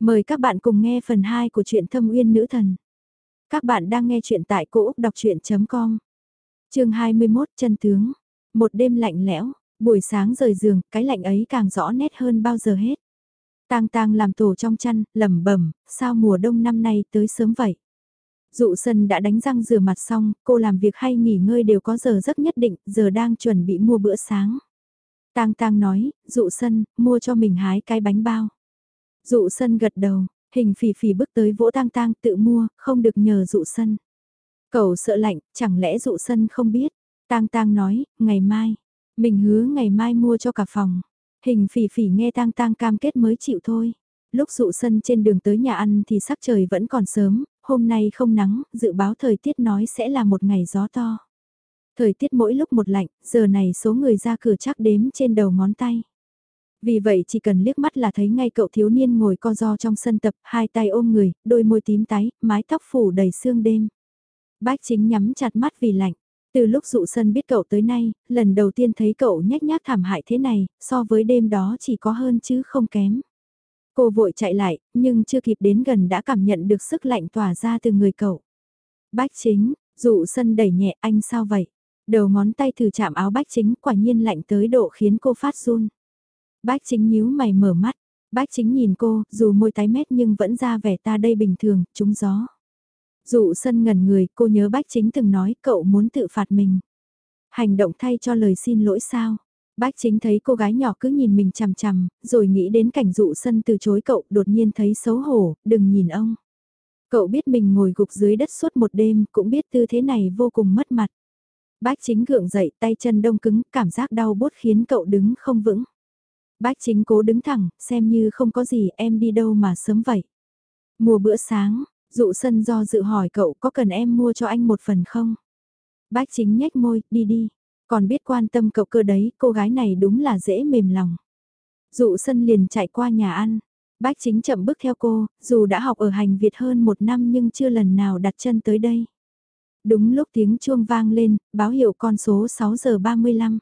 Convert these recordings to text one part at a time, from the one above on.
Mời các bạn cùng nghe phần 2 của truyện Thâm Uyên Nữ Thần. Các bạn đang nghe truyện tại cỗ đọc chuyện.com. Trường 21 chân tướng. Một đêm lạnh lẽo, buổi sáng rời giường, cái lạnh ấy càng rõ nét hơn bao giờ hết. Tang tang làm tổ trong chăn, lẩm bẩm, sao mùa đông năm nay tới sớm vậy? Dụ sân đã đánh răng rửa mặt xong, cô làm việc hay nghỉ ngơi đều có giờ rất nhất định, giờ đang chuẩn bị mua bữa sáng. Tang tang nói, dụ sân, mua cho mình hái cái bánh bao. Dụ sân gật đầu, hình phỉ phỉ bước tới vỗ tang tang tự mua, không được nhờ dụ sân. Cậu sợ lạnh, chẳng lẽ dụ sân không biết? Tang tang nói, ngày mai, mình hứa ngày mai mua cho cả phòng. Hình phỉ phỉ nghe tang tang cam kết mới chịu thôi. Lúc dụ sân trên đường tới nhà ăn thì sắc trời vẫn còn sớm, hôm nay không nắng, dự báo thời tiết nói sẽ là một ngày gió to. Thời tiết mỗi lúc một lạnh, giờ này số người ra cửa chắc đếm trên đầu ngón tay. Vì vậy chỉ cần liếc mắt là thấy ngay cậu thiếu niên ngồi co ro trong sân tập, hai tay ôm người, đôi môi tím tái, mái tóc phủ đầy sương đêm. Bách chính nhắm chặt mắt vì lạnh. Từ lúc dụ sân biết cậu tới nay, lần đầu tiên thấy cậu nhách nhác thảm hại thế này, so với đêm đó chỉ có hơn chứ không kém. Cô vội chạy lại, nhưng chưa kịp đến gần đã cảm nhận được sức lạnh tỏa ra từ người cậu. Bách chính, dụ sân đẩy nhẹ anh sao vậy? Đầu ngón tay thử chạm áo bách chính quả nhiên lạnh tới độ khiến cô phát run. Bách chính nhíu mày mở mắt, bách chính nhìn cô, dù môi tái mét nhưng vẫn ra vẻ ta đây bình thường, trúng gió. Dụ sân ngẩn người, cô nhớ bách chính từng nói cậu muốn tự phạt mình. Hành động thay cho lời xin lỗi sao? Bách chính thấy cô gái nhỏ cứ nhìn mình chằm chằm, rồi nghĩ đến cảnh dụ sân từ chối cậu, đột nhiên thấy xấu hổ, đừng nhìn ông. Cậu biết mình ngồi gục dưới đất suốt một đêm, cũng biết tư thế này vô cùng mất mặt. Bách chính gượng dậy, tay chân đông cứng, cảm giác đau bốt khiến cậu đứng không vững. Bách chính cố đứng thẳng, xem như không có gì em đi đâu mà sớm vậy. Mùa bữa sáng, dụ sân do dự hỏi cậu có cần em mua cho anh một phần không? Bách chính nhếch môi, đi đi. Còn biết quan tâm cậu cơ đấy, cô gái này đúng là dễ mềm lòng. Dụ sân liền chạy qua nhà ăn. Bách chính chậm bước theo cô, dù đã học ở hành Việt hơn một năm nhưng chưa lần nào đặt chân tới đây. Đúng lúc tiếng chuông vang lên, báo hiệu con số 6 giờ 35.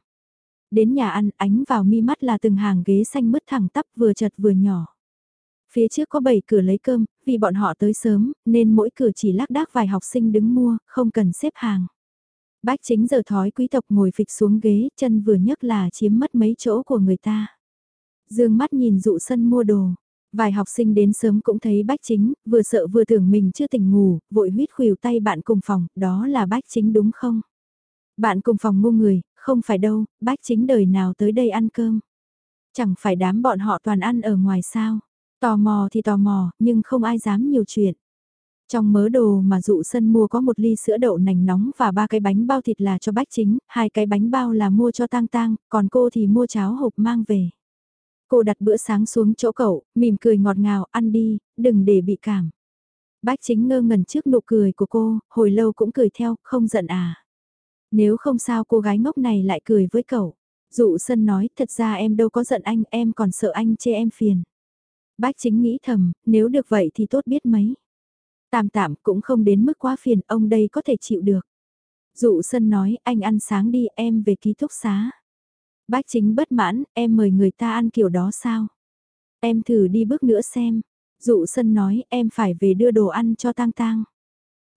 Đến nhà ăn, ánh vào mi mắt là từng hàng ghế xanh mứt thẳng tắp vừa chật vừa nhỏ. Phía trước có 7 cửa lấy cơm, vì bọn họ tới sớm, nên mỗi cửa chỉ lác đác vài học sinh đứng mua, không cần xếp hàng. Bách chính giờ thói quý tộc ngồi phịch xuống ghế, chân vừa nhấc là chiếm mất mấy chỗ của người ta. Dương mắt nhìn dụ sân mua đồ. Vài học sinh đến sớm cũng thấy bách chính, vừa sợ vừa tưởng mình chưa tỉnh ngủ, vội huyết khuỷu tay bạn cùng phòng, đó là bách chính đúng không? Bạn cùng phòng ngu người, không phải đâu, bách chính đời nào tới đây ăn cơm. Chẳng phải đám bọn họ toàn ăn ở ngoài sao. Tò mò thì tò mò, nhưng không ai dám nhiều chuyện. Trong mớ đồ mà dụ sân mua có một ly sữa đậu nành nóng và ba cái bánh bao thịt là cho bách chính, hai cái bánh bao là mua cho tang tang, còn cô thì mua cháo hộp mang về. Cô đặt bữa sáng xuống chỗ cậu, mỉm cười ngọt ngào, ăn đi, đừng để bị cảm. Bách chính ngơ ngẩn trước nụ cười của cô, hồi lâu cũng cười theo, không giận à. Nếu không sao cô gái ngốc này lại cười với cậu. Dụ sân nói, thật ra em đâu có giận anh, em còn sợ anh chê em phiền. Bách chính nghĩ thầm, nếu được vậy thì tốt biết mấy. Tạm tạm cũng không đến mức quá phiền, ông đây có thể chịu được. Dụ sân nói, anh ăn sáng đi, em về ký túc xá. Bách chính bất mãn, em mời người ta ăn kiểu đó sao? Em thử đi bước nữa xem. Dụ sân nói, em phải về đưa đồ ăn cho tang tang.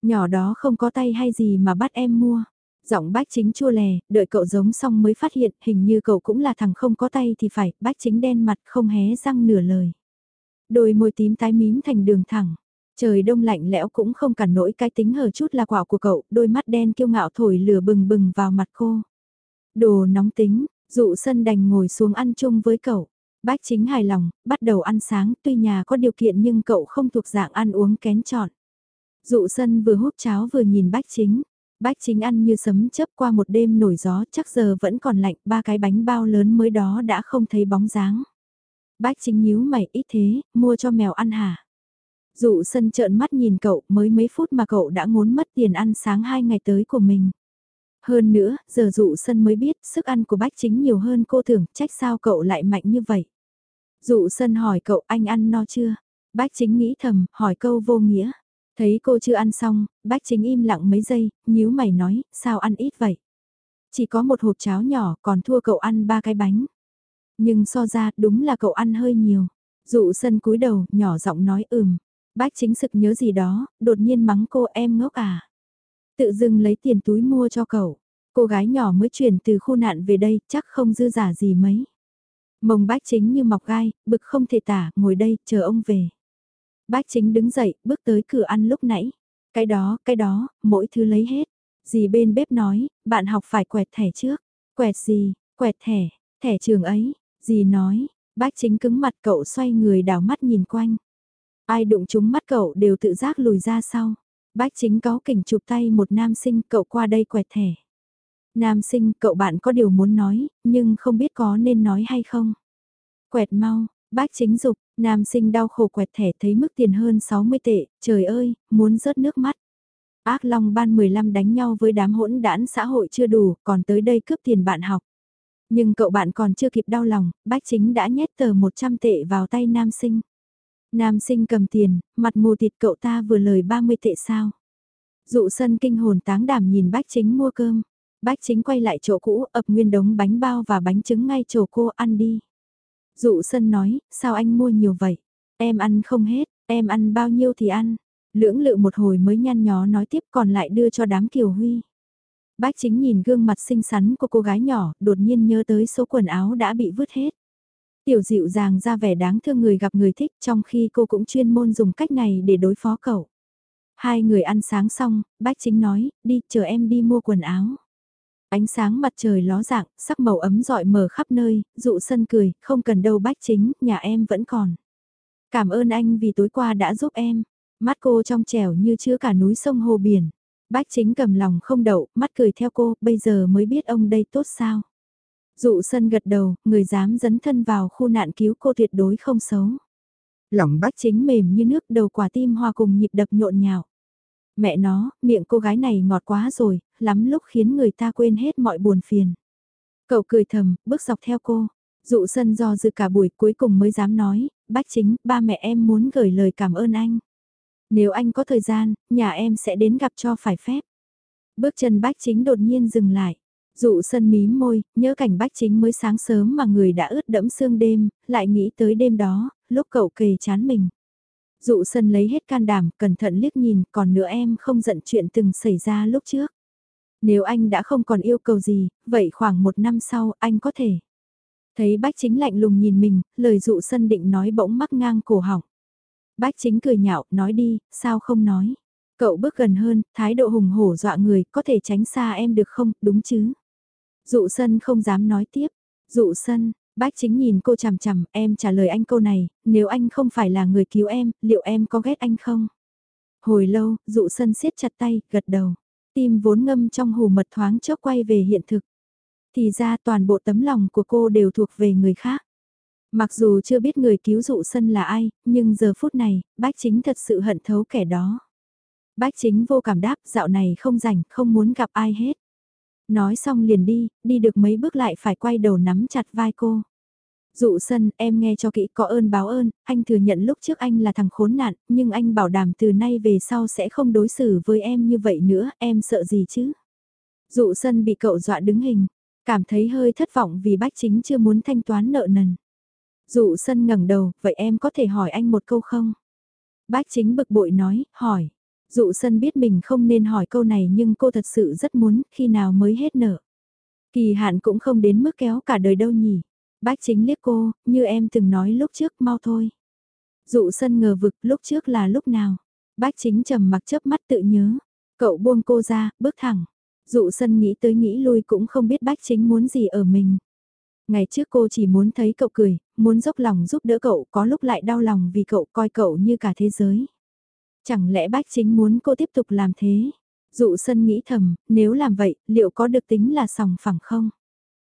Nhỏ đó không có tay hay gì mà bắt em mua. Giọng bách chính chua lè, đợi cậu giống xong mới phát hiện hình như cậu cũng là thằng không có tay thì phải, bách chính đen mặt không hé răng nửa lời. Đôi môi tím tái mím thành đường thẳng. Trời đông lạnh lẽo cũng không cản nổi cái tính hờ chút là quả của cậu, đôi mắt đen kiêu ngạo thổi lửa bừng bừng vào mặt cô. Đồ nóng tính, dụ sân đành ngồi xuống ăn chung với cậu. Bách chính hài lòng, bắt đầu ăn sáng, tuy nhà có điều kiện nhưng cậu không thuộc dạng ăn uống kén chọn. Dụ sân vừa hút cháo vừa nhìn bách chính. Bách chính ăn như sấm chớp qua một đêm nổi gió chắc giờ vẫn còn lạnh ba cái bánh bao lớn mới đó đã không thấy bóng dáng. Bách chính nhíu mày ít thế, mua cho mèo ăn hả? Dụ sân trợn mắt nhìn cậu mới mấy phút mà cậu đã ngốn mất tiền ăn sáng hai ngày tới của mình. Hơn nữa, giờ dụ sân mới biết sức ăn của bách chính nhiều hơn cô tưởng trách sao cậu lại mạnh như vậy. Dụ sân hỏi cậu anh ăn no chưa? Bách chính nghĩ thầm, hỏi câu vô nghĩa. Thấy cô chưa ăn xong, bách chính im lặng mấy giây, nhíu mày nói, sao ăn ít vậy? Chỉ có một hộp cháo nhỏ còn thua cậu ăn ba cái bánh. Nhưng so ra đúng là cậu ăn hơi nhiều. Dụ sân cúi đầu, nhỏ giọng nói ừm. Bách chính sực nhớ gì đó, đột nhiên mắng cô em ngốc à. Tự dưng lấy tiền túi mua cho cậu. Cô gái nhỏ mới chuyển từ khu nạn về đây, chắc không dư giả gì mấy. Mông bách chính như mọc gai, bực không thể tả, ngồi đây, chờ ông về. Bách chính đứng dậy, bước tới cửa ăn lúc nãy. Cái đó, cái đó, mỗi thứ lấy hết. Dì bên bếp nói, bạn học phải quẹt thẻ trước. Quẹt gì, quẹt thẻ, thẻ trường ấy. Dì nói, bác chính cứng mặt cậu xoay người đảo mắt nhìn quanh. Ai đụng trúng mắt cậu đều tự giác lùi ra sau. bác chính có kỉnh chụp tay một nam sinh cậu qua đây quẹt thẻ. Nam sinh cậu bạn có điều muốn nói, nhưng không biết có nên nói hay không. Quẹt mau, bác chính dục, nam sinh đau khổ quẹt thẻ thấy mức tiền hơn 60 tệ, trời ơi, muốn rớt nước mắt. Ác Long ban 15 đánh nhau với đám hỗn đản xã hội chưa đủ, còn tới đây cướp tiền bạn học. Nhưng cậu bạn còn chưa kịp đau lòng, bách chính đã nhét tờ 100 tệ vào tay nam sinh. Nam sinh cầm tiền, mặt mù thịt cậu ta vừa lời 30 tệ sao. Dụ sân kinh hồn táng đảm nhìn bách chính mua cơm. Bách chính quay lại chỗ cũ ập nguyên đống bánh bao và bánh trứng ngay chỗ cô ăn đi. Dụ sân nói, sao anh mua nhiều vậy? Em ăn không hết, em ăn bao nhiêu thì ăn. Lưỡng lự một hồi mới nhăn nhó nói tiếp còn lại đưa cho đám kiều huy. Bách chính nhìn gương mặt xinh xắn của cô gái nhỏ, đột nhiên nhớ tới số quần áo đã bị vứt hết. Tiểu dịu dàng ra vẻ đáng thương người gặp người thích trong khi cô cũng chuyên môn dùng cách này để đối phó cậu. Hai người ăn sáng xong, bách chính nói, đi chờ em đi mua quần áo. Ánh sáng mặt trời ló dạng, sắc màu ấm dọi mờ khắp nơi, dụ sân cười, không cần đâu bách chính, nhà em vẫn còn. Cảm ơn anh vì tối qua đã giúp em. Mắt cô trong trẻo như chứa cả núi sông hồ biển. Bách chính cầm lòng không đậu, mắt cười theo cô, bây giờ mới biết ông đây tốt sao. Dụ sân gật đầu, người dám dấn thân vào khu nạn cứu cô tuyệt đối không xấu. Lòng bách chính mềm như nước đầu quả tim hoa cùng nhịp đập nhộn nhạo. Mẹ nó, miệng cô gái này ngọt quá rồi, lắm lúc khiến người ta quên hết mọi buồn phiền. Cậu cười thầm, bước dọc theo cô. Dụ sân do dự cả buổi cuối cùng mới dám nói, bách chính, ba mẹ em muốn gửi lời cảm ơn anh. Nếu anh có thời gian, nhà em sẽ đến gặp cho phải phép. Bước chân bách chính đột nhiên dừng lại. Dụ sân mí môi, nhớ cảnh bách chính mới sáng sớm mà người đã ướt đẫm sương đêm, lại nghĩ tới đêm đó, lúc cậu kề chán mình. Dụ sân lấy hết can đảm, cẩn thận liếc nhìn, còn nữa em không giận chuyện từng xảy ra lúc trước. Nếu anh đã không còn yêu cầu gì, vậy khoảng một năm sau anh có thể. Thấy bách chính lạnh lùng nhìn mình, lời dụ sân định nói bỗng mắc ngang cổ họng. Bách chính cười nhạo, nói đi, sao không nói. Cậu bước gần hơn, thái độ hùng hổ dọa người, có thể tránh xa em được không, đúng chứ? Dụ sân không dám nói tiếp. Dụ sân, bách chính nhìn cô chằm chằm, em trả lời anh câu này, nếu anh không phải là người cứu em, liệu em có ghét anh không? Hồi lâu, dụ sân siết chặt tay, gật đầu. Tim vốn ngâm trong hồ mật thoáng chốc quay về hiện thực. Thì ra toàn bộ tấm lòng của cô đều thuộc về người khác. Mặc dù chưa biết người cứu dụ sân là ai, nhưng giờ phút này, bách chính thật sự hận thấu kẻ đó. Bách chính vô cảm đáp dạo này không rảnh, không muốn gặp ai hết. Nói xong liền đi, đi được mấy bước lại phải quay đầu nắm chặt vai cô. Dụ sân, em nghe cho kỹ có ơn báo ơn, anh thừa nhận lúc trước anh là thằng khốn nạn, nhưng anh bảo đảm từ nay về sau sẽ không đối xử với em như vậy nữa, em sợ gì chứ? Dụ sân bị cậu dọa đứng hình, cảm thấy hơi thất vọng vì bách chính chưa muốn thanh toán nợ nần. Dụ sân ngẩng đầu, vậy em có thể hỏi anh một câu không? Bách chính bực bội nói, hỏi. Dụ sân biết mình không nên hỏi câu này nhưng cô thật sự rất muốn khi nào mới hết nợ. Kỳ hạn cũng không đến mức kéo cả đời đâu nhỉ. Bách chính liếc cô, như em từng nói lúc trước mau thôi. Dụ sân ngờ vực lúc trước là lúc nào. Bách chính trầm mặc chớp mắt tự nhớ. Cậu buông cô ra, bước thẳng. Dụ sân nghĩ tới nghĩ lui cũng không biết bách chính muốn gì ở mình. Ngày trước cô chỉ muốn thấy cậu cười, muốn dốc lòng giúp đỡ cậu, có lúc lại đau lòng vì cậu coi cậu như cả thế giới. Chẳng lẽ bách chính muốn cô tiếp tục làm thế? Dụ sân nghĩ thầm, nếu làm vậy, liệu có được tính là sòng phẳng không?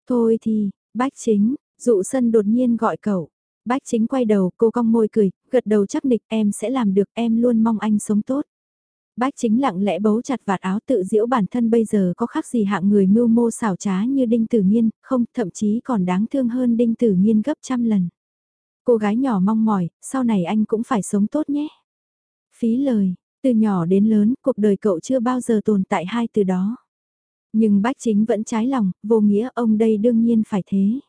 Thôi thì, bách chính, dụ sân đột nhiên gọi cậu. Bách chính quay đầu, cô cong môi cười, gật đầu chắc nịch em sẽ làm được, em luôn mong anh sống tốt. Bách chính lặng lẽ bấu chặt vạt áo tự diễu bản thân bây giờ có khác gì hạng người mưu mô xảo trá như Đinh Tử Nghiên, không, thậm chí còn đáng thương hơn Đinh Tử Nghiên gấp trăm lần. Cô gái nhỏ mong mỏi, sau này anh cũng phải sống tốt nhé. Phí lời, từ nhỏ đến lớn, cuộc đời cậu chưa bao giờ tồn tại hai từ đó. Nhưng bách chính vẫn trái lòng, vô nghĩa ông đây đương nhiên phải thế.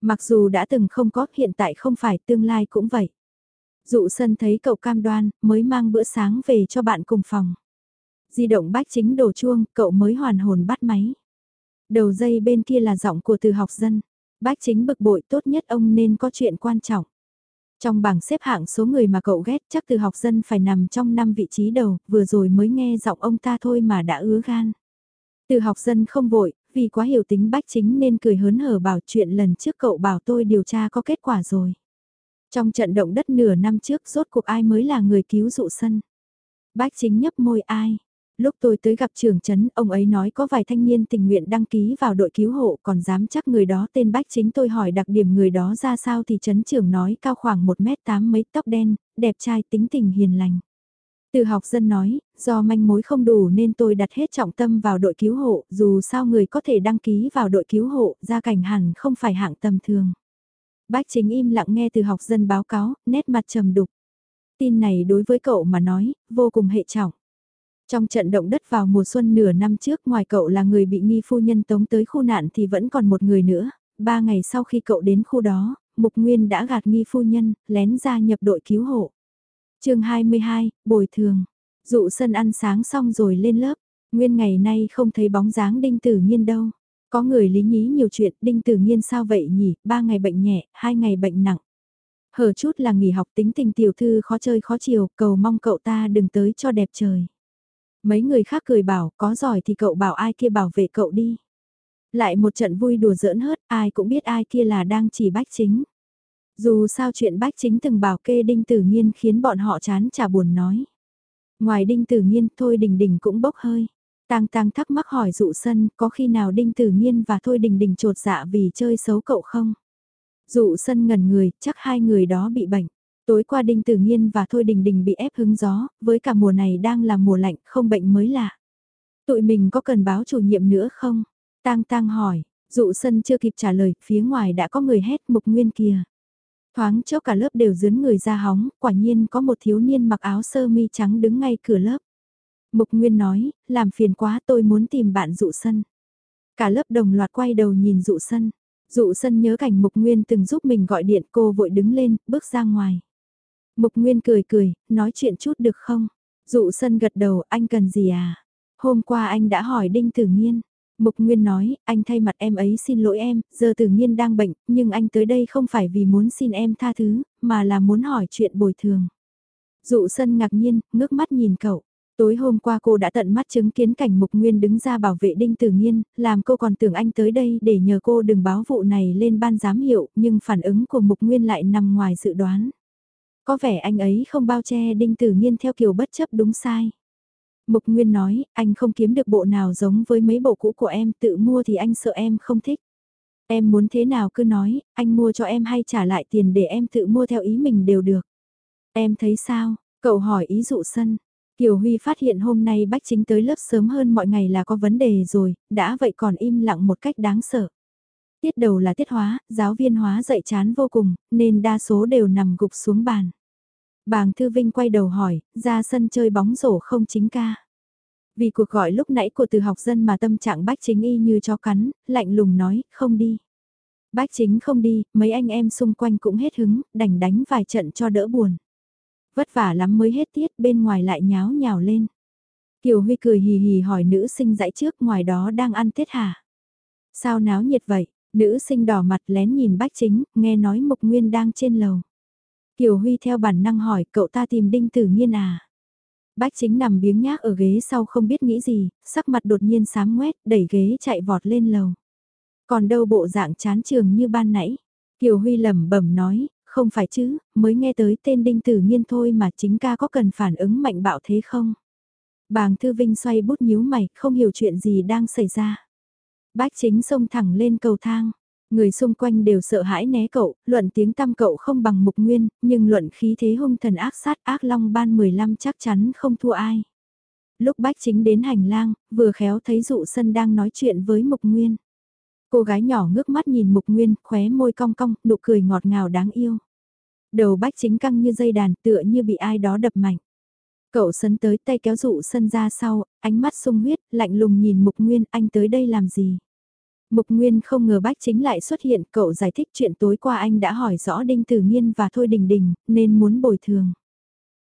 Mặc dù đã từng không có, hiện tại không phải, tương lai cũng vậy. Dụ sân thấy cậu cam đoan, mới mang bữa sáng về cho bạn cùng phòng. Di động bách chính đổ chuông, cậu mới hoàn hồn bắt máy. Đầu dây bên kia là giọng của từ học dân. Bách chính bực bội tốt nhất ông nên có chuyện quan trọng. Trong bảng xếp hạng số người mà cậu ghét chắc từ học dân phải nằm trong 5 vị trí đầu, vừa rồi mới nghe giọng ông ta thôi mà đã ứa gan. Từ học dân không vội, vì quá hiểu tính bách chính nên cười hớn hở bảo chuyện lần trước cậu bảo tôi điều tra có kết quả rồi. Trong trận động đất nửa năm trước rốt cuộc ai mới là người cứu dụ sân. Bách chính nhấp môi ai. Lúc tôi tới gặp trưởng trấn, ông ấy nói có vài thanh niên tình nguyện đăng ký vào đội cứu hộ còn dám chắc người đó tên Bách chính tôi hỏi đặc điểm người đó ra sao thì trấn trưởng nói cao khoảng 1m8 mấy tóc đen, đẹp trai tính tình hiền lành. Từ học dân nói, do manh mối không đủ nên tôi đặt hết trọng tâm vào đội cứu hộ, dù sao người có thể đăng ký vào đội cứu hộ, gia cảnh hẳn không phải hạng tầm thường. Bách chính im lặng nghe từ học dân báo cáo, nét mặt trầm đục. Tin này đối với cậu mà nói, vô cùng hệ trọng. Trong trận động đất vào mùa xuân nửa năm trước ngoài cậu là người bị nghi phu nhân tống tới khu nạn thì vẫn còn một người nữa. Ba ngày sau khi cậu đến khu đó, Mục Nguyên đã gạt nghi phu nhân, lén ra nhập đội cứu hộ chương 22, Bồi Thường. Dụ sân ăn sáng xong rồi lên lớp. Nguyên ngày nay không thấy bóng dáng đinh tử nhiên đâu. Có người lý nhí nhiều chuyện, đinh tử nhiên sao vậy nhỉ, ba ngày bệnh nhẹ, hai ngày bệnh nặng. Hở chút là nghỉ học tính tình tiểu thư khó chơi khó chiều, cầu mong cậu ta đừng tới cho đẹp trời. Mấy người khác cười bảo, có giỏi thì cậu bảo ai kia bảo vệ cậu đi. Lại một trận vui đùa giỡn hớt, ai cũng biết ai kia là đang chỉ bách chính. Dù sao chuyện bách chính từng bảo kê đinh tử nhiên khiến bọn họ chán chả buồn nói. Ngoài đinh tử nhiên, thôi đình đình cũng bốc hơi. Tang Tang thắc mắc hỏi dụ sân có khi nào Đinh Tử Nhiên và Thôi Đình Đình trột dạ vì chơi xấu cậu không? Dụ sân ngần người, chắc hai người đó bị bệnh. Tối qua Đinh Tử Nhiên và Thôi Đình Đình bị ép hứng gió, với cả mùa này đang là mùa lạnh, không bệnh mới lạ. Tụi mình có cần báo chủ nhiệm nữa không? Tang Tang hỏi, dụ sân chưa kịp trả lời, phía ngoài đã có người hét mục nguyên kìa. Thoáng chốc cả lớp đều dướn người ra hóng, quả nhiên có một thiếu niên mặc áo sơ mi trắng đứng ngay cửa lớp. Mục Nguyên nói, làm phiền quá tôi muốn tìm bạn dụ sân. Cả lớp đồng loạt quay đầu nhìn dụ sân. Dụ sân nhớ cảnh Mục Nguyên từng giúp mình gọi điện cô vội đứng lên, bước ra ngoài. Mục Nguyên cười cười, nói chuyện chút được không? Dụ sân gật đầu, anh cần gì à? Hôm qua anh đã hỏi Đinh Tử Nhiên. Mục Nguyên nói, anh thay mặt em ấy xin lỗi em, giờ Tử Nhiên đang bệnh, nhưng anh tới đây không phải vì muốn xin em tha thứ, mà là muốn hỏi chuyện bồi thường. Dụ sân ngạc nhiên, ngước mắt nhìn cậu. Tối hôm qua cô đã tận mắt chứng kiến cảnh Mục Nguyên đứng ra bảo vệ Đinh Tử Nhiên, làm cô còn tưởng anh tới đây để nhờ cô đừng báo vụ này lên ban giám hiệu, nhưng phản ứng của Mục Nguyên lại nằm ngoài dự đoán. Có vẻ anh ấy không bao che Đinh Tử Nhiên theo kiểu bất chấp đúng sai. Mục Nguyên nói, anh không kiếm được bộ nào giống với mấy bộ cũ của em, tự mua thì anh sợ em không thích. Em muốn thế nào cứ nói, anh mua cho em hay trả lại tiền để em tự mua theo ý mình đều được. Em thấy sao? Cậu hỏi ý dụ sân. Kiều Huy phát hiện hôm nay Bách Chính tới lớp sớm hơn mọi ngày là có vấn đề rồi, đã vậy còn im lặng một cách đáng sợ. Tiết đầu là tiết hóa, giáo viên hóa dạy chán vô cùng, nên đa số đều nằm gục xuống bàn. Bàng Thư Vinh quay đầu hỏi, ra sân chơi bóng rổ không chính ca. Vì cuộc gọi lúc nãy của từ học dân mà tâm trạng bách chính y như chó cắn, lạnh lùng nói, không đi. Bách chính không đi, mấy anh em xung quanh cũng hết hứng, đành đánh vài trận cho đỡ buồn. Vất vả lắm mới hết tiết, bên ngoài lại nháo nhào lên. Kiều Huy cười hì hì hỏi nữ sinh dãy trước ngoài đó đang ăn tiết hả? Sao náo nhiệt vậy? Nữ sinh đỏ mặt lén nhìn bách chính, nghe nói Mục Nguyên đang trên lầu. Kiều Huy theo bản năng hỏi cậu ta tìm Đinh Tử Nhiên à? Bách chính nằm biếng nhác ở ghế sau không biết nghĩ gì, sắc mặt đột nhiên sám ngoét, đẩy ghế chạy vọt lên lầu. Còn đâu bộ dạng chán trường như ban nãy. Kiều Huy lẩm bẩm nói, không phải chứ, mới nghe tới tên Đinh Tử Nhiên thôi mà chính ca có cần phản ứng mạnh bạo thế không? Bàng Thư Vinh xoay bút nhíu mày, không hiểu chuyện gì đang xảy ra. Bách chính xông thẳng lên cầu thang. Người xung quanh đều sợ hãi né cậu, luận tiếng tăm cậu không bằng mục nguyên, nhưng luận khí thế hung thần ác sát ác long ban 15 chắc chắn không thua ai. Lúc bách chính đến hành lang, vừa khéo thấy dụ sân đang nói chuyện với mục nguyên. Cô gái nhỏ ngước mắt nhìn mục nguyên, khóe môi cong cong, nụ cười ngọt ngào đáng yêu. Đầu bách chính căng như dây đàn tựa như bị ai đó đập mạnh. Cậu sấn tới tay kéo dụ sân ra sau, ánh mắt sung huyết, lạnh lùng nhìn mục nguyên, anh tới đây làm gì? Mục Nguyên không ngờ Bách Chính lại xuất hiện, cậu giải thích chuyện tối qua anh đã hỏi rõ Đinh Tử Nhiên và Thôi Đình Đình, nên muốn bồi thường.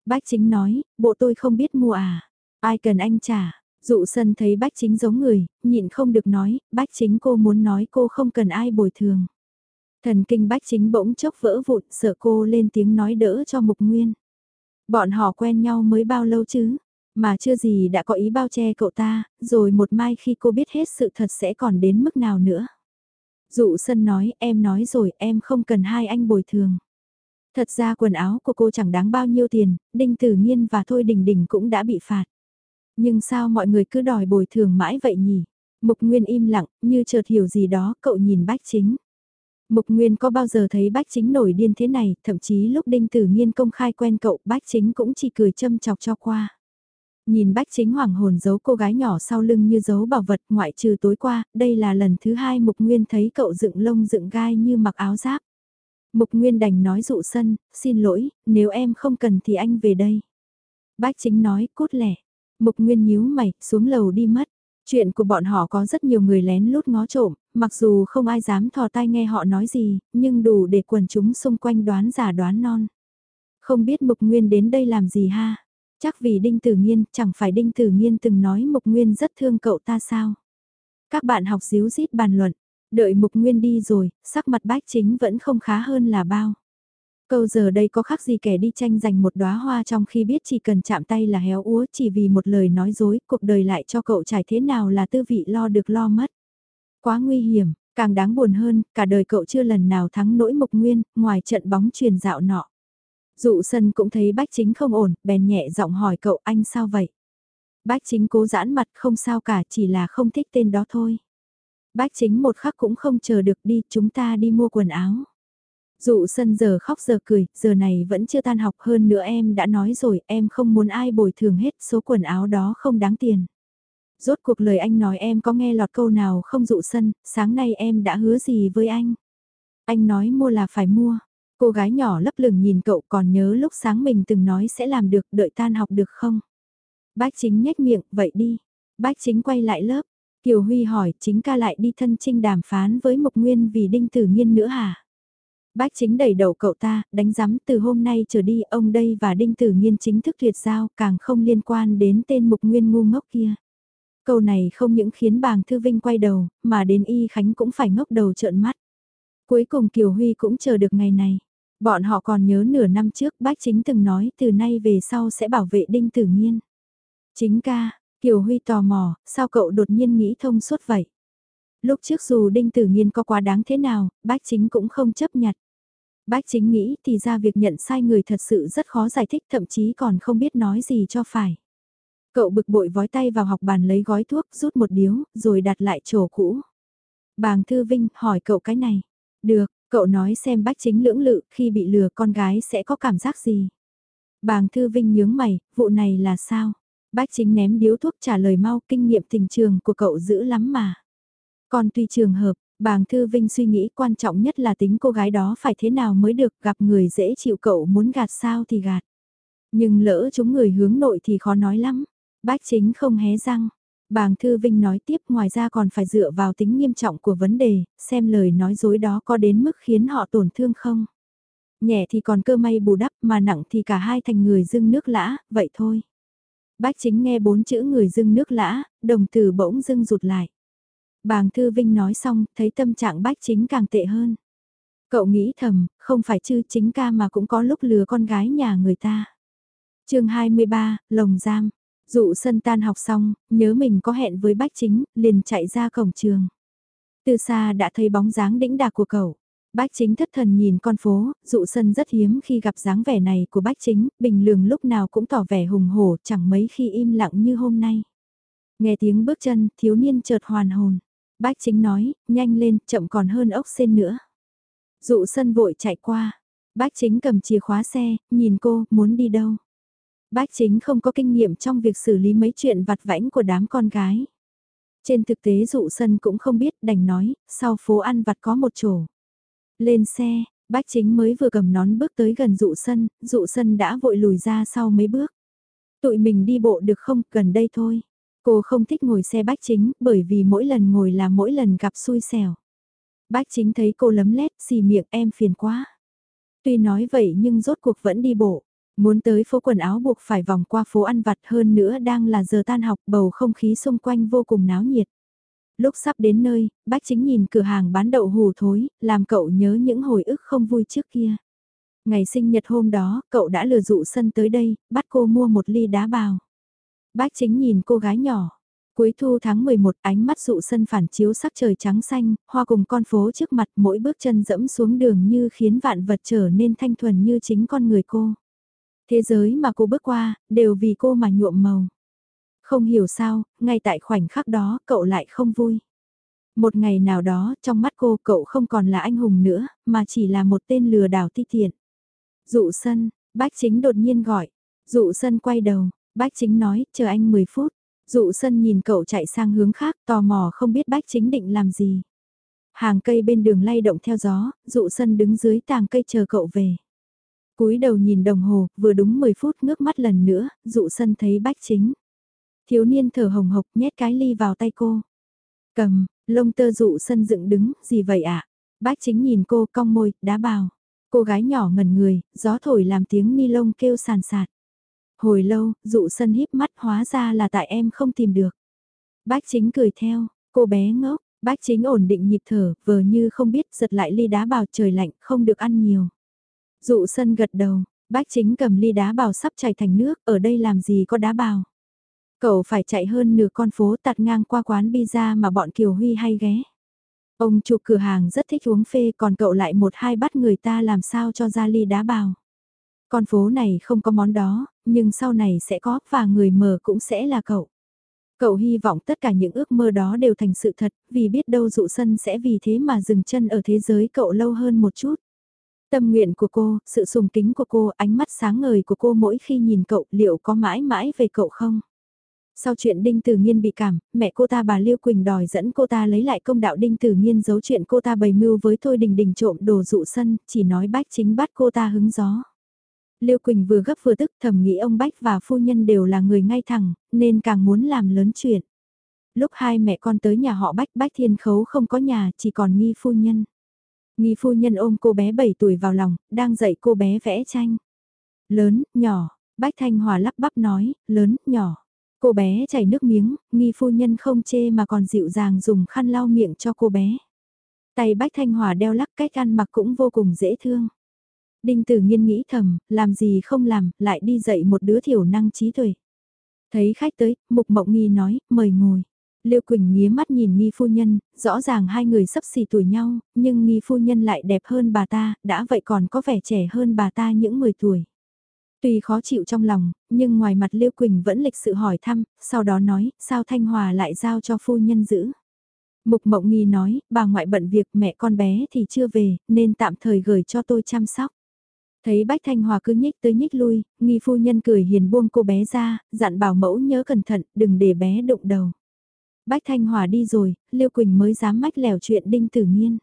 Bách Chính nói, bộ tôi không biết mua à, ai cần anh trả. Dụ sân thấy Bách Chính giống người, nhịn không được nói, Bách Chính cô muốn nói cô không cần ai bồi thường. Thần kinh Bách Chính bỗng chốc vỡ vụn, sợ cô lên tiếng nói đỡ cho Mục Nguyên. Bọn họ quen nhau mới bao lâu chứ? Mà chưa gì đã có ý bao che cậu ta, rồi một mai khi cô biết hết sự thật sẽ còn đến mức nào nữa. Dụ sân nói, em nói rồi, em không cần hai anh bồi thường. Thật ra quần áo của cô chẳng đáng bao nhiêu tiền, Đinh Tử Nhiên và Thôi Đình Đình cũng đã bị phạt. Nhưng sao mọi người cứ đòi bồi thường mãi vậy nhỉ? Mục Nguyên im lặng, như chợt hiểu gì đó, cậu nhìn Bách Chính. Mục Nguyên có bao giờ thấy Bách Chính nổi điên thế này, thậm chí lúc Đinh Tử Nhiên công khai quen cậu, Bách Chính cũng chỉ cười châm chọc cho qua. Nhìn Bách Chính hoàng hồn giấu cô gái nhỏ sau lưng như giấu bảo vật ngoại trừ tối qua, đây là lần thứ hai Mục Nguyên thấy cậu dựng lông dựng gai như mặc áo giáp. Mục Nguyên đành nói dụ sân, xin lỗi, nếu em không cần thì anh về đây. Bách Chính nói, cốt lẻ. Mục Nguyên nhíu mày, xuống lầu đi mất. Chuyện của bọn họ có rất nhiều người lén lút ngó trộm, mặc dù không ai dám thò tai nghe họ nói gì, nhưng đủ để quần chúng xung quanh đoán giả đoán non. Không biết Mục Nguyên đến đây làm gì ha? Chắc vì Đinh Tử Nghiên, chẳng phải Đinh Tử Nghiên từng nói Mục Nguyên rất thương cậu ta sao? Các bạn học díu dít bàn luận, đợi Mục Nguyên đi rồi, sắc mặt bách chính vẫn không khá hơn là bao. Câu giờ đây có khác gì kẻ đi tranh giành một đóa hoa trong khi biết chỉ cần chạm tay là héo úa chỉ vì một lời nói dối, cuộc đời lại cho cậu trải thế nào là tư vị lo được lo mất. Quá nguy hiểm, càng đáng buồn hơn, cả đời cậu chưa lần nào thắng nỗi mục nguyên, ngoài trận bóng truyền dạo nọ. Dụ sân cũng thấy bách chính không ổn, bèn nhẹ giọng hỏi cậu anh sao vậy? Bách chính cố giãn mặt không sao cả chỉ là không thích tên đó thôi. Bách chính một khắc cũng không chờ được đi chúng ta đi mua quần áo. Dụ sân giờ khóc giờ cười, giờ này vẫn chưa tan học hơn nữa em đã nói rồi em không muốn ai bồi thường hết số quần áo đó không đáng tiền. Rốt cuộc lời anh nói em có nghe lọt câu nào không dụ sân, sáng nay em đã hứa gì với anh. Anh nói mua là phải mua. Cô gái nhỏ lấp lửng nhìn cậu còn nhớ lúc sáng mình từng nói sẽ làm được đợi tan học được không? Bác chính nhếch miệng, vậy đi. Bác chính quay lại lớp. Kiều Huy hỏi chính ca lại đi thân trinh đàm phán với Mộc Nguyên vì đinh tử nhiên nữa hả? Bác chính đẩy đầu cậu ta, đánh giám từ hôm nay trở đi ông đây và Đinh Tử Nghiên chính thức tuyệt giao càng không liên quan đến tên mục nguyên ngu ngốc kia. Câu này không những khiến bàng thư vinh quay đầu, mà đến y khánh cũng phải ngốc đầu trợn mắt. Cuối cùng Kiều Huy cũng chờ được ngày này. Bọn họ còn nhớ nửa năm trước bác chính từng nói từ nay về sau sẽ bảo vệ Đinh Tử Nghiên. Chính ca, Kiều Huy tò mò, sao cậu đột nhiên nghĩ thông suốt vậy? Lúc trước dù Đinh Tử Nghiên có quá đáng thế nào, bác chính cũng không chấp nhặt. Bác chính nghĩ thì ra việc nhận sai người thật sự rất khó giải thích thậm chí còn không biết nói gì cho phải. Cậu bực bội vói tay vào học bàn lấy gói thuốc rút một điếu rồi đặt lại chỗ cũ. Bàng Thư Vinh hỏi cậu cái này. Được, cậu nói xem bác chính lưỡng lự khi bị lừa con gái sẽ có cảm giác gì. Bàng Thư Vinh nhướng mày, vụ này là sao? Bác chính ném điếu thuốc trả lời mau kinh nghiệm tình trường của cậu dữ lắm mà. Còn tùy trường hợp, Bàng Thư Vinh suy nghĩ quan trọng nhất là tính cô gái đó phải thế nào mới được gặp người dễ chịu cậu muốn gạt sao thì gạt. Nhưng lỡ chúng người hướng nội thì khó nói lắm. Bách chính không hé răng. Bàng Thư Vinh nói tiếp ngoài ra còn phải dựa vào tính nghiêm trọng của vấn đề, xem lời nói dối đó có đến mức khiến họ tổn thương không. Nhẹ thì còn cơ may bù đắp mà nặng thì cả hai thành người dưng nước lã, vậy thôi. Bách chính nghe bốn chữ người dưng nước lã, đồng từ bỗng dưng rụt lại. Bàng Thư Vinh nói xong, thấy tâm trạng bách chính càng tệ hơn. Cậu nghĩ thầm, không phải chứ chính ca mà cũng có lúc lừa con gái nhà người ta. chương 23, Lồng Giam. Dụ sân tan học xong, nhớ mình có hẹn với bách chính, liền chạy ra cổng trường. Từ xa đã thấy bóng dáng đĩnh đạc của cậu. Bách chính thất thần nhìn con phố, dụ sân rất hiếm khi gặp dáng vẻ này của bách chính, bình lường lúc nào cũng tỏ vẻ hùng hổ, chẳng mấy khi im lặng như hôm nay. Nghe tiếng bước chân, thiếu niên chợt hoàn hồn. Bách chính nói, nhanh lên, chậm còn hơn ốc sen nữa. Dụ sân vội chạy qua. Bách chính cầm chìa khóa xe, nhìn cô, muốn đi đâu. Bách chính không có kinh nghiệm trong việc xử lý mấy chuyện vặt vãnh của đám con gái. Trên thực tế dụ sân cũng không biết đành nói, sau phố ăn vặt có một chỗ. Lên xe, bách chính mới vừa cầm nón bước tới gần dụ sân, dụ sân đã vội lùi ra sau mấy bước. Tụi mình đi bộ được không, gần đây thôi. Cô không thích ngồi xe bách chính bởi vì mỗi lần ngồi là mỗi lần gặp xui xẻo. Bách chính thấy cô lấm lét xì miệng em phiền quá. Tuy nói vậy nhưng rốt cuộc vẫn đi bộ. Muốn tới phố quần áo buộc phải vòng qua phố ăn vặt hơn nữa đang là giờ tan học bầu không khí xung quanh vô cùng náo nhiệt. Lúc sắp đến nơi, bách chính nhìn cửa hàng bán đậu hù thối, làm cậu nhớ những hồi ức không vui trước kia. Ngày sinh nhật hôm đó, cậu đã lừa dụ sân tới đây, bắt cô mua một ly đá bào. Bách chính nhìn cô gái nhỏ. Cuối thu tháng 11 ánh mắt dụ sân phản chiếu sắc trời trắng xanh, hoa cùng con phố trước mặt mỗi bước chân dẫm xuống đường như khiến vạn vật trở nên thanh thuần như chính con người cô. Thế giới mà cô bước qua, đều vì cô mà nhuộm màu. Không hiểu sao, ngay tại khoảnh khắc đó, cậu lại không vui. Một ngày nào đó, trong mắt cô, cậu không còn là anh hùng nữa, mà chỉ là một tên lừa đảo ti tiện. Dụ sân, bách chính đột nhiên gọi. Dụ sân quay đầu, bách chính nói, chờ anh 10 phút. Dụ sân nhìn cậu chạy sang hướng khác, tò mò không biết bách chính định làm gì. Hàng cây bên đường lay động theo gió, dụ sân đứng dưới tàng cây chờ cậu về cúi đầu nhìn đồng hồ, vừa đúng 10 phút ngước mắt lần nữa, dụ sân thấy bách chính. Thiếu niên thở hồng hộc nhét cái ly vào tay cô. Cầm, lông tơ dụ sân dựng đứng, gì vậy ạ? À? Bách chính nhìn cô cong môi, đá bào. Cô gái nhỏ ngẩn người, gió thổi làm tiếng ni lông kêu sàn sạt. Hồi lâu, dụ sân híp mắt hóa ra là tại em không tìm được. Bách chính cười theo, cô bé ngốc, bách chính ổn định nhịp thở, vờ như không biết giật lại ly đá bào trời lạnh, không được ăn nhiều. Dụ sân gật đầu, bách chính cầm ly đá bào sắp chảy thành nước, ở đây làm gì có đá bào. Cậu phải chạy hơn nửa con phố tạt ngang qua quán pizza mà bọn Kiều Huy hay ghé. Ông chủ cửa hàng rất thích uống phê còn cậu lại một hai bắt người ta làm sao cho ra ly đá bào. Con phố này không có món đó, nhưng sau này sẽ có và người mở cũng sẽ là cậu. Cậu hy vọng tất cả những ước mơ đó đều thành sự thật, vì biết đâu dụ sân sẽ vì thế mà dừng chân ở thế giới cậu lâu hơn một chút. Tâm nguyện của cô, sự sùng kính của cô, ánh mắt sáng ngời của cô mỗi khi nhìn cậu liệu có mãi mãi về cậu không? Sau chuyện Đinh Tử Nghiên bị cảm, mẹ cô ta bà Liêu Quỳnh đòi dẫn cô ta lấy lại công đạo Đinh Tử Nghiên giấu chuyện cô ta bày mưu với Thôi Đình Đình trộm đồ dụ sân, chỉ nói bách chính bắt cô ta hứng gió. Liêu Quỳnh vừa gấp vừa tức thầm nghĩ ông Bách và phu nhân đều là người ngay thẳng, nên càng muốn làm lớn chuyện. Lúc hai mẹ con tới nhà họ Bách Bách Thiên Khấu không có nhà, chỉ còn nghi phu nhân. Nghi phu nhân ôm cô bé 7 tuổi vào lòng, đang dạy cô bé vẽ tranh. Lớn, nhỏ, Bách Thanh Hòa lắp bắp nói, lớn, nhỏ. Cô bé chảy nước miếng, nghi phu nhân không chê mà còn dịu dàng dùng khăn lau miệng cho cô bé. Tay Bách Thanh Hòa đeo lắc cách ăn mặc cũng vô cùng dễ thương. Đinh Tử Nghiên nghĩ thầm, làm gì không làm, lại đi dạy một đứa thiểu năng trí tuệ. Thấy khách tới, Mục Mộng Nghi nói, mời ngồi. Lưu Quỳnh nghía mắt nhìn nghi phu nhân, rõ ràng hai người sắp xỉ tuổi nhau, nhưng nghi phu nhân lại đẹp hơn bà ta, đã vậy còn có vẻ trẻ hơn bà ta những 10 tuổi. Tuy khó chịu trong lòng, nhưng ngoài mặt Lưu Quỳnh vẫn lịch sự hỏi thăm, sau đó nói, sao Thanh Hòa lại giao cho phu nhân giữ. Mục Mộng Nghi nói, bà ngoại bận việc mẹ con bé thì chưa về, nên tạm thời gửi cho tôi chăm sóc. Thấy Bách Thanh Hòa cứ nhích tới nhích lui, nghi phu nhân cười hiền buông cô bé ra, dặn bảo mẫu nhớ cẩn thận, đừng để bé đụng đầu. Bách Thanh Hòa đi rồi, Liêu Quỳnh mới dám mách lẻo chuyện Đinh Tử Nghiên.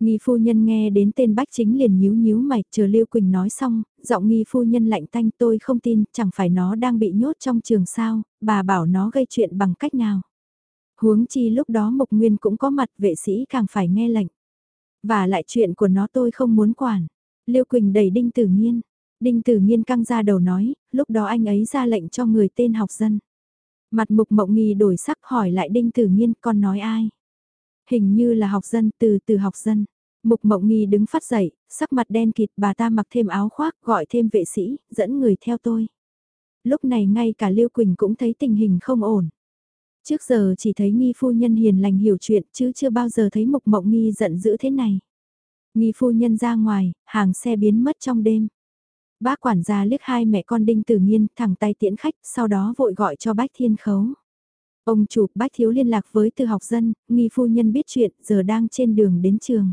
Nghi phu nhân nghe đến tên Bách chính liền nhíu nhíu mày, chờ Liêu Quỳnh nói xong, giọng nghi phu nhân lạnh tanh tôi không tin, chẳng phải nó đang bị nhốt trong trường sao, bà bảo nó gây chuyện bằng cách nào. Huống chi lúc đó Mộc Nguyên cũng có mặt vệ sĩ càng phải nghe lệnh. Và lại chuyện của nó tôi không muốn quản. Liêu Quỳnh đẩy Đinh Tử Nghiên. Đinh Tử Nghiên căng ra đầu nói, lúc đó anh ấy ra lệnh cho người tên học dân. Mặt mục mộng nghi đổi sắc hỏi lại Đinh Tử Nghiên con nói ai. Hình như là học dân từ từ học dân. Mục mộng nghi đứng phát dậy, sắc mặt đen kịt bà ta mặc thêm áo khoác gọi thêm vệ sĩ, dẫn người theo tôi. Lúc này ngay cả Liêu Quỳnh cũng thấy tình hình không ổn. Trước giờ chỉ thấy nghi phu nhân hiền lành hiểu chuyện chứ chưa bao giờ thấy mục mộng nghi giận dữ thế này. Nghi phu nhân ra ngoài, hàng xe biến mất trong đêm. Bác quản gia liếc hai mẹ con đinh tử nhiên thẳng tay tiễn khách, sau đó vội gọi cho bách thiên khấu. Ông chủ bách thiếu liên lạc với từ học dân, nghi phu nhân biết chuyện, giờ đang trên đường đến trường.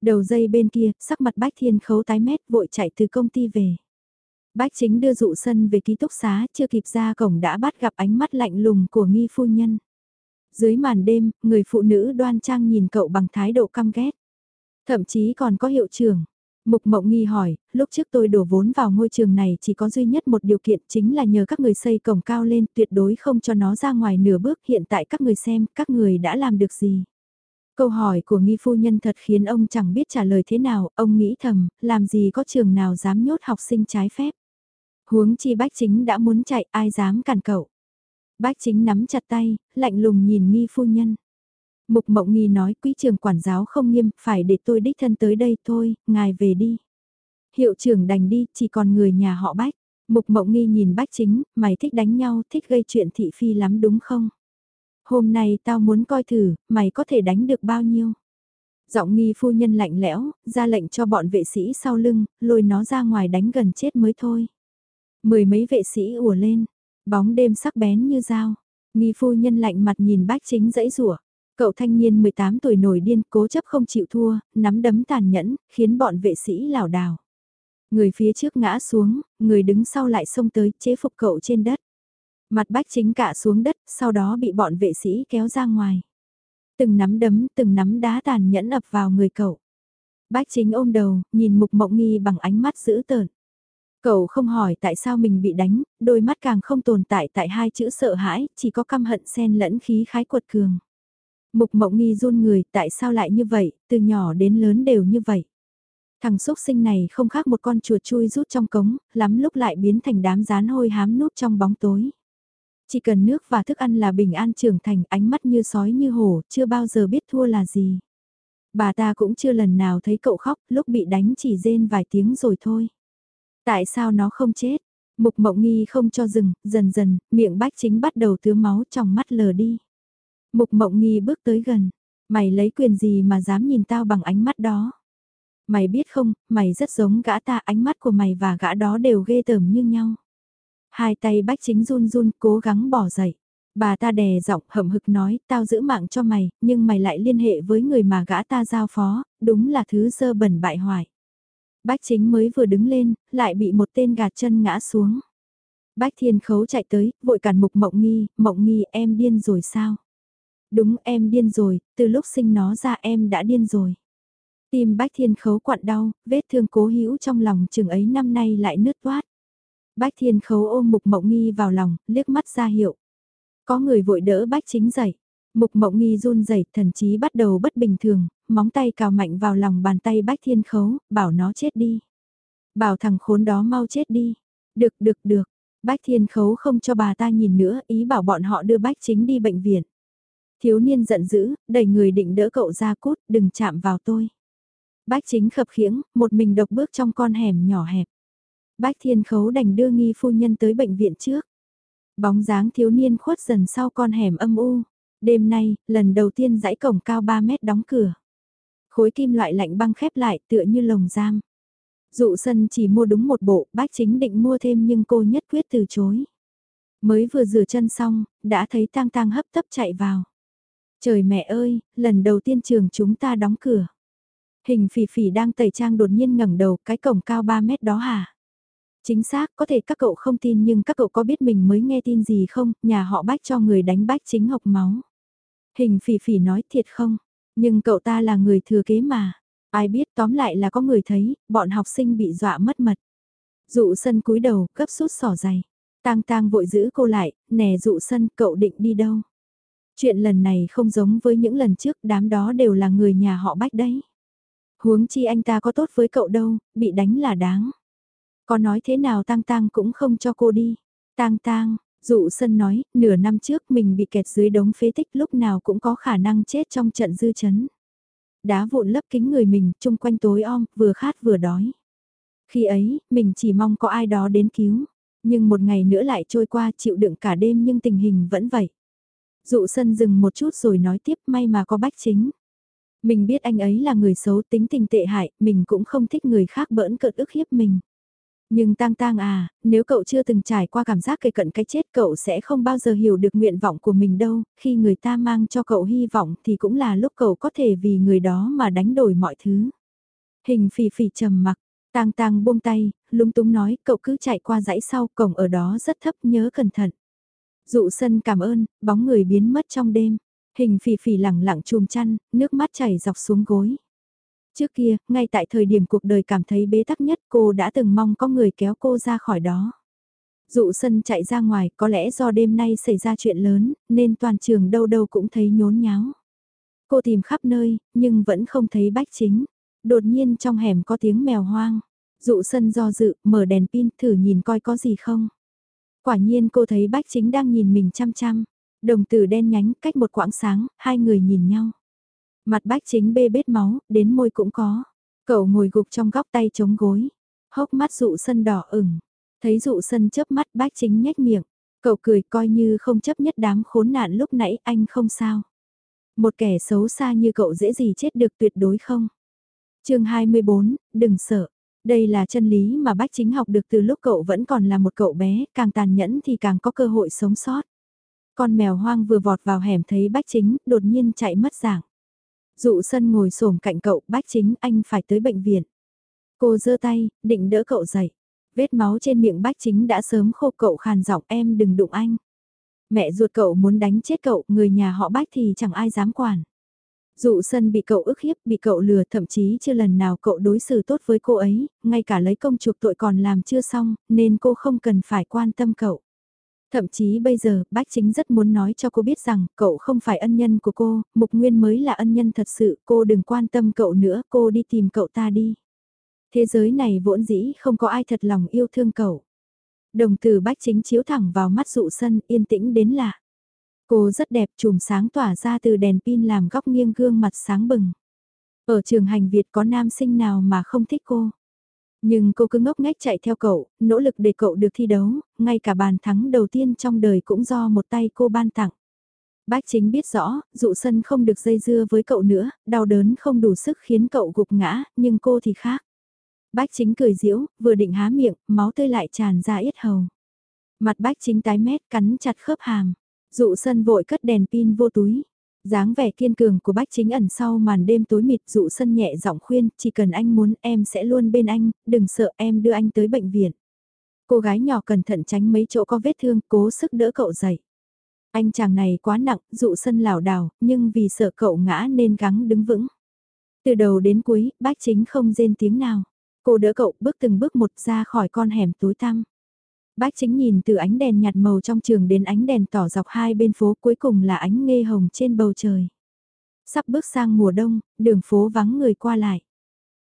Đầu dây bên kia, sắc mặt bách thiên khấu tái mét vội chạy từ công ty về. Bách chính đưa dụ sân về ký túc xá, chưa kịp ra cổng đã bắt gặp ánh mắt lạnh lùng của nghi phu nhân. Dưới màn đêm, người phụ nữ đoan trang nhìn cậu bằng thái độ căm ghét. Thậm chí còn có hiệu trưởng. Mục Mộng Nghi hỏi, lúc trước tôi đổ vốn vào ngôi trường này chỉ có duy nhất một điều kiện chính là nhờ các người xây cổng cao lên tuyệt đối không cho nó ra ngoài nửa bước hiện tại các người xem các người đã làm được gì. Câu hỏi của nghi phu nhân thật khiến ông chẳng biết trả lời thế nào, ông nghĩ thầm, làm gì có trường nào dám nhốt học sinh trái phép. Huống chi bách chính đã muốn chạy, ai dám cản cậu. Bách chính nắm chặt tay, lạnh lùng nhìn nghi phu nhân. Mục mộng nghi nói quý trường quản giáo không nghiêm, phải để tôi đích thân tới đây thôi, ngài về đi. Hiệu trưởng đành đi, chỉ còn người nhà họ bách. Mục mộng nghi nhìn bách chính, mày thích đánh nhau, thích gây chuyện thị phi lắm đúng không? Hôm nay tao muốn coi thử, mày có thể đánh được bao nhiêu? Giọng nghi phu nhân lạnh lẽo, ra lệnh cho bọn vệ sĩ sau lưng, lôi nó ra ngoài đánh gần chết mới thôi. Mười mấy vệ sĩ ùa lên, bóng đêm sắc bén như dao. Nghi phu nhân lạnh mặt nhìn bách chính dãy rủa Cậu thanh niên 18 tuổi nổi điên cố chấp không chịu thua, nắm đấm tàn nhẫn, khiến bọn vệ sĩ lảo đảo. Người phía trước ngã xuống, người đứng sau lại xông tới chế phục cậu trên đất. Mặt bách chính cả xuống đất, sau đó bị bọn vệ sĩ kéo ra ngoài. Từng nắm đấm, từng nắm đá tàn nhẫn ập vào người cậu. Bách chính ôm đầu, nhìn mục mộng nghi bằng ánh mắt dữ tợn. Cậu không hỏi tại sao mình bị đánh, đôi mắt càng không tồn tại tại hai chữ sợ hãi, chỉ có căm hận xen lẫn khí khái cuột cường. Mục mộng nghi run người, tại sao lại như vậy, từ nhỏ đến lớn đều như vậy. Thằng xúc sinh này không khác một con chuột chui rút trong cống, lắm lúc lại biến thành đám rán hôi hám núp trong bóng tối. Chỉ cần nước và thức ăn là bình an trưởng thành ánh mắt như sói như hổ, chưa bao giờ biết thua là gì. Bà ta cũng chưa lần nào thấy cậu khóc, lúc bị đánh chỉ rên vài tiếng rồi thôi. Tại sao nó không chết? Mục mộng nghi không cho dừng, dần dần, miệng bách chính bắt đầu tứa máu trong mắt lờ đi. Mục mộng nghi bước tới gần. Mày lấy quyền gì mà dám nhìn tao bằng ánh mắt đó? Mày biết không, mày rất giống gã ta ánh mắt của mày và gã đó đều ghê tởm như nhau. Hai tay bách chính run run cố gắng bỏ dậy. Bà ta đè giọng hậm hực nói, tao giữ mạng cho mày, nhưng mày lại liên hệ với người mà gã ta giao phó, đúng là thứ dơ bẩn bại hoại. Bách chính mới vừa đứng lên, lại bị một tên gạt chân ngã xuống. Bách thiên khấu chạy tới, vội cản mục mộng nghi, mộng nghi em điên rồi sao? Đúng em điên rồi, từ lúc sinh nó ra em đã điên rồi. Tim bách thiên khấu quặn đau, vết thương cố hữu trong lòng chừng ấy năm nay lại nứt toát. Bách thiên khấu ôm mục mộng nghi vào lòng, liếc mắt ra hiệu. Có người vội đỡ bách chính dậy. Mục mộng nghi run rẩy thần chí bắt đầu bất bình thường, móng tay cào mạnh vào lòng bàn tay bách thiên khấu, bảo nó chết đi. Bảo thằng khốn đó mau chết đi. Được được được, bách thiên khấu không cho bà ta nhìn nữa, ý bảo bọn họ đưa bách chính đi bệnh viện. Thiếu niên giận dữ, đẩy người định đỡ cậu ra cút, đừng chạm vào tôi. Bách chính khập khiễng, một mình độc bước trong con hẻm nhỏ hẹp. Bách thiên khấu đành đưa nghi phu nhân tới bệnh viện trước. Bóng dáng thiếu niên khuất dần sau con hẻm âm u. Đêm nay, lần đầu tiên dãy cổng cao 3 mét đóng cửa. Khối kim loại lạnh băng khép lại tựa như lồng giam. Dụ sân chỉ mua đúng một bộ, bách chính định mua thêm nhưng cô nhất quyết từ chối. Mới vừa rửa chân xong, đã thấy tang tang hấp tấp chạy vào. Trời mẹ ơi, lần đầu tiên trường chúng ta đóng cửa. Hình phỉ phỉ đang tẩy trang đột nhiên ngẩng đầu cái cổng cao 3 mét đó hả? Chính xác, có thể các cậu không tin nhưng các cậu có biết mình mới nghe tin gì không, nhà họ bách cho người đánh bách chính học máu. Hình phỉ phỉ nói thiệt không, nhưng cậu ta là người thừa kế mà. Ai biết tóm lại là có người thấy, bọn học sinh bị dọa mất mật. Dụ sân cúi đầu, gấp sút sỏ dày. Tang tang vội giữ cô lại, nè dụ sân, cậu định đi đâu? Chuyện lần này không giống với những lần trước, đám đó đều là người nhà họ bách đấy. Huống chi anh ta có tốt với cậu đâu, bị đánh là đáng. Có nói thế nào tang tang cũng không cho cô đi. Tang tang, dụ sân nói, nửa năm trước mình bị kẹt dưới đống phế tích lúc nào cũng có khả năng chết trong trận dư chấn. Đá vụn lấp kính người mình, chung quanh tối om, vừa khát vừa đói. Khi ấy, mình chỉ mong có ai đó đến cứu. Nhưng một ngày nữa lại trôi qua chịu đựng cả đêm nhưng tình hình vẫn vậy. Dụ sân dừng một chút rồi nói tiếp may mà có bách chính. Mình biết anh ấy là người xấu tính tình tệ hại, mình cũng không thích người khác bỡn cợt ức hiếp mình. Nhưng tang tang à, nếu cậu chưa từng trải qua cảm giác kề cận cái chết cậu sẽ không bao giờ hiểu được nguyện vọng của mình đâu, khi người ta mang cho cậu hy vọng thì cũng là lúc cậu có thể vì người đó mà đánh đổi mọi thứ. Hình phì phì trầm mặc, tang tang buông tay, lúng túng nói cậu cứ chạy qua dãy sau cổng ở đó rất thấp nhớ cẩn thận. Dụ sân cảm ơn, bóng người biến mất trong đêm. Hình phì phì lẳng lặng chùm chăn, nước mắt chảy dọc xuống gối. Trước kia, ngay tại thời điểm cuộc đời cảm thấy bế tắc nhất cô đã từng mong có người kéo cô ra khỏi đó. Dụ sân chạy ra ngoài có lẽ do đêm nay xảy ra chuyện lớn nên toàn trường đâu đâu cũng thấy nhốn nháo. Cô tìm khắp nơi nhưng vẫn không thấy bách chính. Đột nhiên trong hẻm có tiếng mèo hoang. Dụ sân do dự mở đèn pin thử nhìn coi có gì không. Quả nhiên cô thấy bách chính đang nhìn mình chăm chăm. Đồng tử đen nhánh cách một quãng sáng, hai người nhìn nhau. Mặt bách chính bê bết máu, đến môi cũng có. Cậu ngồi gục trong góc tay chống gối. Hốc mắt dụ sân đỏ ửng. Thấy dụ sân chớp mắt bách chính nhếch miệng. Cậu cười coi như không chấp nhất đám khốn nạn lúc nãy anh không sao. Một kẻ xấu xa như cậu dễ gì chết được tuyệt đối không. chương 24, đừng sợ. Đây là chân lý mà bách chính học được từ lúc cậu vẫn còn là một cậu bé, càng tàn nhẫn thì càng có cơ hội sống sót. Con mèo hoang vừa vọt vào hẻm thấy bách chính, đột nhiên chạy mất dạng. Dụ sân ngồi xổm cạnh cậu, bách chính anh phải tới bệnh viện. Cô giơ tay, định đỡ cậu dậy. Vết máu trên miệng bách chính đã sớm khô cậu khàn giọng em đừng đụng anh. Mẹ ruột cậu muốn đánh chết cậu, người nhà họ bách thì chẳng ai dám quản. Dụ sân bị cậu ức hiếp, bị cậu lừa, thậm chí chưa lần nào cậu đối xử tốt với cô ấy, ngay cả lấy công chuộc tội còn làm chưa xong, nên cô không cần phải quan tâm cậu. Thậm chí bây giờ, bách chính rất muốn nói cho cô biết rằng, cậu không phải ân nhân của cô, Mục Nguyên mới là ân nhân thật sự, cô đừng quan tâm cậu nữa, cô đi tìm cậu ta đi. Thế giới này vốn dĩ không có ai thật lòng yêu thương cậu. Đồng từ bách chính chiếu thẳng vào mắt dụ sân, yên tĩnh đến lạ. Cô rất đẹp, chùm sáng tỏa ra từ đèn pin làm góc nghiêng gương mặt sáng bừng. Ở trường hành Việt có nam sinh nào mà không thích cô? Nhưng cô cứ ngốc ngách chạy theo cậu, nỗ lực để cậu được thi đấu, ngay cả bàn thắng đầu tiên trong đời cũng do một tay cô ban tặng. Bách chính biết rõ, dụ sân không được dây dưa với cậu nữa, đau đớn không đủ sức khiến cậu gục ngã, nhưng cô thì khác. Bách chính cười diễu, vừa định há miệng, máu tươi lại tràn ra yết hầu. Mặt bách chính tái mét cắn chặt khớp hàm. Dụ sân vội cất đèn pin vô túi dáng vẻ kiên cường của bách chính ẩn sau màn đêm tối mịt dụ sân nhẹ giọng khuyên, chỉ cần anh muốn em sẽ luôn bên anh, đừng sợ em đưa anh tới bệnh viện. Cô gái nhỏ cẩn thận tránh mấy chỗ có vết thương, cố sức đỡ cậu dậy. Anh chàng này quá nặng, dụ sân lảo đảo, nhưng vì sợ cậu ngã nên gắng đứng vững. Từ đầu đến cuối, bác chính không rên tiếng nào. Cô đỡ cậu bước từng bước một ra khỏi con hẻm tối tăm. Bách chính nhìn từ ánh đèn nhạt màu trong trường đến ánh đèn tỏ dọc hai bên phố cuối cùng là ánh nghe hồng trên bầu trời. Sắp bước sang mùa đông, đường phố vắng người qua lại.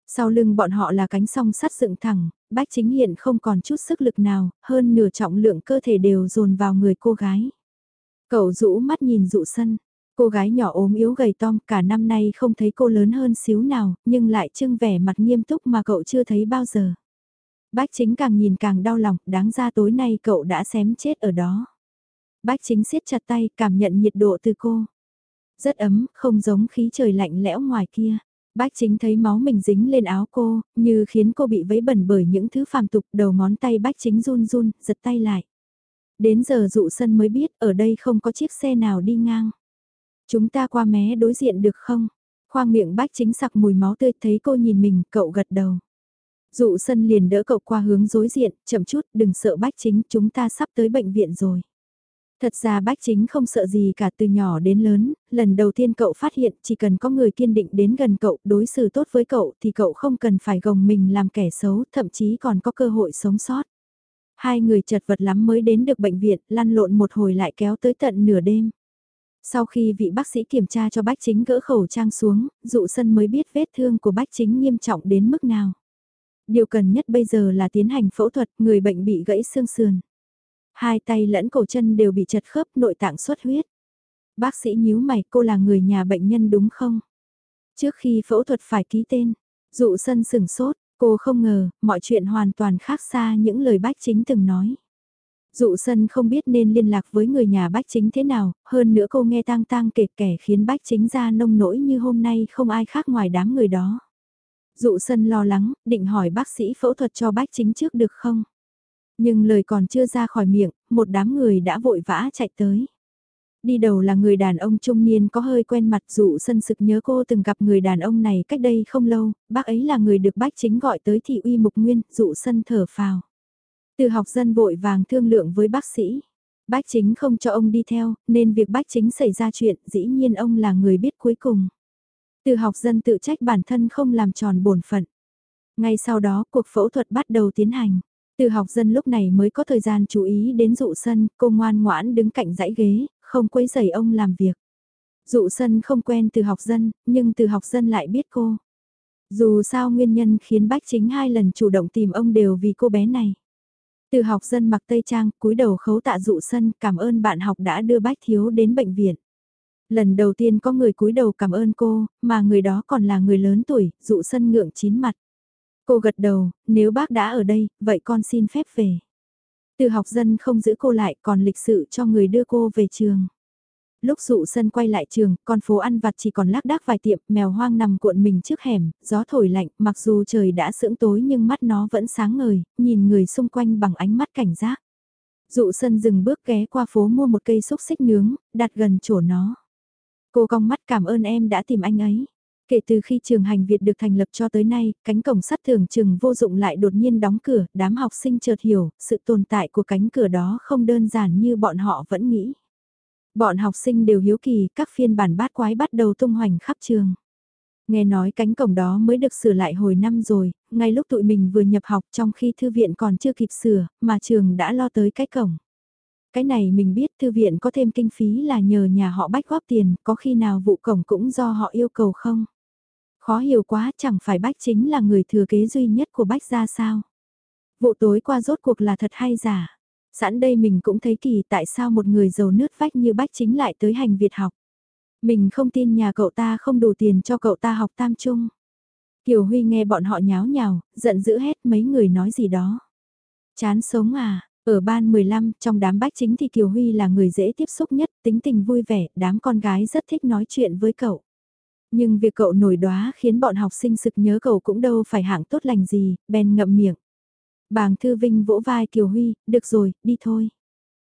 Sau lưng bọn họ là cánh song sắt dựng thẳng, bách chính hiện không còn chút sức lực nào, hơn nửa trọng lượng cơ thể đều dồn vào người cô gái. Cậu rũ mắt nhìn dụ sân, cô gái nhỏ ốm yếu gầy tom cả năm nay không thấy cô lớn hơn xíu nào, nhưng lại trưng vẻ mặt nghiêm túc mà cậu chưa thấy bao giờ. Bách chính càng nhìn càng đau lòng, đáng ra tối nay cậu đã xém chết ở đó. Bách chính siết chặt tay, cảm nhận nhiệt độ từ cô. Rất ấm, không giống khí trời lạnh lẽo ngoài kia. Bách chính thấy máu mình dính lên áo cô, như khiến cô bị vấy bẩn bởi những thứ phàm tục đầu ngón tay bách chính run run, giật tay lại. Đến giờ dụ sân mới biết ở đây không có chiếc xe nào đi ngang. Chúng ta qua mé đối diện được không? Khoang miệng bách chính sặc mùi máu tươi thấy cô nhìn mình, cậu gật đầu. Dụ sân liền đỡ cậu qua hướng dối diện, chậm chút, đừng sợ bách chính, chúng ta sắp tới bệnh viện rồi. Thật ra bách chính không sợ gì cả từ nhỏ đến lớn, lần đầu tiên cậu phát hiện chỉ cần có người kiên định đến gần cậu, đối xử tốt với cậu thì cậu không cần phải gồng mình làm kẻ xấu, thậm chí còn có cơ hội sống sót. Hai người chật vật lắm mới đến được bệnh viện, lăn lộn một hồi lại kéo tới tận nửa đêm. Sau khi vị bác sĩ kiểm tra cho bách chính gỡ khẩu trang xuống, dụ sân mới biết vết thương của bách chính nghiêm trọng đến mức nào điều cần nhất bây giờ là tiến hành phẫu thuật, người bệnh bị gãy xương sườn. Hai tay lẫn cổ chân đều bị chật khớp nội tạng xuất huyết. Bác sĩ nhíu mày cô là người nhà bệnh nhân đúng không? Trước khi phẫu thuật phải ký tên, dụ sân sừng sốt, cô không ngờ, mọi chuyện hoàn toàn khác xa những lời bác chính từng nói. Dụ sân không biết nên liên lạc với người nhà bác chính thế nào, hơn nữa cô nghe tang tang kể kẻ khiến bác chính ra nông nỗi như hôm nay không ai khác ngoài đám người đó. Dụ sân lo lắng, định hỏi bác sĩ phẫu thuật cho bách chính trước được không? Nhưng lời còn chưa ra khỏi miệng, một đám người đã vội vã chạy tới. Đi đầu là người đàn ông trung niên có hơi quen mặt dụ sân sực nhớ cô từng gặp người đàn ông này cách đây không lâu, bác ấy là người được bách chính gọi tới thị uy mục nguyên, dụ sân thở phào. Từ học dân vội vàng thương lượng với bác sĩ. Bách chính không cho ông đi theo, nên việc bách chính xảy ra chuyện dĩ nhiên ông là người biết cuối cùng. Từ học dân tự trách bản thân không làm tròn bổn phận. Ngay sau đó cuộc phẫu thuật bắt đầu tiến hành. Từ học dân lúc này mới có thời gian chú ý đến dụ sân, cô ngoan ngoãn đứng cạnh dãy ghế, không quấy rầy ông làm việc. Dụ sân không quen từ học dân, nhưng từ học dân lại biết cô. Dù sao nguyên nhân khiến bách chính hai lần chủ động tìm ông đều vì cô bé này. Từ học dân mặc tây trang, cúi đầu khấu tạ dụ sân, cảm ơn bạn học đã đưa bách thiếu đến bệnh viện. Lần đầu tiên có người cúi đầu cảm ơn cô, mà người đó còn là người lớn tuổi, dụ sân ngượng chín mặt. Cô gật đầu, nếu bác đã ở đây, vậy con xin phép về. Từ học dân không giữ cô lại còn lịch sự cho người đưa cô về trường. Lúc dụ sân quay lại trường, con phố ăn vặt chỉ còn lác đác vài tiệm, mèo hoang nằm cuộn mình trước hẻm, gió thổi lạnh, mặc dù trời đã sưỡng tối nhưng mắt nó vẫn sáng ngời, nhìn người xung quanh bằng ánh mắt cảnh giác. Dụ sân dừng bước ghé qua phố mua một cây xúc xích nướng, đặt gần chỗ nó. Cô cong mắt cảm ơn em đã tìm anh ấy. Kể từ khi trường hành Việt được thành lập cho tới nay, cánh cổng sắt thường trường vô dụng lại đột nhiên đóng cửa, đám học sinh chợt hiểu, sự tồn tại của cánh cửa đó không đơn giản như bọn họ vẫn nghĩ. Bọn học sinh đều hiếu kỳ, các phiên bản bát quái bắt đầu tung hoành khắp trường. Nghe nói cánh cổng đó mới được sửa lại hồi năm rồi, ngay lúc tụi mình vừa nhập học trong khi thư viện còn chưa kịp sửa, mà trường đã lo tới cái cổng. Cái này mình biết thư viện có thêm kinh phí là nhờ nhà họ bách góp tiền, có khi nào vụ cổng cũng do họ yêu cầu không? Khó hiểu quá chẳng phải bách chính là người thừa kế duy nhất của bách ra sao? Vụ tối qua rốt cuộc là thật hay giả? Sẵn đây mình cũng thấy kỳ tại sao một người giàu nướt vách như bách chính lại tới hành Việt học. Mình không tin nhà cậu ta không đủ tiền cho cậu ta học tam trung. Kiều Huy nghe bọn họ nháo nhào, giận dữ hết mấy người nói gì đó. Chán sống à, ở ban 15, trong đám bách chính thì Kiều Huy là người dễ tiếp xúc nhất, tính tình vui vẻ, đám con gái rất thích nói chuyện với cậu. Nhưng việc cậu nổi đóa khiến bọn học sinh sực nhớ cậu cũng đâu phải hạng tốt lành gì, bèn ngậm miệng. Bàng Thư Vinh vỗ vai Kiều Huy, được rồi, đi thôi.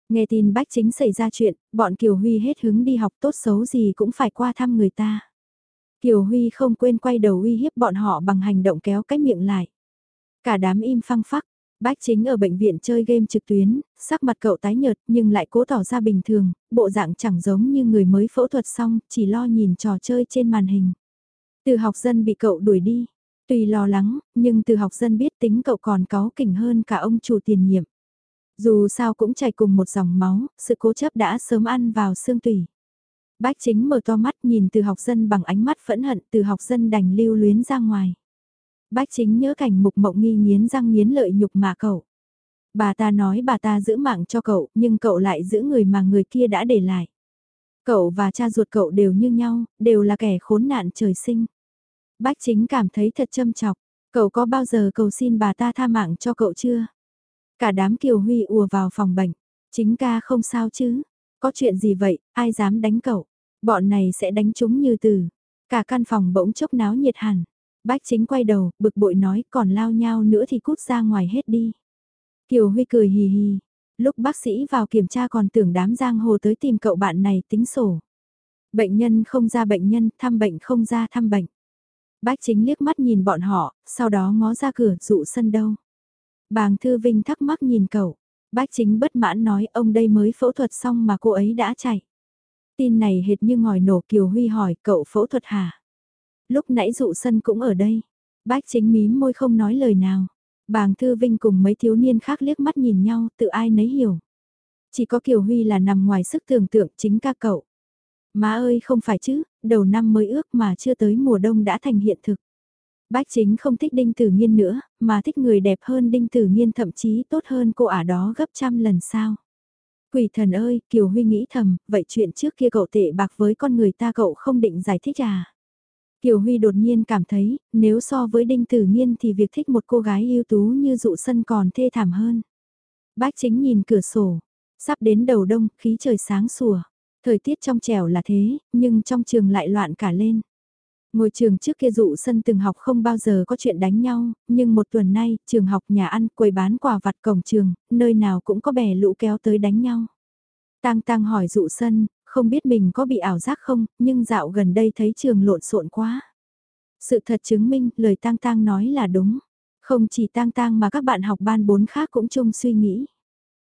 Nghe tin bách chính xảy ra chuyện, bọn Kiều Huy hết hứng đi học tốt xấu gì cũng phải qua thăm người ta. Kiều Huy không quên quay đầu uy hiếp bọn họ bằng hành động kéo cái miệng lại. Cả đám im phăng phắc, Bách chính ở bệnh viện chơi game trực tuyến, sắc mặt cậu tái nhợt nhưng lại cố tỏ ra bình thường, bộ dạng chẳng giống như người mới phẫu thuật xong, chỉ lo nhìn trò chơi trên màn hình. Từ học dân bị cậu đuổi đi, tuy lo lắng, nhưng từ học dân biết tính cậu còn cáu kỉnh hơn cả ông chủ tiền nhiệm. Dù sao cũng chảy cùng một dòng máu, sự cố chấp đã sớm ăn vào xương tủy. Bách chính mở to mắt nhìn từ học dân bằng ánh mắt phẫn hận từ học dân đành lưu luyến ra ngoài. Bách chính nhớ cảnh mục mộng nghi nghiến răng nghiến lợi nhục mà cậu. Bà ta nói bà ta giữ mạng cho cậu, nhưng cậu lại giữ người mà người kia đã để lại. Cậu và cha ruột cậu đều như nhau, đều là kẻ khốn nạn trời sinh. Bách chính cảm thấy thật châm chọc, cậu có bao giờ cầu xin bà ta tha mạng cho cậu chưa? Cả đám kiều huy ùa vào phòng bệnh, chính ca không sao chứ, có chuyện gì vậy, ai dám đánh cậu? Bọn này sẽ đánh chúng như từ. Cả căn phòng bỗng chốc náo nhiệt hẳn. Bách chính quay đầu, bực bội nói còn lao nhau nữa thì cút ra ngoài hết đi. Kiều Huy cười hì hì, lúc bác sĩ vào kiểm tra còn tưởng đám giang hồ tới tìm cậu bạn này tính sổ. Bệnh nhân không ra bệnh nhân, thăm bệnh không ra thăm bệnh. Bách chính liếc mắt nhìn bọn họ, sau đó ngó ra cửa dụ sân đâu. Bàng Thư Vinh thắc mắc nhìn cậu. Bách chính bất mãn nói ông đây mới phẫu thuật xong mà cô ấy đã chạy. Tin này hệt như ngòi nổ Kiều Huy hỏi cậu phẫu thuật hả? Lúc nãy dụ sân cũng ở đây. Bách chính mím môi không nói lời nào. Bàng Thư Vinh cùng mấy thiếu niên khác liếc mắt nhìn nhau, tự ai nấy hiểu. Chỉ có Kiều Huy là nằm ngoài sức tưởng tượng chính ca cậu. Má ơi không phải chứ, đầu năm mới ước mà chưa tới mùa đông đã thành hiện thực. Bách chính không thích Đinh Tử Nghiên nữa, mà thích người đẹp hơn Đinh Tử Nghiên thậm chí tốt hơn cô ả đó gấp trăm lần sao. Quỷ thần ơi, Kiều Huy nghĩ thầm, vậy chuyện trước kia cậu tệ bạc với con người ta cậu không định giải thích à? Kiều Huy đột nhiên cảm thấy, nếu so với Đinh Tử Nhiên thì việc thích một cô gái ưu tú như dụ sân còn thê thảm hơn. Bác chính nhìn cửa sổ, sắp đến đầu đông, khí trời sáng sủa. Thời tiết trong trẻo là thế, nhưng trong trường lại loạn cả lên. Ngôi trường trước kia dụ sân từng học không bao giờ có chuyện đánh nhau, nhưng một tuần nay, trường học nhà ăn, quầy bán quà vặt cổng trường, nơi nào cũng có bè lũ kéo tới đánh nhau. Tang Tang hỏi dụ sân, không biết mình có bị ảo giác không, nhưng dạo gần đây thấy trường lộn xộn quá. Sự thật chứng minh lời tang tang nói là đúng. Không chỉ tang tang mà các bạn học ban 4 khác cũng chung suy nghĩ.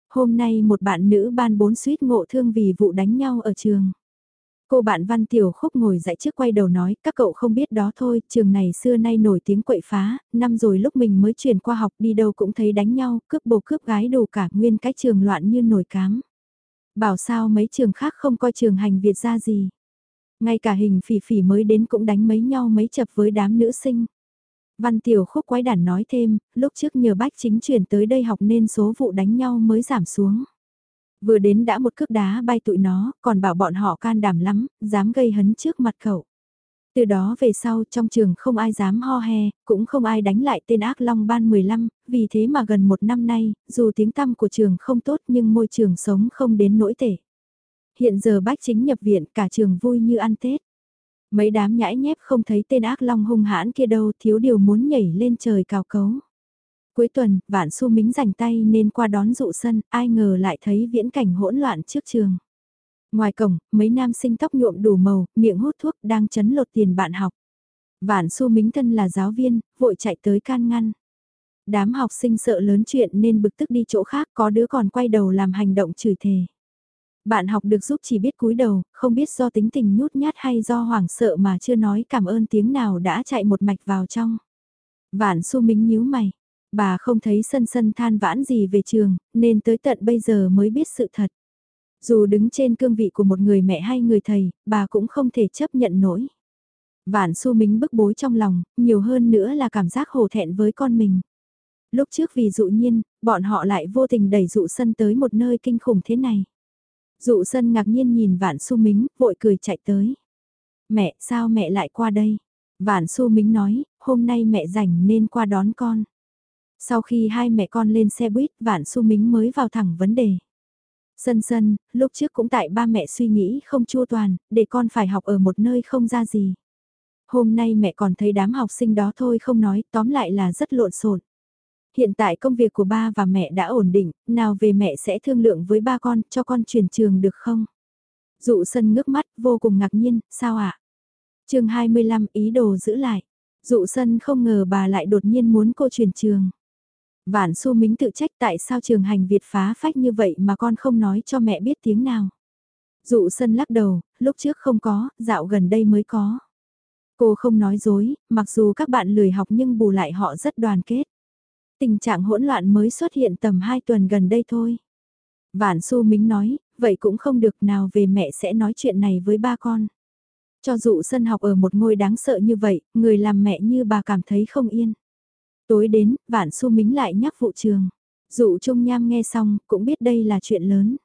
Hôm nay một bạn nữ ban 4 suýt ngộ thương vì vụ đánh nhau ở trường. Cô bạn Văn Tiểu Khúc ngồi dậy trước quay đầu nói, các cậu không biết đó thôi, trường này xưa nay nổi tiếng quậy phá, năm rồi lúc mình mới chuyển qua học đi đâu cũng thấy đánh nhau, cướp bồ cướp gái đủ cả, nguyên cái trường loạn như nổi cám. Bảo sao mấy trường khác không coi trường hành Việt ra gì. Ngay cả hình phỉ phỉ mới đến cũng đánh mấy nhau mấy chập với đám nữ sinh. Văn Tiểu Khúc quái đản nói thêm, lúc trước nhờ bách chính chuyển tới đây học nên số vụ đánh nhau mới giảm xuống. Vừa đến đã một cước đá bay tụi nó, còn bảo bọn họ can đảm lắm, dám gây hấn trước mặt cậu. Từ đó về sau trong trường không ai dám ho he, cũng không ai đánh lại tên ác long ban 15, vì thế mà gần một năm nay, dù tiếng tăm của trường không tốt nhưng môi trường sống không đến nỗi tệ. Hiện giờ bách chính nhập viện cả trường vui như ăn Tết. Mấy đám nhãi nhép không thấy tên ác long hung hãn kia đâu thiếu điều muốn nhảy lên trời cào cấu. Cuối tuần, vạn su mính rảnh tay nên qua đón dụ sân, ai ngờ lại thấy viễn cảnh hỗn loạn trước trường. Ngoài cổng, mấy nam sinh tóc nhuộm đủ màu, miệng hút thuốc đang chấn lột tiền bạn học. Vạn su mính thân là giáo viên, vội chạy tới can ngăn. Đám học sinh sợ lớn chuyện nên bực tức đi chỗ khác có đứa còn quay đầu làm hành động chửi thề. Bạn học được giúp chỉ biết cúi đầu, không biết do tính tình nhút nhát hay do hoảng sợ mà chưa nói cảm ơn tiếng nào đã chạy một mạch vào trong. Vạn su mính nhíu mày, bà không thấy sân sân than vãn gì về trường, nên tới tận bây giờ mới biết sự thật. Dù đứng trên cương vị của một người mẹ hay người thầy, bà cũng không thể chấp nhận nổi. Vạn su mính bức bối trong lòng, nhiều hơn nữa là cảm giác hổ thẹn với con mình. Lúc trước vì dụ nhiên, bọn họ lại vô tình đẩy dụ sân tới một nơi kinh khủng thế này. Dụ sân ngạc nhiên nhìn vạn su mính, vội cười chạy tới. Mẹ, sao mẹ lại qua đây? Vạn su mính nói, hôm nay mẹ rảnh nên qua đón con. Sau khi hai mẹ con lên xe buýt, Vạn Xu Mính mới vào thẳng vấn đề. Sân sân, lúc trước cũng tại ba mẹ suy nghĩ không chua toàn, để con phải học ở một nơi không ra gì. Hôm nay mẹ còn thấy đám học sinh đó thôi không nói, tóm lại là rất lộn xộn. Hiện tại công việc của ba và mẹ đã ổn định, nào về mẹ sẽ thương lượng với ba con, cho con chuyển trường được không? Dụ sân ngước mắt, vô cùng ngạc nhiên, sao ạ? À? chương 25 ý đồ giữ lại. Dụ sân không ngờ bà lại đột nhiên muốn cô chuyển trường. Vạn Xu Mính tự trách tại sao trường hành Việt phá phách như vậy mà con không nói cho mẹ biết tiếng nào. Dụ sân lắc đầu, lúc trước không có, dạo gần đây mới có. Cô không nói dối, mặc dù các bạn lười học nhưng bù lại họ rất đoàn kết. Tình trạng hỗn loạn mới xuất hiện tầm 2 tuần gần đây thôi. Vạn Xu Mính nói, vậy cũng không được nào về mẹ sẽ nói chuyện này với ba con. Cho dụ sân học ở một ngôi đáng sợ như vậy, người làm mẹ như bà cảm thấy không yên. Tối đến, vạn su mính lại nhắc vụ trường. Dụ Trung Nham nghe xong, cũng biết đây là chuyện lớn.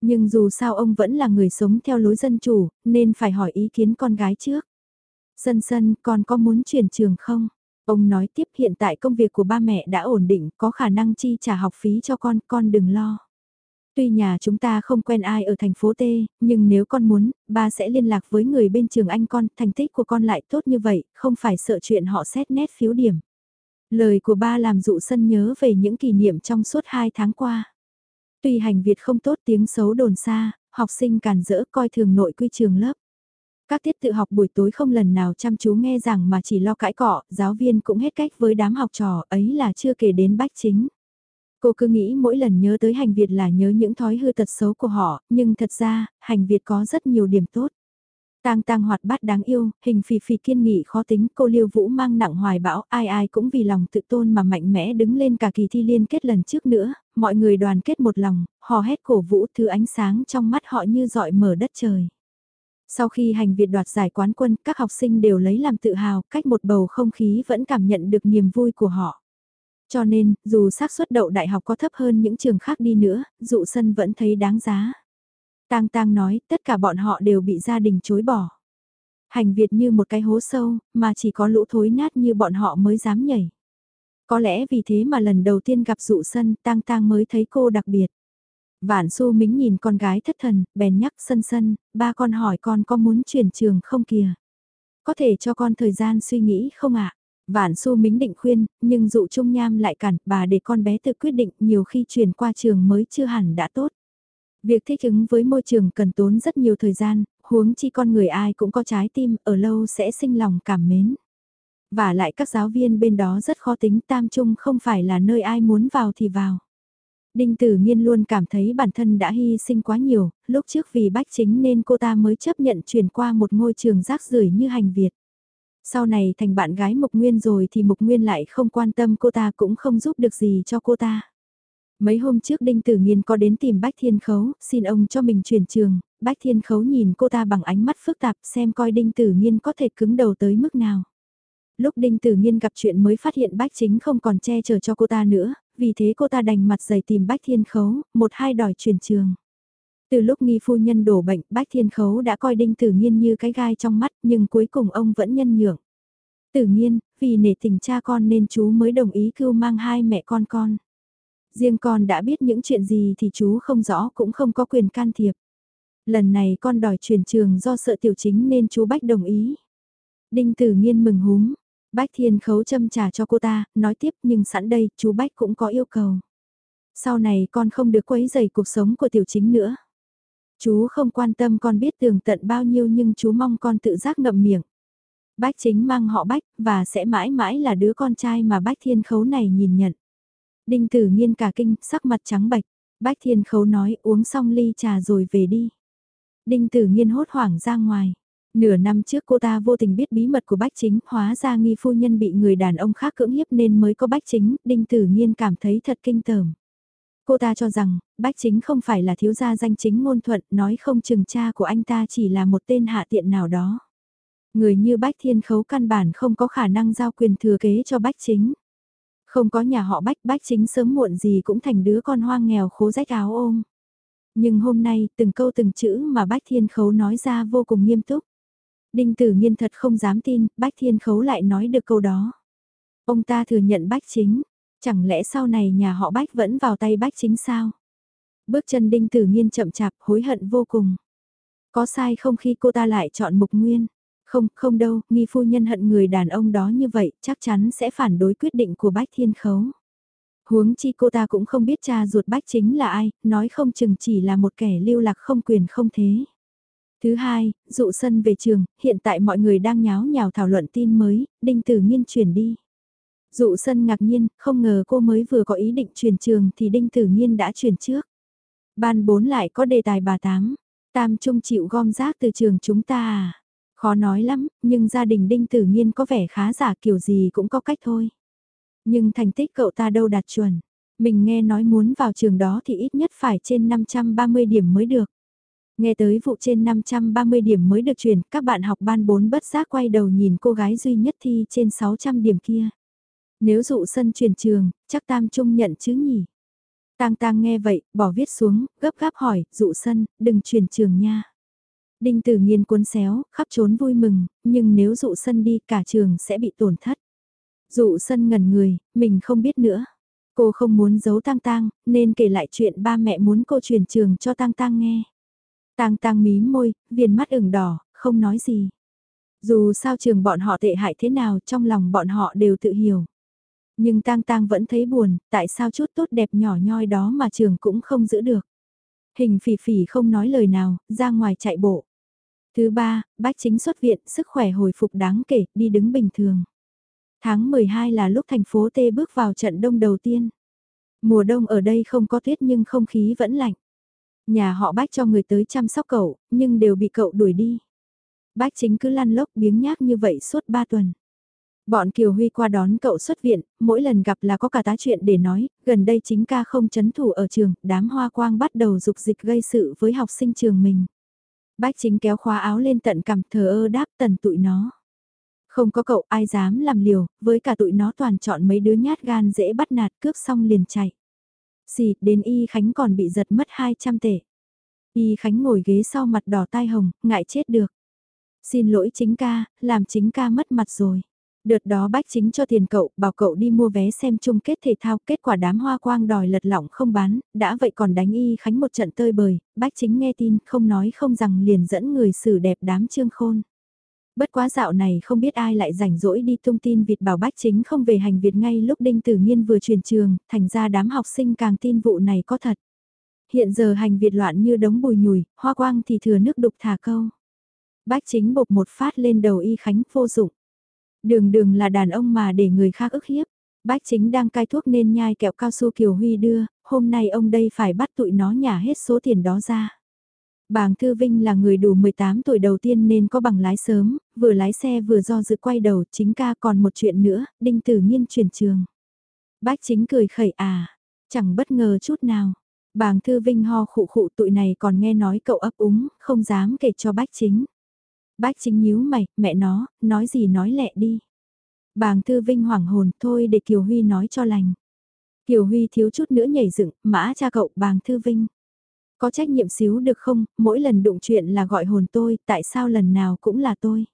Nhưng dù sao ông vẫn là người sống theo lối dân chủ, nên phải hỏi ý kiến con gái trước. Sân sân, con có muốn chuyển trường không? Ông nói tiếp hiện tại công việc của ba mẹ đã ổn định, có khả năng chi trả học phí cho con, con đừng lo. Tuy nhà chúng ta không quen ai ở thành phố T, nhưng nếu con muốn, ba sẽ liên lạc với người bên trường anh con, thành tích của con lại tốt như vậy, không phải sợ chuyện họ xét nét phiếu điểm. Lời của ba làm dụ sân nhớ về những kỷ niệm trong suốt hai tháng qua. Tuy hành Việt không tốt tiếng xấu đồn xa, học sinh càn rỡ coi thường nội quy trường lớp. Các tiết tự học buổi tối không lần nào chăm chú nghe rằng mà chỉ lo cãi cọ, giáo viên cũng hết cách với đám học trò ấy là chưa kể đến bách chính. Cô cứ nghĩ mỗi lần nhớ tới hành Việt là nhớ những thói hư tật xấu của họ, nhưng thật ra, hành Việt có rất nhiều điểm tốt. Tang tang hoạt bát đáng yêu, hình phì phì kiên nghị khó tính, cô Liêu Vũ mang nặng hoài bão, ai ai cũng vì lòng tự tôn mà mạnh mẽ đứng lên cả kỳ thi liên kết lần trước nữa, mọi người đoàn kết một lòng, hò hét cổ vũ thứ ánh sáng trong mắt họ như dọi mở đất trời. Sau khi hành Việt đoạt giải quán quân, các học sinh đều lấy làm tự hào, cách một bầu không khí vẫn cảm nhận được niềm vui của họ. Cho nên, dù xác suất đậu đại học có thấp hơn những trường khác đi nữa, dụ sân vẫn thấy đáng giá. Tang Tang nói, tất cả bọn họ đều bị gia đình chối bỏ. Hành Việt như một cái hố sâu, mà chỉ có lũ thối nát như bọn họ mới dám nhảy. Có lẽ vì thế mà lần đầu tiên gặp dụ sân, Tang Tang mới thấy cô đặc biệt. Vạn Xu Mính nhìn con gái thất thần, bèn nhắc sân sân, ba con hỏi con có muốn chuyển trường không kìa. Có thể cho con thời gian suy nghĩ không ạ? Vạn Xu Mính định khuyên, nhưng dụ Trung Nham lại cản, bà để con bé tự quyết định nhiều khi chuyển qua trường mới chưa hẳn đã tốt. Việc thích ứng với môi trường cần tốn rất nhiều thời gian, huống chi con người ai cũng có trái tim, ở lâu sẽ sinh lòng cảm mến. Và lại các giáo viên bên đó rất khó tính tam trung không phải là nơi ai muốn vào thì vào. Đinh Tử Nhiên luôn cảm thấy bản thân đã hy sinh quá nhiều, lúc trước vì bách chính nên cô ta mới chấp nhận chuyển qua một ngôi trường rác rưởi như hành Việt. Sau này thành bạn gái Mục Nguyên rồi thì Mục Nguyên lại không quan tâm cô ta cũng không giúp được gì cho cô ta. Mấy hôm trước Đinh Tử Nhiên có đến tìm Bách Thiên Khấu, xin ông cho mình chuyển trường, Bách Thiên Khấu nhìn cô ta bằng ánh mắt phức tạp xem coi Đinh Tử Nhiên có thể cứng đầu tới mức nào. Lúc Đinh Tử Nhiên gặp chuyện mới phát hiện Bách Chính không còn che chở cho cô ta nữa, vì thế cô ta đành mặt dày tìm Bách Thiên Khấu, một hai đòi chuyển trường. Từ lúc nghi phu nhân đổ bệnh, Bách Thiên Khấu đã coi Đinh Tử Nhiên như cái gai trong mắt, nhưng cuối cùng ông vẫn nhân nhượng. Tử Nhiên, vì nể tình cha con nên chú mới đồng ý cưu mang hai mẹ con con. Riêng con đã biết những chuyện gì thì chú không rõ cũng không có quyền can thiệp. Lần này con đòi chuyển trường do sợ tiểu chính nên chú Bách đồng ý. Đinh Tử Nhiên mừng húm, Bách Thiên Khấu châm trà cho cô ta, nói tiếp nhưng sẵn đây, chú Bách cũng có yêu cầu. Sau này con không được quấy rầy cuộc sống của tiểu chính nữa. Chú không quan tâm con biết tường tận bao nhiêu nhưng chú mong con tự giác ngậm miệng. Bách chính mang họ Bách và sẽ mãi mãi là đứa con trai mà Bách Thiên Khấu này nhìn nhận. Đinh tử nhiên cả kinh, sắc mặt trắng bạch. Bách Thiên Khấu nói uống xong ly trà rồi về đi. Đinh tử nhiên hốt hoảng ra ngoài. Nửa năm trước cô ta vô tình biết bí mật của Bách Chính, hóa ra nghi phu nhân bị người đàn ông khác cưỡng hiếp nên mới có Bách Chính, Đinh Tử Nhiên cảm thấy thật kinh tởm. Cô ta cho rằng, Bách Chính không phải là thiếu gia danh chính ngôn thuận, nói không chừng cha của anh ta chỉ là một tên hạ tiện nào đó. Người như Bách Thiên Khấu căn bản không có khả năng giao quyền thừa kế cho Bách Chính. Không có nhà họ Bách, Bách Chính sớm muộn gì cũng thành đứa con hoang nghèo khố rách áo ôm. Nhưng hôm nay, từng câu từng chữ mà Bách Thiên Khấu nói ra vô cùng nghiêm túc. Đinh Tử Nhiên thật không dám tin, Bách Thiên Khấu lại nói được câu đó. Ông ta thừa nhận Bách Chính, chẳng lẽ sau này nhà họ Bách vẫn vào tay Bách Chính sao? Bước chân Đinh Tử Nhiên chậm chạp, hối hận vô cùng. Có sai không khi cô ta lại chọn Mục Nguyên? Không, không đâu, nghi phu nhân hận người đàn ông đó như vậy, chắc chắn sẽ phản đối quyết định của Bách Thiên Khấu. Huống chi cô ta cũng không biết cha ruột Bách Chính là ai, nói không chừng chỉ là một kẻ lưu lạc không quyền không thế. Thứ hai, dụ sân về trường, hiện tại mọi người đang nháo nhào thảo luận tin mới, đinh tử nghiên chuyển đi. Dụ sân ngạc nhiên, không ngờ cô mới vừa có ý định chuyển trường thì đinh tử nghiên đã chuyển trước. Ban bốn lại có đề tài bà Tám. Tam Trung chịu gom rác từ trường chúng ta à? Khó nói lắm, nhưng gia đình đinh tử nhiên có vẻ khá giả kiểu gì cũng có cách thôi. Nhưng thành tích cậu ta đâu đạt chuẩn. Mình nghe nói muốn vào trường đó thì ít nhất phải trên 530 điểm mới được. Nghe tới vụ trên 530 điểm mới được chuyển, các bạn học ban 4 bất giác quay đầu nhìn cô gái duy nhất thi trên 600 điểm kia. Nếu dụ sân chuyển trường, chắc Tam Trung nhận chứ nhỉ? Tang Tang nghe vậy, bỏ viết xuống, gấp gáp hỏi, dụ sân, đừng chuyển trường nha. Đinh tử nghiên cuốn xéo, khắp trốn vui mừng, nhưng nếu dụ sân đi cả trường sẽ bị tổn thất. Dụ sân ngẩn người, mình không biết nữa. Cô không muốn giấu Tang Tang, nên kể lại chuyện ba mẹ muốn cô chuyển trường cho Tang Tang nghe. Tang tang mí môi, viền mắt ửng đỏ, không nói gì. Dù sao trường bọn họ tệ hại thế nào trong lòng bọn họ đều tự hiểu. Nhưng tang tang vẫn thấy buồn, tại sao chút tốt đẹp nhỏ nhoi đó mà trường cũng không giữ được. Hình phỉ phỉ không nói lời nào, ra ngoài chạy bộ. Thứ ba, bác chính xuất viện, sức khỏe hồi phục đáng kể, đi đứng bình thường. Tháng 12 là lúc thành phố T bước vào trận đông đầu tiên. Mùa đông ở đây không có tuyết nhưng không khí vẫn lạnh. Nhà họ bách cho người tới chăm sóc cậu, nhưng đều bị cậu đuổi đi. Bách chính cứ lăn lốc biếng nhác như vậy suốt 3 tuần. Bọn Kiều Huy qua đón cậu xuất viện, mỗi lần gặp là có cả tá chuyện để nói, gần đây chính ca không chấn thủ ở trường, đám hoa quang bắt đầu dục dịch gây sự với học sinh trường mình. Bách chính kéo khóa áo lên tận cằm thờ ơ đáp tần tụi nó. Không có cậu ai dám làm liều, với cả tụi nó toàn chọn mấy đứa nhát gan dễ bắt nạt cướp xong liền chạy. Xì, đến Y Khánh còn bị giật mất 200 tệ. Y Khánh ngồi ghế sau mặt đỏ tai hồng, ngại chết được. Xin lỗi chính ca, làm chính ca mất mặt rồi. Đợt đó bách chính cho tiền cậu, bảo cậu đi mua vé xem chung kết thể thao, kết quả đám hoa quang đòi lật lỏng không bán, đã vậy còn đánh y khánh một trận tơi bời, bách chính nghe tin, không nói không rằng liền dẫn người xử đẹp đám trương khôn. Bất quá dạo này không biết ai lại rảnh rỗi đi thông tin vịt bảo bách chính không về hành Việt ngay lúc Đinh Tử Nhiên vừa truyền trường, thành ra đám học sinh càng tin vụ này có thật. Hiện giờ hành Việt loạn như đống bùi nhùi, hoa quang thì thừa nước đục thả câu. Bách chính bột một phát lên đầu y khánh vô dụng. Đường đường là đàn ông mà để người khác ức hiếp. Bách chính đang cai thuốc nên nhai kẹo cao su Kiều Huy đưa, hôm nay ông đây phải bắt tụi nó nhả hết số tiền đó ra. Bàng Thư Vinh là người đủ 18 tuổi đầu tiên nên có bằng lái sớm, vừa lái xe vừa do dự quay đầu chính ca còn một chuyện nữa, đinh tử nghiên chuyển trường. Bách chính cười khẩy à, chẳng bất ngờ chút nào. Bàng Thư Vinh ho khụ khụ tụi này còn nghe nói cậu ấp úng, không dám kể cho bách chính. Bách chính nhíu mày, mẹ nó, nói gì nói lẹ đi. Bàng Thư Vinh hoảng hồn, thôi để Kiều Huy nói cho lành. Kiều Huy thiếu chút nữa nhảy dựng, mã cha cậu Bàng Thư Vinh. Có trách nhiệm xíu được không, mỗi lần đụng chuyện là gọi hồn tôi, tại sao lần nào cũng là tôi.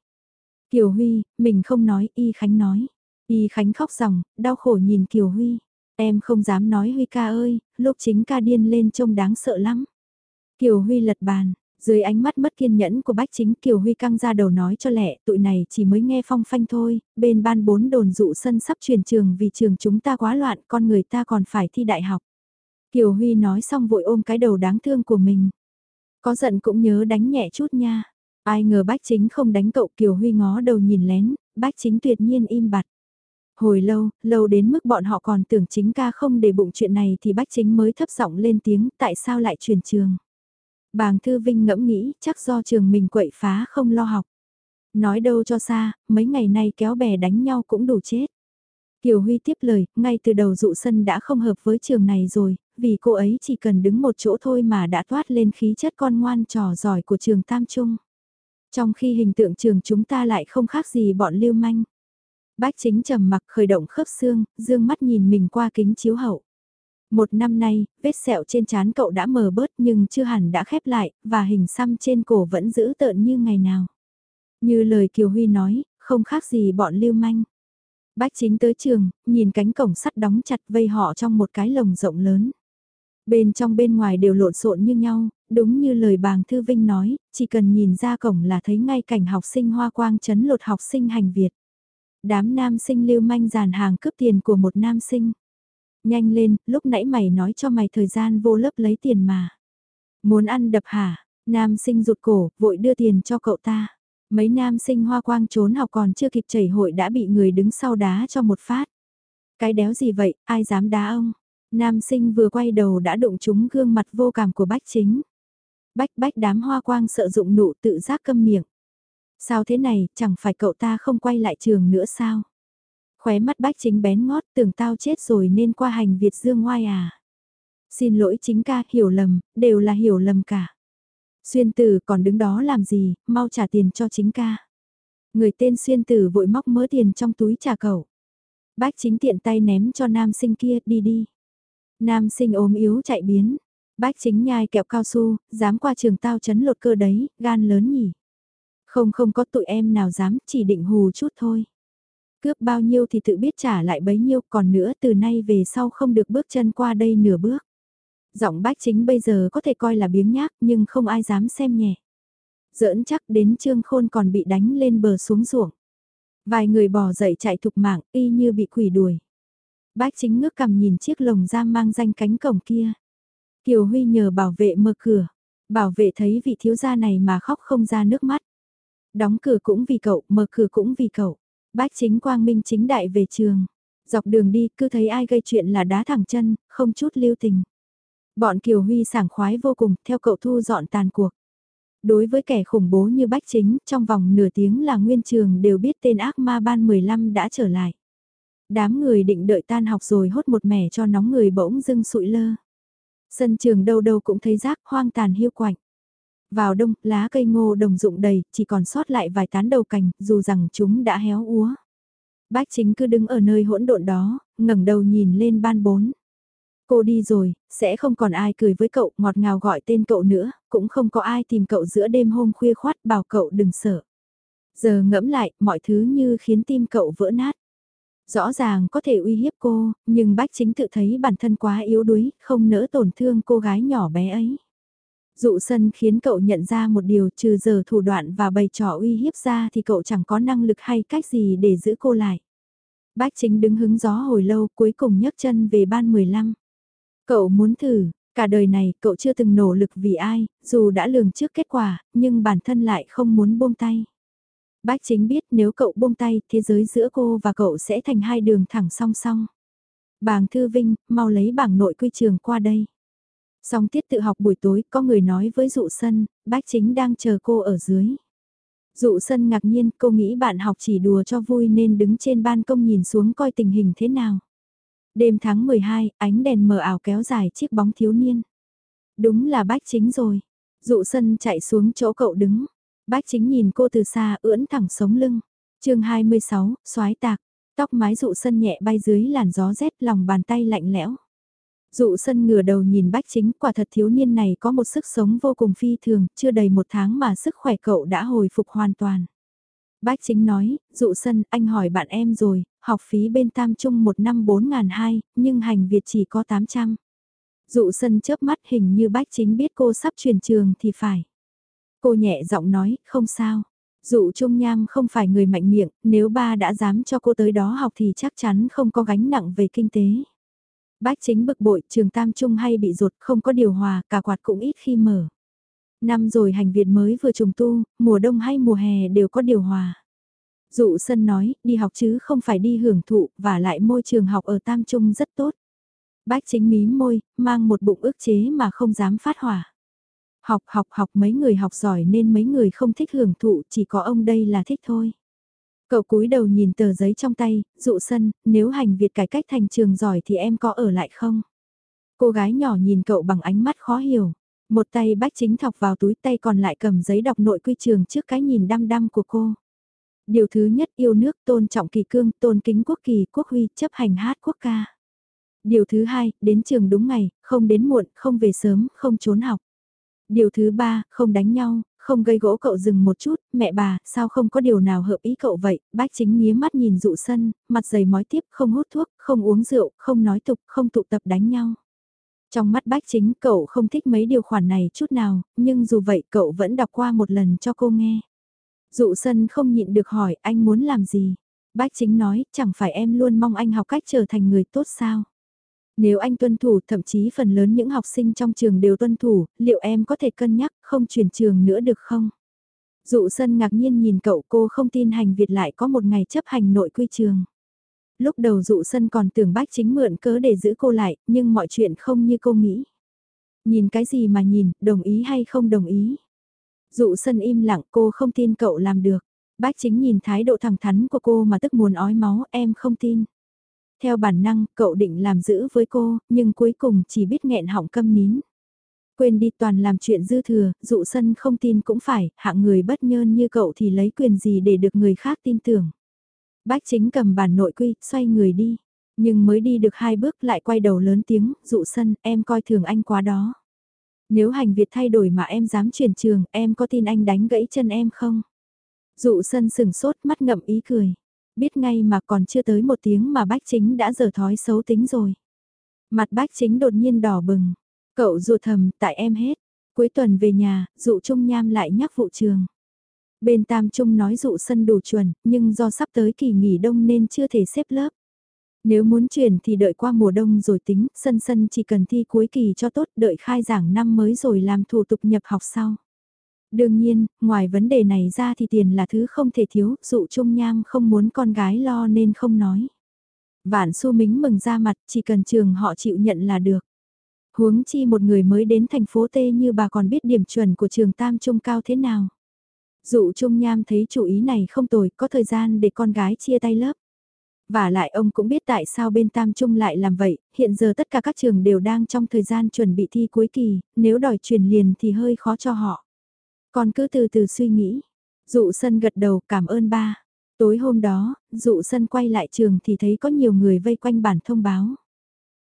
Kiều Huy, mình không nói, Y Khánh nói. Y Khánh khóc ròng, đau khổ nhìn Kiều Huy. Em không dám nói Huy ca ơi, lúc chính ca điên lên trông đáng sợ lắm. Kiều Huy lật bàn, dưới ánh mắt mất kiên nhẫn của bách chính Kiều Huy căng ra đầu nói cho lẹ, tụi này chỉ mới nghe phong phanh thôi, bên ban bốn đồn dụ sân sắp truyền trường vì trường chúng ta quá loạn, con người ta còn phải thi đại học. Kiều Huy nói xong vội ôm cái đầu đáng thương của mình. Có giận cũng nhớ đánh nhẹ chút nha. Ai ngờ bách chính không đánh cậu Kiều Huy ngó đầu nhìn lén, bách chính tuyệt nhiên im bặt. Hồi lâu, lâu đến mức bọn họ còn tưởng chính ca không để bụng chuyện này thì bách chính mới thấp giọng lên tiếng tại sao lại chuyển trường. Bàng Thư Vinh ngẫm nghĩ chắc do trường mình quậy phá không lo học. Nói đâu cho xa, mấy ngày nay kéo bè đánh nhau cũng đủ chết. Kiều Huy tiếp lời, ngay từ đầu dụ sân đã không hợp với trường này rồi, vì cô ấy chỉ cần đứng một chỗ thôi mà đã toát lên khí chất con ngoan trò giỏi của trường Tam Trung. Trong khi hình tượng trường chúng ta lại không khác gì bọn lưu manh. Bách chính trầm mặc khởi động khớp xương, dương mắt nhìn mình qua kính chiếu hậu. Một năm nay, vết sẹo trên trán cậu đã mờ bớt nhưng chưa hẳn đã khép lại, và hình xăm trên cổ vẫn giữ tợn như ngày nào. Như lời Kiều Huy nói, không khác gì bọn lưu manh. Bách chính tới trường, nhìn cánh cổng sắt đóng chặt vây họ trong một cái lồng rộng lớn. Bên trong bên ngoài đều lộn xộn như nhau, đúng như lời bàng Thư Vinh nói, chỉ cần nhìn ra cổng là thấy ngay cảnh học sinh hoa quang chấn lột học sinh hành Việt. Đám nam sinh lưu manh dàn hàng cướp tiền của một nam sinh. Nhanh lên, lúc nãy mày nói cho mày thời gian vô lớp lấy tiền mà. Muốn ăn đập hả? Nam sinh rụt cổ, vội đưa tiền cho cậu ta. Mấy nam sinh hoa quang trốn học còn chưa kịp chảy hội đã bị người đứng sau đá cho một phát. Cái đéo gì vậy, ai dám đá ông? Nam sinh vừa quay đầu đã đụng trúng gương mặt vô cảm của bách chính. Bách bách đám hoa quang sợ dụng nụ tự giác câm miệng. Sao thế này, chẳng phải cậu ta không quay lại trường nữa sao? Khóe mắt bách chính bén ngót tưởng tao chết rồi nên qua hành Việt dương ngoai à. Xin lỗi chính ca, hiểu lầm, đều là hiểu lầm cả. Xuyên tử còn đứng đó làm gì, mau trả tiền cho chính ca. Người tên xuyên tử vội móc mớ tiền trong túi trả cậu. Bách chính tiện tay ném cho nam sinh kia đi đi. Nam sinh ốm yếu chạy biến. Bách chính nhai kẹo cao su, dám qua trường tao chấn lột cơ đấy, gan lớn nhỉ. Không không có tụi em nào dám, chỉ định hù chút thôi. Cướp bao nhiêu thì tự biết trả lại bấy nhiêu, còn nữa từ nay về sau không được bước chân qua đây nửa bước. Giọng bách chính bây giờ có thể coi là biếng nhác nhưng không ai dám xem nhẹ. Giỡn chắc đến trương khôn còn bị đánh lên bờ xuống ruộng. Vài người bò dậy chạy thục mạng y như bị quỷ đuổi. Bách chính ngước cầm nhìn chiếc lồng giam mang danh cánh cổng kia. Kiều Huy nhờ bảo vệ mở cửa. Bảo vệ thấy vị thiếu gia này mà khóc không ra nước mắt. Đóng cửa cũng vì cậu, mở cửa cũng vì cậu. Bách chính quang minh chính đại về trường. Dọc đường đi cứ thấy ai gây chuyện là đá thẳng chân, không chút lưu tình. Bọn Kiều Huy sảng khoái vô cùng, theo cậu thu dọn tàn cuộc. Đối với kẻ khủng bố như Bách Chính, trong vòng nửa tiếng là nguyên trường đều biết tên ác ma ban 15 đã trở lại. Đám người định đợi tan học rồi hốt một mẻ cho nóng người bỗng dưng sụi lơ. Sân trường đâu đâu cũng thấy rác hoang tàn hiu quạnh. Vào đông, lá cây ngô đồng dụng đầy, chỉ còn sót lại vài tán đầu cành, dù rằng chúng đã héo úa. Bách chính cứ đứng ở nơi hỗn độn đó, ngẩng đầu nhìn lên ban bốn. Cô đi rồi, sẽ không còn ai cười với cậu, ngọt ngào gọi tên cậu nữa, cũng không có ai tìm cậu giữa đêm hôm khuya khoát bảo cậu đừng sợ. Giờ ngẫm lại, mọi thứ như khiến tim cậu vỡ nát. Rõ ràng có thể uy hiếp cô, nhưng bách chính tự thấy bản thân quá yếu đuối, không nỡ tổn thương cô gái nhỏ bé ấy. Dụ sân khiến cậu nhận ra một điều trừ giờ thủ đoạn và bày trò uy hiếp ra thì cậu chẳng có năng lực hay cách gì để giữ cô lại. Bách chính đứng hứng gió hồi lâu cuối cùng nhấc chân về ban 15. Cậu muốn thử, cả đời này cậu chưa từng nỗ lực vì ai, dù đã lường trước kết quả, nhưng bản thân lại không muốn buông tay. Bách chính biết nếu cậu buông tay, thế giới giữa cô và cậu sẽ thành hai đường thẳng song song. Bàng Thư Vinh, mau lấy bảng nội quy trường qua đây. Xong tiết tự học buổi tối, có người nói với dụ sân, bách chính đang chờ cô ở dưới. Dụ sân ngạc nhiên, cô nghĩ bạn học chỉ đùa cho vui nên đứng trên ban công nhìn xuống coi tình hình thế nào. Đêm tháng 12, ánh đèn mờ ảo kéo dài chiếc bóng thiếu niên. Đúng là bách chính rồi. Dụ sân chạy xuống chỗ cậu đứng. Bách chính nhìn cô từ xa ưỡn thẳng sống lưng. chương 26, xoái tạc. Tóc mái dụ sân nhẹ bay dưới làn gió rét lòng bàn tay lạnh lẽo. Dụ sân ngửa đầu nhìn bách chính quả thật thiếu niên này có một sức sống vô cùng phi thường, chưa đầy một tháng mà sức khỏe cậu đã hồi phục hoàn toàn. Bách chính nói, dụ sân, anh hỏi bạn em rồi, học phí bên tam trung một năm 4.200, nhưng hành Việt chỉ có 800. Dụ sân chớp mắt hình như bách chính biết cô sắp chuyển trường thì phải. Cô nhẹ giọng nói, không sao. Dụ Trung Nham không phải người mạnh miệng, nếu ba đã dám cho cô tới đó học thì chắc chắn không có gánh nặng về kinh tế. Bách chính bực bội, trường Tam Trung hay bị rột, không có điều hòa, cả quạt cũng ít khi mở. Năm rồi hành Việt mới vừa trùng tu, mùa đông hay mùa hè đều có điều hòa. Dụ sân nói, đi học chứ không phải đi hưởng thụ, và lại môi trường học ở Tam Trung rất tốt. Bách chính mí môi, mang một bụng ước chế mà không dám phát hỏa. Học học học mấy người học giỏi nên mấy người không thích hưởng thụ, chỉ có ông đây là thích thôi. Cậu cúi đầu nhìn tờ giấy trong tay, dụ sân, nếu hành Việt cải cách thành trường giỏi thì em có ở lại không? Cô gái nhỏ nhìn cậu bằng ánh mắt khó hiểu. Một tay bách chính thọc vào túi tay còn lại cầm giấy đọc nội quy trường trước cái nhìn đăm đăm của cô. Điều thứ nhất yêu nước tôn trọng kỳ cương, tôn kính quốc kỳ, quốc huy, chấp hành hát quốc ca. Điều thứ hai, đến trường đúng ngày, không đến muộn, không về sớm, không trốn học. Điều thứ ba, không đánh nhau, không gây gỗ cậu dừng một chút, mẹ bà, sao không có điều nào hợp ý cậu vậy, bác chính mía mắt nhìn dụ sân, mặt dày mói tiếp, không hút thuốc, không uống rượu, không nói tục, không tụ tập đánh nhau. Trong mắt bác chính cậu không thích mấy điều khoản này chút nào, nhưng dù vậy cậu vẫn đọc qua một lần cho cô nghe. Dụ sân không nhịn được hỏi anh muốn làm gì. Bác chính nói chẳng phải em luôn mong anh học cách trở thành người tốt sao. Nếu anh tuân thủ thậm chí phần lớn những học sinh trong trường đều tuân thủ, liệu em có thể cân nhắc không chuyển trường nữa được không? Dụ sân ngạc nhiên nhìn cậu cô không tin hành Việt lại có một ngày chấp hành nội quy trường. Lúc đầu dụ sân còn tưởng bách chính mượn cớ để giữ cô lại, nhưng mọi chuyện không như cô nghĩ. Nhìn cái gì mà nhìn, đồng ý hay không đồng ý? Dụ sân im lặng cô không tin cậu làm được. Bách chính nhìn thái độ thẳng thắn của cô mà tức muốn ói máu em không tin. Theo bản năng, cậu định làm giữ với cô, nhưng cuối cùng chỉ biết nghẹn họng câm nín. Quên đi toàn làm chuyện dư thừa, dụ sân không tin cũng phải, hạng người bất nhơn như cậu thì lấy quyền gì để được người khác tin tưởng. Bách chính cầm bản nội quy, xoay người đi. Nhưng mới đi được hai bước lại quay đầu lớn tiếng, dụ sân, em coi thường anh quá đó. Nếu hành việc thay đổi mà em dám chuyển trường, em có tin anh đánh gãy chân em không? Dụ sân sừng sốt mắt ngậm ý cười. Biết ngay mà còn chưa tới một tiếng mà bách chính đã dở thói xấu tính rồi. Mặt bách chính đột nhiên đỏ bừng. Cậu dụ thầm, tại em hết. Cuối tuần về nhà, dụ trung nham lại nhắc vụ trường. Bên tam trung nói dụ sân đủ chuẩn, nhưng do sắp tới kỳ nghỉ đông nên chưa thể xếp lớp. Nếu muốn chuyển thì đợi qua mùa đông rồi tính, sân sân chỉ cần thi cuối kỳ cho tốt, đợi khai giảng năm mới rồi làm thủ tục nhập học sau. Đương nhiên, ngoài vấn đề này ra thì tiền là thứ không thể thiếu, dụ Trung Nham không muốn con gái lo nên không nói. Vạn su mính mừng ra mặt, chỉ cần trường họ chịu nhận là được. Huống chi một người mới đến thành phố T như bà còn biết điểm chuẩn của trường Tam Trung cao thế nào. Dụ Trung Nham thấy chủ ý này không tồi, có thời gian để con gái chia tay lớp. Và lại ông cũng biết tại sao bên Tam Trung lại làm vậy, hiện giờ tất cả các trường đều đang trong thời gian chuẩn bị thi cuối kỳ, nếu đòi truyền liền thì hơi khó cho họ. Con cứ từ từ suy nghĩ. Dụ sân gật đầu cảm ơn ba. Tối hôm đó, dụ sân quay lại trường thì thấy có nhiều người vây quanh bản thông báo.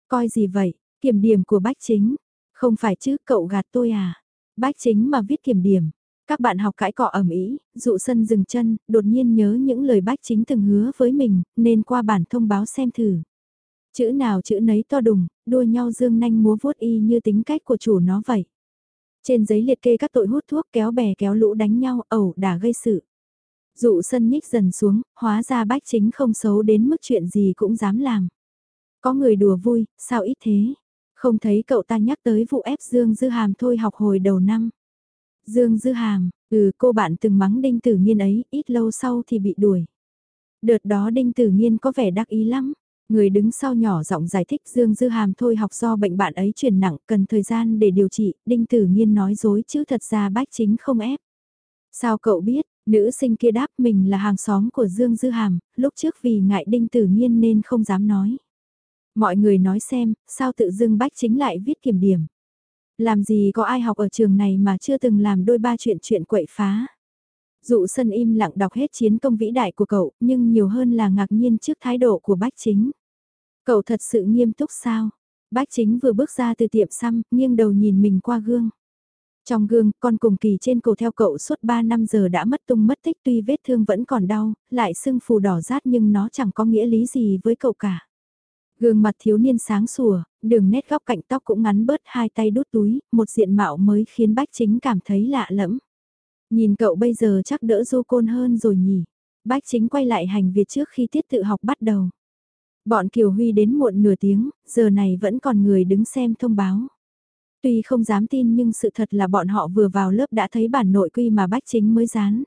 Coi gì vậy, kiểm điểm của bách chính. Không phải chứ cậu gạt tôi à. Bách chính mà viết kiểm điểm. Các bạn học cãi cọ ẩm ý, dụ sân dừng chân, đột nhiên nhớ những lời bách chính từng hứa với mình, nên qua bản thông báo xem thử. Chữ nào chữ nấy to đùng, đua nhau dương nanh múa vuốt y như tính cách của chủ nó vậy. Trên giấy liệt kê các tội hút thuốc kéo bè kéo lũ đánh nhau, ẩu đả gây sự. Dụ sân nhích dần xuống, hóa ra bách chính không xấu đến mức chuyện gì cũng dám làm. Có người đùa vui, sao ít thế? Không thấy cậu ta nhắc tới vụ ép Dương Dư Hàm thôi học hồi đầu năm. Dương Dư Hàm, ừ cô bạn từng mắng Đinh Tử Nghiên ấy, ít lâu sau thì bị đuổi. Đợt đó Đinh Tử Nghiên có vẻ đắc ý lắm. Người đứng sau nhỏ giọng giải thích Dương Dư Hàm thôi học do bệnh bạn ấy chuyển nặng cần thời gian để điều trị, Đinh Tử Nhiên nói dối chứ thật ra bách chính không ép. Sao cậu biết, nữ sinh kia đáp mình là hàng xóm của Dương Dư Hàm, lúc trước vì ngại Đinh Tử Nhiên nên không dám nói. Mọi người nói xem, sao tự dưng bách chính lại viết kiểm điểm. Làm gì có ai học ở trường này mà chưa từng làm đôi ba chuyện chuyện quậy phá. Dụ sân im lặng đọc hết chiến công vĩ đại của cậu, nhưng nhiều hơn là ngạc nhiên trước thái độ của bách chính. Cậu thật sự nghiêm túc sao? Bách chính vừa bước ra từ tiệm xăm, nghiêng đầu nhìn mình qua gương. Trong gương, con cùng kỳ trên cổ theo cậu suốt 3 năm giờ đã mất tung mất tích tuy vết thương vẫn còn đau, lại sưng phù đỏ rát nhưng nó chẳng có nghĩa lý gì với cậu cả. Gương mặt thiếu niên sáng sủa, đường nét góc cạnh tóc cũng ngắn bớt hai tay đút túi, một diện mạo mới khiến bách chính cảm thấy lạ lẫm. Nhìn cậu bây giờ chắc đỡ du côn hơn rồi nhỉ. Bách chính quay lại hành việc trước khi tiết tự học bắt đầu. Bọn Kiều Huy đến muộn nửa tiếng, giờ này vẫn còn người đứng xem thông báo. Tuy không dám tin nhưng sự thật là bọn họ vừa vào lớp đã thấy bản nội quy mà Bách Chính mới dán.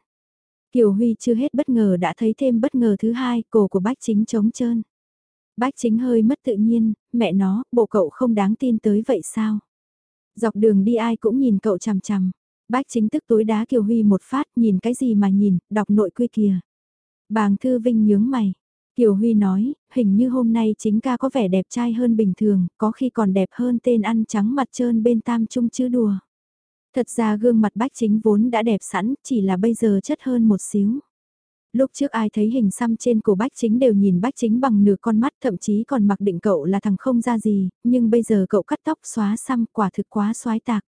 Kiều Huy chưa hết bất ngờ đã thấy thêm bất ngờ thứ hai, cổ của Bách Chính trống trơn. Bách Chính hơi mất tự nhiên, mẹ nó, bộ cậu không đáng tin tới vậy sao? Dọc đường đi ai cũng nhìn cậu chằm chằm. Bách Chính tức tối đá Kiều Huy một phát, nhìn cái gì mà nhìn, đọc nội quy kìa. Bàng Thư Vinh nhướng mày, Kiều Huy nói, hình như hôm nay chính ca có vẻ đẹp trai hơn bình thường, có khi còn đẹp hơn tên ăn trắng mặt trơn bên tam trung chứ đùa. Thật ra gương mặt bách chính vốn đã đẹp sẵn, chỉ là bây giờ chất hơn một xíu. Lúc trước ai thấy hình xăm trên cổ bách chính đều nhìn bách chính bằng nửa con mắt thậm chí còn mặc định cậu là thằng không ra gì, nhưng bây giờ cậu cắt tóc xóa xăm quả thực quá xoái tạc.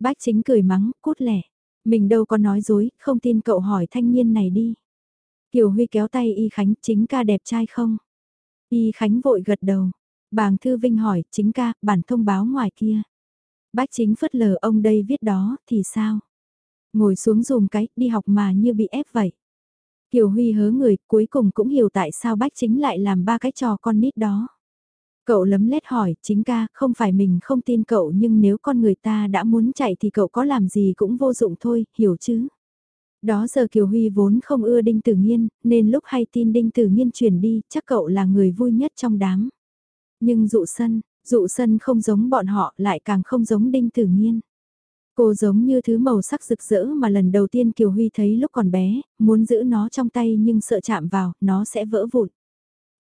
Bách chính cười mắng, cút lẻ. Mình đâu có nói dối, không tin cậu hỏi thanh niên này đi. Kiều Huy kéo tay Y Khánh chính ca đẹp trai không? Y Khánh vội gật đầu. Bàng Thư Vinh hỏi chính ca, bản thông báo ngoài kia. Bách chính phất lờ ông đây viết đó, thì sao? Ngồi xuống dùm cái, đi học mà như bị ép vậy. Kiều Huy hớ người, cuối cùng cũng hiểu tại sao bách chính lại làm ba cái trò con nít đó. Cậu lấm lét hỏi, chính ca, không phải mình không tin cậu nhưng nếu con người ta đã muốn chạy thì cậu có làm gì cũng vô dụng thôi, hiểu chứ? Đó giờ Kiều Huy vốn không ưa Đinh Tử Nghiên, nên lúc hay tin Đinh Tử Nghiên chuyển đi, chắc cậu là người vui nhất trong đám. Nhưng dụ sân, dụ sân không giống bọn họ lại càng không giống Đinh Tử Nghiên. Cô giống như thứ màu sắc rực rỡ mà lần đầu tiên Kiều Huy thấy lúc còn bé, muốn giữ nó trong tay nhưng sợ chạm vào, nó sẽ vỡ vụn.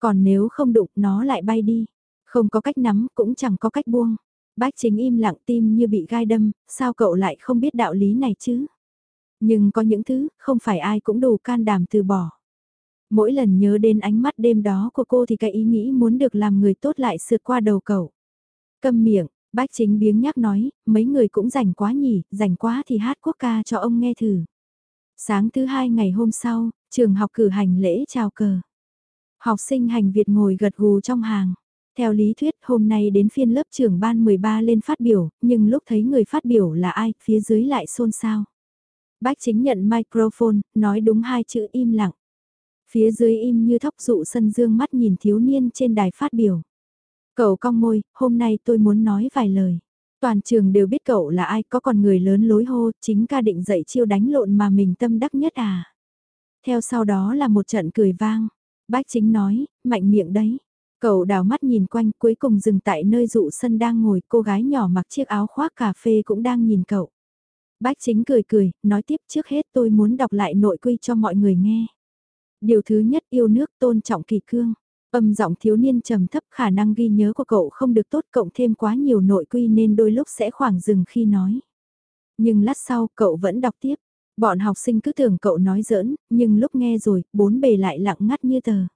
Còn nếu không đụng, nó lại bay đi. Không có cách nắm, cũng chẳng có cách buông. Bách chính im lặng tim như bị gai đâm, sao cậu lại không biết đạo lý này chứ? Nhưng có những thứ, không phải ai cũng đủ can đảm từ bỏ. Mỗi lần nhớ đến ánh mắt đêm đó của cô thì cái ý nghĩ muốn được làm người tốt lại sượt qua đầu cậu. Câm miệng, bách chính biếng nhắc nói, mấy người cũng rảnh quá nhỉ, rảnh quá thì hát quốc ca cho ông nghe thử. Sáng thứ hai ngày hôm sau, trường học cử hành lễ chào cờ. Học sinh hành Việt ngồi gật gù trong hàng. Theo lý thuyết hôm nay đến phiên lớp trưởng ban 13 lên phát biểu, nhưng lúc thấy người phát biểu là ai, phía dưới lại xôn xao. Bách chính nhận microphone, nói đúng hai chữ im lặng. Phía dưới im như thóc dụ sân dương mắt nhìn thiếu niên trên đài phát biểu. Cậu cong môi, hôm nay tôi muốn nói vài lời. Toàn trường đều biết cậu là ai, có còn người lớn lối hô, chính ca định dạy chiêu đánh lộn mà mình tâm đắc nhất à. Theo sau đó là một trận cười vang. Bách chính nói, mạnh miệng đấy. Cậu đào mắt nhìn quanh cuối cùng dừng tại nơi dụ sân đang ngồi cô gái nhỏ mặc chiếc áo khoác cà phê cũng đang nhìn cậu. Bách chính cười cười, nói tiếp trước hết tôi muốn đọc lại nội quy cho mọi người nghe. Điều thứ nhất yêu nước tôn trọng kỳ cương. Âm giọng thiếu niên trầm thấp khả năng ghi nhớ của cậu không được tốt cộng thêm quá nhiều nội quy nên đôi lúc sẽ khoảng dừng khi nói. Nhưng lát sau cậu vẫn đọc tiếp. Bọn học sinh cứ tưởng cậu nói giỡn, nhưng lúc nghe rồi, bốn bề lại lặng ngắt như tờ.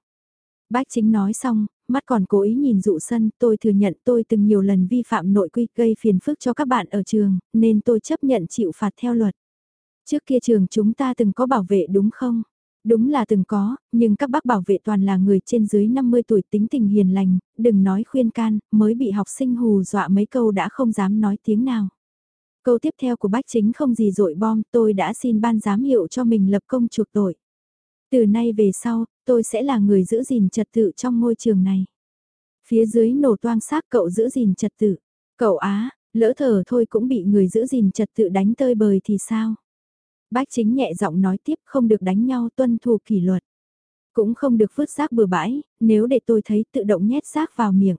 Bách chính nói xong, mắt còn cố ý nhìn dụ sân, tôi thừa nhận tôi từng nhiều lần vi phạm nội quy gây phiền phức cho các bạn ở trường, nên tôi chấp nhận chịu phạt theo luật. Trước kia trường chúng ta từng có bảo vệ đúng không? Đúng là từng có, nhưng các bác bảo vệ toàn là người trên dưới 50 tuổi tính tình hiền lành, đừng nói khuyên can, mới bị học sinh hù dọa mấy câu đã không dám nói tiếng nào. Câu tiếp theo của bách chính không gì dội bom, tôi đã xin ban giám hiệu cho mình lập công chuộc tội. Từ nay về sau, tôi sẽ là người giữ gìn trật tự trong môi trường này. Phía dưới nổ toang xác cậu giữ gìn trật tự. Cậu á, lỡ thở thôi cũng bị người giữ gìn trật tự đánh tơi bời thì sao? Bách chính nhẹ giọng nói tiếp không được đánh nhau tuân thủ kỷ luật. Cũng không được vứt rác bừa bãi, nếu để tôi thấy tự động nhét rác vào miệng.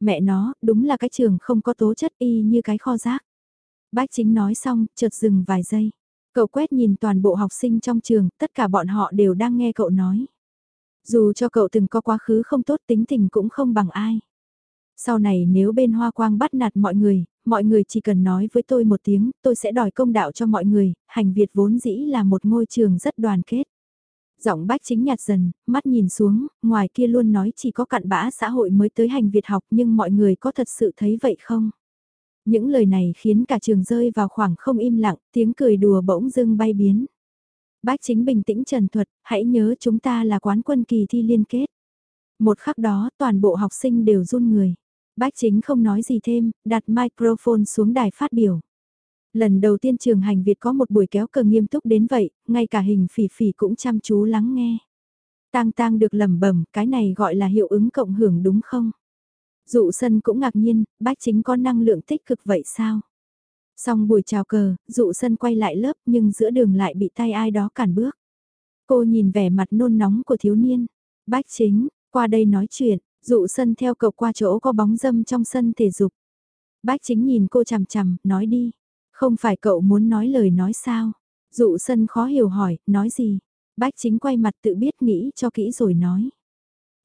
Mẹ nó, đúng là cái trường không có tố chất y như cái kho rác. Bách chính nói xong, chợt dừng vài giây. Cậu quét nhìn toàn bộ học sinh trong trường, tất cả bọn họ đều đang nghe cậu nói. Dù cho cậu từng có quá khứ không tốt tính tình cũng không bằng ai. Sau này nếu bên Hoa Quang bắt nạt mọi người, mọi người chỉ cần nói với tôi một tiếng, tôi sẽ đòi công đạo cho mọi người, hành Việt vốn dĩ là một ngôi trường rất đoàn kết. Giọng bách chính nhạt dần, mắt nhìn xuống, ngoài kia luôn nói chỉ có cặn bã xã hội mới tới hành Việt học nhưng mọi người có thật sự thấy vậy không? Những lời này khiến cả trường rơi vào khoảng không im lặng, tiếng cười đùa bỗng dưng bay biến. Bách chính bình tĩnh trần thuật, hãy nhớ chúng ta là quán quân kỳ thi liên kết. Một khắc đó toàn bộ học sinh đều run người. Bách chính không nói gì thêm, đặt microphone xuống đài phát biểu. Lần đầu tiên trường hành Việt có một buổi kéo cờ nghiêm túc đến vậy, ngay cả hình phỉ phỉ cũng chăm chú lắng nghe. Tang tang được lẩm bẩm, cái này gọi là hiệu ứng cộng hưởng đúng không? Dụ sân cũng ngạc nhiên, bách chính có năng lượng tích cực vậy sao? Xong buổi chào cờ, dụ sân quay lại lớp nhưng giữa đường lại bị tay ai đó cản bước. Cô nhìn vẻ mặt nôn nóng của thiếu niên. Bách chính, qua đây nói chuyện, dụ sân theo cậu qua chỗ có bóng dâm trong sân thể dục. Bách chính nhìn cô chằm chằm, nói đi. Không phải cậu muốn nói lời nói sao? Dụ sân khó hiểu hỏi, nói gì? Bách chính quay mặt tự biết nghĩ cho kỹ rồi nói.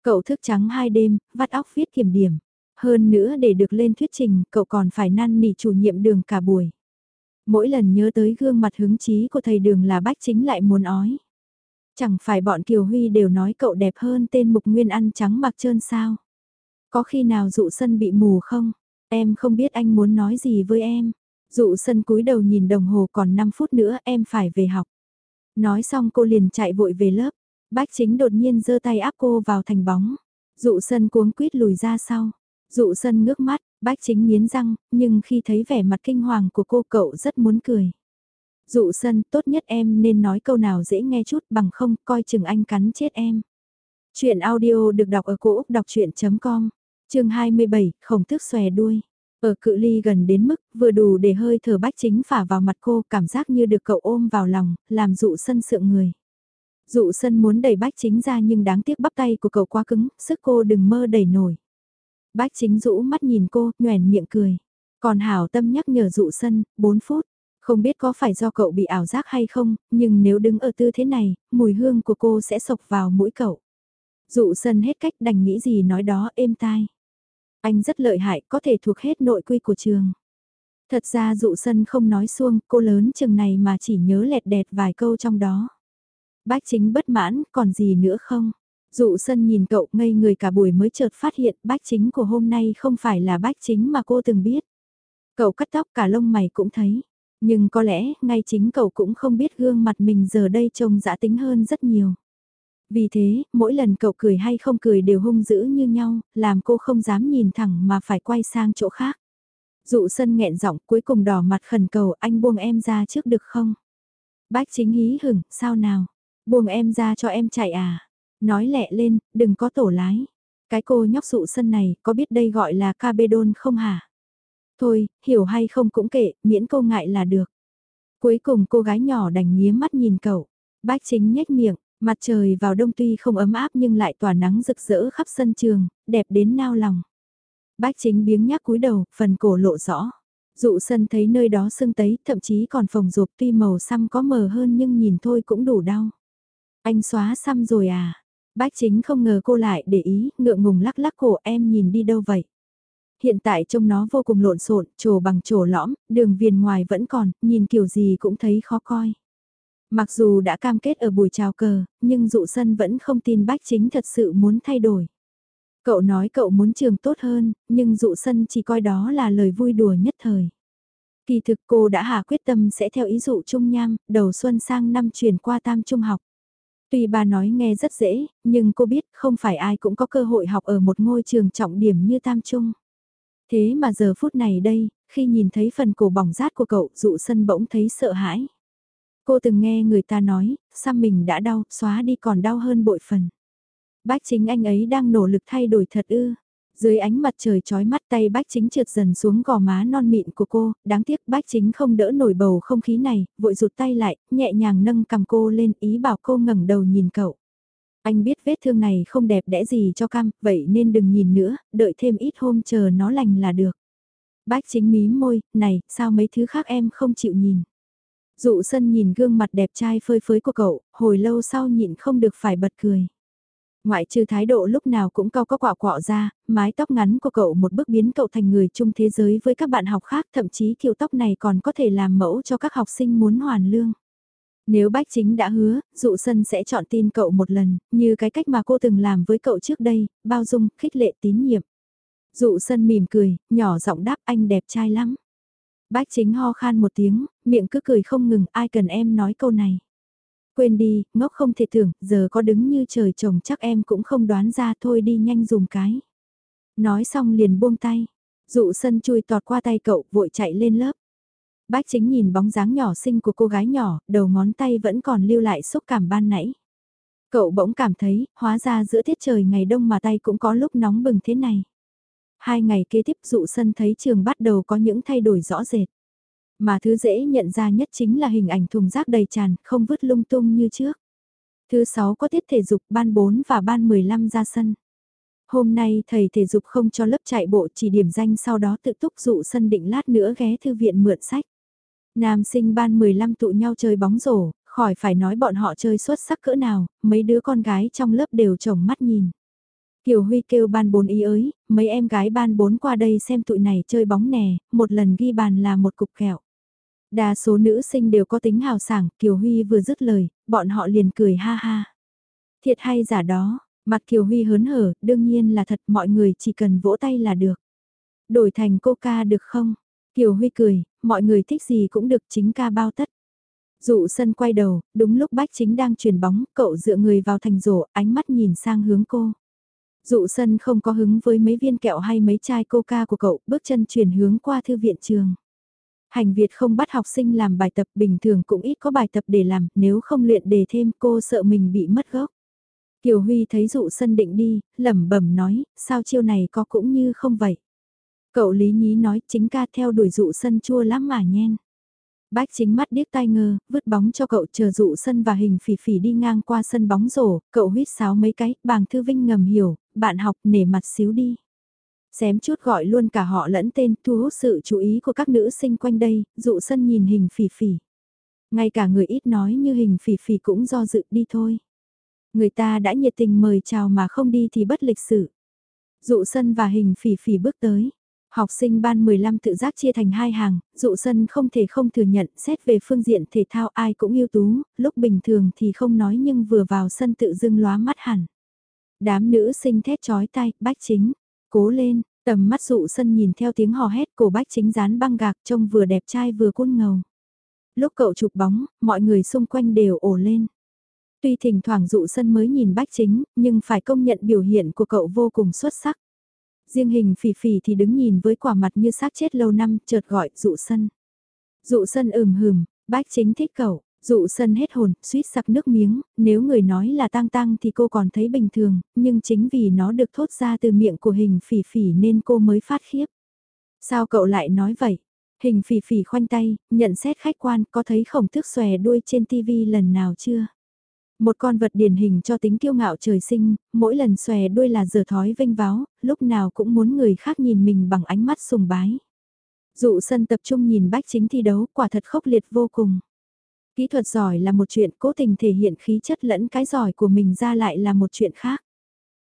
Cậu thức trắng hai đêm, vắt óc viết kiểm điểm. Hơn nữa để được lên thuyết trình, cậu còn phải năn nỉ chủ nhiệm đường cả buổi. Mỗi lần nhớ tới gương mặt hứng chí của thầy đường là bách chính lại muốn ói. Chẳng phải bọn Kiều Huy đều nói cậu đẹp hơn tên Mục Nguyên ăn trắng mặc trơn sao? Có khi nào dụ sân bị mù không? Em không biết anh muốn nói gì với em. Dụ sân cúi đầu nhìn đồng hồ còn 5 phút nữa em phải về học. Nói xong cô liền chạy vội về lớp. Bách chính đột nhiên giơ tay áp cô vào thành bóng. Dụ sân cuống quýt lùi ra sau. Dụ sân ngước mắt, bách chính nghiến răng, nhưng khi thấy vẻ mặt kinh hoàng của cô cậu rất muốn cười. Dụ sân, tốt nhất em nên nói câu nào dễ nghe chút bằng không coi chừng anh cắn chết em. Chuyện audio được đọc ở cổ Úc đọc chuyện.com, chương 27, khổng thức xòe đuôi. Ở cự ly gần đến mức vừa đủ để hơi thở bách chính phả vào mặt cô cảm giác như được cậu ôm vào lòng, làm dụ sân sượng người. Dụ sân muốn đẩy bách chính ra nhưng đáng tiếc bắp tay của cậu quá cứng, sức cô đừng mơ đẩy nổi. Bách chính rũ mắt nhìn cô, nhoèn miệng cười. Còn hảo tâm nhắc nhở dụ sân, 4 phút. Không biết có phải do cậu bị ảo giác hay không, nhưng nếu đứng ở tư thế này, mùi hương của cô sẽ sộc vào mũi cậu. Dụ sân hết cách đành nghĩ gì nói đó êm tai. Anh rất lợi hại, có thể thuộc hết nội quy của trường. Thật ra dụ sân không nói xuông, cô lớn chừng này mà chỉ nhớ lẹt đẹt vài câu trong đó. Bác chính bất mãn, còn gì nữa không? Dụ sân nhìn cậu ngây người cả buổi mới chợt phát hiện bách chính của hôm nay không phải là bách chính mà cô từng biết. Cậu cắt tóc cả lông mày cũng thấy. Nhưng có lẽ ngay chính cậu cũng không biết gương mặt mình giờ đây trông dã tính hơn rất nhiều. Vì thế, mỗi lần cậu cười hay không cười đều hung dữ như nhau, làm cô không dám nhìn thẳng mà phải quay sang chỗ khác. Dụ sân nghẹn giọng cuối cùng đỏ mặt khẩn cầu anh buông em ra trước được không? Bách chính hí hửng, sao nào? Buông em ra cho em chạy à? Nói lẹ lên, đừng có tổ lái. Cái cô nhóc dụ sân này, có biết đây gọi là cabedon không hả? Thôi, hiểu hay không cũng kệ, miễn cô ngại là được. Cuối cùng cô gái nhỏ đành nghía mắt nhìn cậu. Bách chính nhếch miệng, mặt trời vào đông tuy không ấm áp nhưng lại tỏa nắng rực rỡ khắp sân trường, đẹp đến nao lòng. Bách chính biếng nhác cúi đầu, phần cổ lộ rõ. Dụ sân thấy nơi đó sưng tấy, thậm chí còn phồng rộp tuy màu xăm có mờ hơn nhưng nhìn thôi cũng đủ đau. Anh xóa xăm rồi à? Bách chính không ngờ cô lại để ý, ngượng ngùng lắc lắc cổ em nhìn đi đâu vậy? Hiện tại trông nó vô cùng lộn xộn, trổ bằng trổ lõm, đường viền ngoài vẫn còn, nhìn kiểu gì cũng thấy khó coi. Mặc dù đã cam kết ở buổi chào cờ, nhưng dụ sân vẫn không tin bách chính thật sự muốn thay đổi. Cậu nói cậu muốn trường tốt hơn, nhưng dụ sân chỉ coi đó là lời vui đùa nhất thời. Kỳ thực cô đã hạ quyết tâm sẽ theo ý dụ trung nham, đầu xuân sang năm chuyển qua tam trung học. Tuy bà nói nghe rất dễ, nhưng cô biết không phải ai cũng có cơ hội học ở một ngôi trường trọng điểm như tam trung. Thế mà giờ phút này đây, khi nhìn thấy phần cổ bỏng rát của cậu, dụ sân bỗng thấy sợ hãi. Cô từng nghe người ta nói, xăm mình đã đau, xóa đi còn đau hơn bội phần. Bác chính anh ấy đang nỗ lực thay đổi thật ư. Dưới ánh mặt trời chói mắt tay bách chính trượt dần xuống gò má non mịn của cô, đáng tiếc bách chính không đỡ nổi bầu không khí này, vội rụt tay lại, nhẹ nhàng nâng cầm cô lên ý bảo cô ngẩng đầu nhìn cậu. Anh biết vết thương này không đẹp đẽ gì cho cam, vậy nên đừng nhìn nữa, đợi thêm ít hôm chờ nó lành là được. Bách chính mí môi, này, sao mấy thứ khác em không chịu nhìn. Dụ sân nhìn gương mặt đẹp trai phơi phới của cậu, hồi lâu sau nhịn không được phải bật cười. Ngoại trừ thái độ lúc nào cũng cao có quạo quọ ra, mái tóc ngắn của cậu một bước biến cậu thành người chung thế giới với các bạn học khác, thậm chí kiểu tóc này còn có thể làm mẫu cho các học sinh muốn hoàn lương. Nếu Bách Chính đã hứa, dụ sân sẽ chọn tin cậu một lần, như cái cách mà cô từng làm với cậu trước đây, bao dung, khích lệ tín nhiệm. Dụ sân mỉm cười, nhỏ giọng đáp anh đẹp trai lắm. Bách Chính ho khan một tiếng, miệng cứ cười không ngừng, ai cần em nói câu này. Quên đi, ngốc không thể tưởng, giờ có đứng như trời trồng chắc em cũng không đoán ra thôi đi nhanh dùng cái. Nói xong liền buông tay. Dụ sân chui tọt qua tay cậu, vội chạy lên lớp. Bách chính nhìn bóng dáng nhỏ xinh của cô gái nhỏ, đầu ngón tay vẫn còn lưu lại xúc cảm ban nãy. Cậu bỗng cảm thấy, hóa ra giữa tiết trời ngày đông mà tay cũng có lúc nóng bừng thế này. Hai ngày kế tiếp dụ sân thấy trường bắt đầu có những thay đổi rõ rệt. Mà thứ dễ nhận ra nhất chính là hình ảnh thùng rác đầy tràn, không vứt lung tung như trước. Thứ sáu có tiết thể dục ban 4 và ban 15 ra sân. Hôm nay thầy thể dục không cho lớp chạy bộ chỉ điểm danh sau đó tự túc dụ sân định lát nữa ghé thư viện mượn sách. Nam sinh ban 15 tụ nhau chơi bóng rổ, khỏi phải nói bọn họ chơi xuất sắc cỡ nào, mấy đứa con gái trong lớp đều trồng mắt nhìn. Kiều Huy kêu ban bốn ý ới, mấy em gái ban bốn qua đây xem tụi này chơi bóng nè, một lần ghi bàn là một cục kẹo. Đa số nữ sinh đều có tính hào sảng, Kiều Huy vừa dứt lời, bọn họ liền cười ha ha. Thiệt hay giả đó, mặt Kiều Huy hớn hở, đương nhiên là thật mọi người chỉ cần vỗ tay là được. Đổi thành cô ca được không? Kiều Huy cười, mọi người thích gì cũng được chính ca bao tất. Dụ sân quay đầu, đúng lúc Bách Chính đang truyền bóng, cậu dựa người vào thành rổ, ánh mắt nhìn sang hướng cô. Dụ sân không có hứng với mấy viên kẹo hay mấy chai coca của cậu, bước chân chuyển hướng qua thư viện trường. Hành Việt không bắt học sinh làm bài tập bình thường cũng ít có bài tập để làm, nếu không luyện đề thêm cô sợ mình bị mất gốc. Kiều Huy thấy dụ sân định đi, lẩm bẩm nói, sao chiêu này có cũng như không vậy. Cậu Lý Nhí nói chính ca theo đuổi dụ sân chua lắm mà nhen. Bách chính mắt điếc tai ngơ, vứt bóng cho cậu chờ dụ sân và hình phỉ phỉ đi ngang qua sân bóng rổ, cậu huyết sáo mấy cái, bàng thư vinh ngầm hiểu, bạn học nể mặt xíu đi. Xém chút gọi luôn cả họ lẫn tên thu hút sự chú ý của các nữ sinh quanh đây, dụ sân nhìn hình phỉ phỉ. Ngay cả người ít nói như hình phỉ phỉ cũng do dự đi thôi. Người ta đã nhiệt tình mời chào mà không đi thì bất lịch sự. Dụ sân và hình phỉ phỉ bước tới. Học sinh ban 15 tự giác chia thành hai hàng, dụ sân không thể không thừa nhận xét về phương diện thể thao ai cũng ưu tú, lúc bình thường thì không nói nhưng vừa vào sân tự dưng lóa mắt hẳn. Đám nữ sinh thét chói tay, bách chính, cố lên, tầm mắt dụ sân nhìn theo tiếng hò hét cổ bách chính dán băng gạc trông vừa đẹp trai vừa côn ngầu. Lúc cậu chụp bóng, mọi người xung quanh đều ổ lên. Tuy thỉnh thoảng dụ sân mới nhìn bách chính, nhưng phải công nhận biểu hiện của cậu vô cùng xuất sắc. Riêng hình phỉ phỉ thì đứng nhìn với quả mặt như xác chết lâu năm, chợt gọi dụ sân. Dụ sân ừm hừm, bách chính thích cậu, dụ sân hết hồn, suýt sặc nước miếng, nếu người nói là tang tang thì cô còn thấy bình thường, nhưng chính vì nó được thốt ra từ miệng của hình phỉ phỉ nên cô mới phát khiếp. Sao cậu lại nói vậy? Hình phỉ phỉ khoanh tay, nhận xét khách quan có thấy khổng thức xòe đuôi trên tivi lần nào chưa? Một con vật điển hình cho tính kiêu ngạo trời sinh, mỗi lần xòe đuôi là giờ thói vinh váo, lúc nào cũng muốn người khác nhìn mình bằng ánh mắt sùng bái. Dụ sân tập trung nhìn bách chính thi đấu quả thật khốc liệt vô cùng. Kỹ thuật giỏi là một chuyện cố tình thể hiện khí chất lẫn cái giỏi của mình ra lại là một chuyện khác.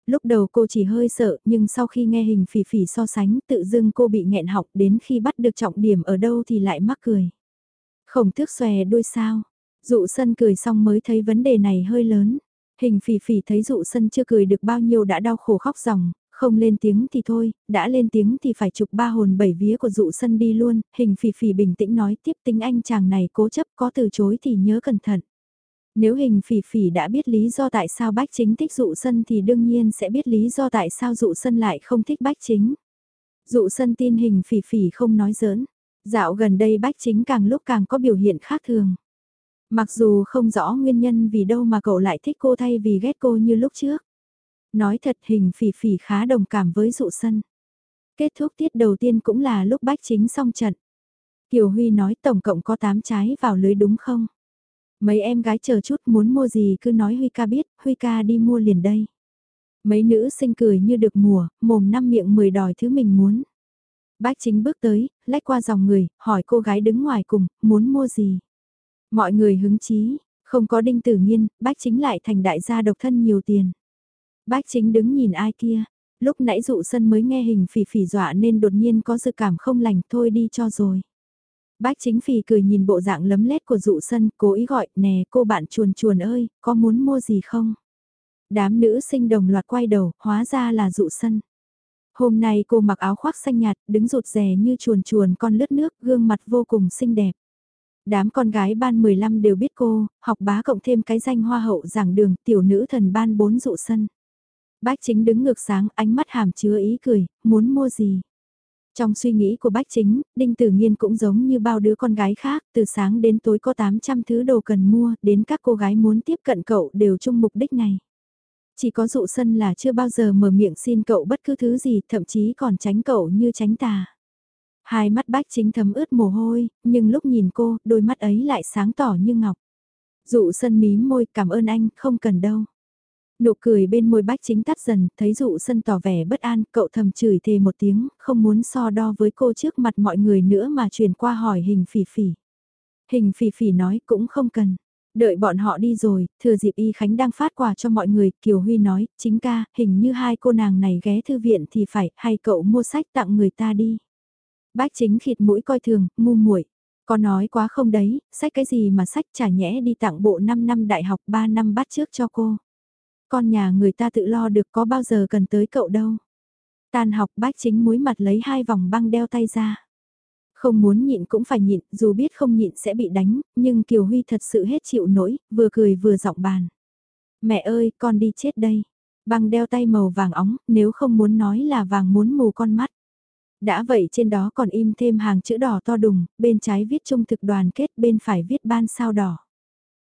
Lúc đầu cô chỉ hơi sợ nhưng sau khi nghe hình phỉ phỉ so sánh tự dưng cô bị nghẹn học đến khi bắt được trọng điểm ở đâu thì lại mắc cười. Khổng thước xòe đuôi sao, Dụ sân cười xong mới thấy vấn đề này hơi lớn. Hình phỉ phỉ thấy dụ sân chưa cười được bao nhiêu đã đau khổ khóc ròng, không lên tiếng thì thôi, đã lên tiếng thì phải chụp ba hồn bảy vía của dụ sân đi luôn, hình phỉ phỉ bình tĩnh nói tiếp tính anh chàng này cố chấp có từ chối thì nhớ cẩn thận. Nếu hình phỉ phỉ đã biết lý do tại sao bách chính thích dụ sân thì đương nhiên sẽ biết lý do tại sao dụ sân lại không thích bách chính. Dụ sân tin hình phỉ phỉ không nói giỡn, dạo gần đây bách chính càng lúc càng có biểu hiện khác thường. Mặc dù không rõ nguyên nhân vì đâu mà cậu lại thích cô thay vì ghét cô như lúc trước. Nói thật hình phỉ phỉ khá đồng cảm với dụ sân. Kết thúc tiết đầu tiên cũng là lúc bách chính xong trận. Kiều Huy nói tổng cộng có 8 trái vào lưới đúng không? Mấy em gái chờ chút muốn mua gì cứ nói Huy ca biết, Huy ca đi mua liền đây. Mấy nữ sinh cười như được mùa, mồm năm miệng mười đòi thứ mình muốn. Bác chính bước tới, lách qua dòng người, hỏi cô gái đứng ngoài cùng, muốn mua gì. Mọi người hứng chí, không có đinh tử nghiên, bác chính lại thành đại gia độc thân nhiều tiền. Bác chính đứng nhìn ai kia, lúc nãy dụ sân mới nghe hình phỉ phỉ dọa nên đột nhiên có dự cảm không lành thôi đi cho rồi. Bác chính phỉ cười nhìn bộ dạng lấm lét của dụ sân, cố ý gọi, nè cô bạn chuồn chuồn ơi, có muốn mua gì không? Đám nữ sinh đồng loạt quay đầu, hóa ra là dụ sân. Hôm nay cô mặc áo khoác xanh nhạt, đứng rụt rè như chuồn chuồn con lướt nước, gương mặt vô cùng xinh đẹp. Đám con gái ban 15 đều biết cô, học bá cộng thêm cái danh hoa hậu giảng đường tiểu nữ thần ban 4 dụ sân. Bách chính đứng ngược sáng, ánh mắt hàm chứa ý cười, muốn mua gì? Trong suy nghĩ của Bách Chính, Đinh Tử Nghiên cũng giống như bao đứa con gái khác, từ sáng đến tối có 800 thứ đồ cần mua, đến các cô gái muốn tiếp cận cậu đều chung mục đích này. Chỉ có dụ sân là chưa bao giờ mở miệng xin cậu bất cứ thứ gì, thậm chí còn tránh cậu như tránh tà. Hai mắt Bách Chính thấm ướt mồ hôi, nhưng lúc nhìn cô, đôi mắt ấy lại sáng tỏ như ngọc. Dụ sân mím môi cảm ơn anh, không cần đâu. Nụ cười bên môi bách chính tắt dần, thấy dụ sân tỏ vẻ bất an, cậu thầm chửi thề một tiếng, không muốn so đo với cô trước mặt mọi người nữa mà truyền qua hỏi hình phỉ phỉ. Hình phỉ phỉ nói cũng không cần. Đợi bọn họ đi rồi, thừa dịp Y Khánh đang phát quà cho mọi người, Kiều Huy nói, chính ca, hình như hai cô nàng này ghé thư viện thì phải, hay cậu mua sách tặng người ta đi. Bách chính khịt mũi coi thường, ngu muội có nói quá không đấy, sách cái gì mà sách chả nhẽ đi tặng bộ 5 năm đại học 3 năm bắt trước cho cô. Con nhà người ta tự lo được có bao giờ cần tới cậu đâu. Tan học bách chính muối mặt lấy hai vòng băng đeo tay ra. Không muốn nhịn cũng phải nhịn, dù biết không nhịn sẽ bị đánh, nhưng Kiều Huy thật sự hết chịu nổi, vừa cười vừa giọng bàn. Mẹ ơi, con đi chết đây. Băng đeo tay màu vàng óng, nếu không muốn nói là vàng muốn mù con mắt. Đã vậy trên đó còn im thêm hàng chữ đỏ to đùng, bên trái viết trung thực đoàn kết, bên phải viết ban sao đỏ.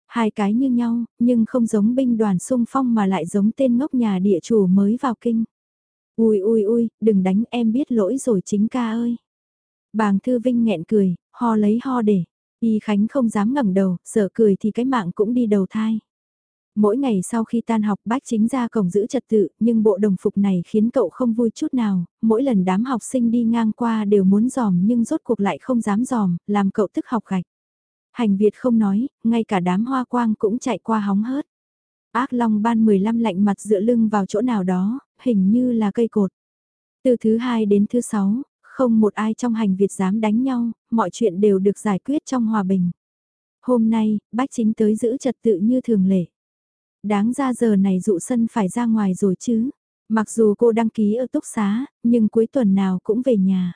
Hai cái như nhau, nhưng không giống binh đoàn sung phong mà lại giống tên ngốc nhà địa chủ mới vào kinh. Ui ui ui, đừng đánh em biết lỗi rồi chính ca ơi. Bàng Thư Vinh nghẹn cười, ho lấy ho để. Y Khánh không dám ngẩng đầu, sợ cười thì cái mạng cũng đi đầu thai. Mỗi ngày sau khi tan học bác chính ra cổng giữ trật tự, nhưng bộ đồng phục này khiến cậu không vui chút nào, mỗi lần đám học sinh đi ngang qua đều muốn giòm nhưng rốt cuộc lại không dám giòm, làm cậu tức học gạch. Hành Việt không nói, ngay cả đám hoa quang cũng chạy qua hóng hớt. Ác Long ban 15 lạnh mặt dựa lưng vào chỗ nào đó, hình như là cây cột. Từ thứ hai đến thứ sáu, không một ai trong hành Việt dám đánh nhau, mọi chuyện đều được giải quyết trong hòa bình. Hôm nay, bách chính tới giữ trật tự như thường lệ. Đáng ra giờ này dụ sân phải ra ngoài rồi chứ. Mặc dù cô đăng ký ở túc xá, nhưng cuối tuần nào cũng về nhà.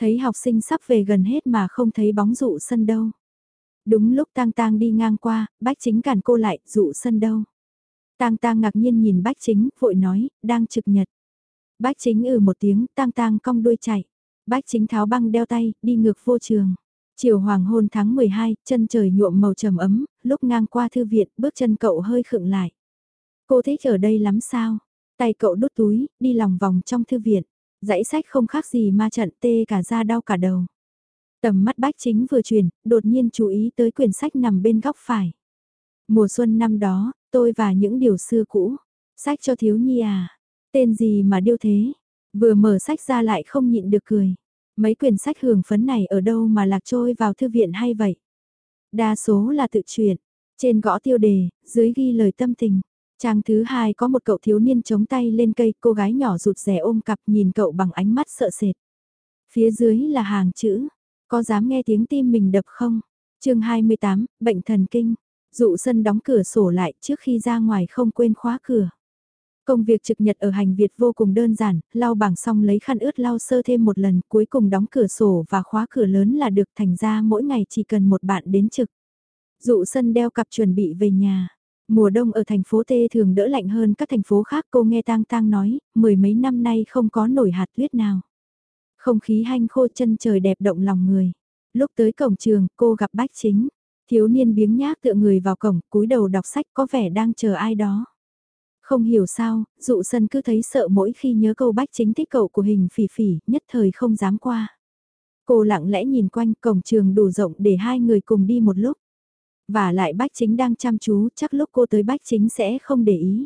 Thấy học sinh sắp về gần hết mà không thấy bóng dụ sân đâu. Đúng lúc tang tang đi ngang qua, bách chính cản cô lại, dụ sân đâu. Tang tang ngạc nhiên nhìn bách chính, vội nói, đang trực nhật. Bách chính ừ một tiếng, tang tang cong đuôi chạy. Bách chính tháo băng đeo tay, đi ngược vô trường. Chiều hoàng hôn tháng 12, chân trời nhuộm màu trầm ấm, lúc ngang qua thư viện, bước chân cậu hơi khựng lại. Cô thích ở đây lắm sao? Tay cậu đút túi, đi lòng vòng trong thư viện. Dãy sách không khác gì ma trận tê cả da đau cả đầu. Tầm mắt bách chính vừa chuyển, đột nhiên chú ý tới quyển sách nằm bên góc phải. Mùa xuân năm đó, tôi và những điều xưa cũ. Sách cho thiếu nhi à? Tên gì mà điêu thế? Vừa mở sách ra lại không nhịn được cười. Mấy quyển sách hưởng phấn này ở đâu mà lạc trôi vào thư viện hay vậy? Đa số là tự truyện. Trên gõ tiêu đề, dưới ghi lời tâm tình. Trang thứ hai có một cậu thiếu niên chống tay lên cây, cô gái nhỏ rụt rè ôm cặp nhìn cậu bằng ánh mắt sợ sệt. Phía dưới là hàng chữ, có dám nghe tiếng tim mình đập không? chương 28, bệnh thần kinh. Dụ sân đóng cửa sổ lại trước khi ra ngoài không quên khóa cửa. Công việc trực nhật ở hành Việt vô cùng đơn giản, lau bảng xong lấy khăn ướt lau sơ thêm một lần, cuối cùng đóng cửa sổ và khóa cửa lớn là được thành ra mỗi ngày chỉ cần một bạn đến trực. Dụ sân đeo cặp chuẩn bị về nhà. Mùa đông ở thành phố Tê thường đỡ lạnh hơn các thành phố khác cô nghe tang tang nói, mười mấy năm nay không có nổi hạt tuyết nào. Không khí hanh khô chân trời đẹp động lòng người. Lúc tới cổng trường, cô gặp bách chính. Thiếu niên biếng nhác tựa người vào cổng, cúi đầu đọc sách có vẻ đang chờ ai đó. Không hiểu sao, dụ sân cứ thấy sợ mỗi khi nhớ câu bách chính thích cậu của hình phỉ phỉ, nhất thời không dám qua. Cô lặng lẽ nhìn quanh cổng trường đủ rộng để hai người cùng đi một lúc. Và lại bách chính đang chăm chú, chắc lúc cô tới bách chính sẽ không để ý.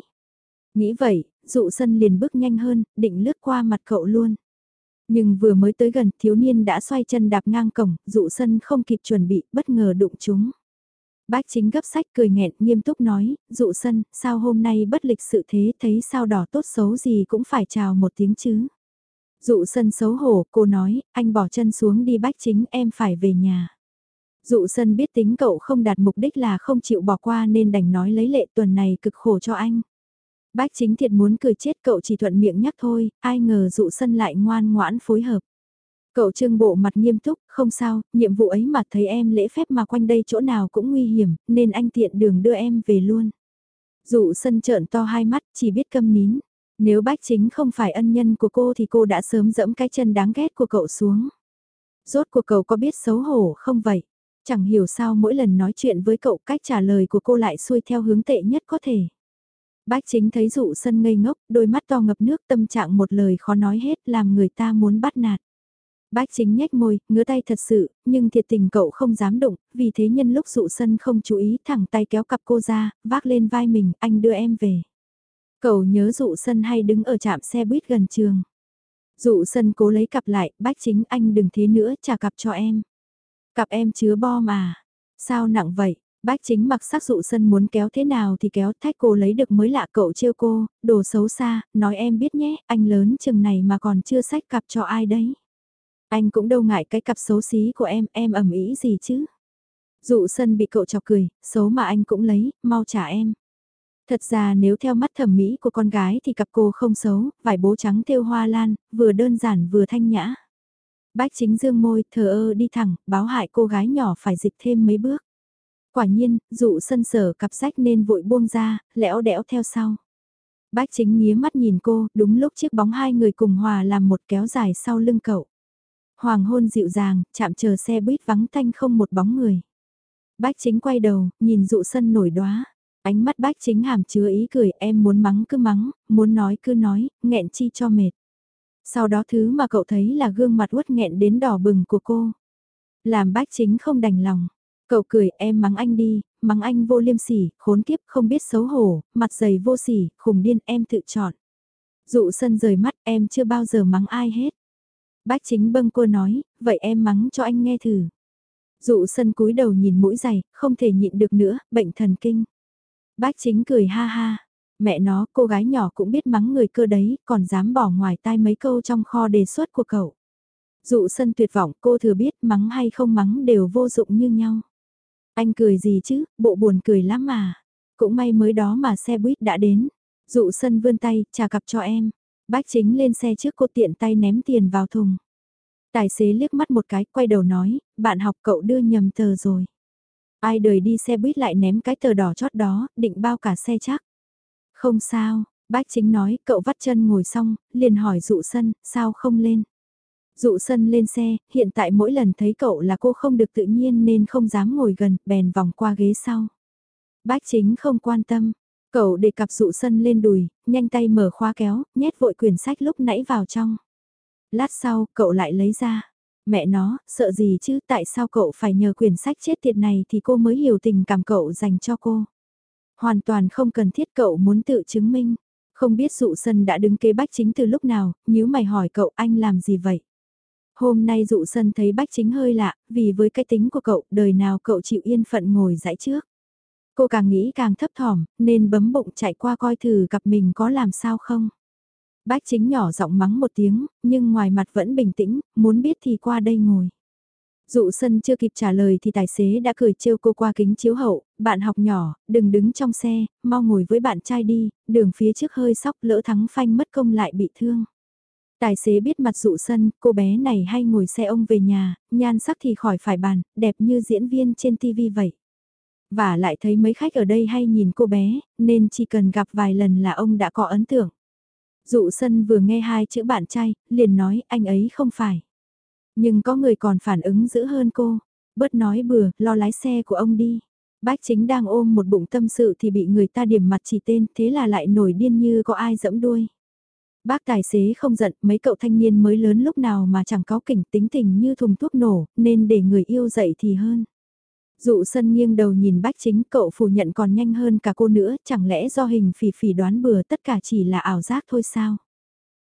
Nghĩ vậy, dụ sân liền bước nhanh hơn, định lướt qua mặt cậu luôn. Nhưng vừa mới tới gần, thiếu niên đã xoay chân đạp ngang cổng, dụ sân không kịp chuẩn bị, bất ngờ đụng chúng. Bách chính gấp sách cười nghẹn, nghiêm túc nói, dụ sân, sao hôm nay bất lịch sự thế, thấy sao đỏ tốt xấu gì cũng phải chào một tiếng chứ. Dụ sân xấu hổ, cô nói, anh bỏ chân xuống đi bách chính, em phải về nhà. Dụ sân biết tính cậu không đạt mục đích là không chịu bỏ qua nên đành nói lấy lệ tuần này cực khổ cho anh. Bách chính thiệt muốn cười chết cậu chỉ thuận miệng nhắc thôi, ai ngờ dụ sân lại ngoan ngoãn phối hợp. Cậu trương bộ mặt nghiêm túc, không sao, nhiệm vụ ấy mà thấy em lễ phép mà quanh đây chỗ nào cũng nguy hiểm, nên anh tiện đường đưa em về luôn. Dụ sân trợn to hai mắt, chỉ biết câm nín. Nếu bách chính không phải ân nhân của cô thì cô đã sớm dẫm cái chân đáng ghét của cậu xuống. Rốt của cậu có biết xấu hổ không vậy? Chẳng hiểu sao mỗi lần nói chuyện với cậu cách trả lời của cô lại xuôi theo hướng tệ nhất có thể. Bách chính thấy dụ sân ngây ngốc, đôi mắt to ngập nước tâm trạng một lời khó nói hết làm người ta muốn bắt nạt. Bách chính nhếch môi, ngứa tay thật sự, nhưng thiệt tình cậu không dám động, vì thế nhân lúc dụ sân không chú ý thẳng tay kéo cặp cô ra, vác lên vai mình, anh đưa em về. Cậu nhớ dụ sân hay đứng ở trạm xe buýt gần trường. Dụ sân cố lấy cặp lại, bách chính anh đừng thế nữa, trả cặp cho em. Cặp em chứa bom à? Sao nặng vậy? Bách chính mặc sắc dụ sân muốn kéo thế nào thì kéo thách cô lấy được mới lạ cậu trêu cô, đồ xấu xa, nói em biết nhé, anh lớn chừng này mà còn chưa sách cặp cho ai đấy. Anh cũng đâu ngại cái cặp xấu xí của em, em ẩm ý gì chứ. Dụ sân bị cậu chọc cười, xấu mà anh cũng lấy, mau trả em. Thật ra nếu theo mắt thẩm mỹ của con gái thì cặp cô không xấu, vải bố trắng thêu hoa lan, vừa đơn giản vừa thanh nhã. Bách chính dương môi, thờ ơ đi thẳng, báo hại cô gái nhỏ phải dịch thêm mấy bước. Quả nhiên, dụ sân sở cặp sách nên vội buông ra, lẽo đẽo theo sau. Bách chính nghía mắt nhìn cô, đúng lúc chiếc bóng hai người cùng hòa làm một kéo dài sau lưng cậu. Hoàng hôn dịu dàng, chạm chờ xe buýt vắng tanh không một bóng người. Bách chính quay đầu, nhìn dụ sân nổi đóa. Ánh mắt bách chính hàm chứa ý cười em muốn mắng cứ mắng, muốn nói cứ nói, nghẹn chi cho mệt. Sau đó thứ mà cậu thấy là gương mặt uất nghẹn đến đỏ bừng của cô. Làm bách chính không đành lòng. Cậu cười em mắng anh đi, mắng anh vô liêm sỉ, khốn kiếp không biết xấu hổ, mặt dày vô sỉ, khùng điên em tự chọn. Dụ sân rời mắt em chưa bao giờ mắng ai hết. Bách chính bâng cô nói, vậy em mắng cho anh nghe thử. Dụ sân cúi đầu nhìn mũi dày, không thể nhịn được nữa, bệnh thần kinh. Bách chính cười ha ha, mẹ nó cô gái nhỏ cũng biết mắng người cơ đấy, còn dám bỏ ngoài tai mấy câu trong kho đề xuất của cậu. Dụ sân tuyệt vọng cô thừa biết mắng hay không mắng đều vô dụng như nhau. Anh cười gì chứ, bộ buồn cười lắm mà. Cũng may mới đó mà xe buýt đã đến. Dụ sân vươn tay, trả cặp cho em. Bách chính lên xe trước cô tiện tay ném tiền vào thùng. Tài xế liếc mắt một cái, quay đầu nói, bạn học cậu đưa nhầm tờ rồi. Ai đời đi xe buýt lại ném cái tờ đỏ chót đó, định bao cả xe chắc. Không sao, bác chính nói, cậu vắt chân ngồi xong, liền hỏi dụ sân, sao không lên. Dụ sân lên xe, hiện tại mỗi lần thấy cậu là cô không được tự nhiên nên không dám ngồi gần, bèn vòng qua ghế sau. Bác chính không quan tâm, cậu để cặp dụ sân lên đùi, nhanh tay mở khóa kéo, nhét vội quyển sách lúc nãy vào trong. Lát sau, cậu lại lấy ra. Mẹ nó, sợ gì chứ, tại sao cậu phải nhờ quyển sách chết tiệt này thì cô mới hiểu tình cảm cậu dành cho cô. Hoàn toàn không cần thiết cậu muốn tự chứng minh. Không biết dụ sân đã đứng kế bách chính từ lúc nào, nếu mày hỏi cậu anh làm gì vậy? Hôm nay dụ sân thấy bách chính hơi lạ, vì với cái tính của cậu, đời nào cậu chịu yên phận ngồi dãy trước. Cô càng nghĩ càng thấp thỏm, nên bấm bụng chạy qua coi thử cặp mình có làm sao không. Bách chính nhỏ giọng mắng một tiếng, nhưng ngoài mặt vẫn bình tĩnh, muốn biết thì qua đây ngồi. Dụ sân chưa kịp trả lời thì tài xế đã cười trêu cô qua kính chiếu hậu, bạn học nhỏ, đừng đứng trong xe, mau ngồi với bạn trai đi, đường phía trước hơi sóc lỡ thắng phanh mất công lại bị thương. Tài xế biết mặt dụ sân, cô bé này hay ngồi xe ông về nhà, nhan sắc thì khỏi phải bàn, đẹp như diễn viên trên TV vậy. Và lại thấy mấy khách ở đây hay nhìn cô bé, nên chỉ cần gặp vài lần là ông đã có ấn tượng. Dụ sân vừa nghe hai chữ bạn trai, liền nói anh ấy không phải. Nhưng có người còn phản ứng dữ hơn cô. Bớt nói bừa, lo lái xe của ông đi. Bách chính đang ôm một bụng tâm sự thì bị người ta điểm mặt chỉ tên, thế là lại nổi điên như có ai dẫm đuôi. Bác tài xế không giận, mấy cậu thanh niên mới lớn lúc nào mà chẳng có kỉnh tính tình như thùng thuốc nổ, nên để người yêu dậy thì hơn. Dụ sân nghiêng đầu nhìn bách chính cậu phủ nhận còn nhanh hơn cả cô nữa, chẳng lẽ do hình phỉ phỉ đoán bừa tất cả chỉ là ảo giác thôi sao?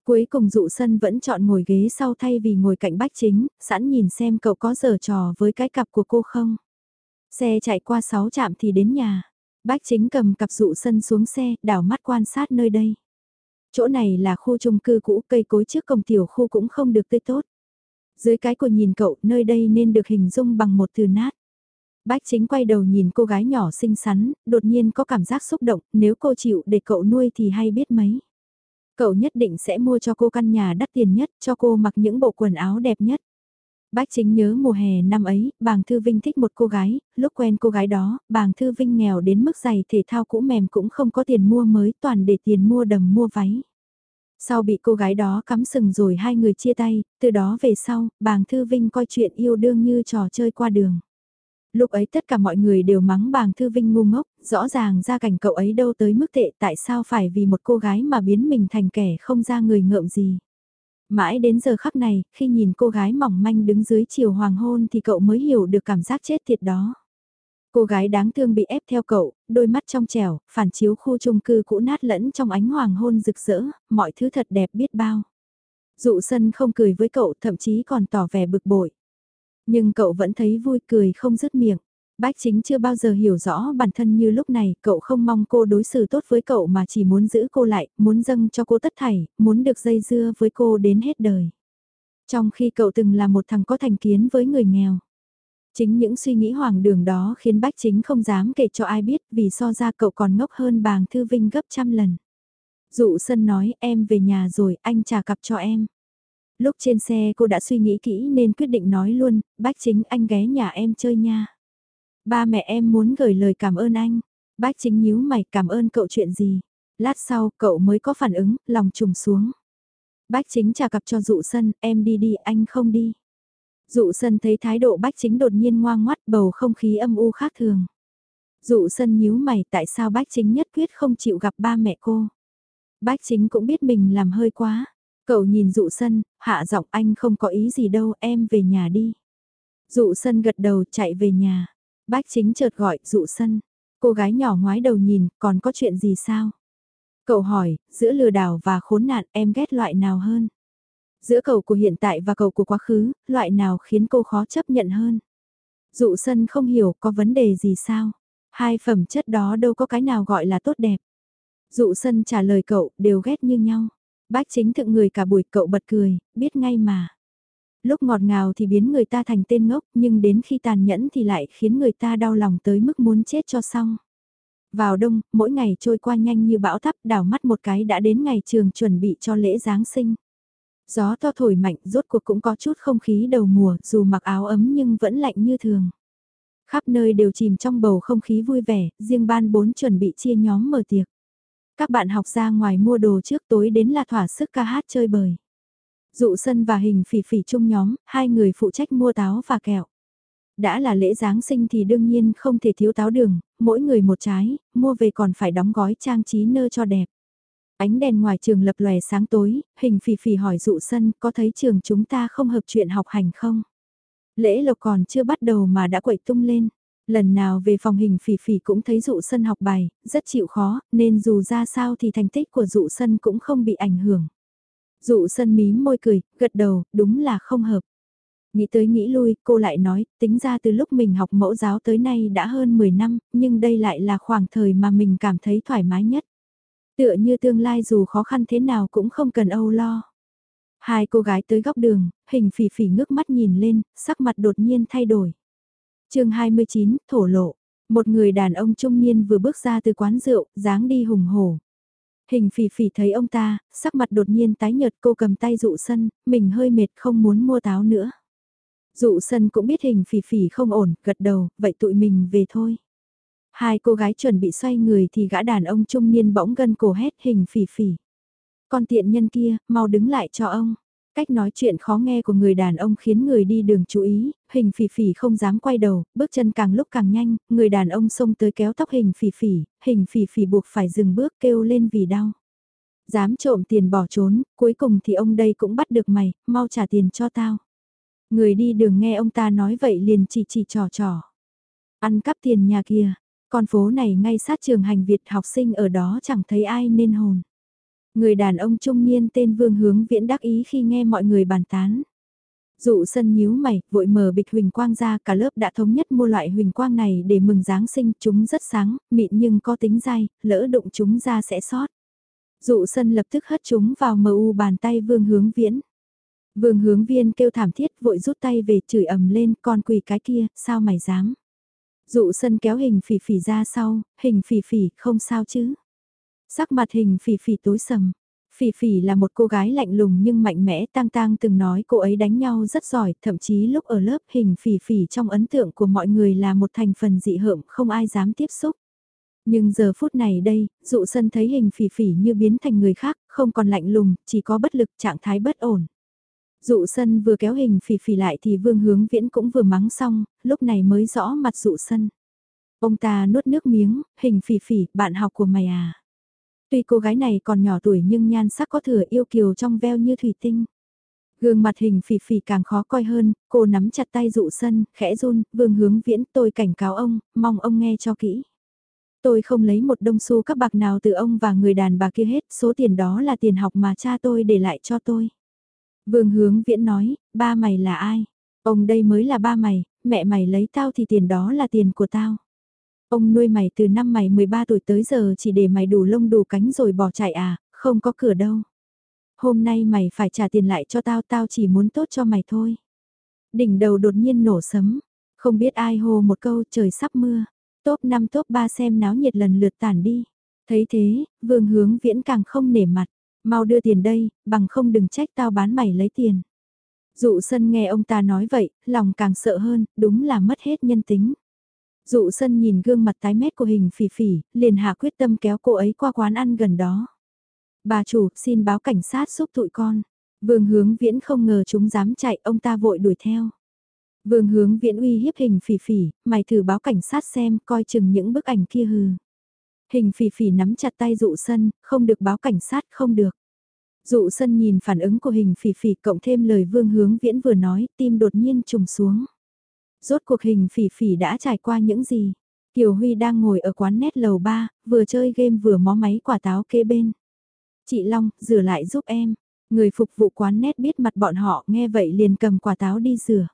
Cuối cùng dụ sân vẫn chọn ngồi ghế sau thay vì ngồi cạnh bách chính, sẵn nhìn xem cậu có giở trò với cái cặp của cô không. Xe chạy qua 6 trạm thì đến nhà. Bách chính cầm cặp dụ sân xuống xe, đảo mắt quan sát nơi đây. Chỗ này là khu chung cư cũ, cây cối trước cổng tiểu khu cũng không được tươi tốt. Dưới cái của nhìn cậu, nơi đây nên được hình dung bằng một từ nát. Bách chính quay đầu nhìn cô gái nhỏ xinh xắn, đột nhiên có cảm giác xúc động, nếu cô chịu để cậu nuôi thì hay biết mấy. Cậu nhất định sẽ mua cho cô căn nhà đắt tiền nhất, cho cô mặc những bộ quần áo đẹp nhất. Bách chính nhớ mùa hè năm ấy, bàng Thư Vinh thích một cô gái, lúc quen cô gái đó, bàng Thư Vinh nghèo đến mức giày thể thao cũ mềm cũng không có tiền mua mới, toàn để tiền mua đầm mua váy. Sau bị cô gái đó cắm sừng rồi hai người chia tay, từ đó về sau, bàng Thư Vinh coi chuyện yêu đương như trò chơi qua đường. Lúc ấy tất cả mọi người đều mắng bàng Thư Vinh ngu ngốc, rõ ràng ra cảnh cậu ấy đâu tới mức tệ tại sao phải vì một cô gái mà biến mình thành kẻ không ra người ngợm gì. Mãi đến giờ khắc này, khi nhìn cô gái mỏng manh đứng dưới chiều hoàng hôn thì cậu mới hiểu được cảm giác chết thiệt đó. Cô gái đáng thương bị ép theo cậu, đôi mắt trong trẻo, phản chiếu khu chung cư cũ nát lẫn trong ánh hoàng hôn rực rỡ, mọi thứ thật đẹp biết bao. Dụ sân không cười với cậu thậm chí còn tỏ vẻ bực bội. Nhưng cậu vẫn thấy vui cười không dứt miệng. Bách chính chưa bao giờ hiểu rõ bản thân như lúc này, cậu không mong cô đối xử tốt với cậu mà chỉ muốn giữ cô lại, muốn dâng cho cô tất thảy, muốn được dây dưa với cô đến hết đời. Trong khi cậu từng là một thằng có thành kiến với người nghèo. Chính những suy nghĩ hoàng đường đó khiến bách chính không dám kể cho ai biết vì so ra cậu còn ngốc hơn bàng thư vinh gấp trăm lần. Dụ sân nói em về nhà rồi anh trả cặp cho em. Lúc trên xe cô đã suy nghĩ kỹ nên quyết định nói luôn, bác chính anh ghé nhà em chơi nha. Ba mẹ em muốn gửi lời cảm ơn anh. bác chính nhíu mày cảm ơn cậu chuyện gì. Lát sau cậu mới có phản ứng, lòng trùng xuống. bác chính trả cặp cho dụ sân, em đi đi, anh không đi. Dụ sân thấy thái độ bác chính đột nhiên ngoan ngoắt bầu không khí âm u khác thường. Dụ sân nhíu mày tại sao bác chính nhất quyết không chịu gặp ba mẹ cô. bác chính cũng biết mình làm hơi quá. Cậu nhìn dụ sân, hạ giọng anh không có ý gì đâu, em về nhà đi. Dụ sân gật đầu chạy về nhà. Bách chính chợt gọi, dụ sân. Cô gái nhỏ ngoái đầu nhìn, còn có chuyện gì sao? Cậu hỏi, giữa lừa đảo và khốn nạn em ghét loại nào hơn? Giữa cậu của hiện tại và cậu của quá khứ, loại nào khiến cô khó chấp nhận hơn? Dụ sân không hiểu có vấn đề gì sao? Hai phẩm chất đó đâu có cái nào gọi là tốt đẹp. Dụ sân trả lời cậu, đều ghét như nhau. Bách chính thượng người cả buổi cậu bật cười, biết ngay mà. Lúc ngọt ngào thì biến người ta thành tên ngốc, nhưng đến khi tàn nhẫn thì lại khiến người ta đau lòng tới mức muốn chết cho xong. Vào đông, mỗi ngày trôi qua nhanh như bão thắp đảo mắt một cái đã đến ngày trường chuẩn bị cho lễ Giáng sinh. Gió to thổi mạnh rốt cuộc cũng có chút không khí đầu mùa dù mặc áo ấm nhưng vẫn lạnh như thường. Khắp nơi đều chìm trong bầu không khí vui vẻ, riêng ban bốn chuẩn bị chia nhóm mở tiệc. Các bạn học ra ngoài mua đồ trước tối đến là thỏa sức ca hát chơi bời. Dụ sân và hình phỉ phỉ chung nhóm, hai người phụ trách mua táo và kẹo. Đã là lễ Giáng sinh thì đương nhiên không thể thiếu táo đường, mỗi người một trái, mua về còn phải đóng gói trang trí nơ cho đẹp. Ánh đèn ngoài trường lập lòe sáng tối, hình phỉ phỉ hỏi dụ sân có thấy trường chúng ta không hợp chuyện học hành không? Lễ lộc còn chưa bắt đầu mà đã quậy tung lên. Lần nào về phòng hình phỉ phỉ cũng thấy dụ sân học bài, rất chịu khó, nên dù ra sao thì thành tích của dụ sân cũng không bị ảnh hưởng. Dụ sân mí môi cười, gật đầu, đúng là không hợp. Nghĩ tới nghĩ lui, cô lại nói, tính ra từ lúc mình học mẫu giáo tới nay đã hơn 10 năm, nhưng đây lại là khoảng thời mà mình cảm thấy thoải mái nhất. Tựa như tương lai dù khó khăn thế nào cũng không cần âu lo. Hai cô gái tới góc đường, hình phỉ phỉ ngước mắt nhìn lên, sắc mặt đột nhiên thay đổi chương 29, thổ lộ. Một người đàn ông trung niên vừa bước ra từ quán rượu, dáng đi hùng hổ. Hình phỉ phỉ thấy ông ta, sắc mặt đột nhiên tái nhợt cô cầm tay dụ sân, mình hơi mệt không muốn mua táo nữa. Dụ sân cũng biết hình phỉ phỉ không ổn, gật đầu, vậy tụi mình về thôi. Hai cô gái chuẩn bị xoay người thì gã đàn ông trung niên bỗng gân cổ hét hình phỉ phỉ. Con tiện nhân kia, mau đứng lại cho ông. Cách nói chuyện khó nghe của người đàn ông khiến người đi đường chú ý, hình phỉ phỉ không dám quay đầu, bước chân càng lúc càng nhanh, người đàn ông xông tới kéo tóc hình phỉ phỉ, hình phỉ phỉ buộc phải dừng bước kêu lên vì đau. Dám trộm tiền bỏ trốn, cuối cùng thì ông đây cũng bắt được mày, mau trả tiền cho tao. Người đi đường nghe ông ta nói vậy liền chỉ chỉ trò trò. Ăn cắp tiền nhà kia, con phố này ngay sát trường hành Việt học sinh ở đó chẳng thấy ai nên hồn. Người đàn ông trung niên tên Vương Hướng Viễn đắc ý khi nghe mọi người bàn tán. Dụ sân nhíu mày, vội mở bịch huỳnh quang ra, cả lớp đã thống nhất mua loại huỳnh quang này để mừng Giáng sinh, chúng rất sáng, mịn nhưng có tính dai, lỡ đụng chúng ra sẽ sót. Dụ sân lập tức hất chúng vào mờ u bàn tay vương hướng viễn. Vương hướng viên kêu thảm thiết vội rút tay về chửi ầm lên con quỳ cái kia, sao mày dám. Dụ sân kéo hình phỉ phỉ ra sau, hình phỉ phỉ không sao chứ. Sắc mặt hình phỉ phỉ tối sầm, Phỉ phỉ là một cô gái lạnh lùng nhưng mạnh mẽ tang tang từng nói cô ấy đánh nhau rất giỏi, thậm chí lúc ở lớp hình phỉ phỉ trong ấn tượng của mọi người là một thành phần dị hợm không ai dám tiếp xúc. Nhưng giờ phút này đây, dụ sân thấy hình phỉ phỉ như biến thành người khác, không còn lạnh lùng, chỉ có bất lực trạng thái bất ổn. Dụ sân vừa kéo hình phỉ phỉ lại thì vương hướng viễn cũng vừa mắng xong, lúc này mới rõ mặt dụ sân. Ông ta nuốt nước miếng, hình phỉ phỉ, bạn học của mày à. Tuy cô gái này còn nhỏ tuổi nhưng nhan sắc có thừa yêu kiều trong veo như thủy tinh. Gương mặt hình phỉ phỉ càng khó coi hơn, cô nắm chặt tay dụ sân, khẽ run, vương hướng viễn tôi cảnh cáo ông, mong ông nghe cho kỹ. Tôi không lấy một đông xu các bạc nào từ ông và người đàn bà kia hết, số tiền đó là tiền học mà cha tôi để lại cho tôi. Vương hướng viễn nói, ba mày là ai? Ông đây mới là ba mày, mẹ mày lấy tao thì tiền đó là tiền của tao. Ông nuôi mày từ năm mày 13 tuổi tới giờ chỉ để mày đủ lông đủ cánh rồi bỏ chạy à, không có cửa đâu. Hôm nay mày phải trả tiền lại cho tao, tao chỉ muốn tốt cho mày thôi. Đỉnh đầu đột nhiên nổ sấm, không biết ai hô một câu trời sắp mưa. Top 5 top 3 xem náo nhiệt lần lượt tản đi. Thấy thế, vương hướng viễn càng không nể mặt. Mau đưa tiền đây, bằng không đừng trách tao bán mày lấy tiền. Dụ sân nghe ông ta nói vậy, lòng càng sợ hơn, đúng là mất hết nhân tính. Dụ sân nhìn gương mặt tái mét của hình phỉ phỉ, liền hạ quyết tâm kéo cô ấy qua quán ăn gần đó. Bà chủ, xin báo cảnh sát giúp tụi con. Vương hướng viễn không ngờ chúng dám chạy, ông ta vội đuổi theo. Vương hướng viễn uy hiếp hình phỉ phỉ, mày thử báo cảnh sát xem, coi chừng những bức ảnh kia hừ. Hình phỉ phỉ nắm chặt tay dụ sân, không được báo cảnh sát, không được. Dụ sân nhìn phản ứng của hình phỉ phỉ cộng thêm lời vương hướng viễn vừa nói, tim đột nhiên trùng xuống. Rốt cuộc hình phỉ phỉ đã trải qua những gì? Kiều Huy đang ngồi ở quán nét lầu 3, vừa chơi game vừa mó máy quả táo kế bên. Chị Long, rửa lại giúp em. Người phục vụ quán nét biết mặt bọn họ nghe vậy liền cầm quả táo đi rửa.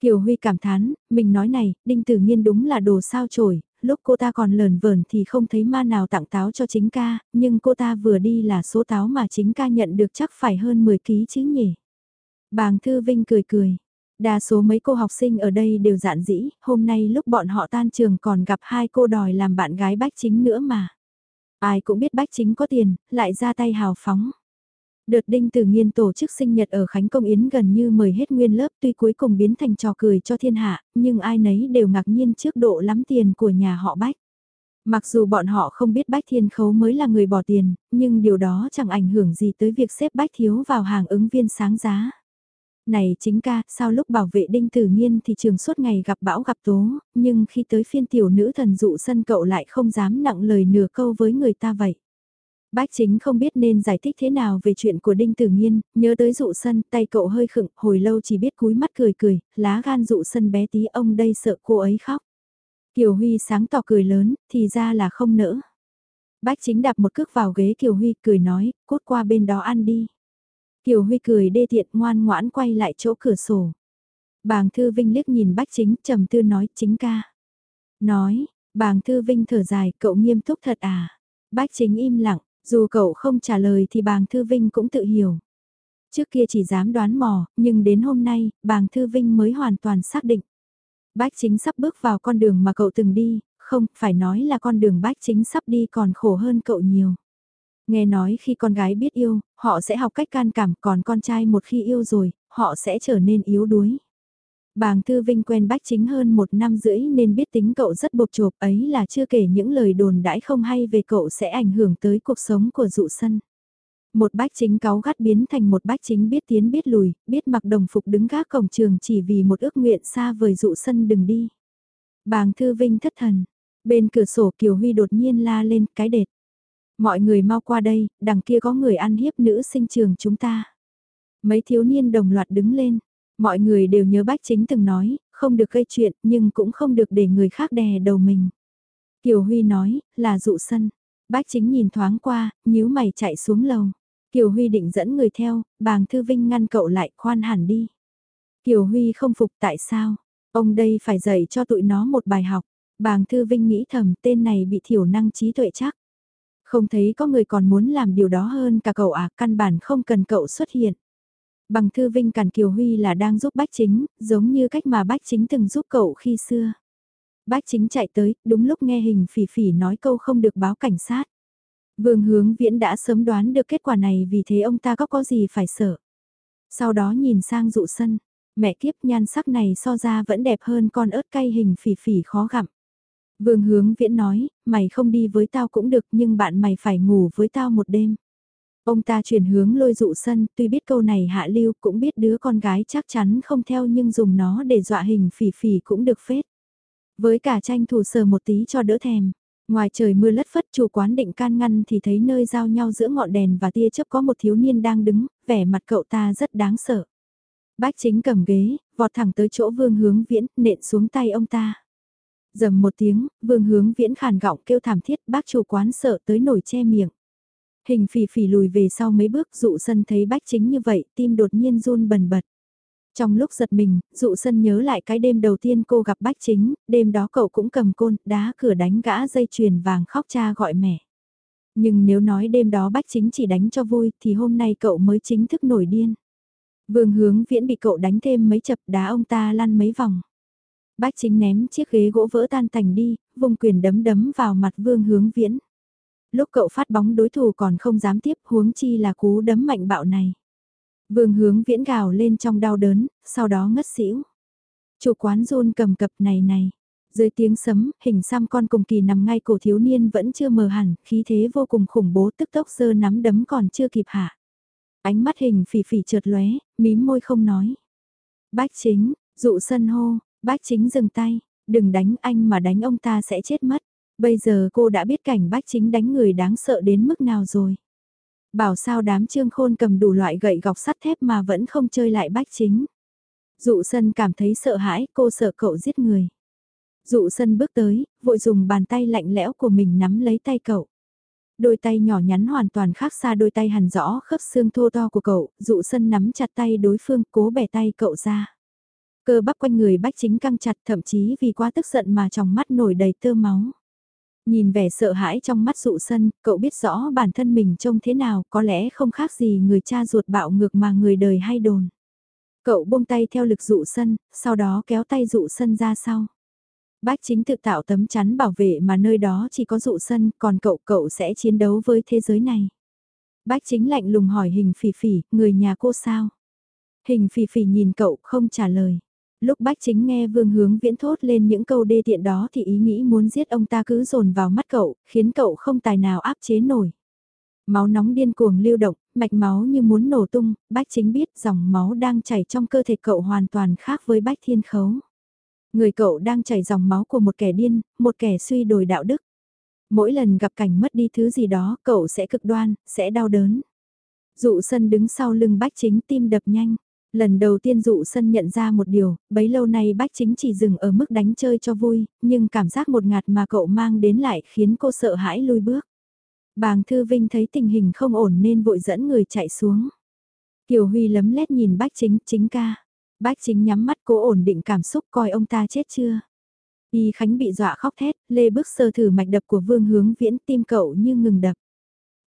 Kiều Huy cảm thán, mình nói này, Đinh Tử Nhiên đúng là đồ sao chổi, lúc cô ta còn lờn vờn thì không thấy ma nào tặng táo cho chính ca, nhưng cô ta vừa đi là số táo mà chính ca nhận được chắc phải hơn 10 ký chứ nhỉ. Bàng Thư Vinh cười cười, Đa số mấy cô học sinh ở đây đều dạn dĩ, hôm nay lúc bọn họ tan trường còn gặp hai cô đòi làm bạn gái Bách Chính nữa mà. Ai cũng biết Bách Chính có tiền, lại ra tay hào phóng. Đợt đinh tử nghiên tổ chức sinh nhật ở Khánh Công Yến gần như mời hết nguyên lớp tuy cuối cùng biến thành trò cười cho thiên hạ, nhưng ai nấy đều ngạc nhiên trước độ lắm tiền của nhà họ Bách. Mặc dù bọn họ không biết Bách Thiên Khấu mới là người bỏ tiền, nhưng điều đó chẳng ảnh hưởng gì tới việc xếp Bách Thiếu vào hàng ứng viên sáng giá. Này chính ca, sao lúc bảo vệ đinh tử nghiên thì trường suốt ngày gặp bão gặp tố, nhưng khi tới phiên tiểu nữ thần dụ sân cậu lại không dám nặng lời nửa câu với người ta vậy. Bách chính không biết nên giải thích thế nào về chuyện của Đinh Tử Nghiên, nhớ tới dụ sân, tay cậu hơi khựng, hồi lâu chỉ biết cúi mắt cười cười, lá gan dụ sân bé tí ông đây sợ cô ấy khóc. Kiều Huy sáng tỏ cười lớn, thì ra là không nỡ. Bách chính đạp một cước vào ghế Kiều Huy cười nói, cút qua bên đó ăn đi. Kiều Huy cười đê tiện ngoan ngoãn quay lại chỗ cửa sổ. Bàng Thư Vinh liếc nhìn Bách Chính trầm tư nói chính ca. Nói, bàng Thư Vinh thở dài cậu nghiêm túc thật à. Bách Chính im lặng, dù cậu không trả lời thì bàng Thư Vinh cũng tự hiểu. Trước kia chỉ dám đoán mò, nhưng đến hôm nay, bàng Thư Vinh mới hoàn toàn xác định. Bách Chính sắp bước vào con đường mà cậu từng đi, không, phải nói là con đường Bách Chính sắp đi còn khổ hơn cậu nhiều. Nghe nói khi con gái biết yêu, họ sẽ học cách can cảm, còn con trai một khi yêu rồi, họ sẽ trở nên yếu đuối. Bàng Thư Vinh quen Bách Chính hơn một năm rưỡi nên biết tính cậu rất bộc chộp ấy là chưa kể những lời đồn đãi không hay về cậu sẽ ảnh hưởng tới cuộc sống của dụ sân. Một bách chính cáu gắt biến thành một bách chính biết tiến biết lùi, biết mặc đồng phục đứng gác cổng trường chỉ vì một ước nguyện xa vời dụ sân đừng đi. Bàng Thư Vinh thất thần, bên cửa sổ Kiều Huy đột nhiên la lên cái đệt. Mọi người mau qua đây, đằng kia có người ăn hiếp nữ sinh trường chúng ta. Mấy thiếu niên đồng loạt đứng lên, mọi người đều nhớ bách chính từng nói, không được gây chuyện nhưng cũng không được để người khác đè đầu mình. Kiều Huy nói, là dụ sân. Bách chính nhìn thoáng qua, nhíu mày chạy xuống lầu. Kiều Huy định dẫn người theo, bàng Thư Vinh ngăn cậu lại khoan hẳn đi. Kiều Huy không phục tại sao? Ông đây phải dạy cho tụi nó một bài học. Bàng Thư Vinh nghĩ thầm tên này bị thiểu năng trí tuệ chắc. Không thấy có người còn muốn làm điều đó hơn cả cậu à, căn bản không cần cậu xuất hiện. Bằng Thư Vinh cản Kiều Huy là đang giúp Bách Chính, giống như cách mà Bách Chính từng giúp cậu khi xưa. Bách Chính chạy tới, đúng lúc nghe hình phỉ phỉ nói câu không được báo cảnh sát. Vương hướng viễn đã sớm đoán được kết quả này vì thế ông ta có có gì phải sợ. Sau đó nhìn sang dụ sân, mẹ kiếp nhan sắc này so ra vẫn đẹp hơn con ớt cay hình phỉ phỉ khó gặm. Vương hướng viễn nói, mày không đi với tao cũng được nhưng bạn mày phải ngủ với tao một đêm. Ông ta chuyển hướng lôi dụ sân, tuy biết câu này hạ lưu cũng biết đứa con gái chắc chắn không theo nhưng dùng nó để dọa hình phỉ phỉ cũng được phết. Với cả tranh thủ sờ một tí cho đỡ thèm. Ngoài trời mưa lất phất chủ quán định can ngăn thì thấy nơi giao nhau giữa ngọn đèn và tia chớp có một thiếu niên đang đứng, vẻ mặt cậu ta rất đáng sợ. Bách chính cầm ghế, vọt thẳng tới chỗ vương hướng viễn, nện xuống tay ông ta. Dầm một tiếng, vương hướng viễn khàn gọng kêu thảm thiết bác chủ quán sợ tới nổi che miệng. Hình phỉ phỉ lùi về sau mấy bước dụ sân thấy bách chính như vậy, tim đột nhiên run bần bật. Trong lúc giật mình, dụ sân nhớ lại cái đêm đầu tiên cô gặp bách chính, đêm đó cậu cũng cầm côn, đá cửa đánh gã dây chuyền vàng khóc cha gọi mẹ. Nhưng nếu nói đêm đó bách chính chỉ đánh cho vui thì hôm nay cậu mới chính thức nổi điên. Vương hướng viễn bị cậu đánh thêm mấy chập đá ông ta lăn mấy vòng. Bách chính ném chiếc ghế gỗ vỡ tan tành đi, vùng quyền đấm đấm vào mặt vương hướng viễn. Lúc cậu phát bóng đối thủ còn không dám tiếp huống chi là cú đấm mạnh bạo này. Vương hướng viễn gào lên trong đau đớn, sau đó ngất xỉu. Chủ quán rôn cầm cập này này. Dưới tiếng sấm, hình xăm con cùng kỳ nằm ngay cổ thiếu niên vẫn chưa mờ hẳn, khí thế vô cùng khủng bố tức tốc sơ nắm đấm còn chưa kịp hạ. Ánh mắt hình phỉ phỉ trượt lóe, mím môi không nói. Bách chính, dụ sân hô, bách chính dừng tay, đừng đánh anh mà đánh ông ta sẽ chết mất. Bây giờ cô đã biết cảnh bách chính đánh người đáng sợ đến mức nào rồi. Bảo sao đám trương khôn cầm đủ loại gậy gọc sắt thép mà vẫn không chơi lại bách chính. Dụ sân cảm thấy sợ hãi, cô sợ cậu giết người. Dụ sân bước tới, vội dùng bàn tay lạnh lẽo của mình nắm lấy tay cậu. Đôi tay nhỏ nhắn hoàn toàn khác xa đôi tay hằn rõ khớp xương thô to của cậu, dụ sân nắm chặt tay đối phương cố bẻ tay cậu ra. Cơ bắp quanh người bách chính căng chặt thậm chí vì quá tức giận mà trong mắt nổi đầy tơ máu. Nhìn vẻ sợ hãi trong mắt dụ sân, cậu biết rõ bản thân mình trông thế nào, có lẽ không khác gì người cha ruột bạo ngược mà người đời hay đồn. Cậu buông tay theo lực dụ sân, sau đó kéo tay dụ sân ra sau. Bách chính tự tạo tấm chắn bảo vệ mà nơi đó chỉ có dụ sân, còn cậu cậu sẽ chiến đấu với thế giới này. Bách chính lạnh lùng hỏi hình phỉ phỉ, người nhà cô sao? Hình phỉ phỉ nhìn cậu không trả lời. Lúc bách chính nghe vương hướng viễn thốt lên những câu đê tiện đó thì ý nghĩ muốn giết ông ta cứ dồn vào mắt cậu, khiến cậu không tài nào áp chế nổi. Máu nóng điên cuồng lưu động, mạch máu như muốn nổ tung, bách chính biết dòng máu đang chảy trong cơ thể cậu hoàn toàn khác với bách thiên khấu. Người cậu đang chảy dòng máu của một kẻ điên, một kẻ suy đồi đạo đức. Mỗi lần gặp cảnh mất đi thứ gì đó, cậu sẽ cực đoan, sẽ đau đớn. Dụ sân đứng sau lưng bách chính tim đập nhanh. Lần đầu tiên dụ sân nhận ra một điều, bấy lâu nay bách chính chỉ dừng ở mức đánh chơi cho vui, nhưng cảm giác một ngạt mà cậu mang đến lại khiến cô sợ hãi lui bước. Bàng Thư Vinh thấy tình hình không ổn nên vội dẫn người chạy xuống. Kiều Huy lấm lét nhìn bách chính, chính ca. Bách chính nhắm mắt cố ổn định cảm xúc coi ông ta chết chưa. Y Khánh bị dọa khóc thét, lê bước sơ thử mạch đập của vương hướng viễn tim cậu như ngừng đập.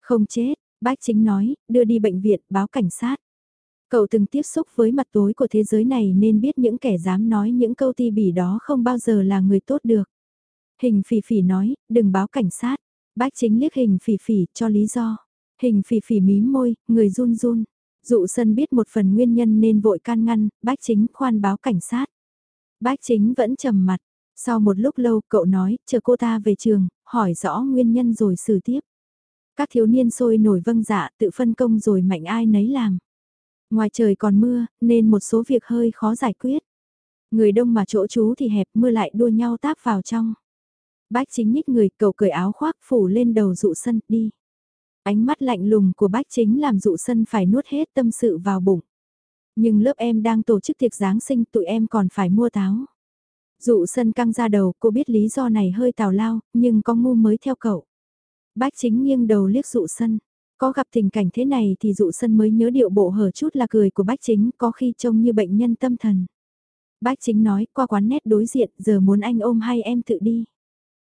Không chết, bách chính nói, đưa đi bệnh viện, báo cảnh sát. Cậu từng tiếp xúc với mặt tối của thế giới này nên biết những kẻ dám nói những câu ti bỉ đó không bao giờ là người tốt được. Hình phỉ phỉ nói, đừng báo cảnh sát. Bách chính liếc hình phỉ phỉ cho lý do. Hình phỉ phỉ mím môi, người run run. Dụ sân biết một phần nguyên nhân nên vội can ngăn, bách chính khoan báo cảnh sát. Bách chính vẫn trầm mặt. Sau một lúc lâu cậu nói, chờ cô ta về trường, hỏi rõ nguyên nhân rồi xử tiếp. Các thiếu niên sôi nổi vâng dạ tự phân công rồi mạnh ai nấy làm. Ngoài trời còn mưa, nên một số việc hơi khó giải quyết. Người đông mà chỗ chú thì hẹp mưa lại đua nhau táp vào trong. Bách chính nhích người cầu cởi áo khoác phủ lên đầu dụ sân đi. Ánh mắt lạnh lùng của bách chính làm dụ sân phải nuốt hết tâm sự vào bụng. Nhưng lớp em đang tổ chức tiệc Giáng sinh tụi em còn phải mua táo. Dụ sân căng ra đầu, cô biết lý do này hơi tào lao, nhưng có ngu mới theo cậu. Bách chính nghiêng đầu liếc dụ sân. Có gặp tình cảnh thế này thì dụ sân mới nhớ điệu bộ hở chút là cười của bách chính, có khi trông như bệnh nhân tâm thần. Bách chính nói, qua quán nét đối diện, giờ muốn anh ôm hay em tự đi.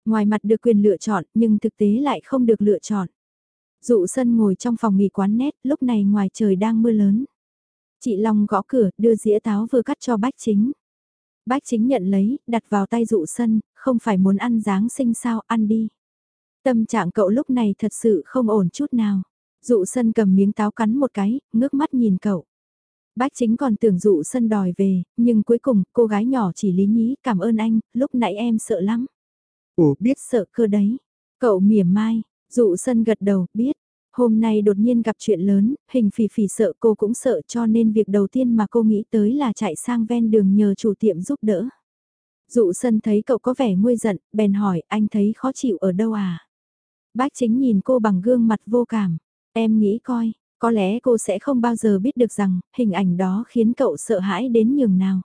Ngoài mặt được quyền lựa chọn, nhưng thực tế lại không được lựa chọn. Dụ sân ngồi trong phòng nghỉ quán nét, lúc này ngoài trời đang mưa lớn. Chị Long gõ cửa, đưa dĩa táo vừa cắt cho bách chính. Bách chính nhận lấy, đặt vào tay dụ sân, không phải muốn ăn Giáng sinh sao, ăn đi. Tâm trạng cậu lúc này thật sự không ổn chút nào. Dụ sân cầm miếng táo cắn một cái, ngước mắt nhìn cậu. Bách chính còn tưởng dụ sân đòi về, nhưng cuối cùng cô gái nhỏ chỉ lý nhí cảm ơn anh, lúc nãy em sợ lắm. Ủa biết sợ cơ đấy. Cậu mỉa mai, dụ sân gật đầu, biết. Hôm nay đột nhiên gặp chuyện lớn, hình phỉ phỉ sợ cô cũng sợ cho nên việc đầu tiên mà cô nghĩ tới là chạy sang ven đường nhờ chủ tiệm giúp đỡ. Dụ sân thấy cậu có vẻ nguôi giận, bèn hỏi anh thấy khó chịu ở đâu à? Bách chính nhìn cô bằng gương mặt vô cảm. Em nghĩ coi, có lẽ cô sẽ không bao giờ biết được rằng, hình ảnh đó khiến cậu sợ hãi đến nhường nào.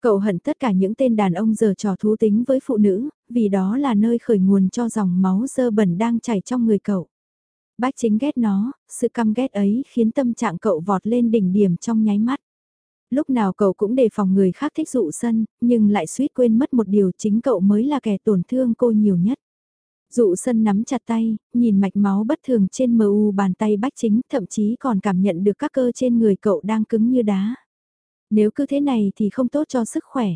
Cậu hận tất cả những tên đàn ông giờ trò thú tính với phụ nữ, vì đó là nơi khởi nguồn cho dòng máu dơ bẩn đang chảy trong người cậu. Bách chính ghét nó, sự căm ghét ấy khiến tâm trạng cậu vọt lên đỉnh điểm trong nháy mắt. Lúc nào cậu cũng đề phòng người khác thích dụ sân, nhưng lại suýt quên mất một điều chính cậu mới là kẻ tổn thương cô nhiều nhất. Dụ sân nắm chặt tay, nhìn mạch máu bất thường trên mờ u bàn tay bách chính, thậm chí còn cảm nhận được các cơ trên người cậu đang cứng như đá. Nếu cứ thế này thì không tốt cho sức khỏe.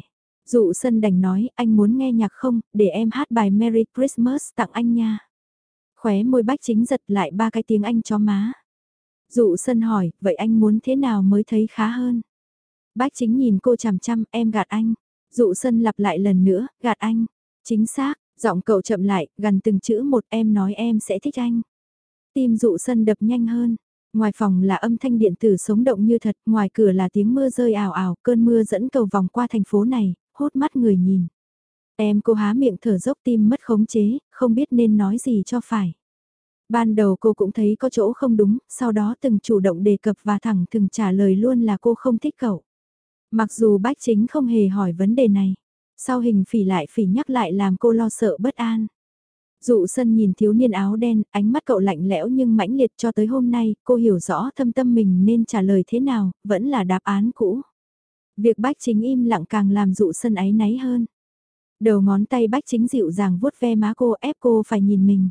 Dụ sân đành nói, anh muốn nghe nhạc không, để em hát bài Merry Christmas tặng anh nha. Khóe môi bách chính giật lại ba cái tiếng anh cho má. Dụ sân hỏi, vậy anh muốn thế nào mới thấy khá hơn? Bách chính nhìn cô chằm chằm, em gạt anh. Dụ sân lặp lại lần nữa, gạt anh. Chính xác, Giọng cậu chậm lại, gần từng chữ một em nói em sẽ thích anh. Tim dụ sân đập nhanh hơn. Ngoài phòng là âm thanh điện tử sống động như thật, ngoài cửa là tiếng mưa rơi ảo ảo, cơn mưa dẫn cầu vòng qua thành phố này, hốt mắt người nhìn. Em cô há miệng thở dốc tim mất khống chế, không biết nên nói gì cho phải. Ban đầu cô cũng thấy có chỗ không đúng, sau đó từng chủ động đề cập và thẳng thừng trả lời luôn là cô không thích cậu. Mặc dù bách chính không hề hỏi vấn đề này. Sau hình phỉ lại phỉ nhắc lại làm cô lo sợ bất an. Dụ sân nhìn thiếu niên áo đen, ánh mắt cậu lạnh lẽo nhưng mãnh liệt cho tới hôm nay, cô hiểu rõ thâm tâm mình nên trả lời thế nào, vẫn là đáp án cũ. Việc bách chính im lặng càng làm dụ sân áy náy hơn. Đầu ngón tay bách chính dịu dàng vuốt ve má cô ép cô phải nhìn mình.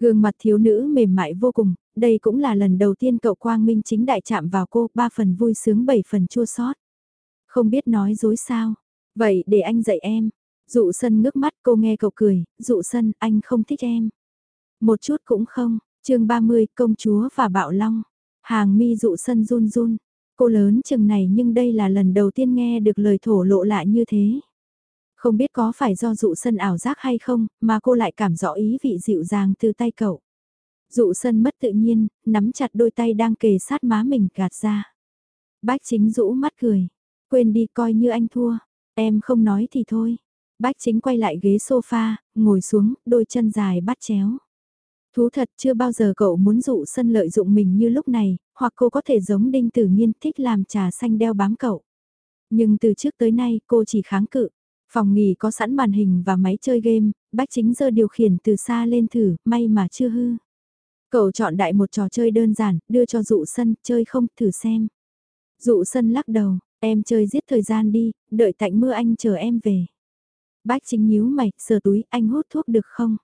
Gương mặt thiếu nữ mềm mại vô cùng, đây cũng là lần đầu tiên cậu quang minh chính đại chạm vào cô, ba phần vui sướng bảy phần chua xót. Không biết nói dối sao, Vậy để anh dạy em. Dụ sân ngước mắt cô nghe cậu cười, dụ sân anh không thích em. Một chút cũng không, chương 30 công chúa và bạo long. Hàng mi dụ sân run run. Cô lớn chừng này nhưng đây là lần đầu tiên nghe được lời thổ lộ lại như thế. Không biết có phải do dụ sân ảo giác hay không, mà cô lại cảm rõ ý vị dịu dàng từ tay cậu. Dụ sân mất tự nhiên, nắm chặt đôi tay đang kề sát má mình gạt ra. Bách chính rũ mắt cười. Quên đi coi như anh thua. Em không nói thì thôi. Bách chính quay lại ghế sofa, ngồi xuống, đôi chân dài bắt chéo. Thú thật chưa bao giờ cậu muốn dụ sân lợi dụng mình như lúc này, hoặc cô có thể giống đinh tử nhiên thích làm trà xanh đeo bám cậu. Nhưng từ trước tới nay cô chỉ kháng cự. Phòng nghỉ có sẵn màn hình và máy chơi game, bách chính giờ điều khiển từ xa lên thử, may mà chưa hư. Cậu chọn đại một trò chơi đơn giản, đưa cho dụ sân, chơi không, thử xem. Dụ sân lắc đầu, Em chơi giết thời gian đi, đợi tạnh mưa anh chờ em về. Bách chính nhíu mày, sờ túi, anh hút thuốc được không?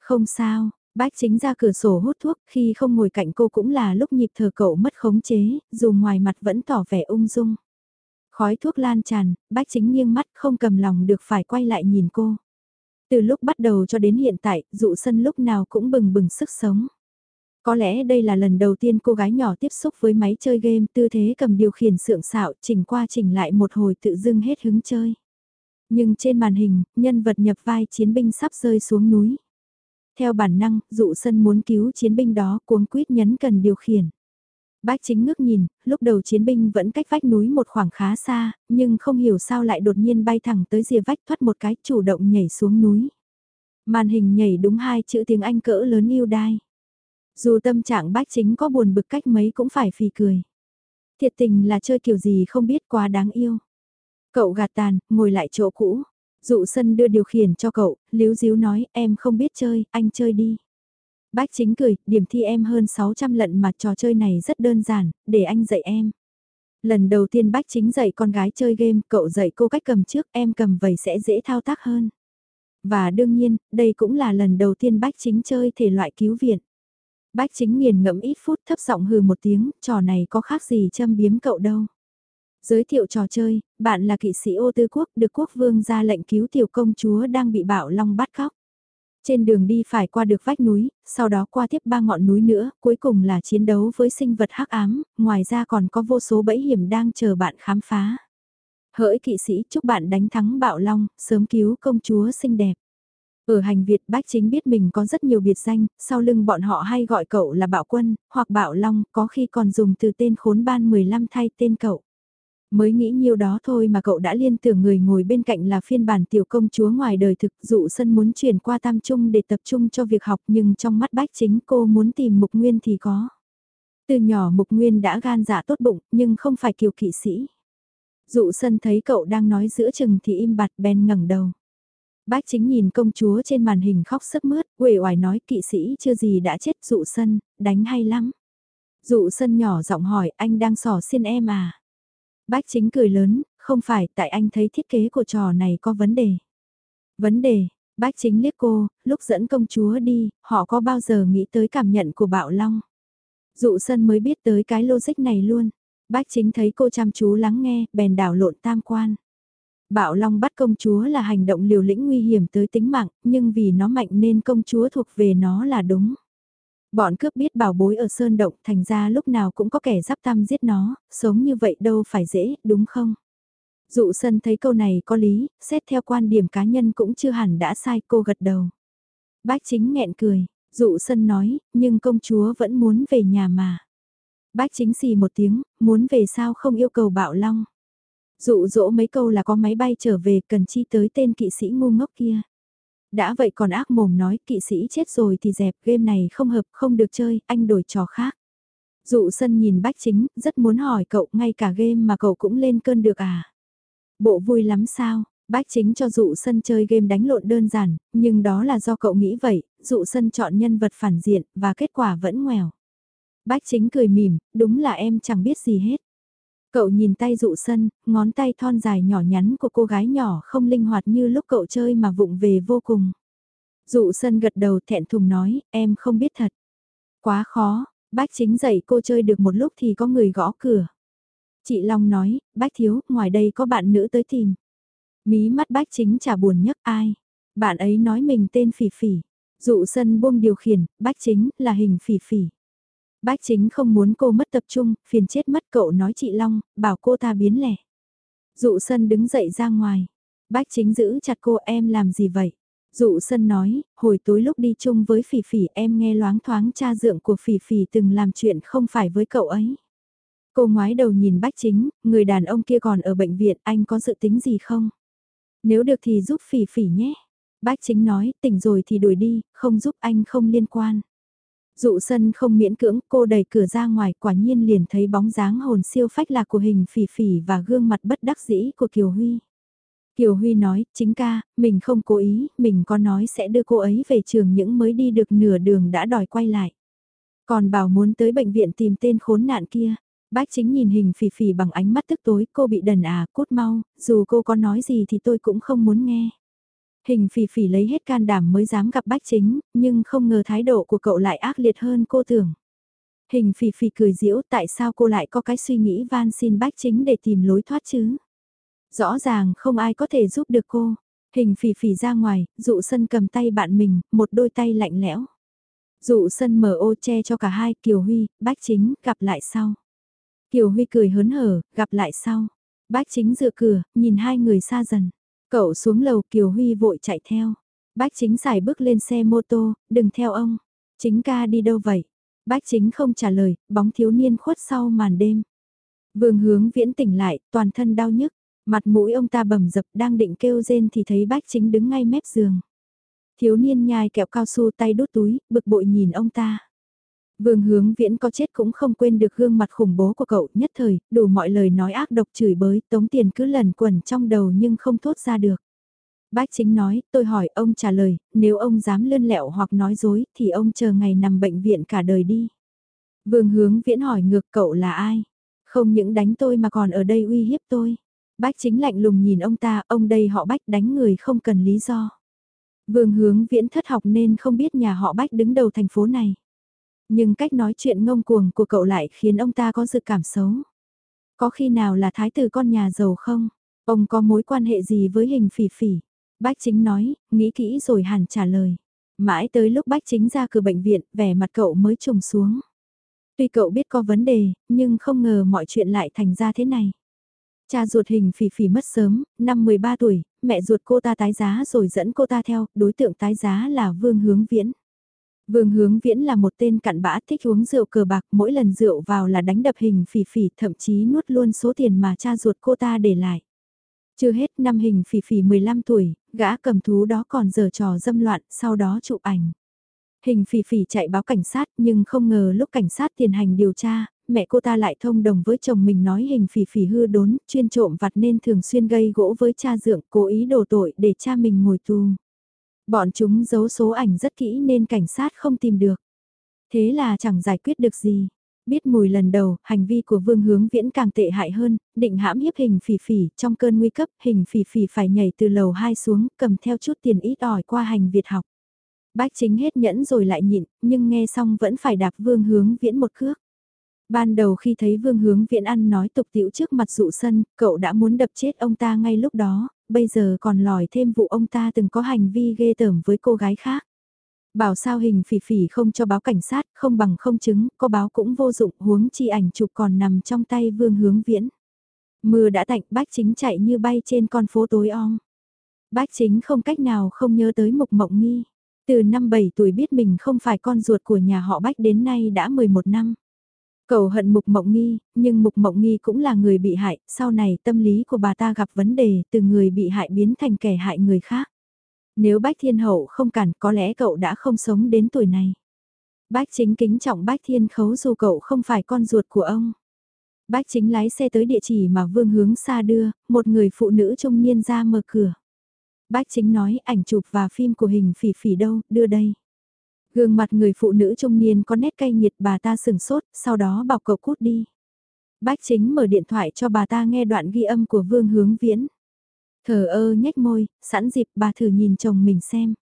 Không sao, bách chính ra cửa sổ hút thuốc, khi không ngồi cạnh cô cũng là lúc nhịp thở cậu mất khống chế, dù ngoài mặt vẫn tỏ vẻ ung dung. Khói thuốc lan tràn, bách chính nghiêng mắt không cầm lòng được phải quay lại nhìn cô. Từ lúc bắt đầu cho đến hiện tại, dụ sân lúc nào cũng bừng bừng sức sống. Có lẽ đây là lần đầu tiên cô gái nhỏ tiếp xúc với máy chơi game tư thế cầm điều khiển sượng sạo chỉnh qua chỉnh lại một hồi tự dưng hết hứng chơi. Nhưng trên màn hình, nhân vật nhập vai chiến binh sắp rơi xuống núi. Theo bản năng, dụ sân muốn cứu chiến binh đó cuống quýt nhấn cần điều khiển. Bác chính ngước nhìn, lúc đầu chiến binh vẫn cách vách núi một khoảng khá xa, nhưng không hiểu sao lại đột nhiên bay thẳng tới rìa vách thoát một cái chủ động nhảy xuống núi. Màn hình nhảy đúng hai chữ tiếng Anh cỡ lớn yêu đai. Dù tâm trạng bách chính có buồn bực cách mấy cũng phải phì cười. Thiệt tình là chơi kiểu gì không biết quá đáng yêu. Cậu gạt tàn, ngồi lại chỗ cũ. Dụ sân đưa điều khiển cho cậu, liếu díu nói em không biết chơi, anh chơi đi. Bách chính cười, điểm thi em hơn 600 lận mà trò chơi này rất đơn giản, để anh dạy em. Lần đầu tiên Bách chính dạy con gái chơi game, cậu dạy cô cách cầm trước, em cầm vầy sẽ dễ thao tác hơn. Và đương nhiên, đây cũng là lần đầu tiên Bách chính chơi thể loại cứu viện. Bách chính nghiền ngẫm ít phút thấp giọng hừ một tiếng, trò này có khác gì châm biếm cậu đâu. Giới thiệu trò chơi, bạn là kỵ sĩ ô tư quốc được quốc vương ra lệnh cứu tiểu công chúa đang bị bạo long bắt cóc. Trên đường đi phải qua được vách núi, sau đó qua tiếp ba ngọn núi nữa, cuối cùng là chiến đấu với sinh vật hắc ám, ngoài ra còn có vô số bẫy hiểm đang chờ bạn khám phá. Hỡi kỵ sĩ chúc bạn đánh thắng bạo long, sớm cứu công chúa xinh đẹp. Ở hành Việt Bách chính biết mình có rất nhiều biệt danh, sau lưng bọn họ hay gọi cậu là bạo quân, hoặc bạo long, có khi còn dùng từ tên khốn ban 15 thay tên cậu. Mới nghĩ nhiêu đó thôi mà cậu đã liên tưởng người ngồi bên cạnh là phiên bản tiểu công chúa ngoài đời thực dụ sân muốn chuyển qua tam trung để tập trung cho việc học nhưng trong mắt bách chính cô muốn tìm mục nguyên thì có. Từ nhỏ mục nguyên đã gan dạ tốt bụng nhưng không phải kiều kỵ sĩ. Dụ sân thấy cậu đang nói giữa chừng thì im bặt bèn ngẩng đầu. Bách chính nhìn công chúa trên màn hình khóc sức mướt, uể oải nói kỵ sĩ chưa gì đã chết dụ sân, đánh hay lắm. Dụ sân nhỏ giọng hỏi anh đang sỏ xiên em à? Bách chính cười lớn, không phải tại anh thấy thiết kế của trò này có vấn đề. Vấn đề, bách chính liếc cô, lúc dẫn công chúa đi, họ có bao giờ nghĩ tới cảm nhận của bạo long. Dụ sân mới biết tới cái logic này luôn. Bách chính thấy cô chăm chú lắng nghe, bèn đảo lộn tam quan. Bạo Long bắt công chúa là hành động liều lĩnh nguy hiểm tới tính mạng, nhưng vì nó mạnh nên công chúa thuộc về nó là đúng. Bọn cướp biết bảo bối ở sơn động thành ra lúc nào cũng có kẻ giáp tam giết nó, sống như vậy đâu phải dễ, đúng không? Dụ sân thấy câu này có lý, xét theo quan điểm cá nhân cũng chưa hẳn đã sai cô gật đầu. Bách chính nghẹn cười, dụ sân nói, nhưng công chúa vẫn muốn về nhà mà. Bách chính xì một tiếng, muốn về sao không yêu cầu bạo long. Dụ dỗ mấy câu là có máy bay trở về cần chi tới tên kỵ sĩ ngu ngốc kia. Đã vậy còn ác mồm nói kỵ sĩ chết rồi thì dẹp game này không hợp không được chơi, anh đổi trò khác. Dụ sân nhìn bách chính, rất muốn hỏi cậu ngay cả game mà cậu cũng lên cơn được à. Bộ vui lắm sao, bách chính cho dụ sân chơi game đánh lộn đơn giản, nhưng đó là do cậu nghĩ vậy, dụ sân chọn nhân vật phản diện và kết quả vẫn ngoèo. Bách chính cười mỉm, đúng là em chẳng biết gì hết. Cậu nhìn tay dụ sân, ngón tay thon dài nhỏ nhắn của cô gái nhỏ không linh hoạt như lúc cậu chơi mà vụng về vô cùng. Dụ sân gật đầu thẹn thùng nói, em không biết thật. Quá khó, bách chính dạy cô chơi được một lúc thì có người gõ cửa. Chị Long nói, bách thiếu, ngoài đây có bạn nữ tới tìm. Mí mắt bách chính chả buồn nhấc ai. Bạn ấy nói mình tên phỉ phỉ. Dụ sân buông điều khiển, bách chính là hình phỉ phỉ. Bách chính không muốn cô mất tập trung, phiền chết mất cậu nói chị Long, bảo cô ta biến lẻ. Dụ sân đứng dậy ra ngoài. Bách chính giữ chặt cô em làm gì vậy? Dụ sân nói, hồi tối lúc đi chung với Phỉ Phỉ em nghe loáng thoáng cha dượng của Phỉ Phỉ từng làm chuyện không phải với cậu ấy. Cô ngoái đầu nhìn bách chính, người đàn ông kia còn ở bệnh viện, anh có dự tính gì không? Nếu được thì giúp Phỉ Phỉ nhé. Bách chính nói, tỉnh rồi thì đuổi đi, không giúp anh không liên quan. Dụ sân không miễn cưỡng, cô đẩy cửa ra ngoài quả nhiên liền thấy bóng dáng hồn siêu phách lạc của hình phỉ phỉ và gương mặt bất đắc dĩ của Kiều Huy. Kiều Huy nói, chính ca, mình không cố ý, mình có nói sẽ đưa cô ấy về trường những mới đi được nửa đường đã đòi quay lại. Còn bảo muốn tới bệnh viện tìm tên khốn nạn kia. Bác chính nhìn hình phỉ phỉ bằng ánh mắt tức tối, cô bị đần à, cút mau, dù cô có nói gì thì tôi cũng không muốn nghe. Hình phỉ phỉ lấy hết can đảm mới dám gặp bách chính, nhưng không ngờ thái độ của cậu lại ác liệt hơn cô tưởng. Hình phỉ phỉ cười diễu tại sao cô lại có cái suy nghĩ van xin bách chính để tìm lối thoát chứ. Rõ ràng không ai có thể giúp được cô. Hình phỉ phỉ ra ngoài, dụ sân cầm tay bạn mình, một đôi tay lạnh lẽo. Dụ sân mở ô che cho cả hai, Kiều Huy, bách chính, gặp lại sau. Kiều Huy cười hớn hở, gặp lại sau. Bách chính dựa cửa, nhìn hai người xa dần. Cậu xuống lầu Kiều Huy vội chạy theo. Bách chính xài bước lên xe mô tô, đừng theo ông. Chính ca đi đâu vậy? Bách chính không trả lời, bóng thiếu niên khuất sau màn đêm. Vương hướng viễn tỉnh lại, toàn thân đau nhức. Mặt mũi ông ta bầm dập đang định kêu rên thì thấy bách chính đứng ngay mép giường. Thiếu niên nhai kẹo cao su tay đút túi, bực bội nhìn ông ta. Vương hướng viễn có chết cũng không quên được gương mặt khủng bố của cậu nhất thời, đủ mọi lời nói ác độc chửi bới, tống tiền cứ lần quẩn trong đầu nhưng không thốt ra được. Bách chính nói, tôi hỏi ông trả lời, nếu ông dám lươn lẹo hoặc nói dối thì ông chờ ngày nằm bệnh viện cả đời đi. Vương hướng viễn hỏi ngược cậu là ai? Không những đánh tôi mà còn ở đây uy hiếp tôi. Bách chính lạnh lùng nhìn ông ta, ông đây họ bách đánh người không cần lý do. Vương hướng viễn thất học nên không biết nhà họ bách đứng đầu thành phố này. Nhưng cách nói chuyện ngông cuồng của cậu lại khiến ông ta có dự cảm xấu. Có khi nào là thái tử con nhà giàu không? Ông có mối quan hệ gì với hình phỉ phỉ? Bách chính nói, nghĩ kỹ rồi hẳn trả lời. Mãi tới lúc bách chính ra cửa bệnh viện, vẻ mặt cậu mới trùng xuống. Tuy cậu biết có vấn đề, nhưng không ngờ mọi chuyện lại thành ra thế này. Cha ruột hình phỉ phỉ mất sớm, năm 13 tuổi, mẹ ruột cô ta tái giá rồi dẫn cô ta theo, đối tượng tái giá là Vương Hướng Viễn. Vương Hướng Viễn là một tên cặn bã thích uống rượu cờ bạc, mỗi lần rượu vào là đánh đập hình phỉ phỉ, thậm chí nuốt luôn số tiền mà cha ruột cô ta để lại. Chưa hết năm hình phỉ phỉ 15 tuổi, gã cầm thú đó còn giờ trò dâm loạn, sau đó chụp ảnh. Hình phỉ phỉ chạy báo cảnh sát nhưng không ngờ lúc cảnh sát tiến hành điều tra, mẹ cô ta lại thông đồng với chồng mình nói hình phỉ phỉ hư đốn, chuyên trộm vặt nên thường xuyên gây gỗ với cha dượng, cố ý đổ tội để cha mình ngồi tù. Bọn chúng giấu số ảnh rất kỹ nên cảnh sát không tìm được. Thế là chẳng giải quyết được gì. Biết mùi lần đầu, hành vi của Vương Hướng Viễn càng tệ hại hơn, định hãm hiếp hình phỉ phỉ, trong cơn nguy cấp, hình phỉ phỉ phải nhảy từ lầu 2 xuống, cầm theo chút tiền ít ỏi qua hành Việt học. Bách chính hết nhẫn rồi lại nhịn, nhưng nghe xong vẫn phải đạp Vương Hướng Viễn một cước. Ban đầu khi thấy Vương Hướng Viễn ăn nói tục tiễu trước mặt dụ sân, cậu đã muốn đập chết ông ta ngay lúc đó, bây giờ còn lòi thêm vụ ông ta từng có hành vi ghê tởm với cô gái khác. Bảo sao hình phỉ phỉ không cho báo cảnh sát, không bằng không chứng, có báo cũng vô dụng, huống chi ảnh chụp còn nằm trong tay Vương Hướng Viễn. Mưa đã tạnh, bách chính chạy như bay trên con phố tối om. Bách chính không cách nào không nhớ tới Mục Mộng Nghi. Từ năm 7 tuổi biết mình không phải con ruột của nhà họ Bách đến nay đã 11 năm. Cầu hận Mục Mộng Nghi, nhưng Mục Mộng Nghi cũng là người bị hại, sau này tâm lý của bà ta gặp vấn đề từ người bị hại biến thành kẻ hại người khác. Nếu Bách Thiên Hậu không cản có lẽ cậu đã không sống đến tuổi này. Bách chính kính trọng Bách Thiên Khấu dù cậu không phải con ruột của ông. Bách chính lái xe tới địa chỉ mà Vương hướng xa đưa, một người phụ nữ trung niên ra mở cửa. Bách chính nói ảnh chụp và phim của hình phỉ phỉ đâu, đưa đây. Gương mặt người phụ nữ trung niên có nét cay nghiệt bà ta sừng sốt, sau đó bảo cậu cút đi. Bách chính mở điện thoại cho bà ta nghe đoạn ghi âm của Vương Hướng Viễn. Thờ ơ nhếch môi, sẵn dịp bà thử nhìn chồng mình xem.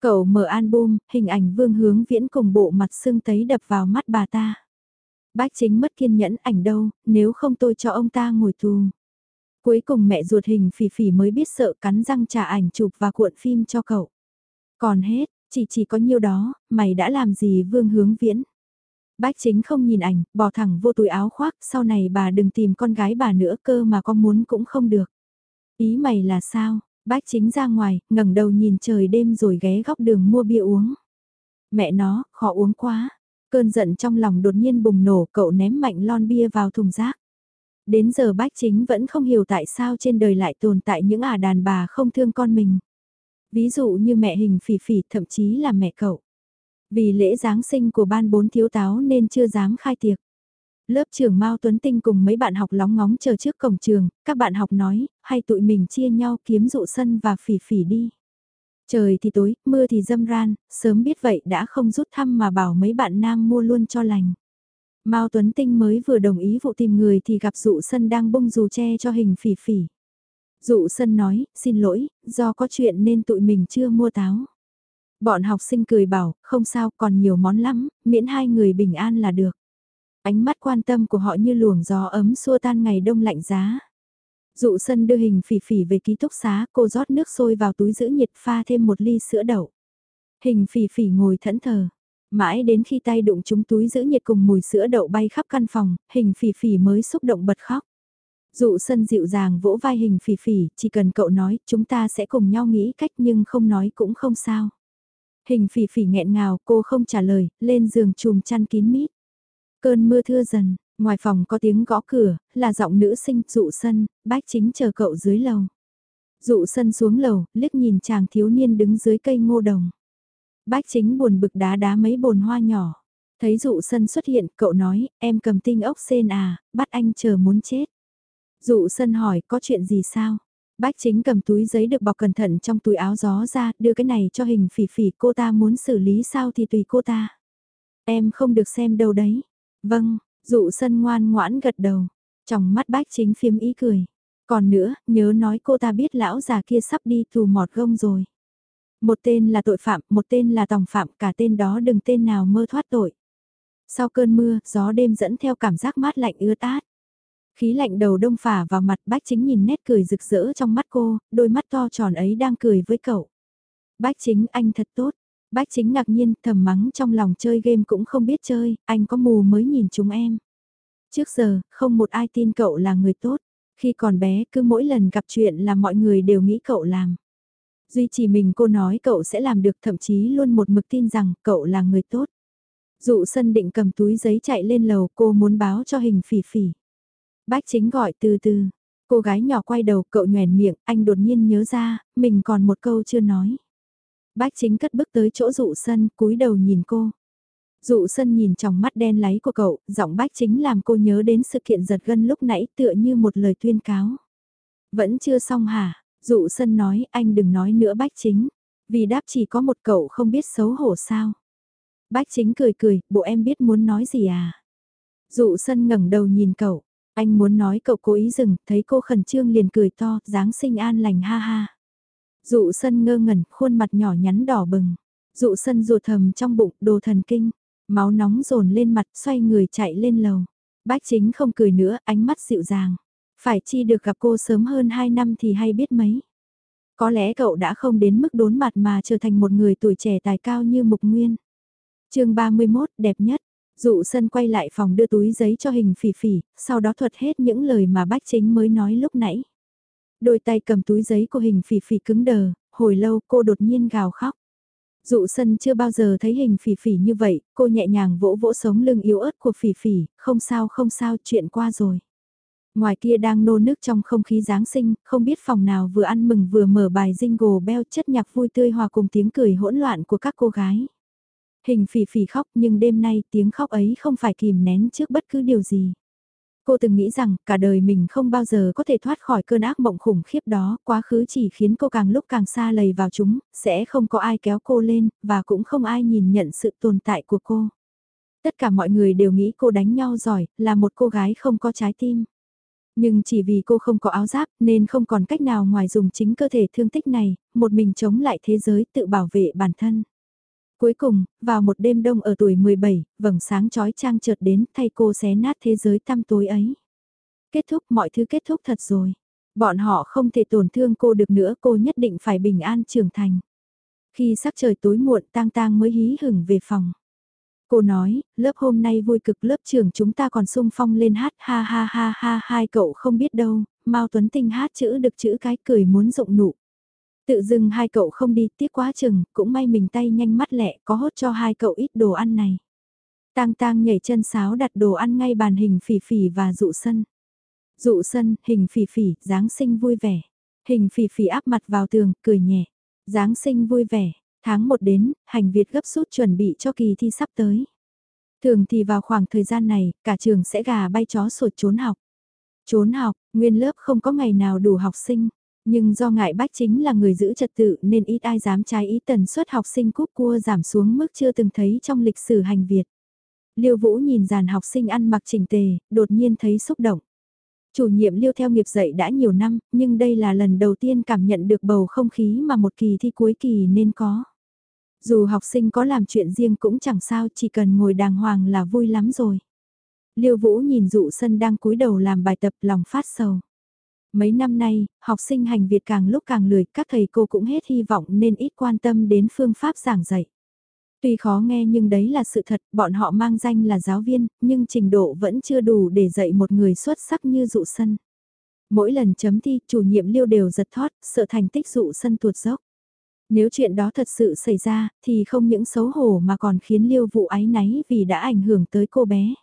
Cậu mở album, hình ảnh Vương Hướng Viễn cùng bộ mặt sưng tấy đập vào mắt bà ta. Bách chính mất kiên nhẫn ảnh đâu, nếu không tôi cho ông ta ngồi tù. Cuối cùng mẹ ruột hình phỉ phỉ mới biết sợ cắn răng trả ảnh chụp và cuộn phim cho cậu. Còn hết, chỉ chỉ có nhiêu đó, mày đã làm gì vương hướng viễn. Bách chính không nhìn ảnh, bỏ thẳng vô túi áo khoác, sau này bà đừng tìm con gái bà nữa cơ mà con muốn cũng không được. Ý mày là sao? Bách chính ra ngoài, ngẩng đầu nhìn trời đêm rồi ghé góc đường mua bia uống. Mẹ nó, khó uống quá. Cơn giận trong lòng đột nhiên bùng nổ, cậu ném mạnh lon bia vào thùng rác. Đến giờ bách chính vẫn không hiểu tại sao trên đời lại tồn tại những ả đàn bà không thương con mình. Ví dụ như mẹ hình phỉ phỉ thậm chí là mẹ cậu. Vì lễ Giáng sinh của ban bốn thiếu táo nên chưa dám khai tiệc. Lớp trưởng Mao Tuấn Tinh cùng mấy bạn học lóng ngóng chờ trước cổng trường, các bạn học nói, hay tụi mình chia nhau kiếm dụ sân và phỉ phỉ đi. Trời thì tối, mưa thì dâm ran, sớm biết vậy đã không rút thăm mà bảo mấy bạn nam mua luôn cho lành. Mao Tuấn Tinh mới vừa đồng ý vụ tìm người thì gặp dụ sân đang bông dù che cho hình phỉ phỉ. Dụ sân nói, xin lỗi, do có chuyện nên tụi mình chưa mua táo. Bọn học sinh cười bảo, không sao, còn nhiều món lắm, miễn hai người bình an là được. Ánh mắt quan tâm của họ như luồng gió ấm xua tan ngày đông lạnh giá. Dụ sân đưa hình phỉ phỉ về ký túc xá, cô rót nước sôi vào túi giữ nhiệt pha thêm một ly sữa đậu. Hình phỉ phỉ ngồi thẫn thờ. Mãi đến khi tay đụng chúng túi giữ nhiệt cùng mùi sữa đậu bay khắp căn phòng, hình phỉ phỉ mới xúc động bật khóc. Dụ sân dịu dàng vỗ vai hình phỉ phỉ, chỉ cần cậu nói, chúng ta sẽ cùng nhau nghĩ cách nhưng không nói cũng không sao. Hình phỉ phỉ nghẹn ngào, cô không trả lời, lên giường chùm chăn kín mít. Cơn mưa thưa dần, ngoài phòng có tiếng gõ cửa, là giọng nữ sinh dụ sân, bách chính chờ cậu dưới lầu. Dụ sân xuống lầu, liếc nhìn chàng thiếu niên đứng dưới cây ngô đồng. Bách chính buồn bực đá đá mấy bồn hoa nhỏ. Thấy dụ sân xuất hiện, cậu nói, em cầm tinh ốc sen à, bắt anh chờ muốn chết. Dụ sân hỏi, có chuyện gì sao? Bách chính cầm túi giấy được bọc cẩn thận trong túi áo gió ra, đưa cái này cho hình phỉ phỉ cô ta muốn xử lý sao thì tùy cô ta. Em không được xem đâu đấy. Vâng, dụ sân ngoan ngoãn gật đầu. Trong mắt bách chính phiếm ý cười. Còn nữa, nhớ nói cô ta biết lão già kia sắp đi tù mọt gông rồi. Một tên là tội phạm, một tên là tòng phạm, cả tên đó đừng tên nào mơ thoát tội. Sau cơn mưa, gió đêm dẫn theo cảm giác mát lạnh ưa tát. Khí lạnh đầu đông phả vào mặt bách chính nhìn nét cười rực rỡ trong mắt cô, đôi mắt to tròn ấy đang cười với cậu. Bách chính anh thật tốt. Bách chính ngạc nhiên thầm mắng trong lòng chơi game cũng không biết chơi, anh có mù mới nhìn chúng em. Trước giờ, không một ai tin cậu là người tốt. Khi còn bé, cứ mỗi lần gặp chuyện là mọi người đều nghĩ cậu làm. Duy chỉ mình cô nói cậu sẽ làm được thậm chí luôn một mực tin rằng cậu là người tốt. Dụ sân định cầm túi giấy chạy lên lầu cô muốn báo cho hình phỉ phỉ. Bách chính gọi từ từ. Cô gái nhỏ quay đầu cậu nhoèn miệng, anh đột nhiên nhớ ra, mình còn một câu chưa nói. Bách chính cất bước tới chỗ dụ sân, cúi đầu nhìn cô. Dụ sân nhìn trong mắt đen láy của cậu, giọng bách chính làm cô nhớ đến sự kiện giật gân lúc nãy tựa như một lời tuyên cáo. Vẫn chưa xong hả? Dụ sân nói anh đừng nói nữa bách chính. Vì đáp chỉ có một cậu không biết xấu hổ sao. Bách chính cười cười, bộ em biết muốn nói gì à? Dụ sân ngẩng đầu nhìn cậu. Anh muốn nói cậu cố ý dừng, thấy cô khẩn trương liền cười to, dáng sinh an lành ha ha. Dụ sân ngơ ngẩn, khuôn mặt nhỏ nhắn đỏ bừng. Dụ sân rùa thầm trong bụng, đồ thần kinh. Máu nóng dồn lên mặt, xoay người chạy lên lầu. Bách chính không cười nữa, ánh mắt dịu dàng. Phải chi được gặp cô sớm hơn 2 năm thì hay biết mấy. Có lẽ cậu đã không đến mức đốn mặt mà trở thành một người tuổi trẻ tài cao như Mục Nguyên. chương 31 đẹp nhất. Dụ sân quay lại phòng đưa túi giấy cho hình phỉ phỉ, sau đó thuật hết những lời mà bách chính mới nói lúc nãy. Đôi tay cầm túi giấy của hình phỉ phỉ cứng đờ, hồi lâu cô đột nhiên gào khóc. Dụ sân chưa bao giờ thấy hình phỉ phỉ như vậy, cô nhẹ nhàng vỗ vỗ sống lưng yếu ớt của phỉ phỉ, không sao không sao chuyện qua rồi. Ngoài kia đang nô nước trong không khí Giáng sinh, không biết phòng nào vừa ăn mừng vừa mở bài jingle bell chất nhạc vui tươi hòa cùng tiếng cười hỗn loạn của các cô gái. Hình phỉ phỉ khóc nhưng đêm nay tiếng khóc ấy không phải kìm nén trước bất cứ điều gì. Cô từng nghĩ rằng cả đời mình không bao giờ có thể thoát khỏi cơn ác mộng khủng khiếp đó, quá khứ chỉ khiến cô càng lúc càng xa lầy vào chúng, sẽ không có ai kéo cô lên, và cũng không ai nhìn nhận sự tồn tại của cô. Tất cả mọi người đều nghĩ cô đánh nhau giỏi, là một cô gái không có trái tim. Nhưng chỉ vì cô không có áo giáp nên không còn cách nào ngoài dùng chính cơ thể thương tích này, một mình chống lại thế giới tự bảo vệ bản thân. Cuối cùng, vào một đêm đông ở tuổi 17, vầng sáng chói trang chợt đến thay cô xé nát thế giới tăm tối ấy. Kết thúc mọi thứ kết thúc thật rồi. Bọn họ không thể tổn thương cô được nữa cô nhất định phải bình an trưởng thành. Khi sắc trời tối muộn tang tang mới hí hửng về phòng. Cô nói, lớp hôm nay vui cực lớp trưởng chúng ta còn sung phong lên hát ha ha ha ha hai cậu không biết đâu, Mao Tuấn Tinh hát chữ được chữ cái cười muốn rộng nụ. Tự dưng hai cậu không đi tiếc quá chừng, cũng may mình tay nhanh mắt lẹ có hốt cho hai cậu ít đồ ăn này. Tang tang nhảy chân sáo đặt đồ ăn ngay bàn hình phỉ phỉ và dụ sân. Dụ sân, hình phỉ phỉ, Giáng sinh vui vẻ. Hình phỉ phỉ áp mặt vào tường, cười nhẹ. Giáng sinh vui vẻ, tháng 1 đến, hành Việt gấp rút chuẩn bị cho kỳ thi sắp tới. Thường thì vào khoảng thời gian này, cả trường sẽ gà bay chó sột trốn học. Trốn học, nguyên lớp không có ngày nào đủ học sinh. Nhưng do ngại bách chính là người giữ trật tự nên ít ai dám trái ý tần suất học sinh cúp cua giảm xuống mức chưa từng thấy trong lịch sử hành Việt. Liêu Vũ nhìn dàn học sinh ăn mặc chỉnh tề, đột nhiên thấy xúc động. Chủ nhiệm Liêu theo nghiệp dạy đã nhiều năm, nhưng đây là lần đầu tiên cảm nhận được bầu không khí mà một kỳ thi cuối kỳ nên có. Dù học sinh có làm chuyện riêng cũng chẳng sao, chỉ cần ngồi đàng hoàng là vui lắm rồi. Liêu Vũ nhìn dụ sân đang cúi đầu làm bài tập lòng phát sầu. Mấy năm nay, học sinh hành Việt càng lúc càng lười, các thầy cô cũng hết hy vọng nên ít quan tâm đến phương pháp giảng dạy. Tuy khó nghe nhưng đấy là sự thật, bọn họ mang danh là giáo viên, nhưng trình độ vẫn chưa đủ để dạy một người xuất sắc như dụ sân. Mỗi lần chấm thi, chủ nhiệm liêu đều giật thót, sợ thành tích dụ sân tuột dốc. Nếu chuyện đó thật sự xảy ra, thì không những xấu hổ mà còn khiến liêu vụ ái náy vì đã ảnh hưởng tới cô bé.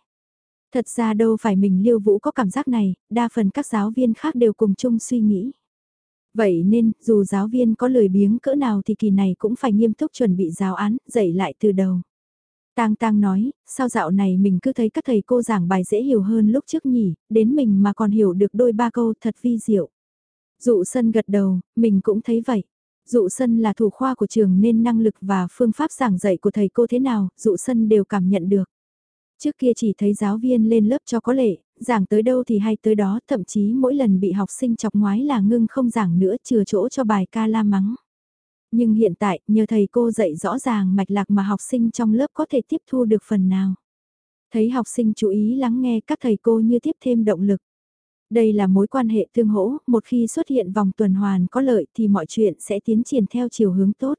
Thật ra đâu phải mình Liêu Vũ có cảm giác này, đa phần các giáo viên khác đều cùng chung suy nghĩ. Vậy nên, dù giáo viên có lười biếng cỡ nào thì kỳ này cũng phải nghiêm túc chuẩn bị giáo án, dạy lại từ đầu. Tang Tang nói, sao dạo này mình cứ thấy các thầy cô giảng bài dễ hiểu hơn lúc trước nhỉ, đến mình mà còn hiểu được đôi ba câu thật vi diệu. Dụ sân gật đầu, mình cũng thấy vậy. Dụ sân là thủ khoa của trường nên năng lực và phương pháp giảng dạy của thầy cô thế nào, dụ sân đều cảm nhận được. Trước kia chỉ thấy giáo viên lên lớp cho có lệ, giảng tới đâu thì hay tới đó, thậm chí mỗi lần bị học sinh chọc ngoái là ngưng không giảng nữa chừa chỗ cho bài ca la mắng. Nhưng hiện tại, nhờ thầy cô dạy rõ ràng mạch lạc mà học sinh trong lớp có thể tiếp thu được phần nào. Thấy học sinh chú ý lắng nghe các thầy cô như tiếp thêm động lực. Đây là mối quan hệ tương hỗ, một khi xuất hiện vòng tuần hoàn có lợi thì mọi chuyện sẽ tiến triển theo chiều hướng tốt.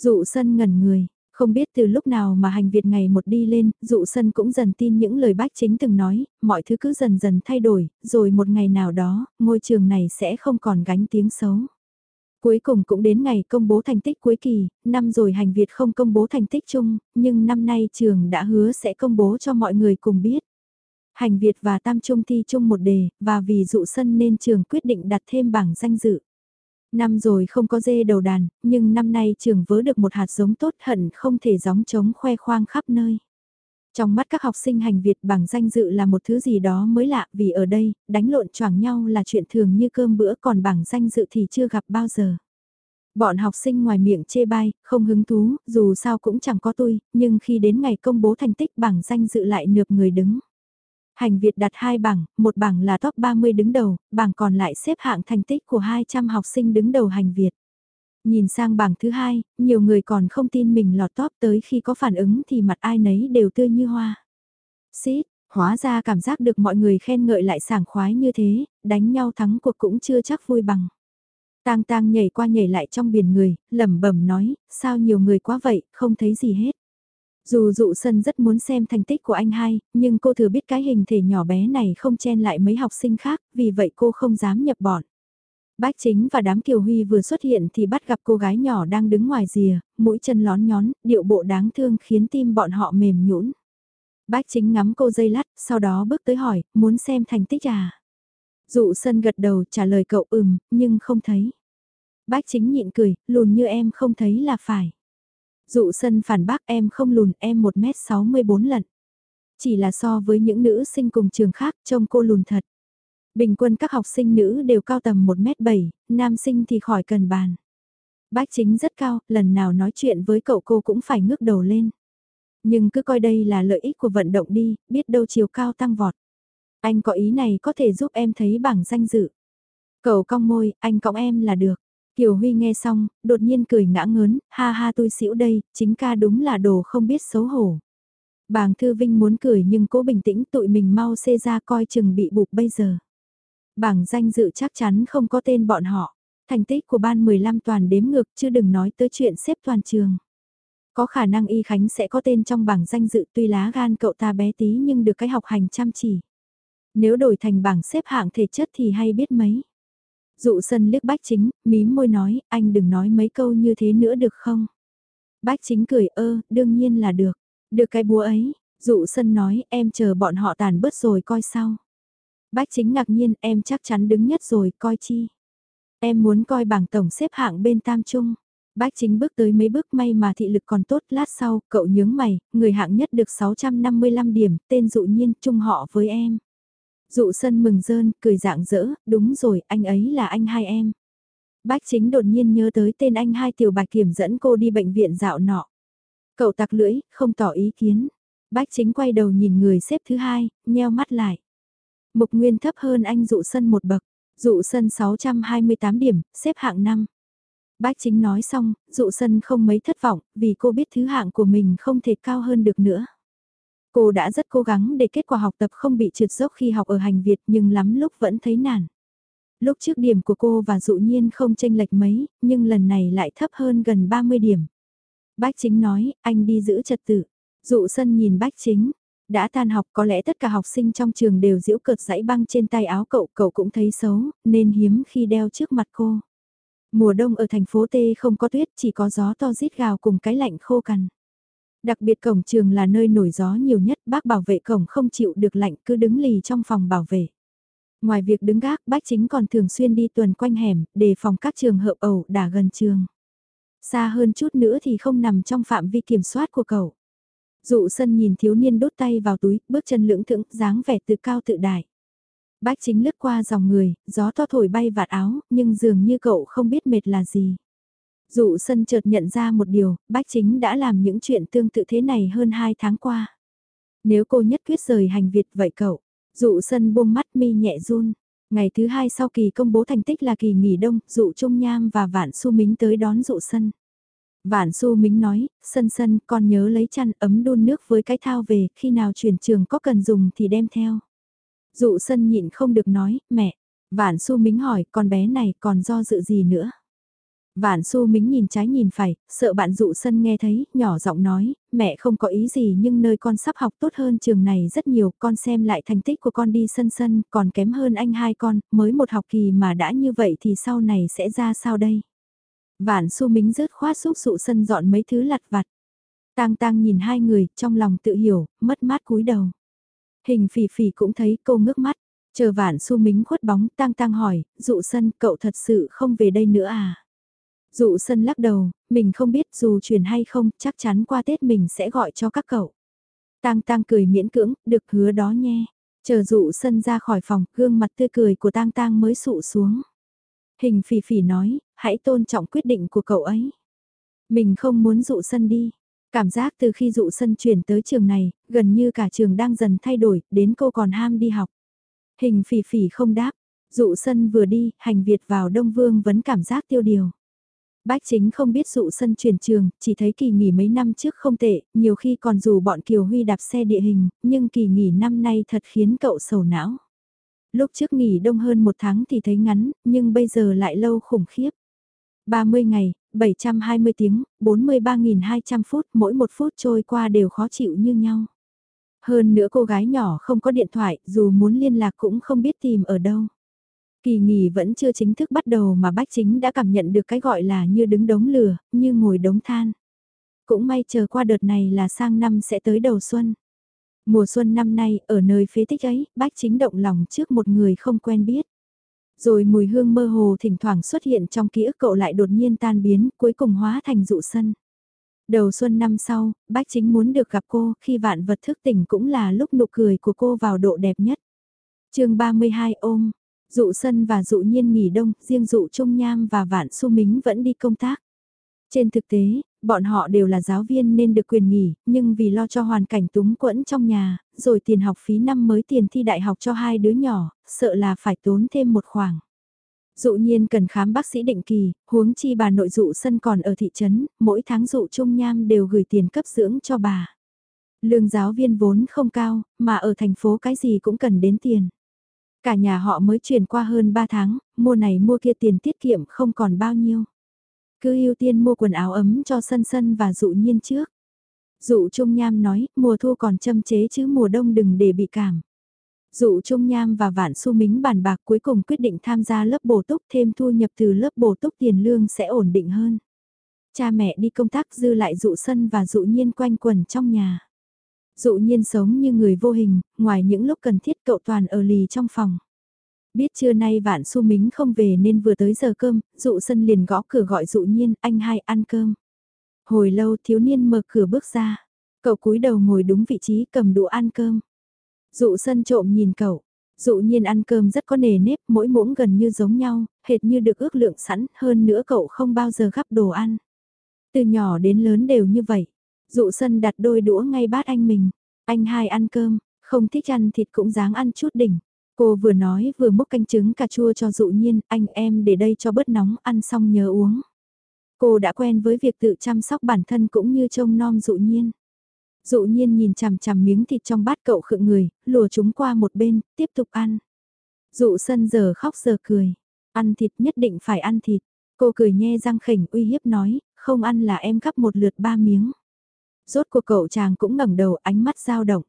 Dụ sân ngẩn người, không biết từ lúc nào mà hành Việt ngày một đi lên, dụ sân cũng dần tin những lời bách chính từng nói, mọi thứ cứ dần dần thay đổi, rồi một ngày nào đó, ngôi trường này sẽ không còn gánh tiếng xấu. Cuối cùng cũng đến ngày công bố thành tích cuối kỳ, năm rồi hành Việt không công bố thành tích chung, nhưng năm nay trường đã hứa sẽ công bố cho mọi người cùng biết. Hành Việt và Tam Trung thi chung một đề, và vì dụ sân nên trường quyết định đặt thêm bảng danh dự. Năm rồi không có dê đầu đàn, nhưng năm nay trường vớ được một hạt giống tốt hận không thể gióng trống khoe khoang khắp nơi. Trong mắt các học sinh hành Việt bảng danh dự là một thứ gì đó mới lạ vì ở đây, đánh lộn choảng nhau là chuyện thường như cơm bữa còn bảng danh dự thì chưa gặp bao giờ. Bọn học sinh ngoài miệng chê bai, không hứng thú, dù sao cũng chẳng có tôi, nhưng khi đến ngày công bố thành tích bảng danh dự lại nượp người đứng. Hành Việt đặt hai bảng, một bảng là top 30 đứng đầu, bảng còn lại xếp hạng thành tích của 200 học sinh đứng đầu hành Việt. Nhìn sang bảng thứ hai, nhiều người còn không tin mình lọt top tới khi có phản ứng thì mặt ai nấy đều tươi như hoa. Xít, hóa ra cảm giác được mọi người khen ngợi lại sảng khoái như thế, đánh nhau thắng cuộc cũng chưa chắc vui bằng. Tang tang nhảy qua nhảy lại trong biển người, lẩm bẩm nói, sao nhiều người quá vậy, không thấy gì hết. Dù dụ sân rất muốn xem thành tích của anh hai, nhưng cô thừa biết cái hình thể nhỏ bé này không chen lại mấy học sinh khác, vì vậy cô không dám nhập bọn. Bách chính và đám kiều huy vừa xuất hiện thì bắt gặp cô gái nhỏ đang đứng ngoài rìa, mũi chân lón nhón, điệu bộ đáng thương khiến tim bọn họ mềm nhũn. Bách chính ngắm cô dây lát, sau đó bước tới hỏi, muốn xem thành tích à? Dụ sân gật đầu trả lời cậu ừm, nhưng không thấy. Bách chính nhịn cười, lùn như em không thấy là phải. Dụ sân phản bác em không lùn em 1m64 lận. Chỉ là so với những nữ sinh cùng trường khác trông cô lùn thật. Bình quân các học sinh nữ đều cao tầm 1m7, nam sinh thì khỏi cần bàn. bác chính rất cao, lần nào nói chuyện với cậu cô cũng phải ngước đầu lên. Nhưng cứ coi đây là lợi ích của vận động đi, biết đâu chiều cao tăng vọt. Anh có ý này có thể giúp em thấy bảng danh dự. Cậu cong môi, anh cõng em là được. Kiều Huy nghe xong, đột nhiên cười ngã ngớn, ha ha tôi xỉu đây, chính ca đúng là đồ không biết xấu hổ. Bàng Thư Vinh muốn cười nhưng cố bình tĩnh tụi mình mau xê ra coi chừng bị bụp bây giờ. Bảng danh dự chắc chắn không có tên bọn họ. Thành tích của ban 15 toàn đếm ngược chứ đừng nói tới chuyện xếp toàn trường. Có khả năng Y Khánh sẽ có tên trong bảng danh dự tuy lá gan cậu ta bé tí nhưng được cái học hành chăm chỉ. Nếu đổi thành bảng xếp hạng thể chất thì hay biết mấy. Dụ sân liếc bách chính, mím môi nói, anh đừng nói mấy câu như thế nữa được không? Bách chính cười ơ, đương nhiên là được. Được cái búa ấy, dụ sân nói, em chờ bọn họ tàn bớt rồi coi sau. Bách chính ngạc nhiên, em chắc chắn đứng nhất rồi, coi chi. Em muốn coi bảng tổng xếp hạng bên tam trung. Bách chính bước tới mấy bước may mà thị lực còn tốt, lát sau, cậu nhướng mày, người hạng nhất được 655 điểm, tên dụ nhiên, chung họ với em. Dụ sân mừng rơn, cười dạng dỡ, đúng rồi, anh ấy là anh hai em. Bách chính đột nhiên nhớ tới tên anh hai tiểu bạch kiểm dẫn cô đi bệnh viện dạo nọ. Cậu tặc lưỡi, không tỏ ý kiến. Bách chính quay đầu nhìn người xếp thứ hai, nheo mắt lại. Mục Nguyên thấp hơn anh dụ sân một bậc, dụ sân 628 điểm, xếp hạng 5. Bách chính nói xong, dụ sân không mấy thất vọng, vì cô biết thứ hạng của mình không thể cao hơn được nữa. Cô đã rất cố gắng để kết quả học tập không bị trượt dốc khi học ở hành Việt nhưng lắm lúc vẫn thấy nản. Lúc trước điểm của cô và dụ nhiên không tranh lệch mấy, nhưng lần này lại thấp hơn gần 30 điểm. Bách chính nói, anh đi giữ trật tự. Dụ sân nhìn bách chính, đã tan học có lẽ tất cả học sinh trong trường đều giễu cợt dãy băng trên tay áo cậu, cậu cũng thấy xấu, nên hiếm khi đeo trước mặt cô. Mùa đông ở thành phố T không có tuyết, chỉ có gió to rít gào cùng cái lạnh khô cằn. Đặc biệt cổng trường là nơi nổi gió nhiều nhất, bác bảo vệ cổng không chịu được lạnh cứ đứng lì trong phòng bảo vệ. Ngoài việc đứng gác, bác chính còn thường xuyên đi tuần quanh hẻm, đề phòng các trường hợp ẩu đả gần trường. Xa hơn chút nữa thì không nằm trong phạm vi kiểm soát của cậu. Dụ sân nhìn thiếu niên đốt tay vào túi, bước chân lưỡng thững, dáng vẻ tự cao tự đại. Bách chính lướt qua dòng người, gió to thổi bay vạt áo, nhưng dường như cậu không biết mệt là gì. Dụ sân chợt nhận ra một điều, bách chính đã làm những chuyện tương tự thế này hơn hai tháng qua. Nếu cô nhất quyết rời hành Việt vậy cậu, dụ sân buông mắt mi nhẹ run. Ngày thứ hai sau kỳ công bố thành tích là kỳ nghỉ đông, dụ Trung Nham và Vạn Xu Mính tới đón dụ sân. Vạn Xu Mính nói, sân sân con nhớ lấy chăn ấm đun nước với cái thao về, khi nào chuyển trường có cần dùng thì đem theo. Dụ sân nhịn không được nói, mẹ. Vạn Xu Mính hỏi, con bé này còn do dự gì nữa? Vạn Su Mính nhìn trái nhìn phải, sợ bạn dụ sân nghe thấy, nhỏ giọng nói, mẹ không có ý gì nhưng nơi con sắp học tốt hơn trường này rất nhiều, con xem lại thành tích của con đi sân sân, còn kém hơn anh hai con, mới một học kỳ mà đã như vậy thì sau này sẽ ra sao đây? Vạn Su Mính rớt khoát xúc dụ sân dọn mấy thứ lặt vặt. Tang Tang nhìn hai người, trong lòng tự hiểu, mất mát cúi đầu. Hình phỉ phỉ cũng thấy cô ngước mắt, chờ Vạn Su Mính khuất bóng, Tang Tang hỏi, dụ sân cậu thật sự không về đây nữa à? Dụ sân lắc đầu, mình không biết dù chuyển hay không, chắc chắn qua Tết mình sẽ gọi cho các cậu. Tang Tang cười miễn cưỡng, được hứa đó nhé. Chờ dụ sân ra khỏi phòng, gương mặt tươi cười của Tang Tang mới sụ xuống. Hình phỉ phỉ nói, hãy tôn trọng quyết định của cậu ấy. Mình không muốn dụ sân đi. Cảm giác từ khi dụ sân chuyển tới trường này, gần như cả trường đang dần thay đổi, đến cô còn ham đi học. Hình phỉ phỉ không đáp, dụ sân vừa đi, hành Việt vào Đông Vương vẫn cảm giác tiêu điều. Bách chính không biết dụ sân chuyển trường, chỉ thấy kỳ nghỉ mấy năm trước không tệ, nhiều khi còn dù bọn Kiều Huy đạp xe địa hình, nhưng kỳ nghỉ năm nay thật khiến cậu sầu não. Lúc trước nghỉ đông hơn một tháng thì thấy ngắn, nhưng bây giờ lại lâu khủng khiếp. 30 ngày, 720 tiếng, 43.200 phút, mỗi một phút trôi qua đều khó chịu như nhau. Hơn nữa cô gái nhỏ không có điện thoại, dù muốn liên lạc cũng không biết tìm ở đâu. Kỳ nghỉ vẫn chưa chính thức bắt đầu mà bách chính đã cảm nhận được cái gọi là như đứng đống lửa, như ngồi đống than. Cũng may chờ qua đợt này là sang năm sẽ tới đầu xuân. Mùa xuân năm nay, ở nơi phế tích ấy, bách chính động lòng trước một người không quen biết. Rồi mùi hương mơ hồ thỉnh thoảng xuất hiện trong ký ức cậu lại đột nhiên tan biến, cuối cùng hóa thành dụ sân. Đầu xuân năm sau, bách chính muốn được gặp cô, khi vạn vật thức tỉnh cũng là lúc nụ cười của cô vào độ đẹp nhất. chương 32 ôm, dụ sân và dụ nhiên nghỉ đông, riêng dụ trung nham và vạn su mính vẫn đi công tác. Trên thực tế, bọn họ đều là giáo viên nên được quyền nghỉ, nhưng vì lo cho hoàn cảnh túng quẫn trong nhà, rồi tiền học phí năm mới tiền thi đại học cho hai đứa nhỏ, sợ là phải tốn thêm một khoản. Dụ nhiên cần khám bác sĩ định kỳ, huống chi bà nội dụ sân còn ở thị trấn, mỗi tháng dụ trung nham đều gửi tiền cấp dưỡng cho bà. Lương giáo viên vốn không cao, mà ở thành phố cái gì cũng cần đến tiền. Cả nhà họ mới chuyển qua hơn 3 tháng, mua này mua kia tiền tiết kiệm không còn bao nhiêu. Cứ ưu tiên mua quần áo ấm cho sân sân và dụ nhiên trước. Dụ Trung Nham nói, mùa thu còn châm chế chứ mùa đông đừng để bị cảm. Dụ Trung Nham và Vạn Xu Mính bàn bạc cuối cùng quyết định tham gia lớp bổ túc thêm thu nhập từ lớp bổ túc tiền lương sẽ ổn định hơn. Cha mẹ đi công tác dư lại dụ sân và dụ nhiên quanh quần trong nhà. Dụ nhiên sống như người vô hình, ngoài những lúc cần thiết cậu toàn ở lì trong phòng. Biết trưa nay vạn su mính không về nên vừa tới giờ cơm, dụ sân liền gõ cửa gọi dụ nhiên, anh hai ăn cơm. Hồi lâu thiếu niên mở cửa bước ra, cậu cúi đầu ngồi đúng vị trí cầm đũa ăn cơm. Dụ sân trộm nhìn cậu, dụ nhiên ăn cơm rất có nề nếp, mỗi muỗng gần như giống nhau, hệt như được ước lượng sẵn, hơn nữa cậu không bao giờ gắp đồ ăn. Từ nhỏ đến lớn đều như vậy, dụ sân đặt đôi đũa ngay bát anh mình, anh hai ăn cơm, không thích ăn thịt cũng dáng ăn chút đỉnh. Cô vừa nói vừa múc canh trứng cà chua cho dụ nhiên, anh em để đây cho bớt nóng, ăn xong nhớ uống. Cô đã quen với việc tự chăm sóc bản thân cũng như trông nom dụ nhiên. Dụ nhiên nhìn chằm chằm miếng thịt trong bát cậu khựng người, lùa chúng qua một bên, tiếp tục ăn. Dụ sân giờ khóc giờ cười. Ăn thịt nhất định phải ăn thịt. Cô cười nhe răng khỉnh uy hiếp nói, không ăn là em gắp một lượt ba miếng. Rốt cuộc cậu chàng cũng ngẩng đầu ánh mắt dao động.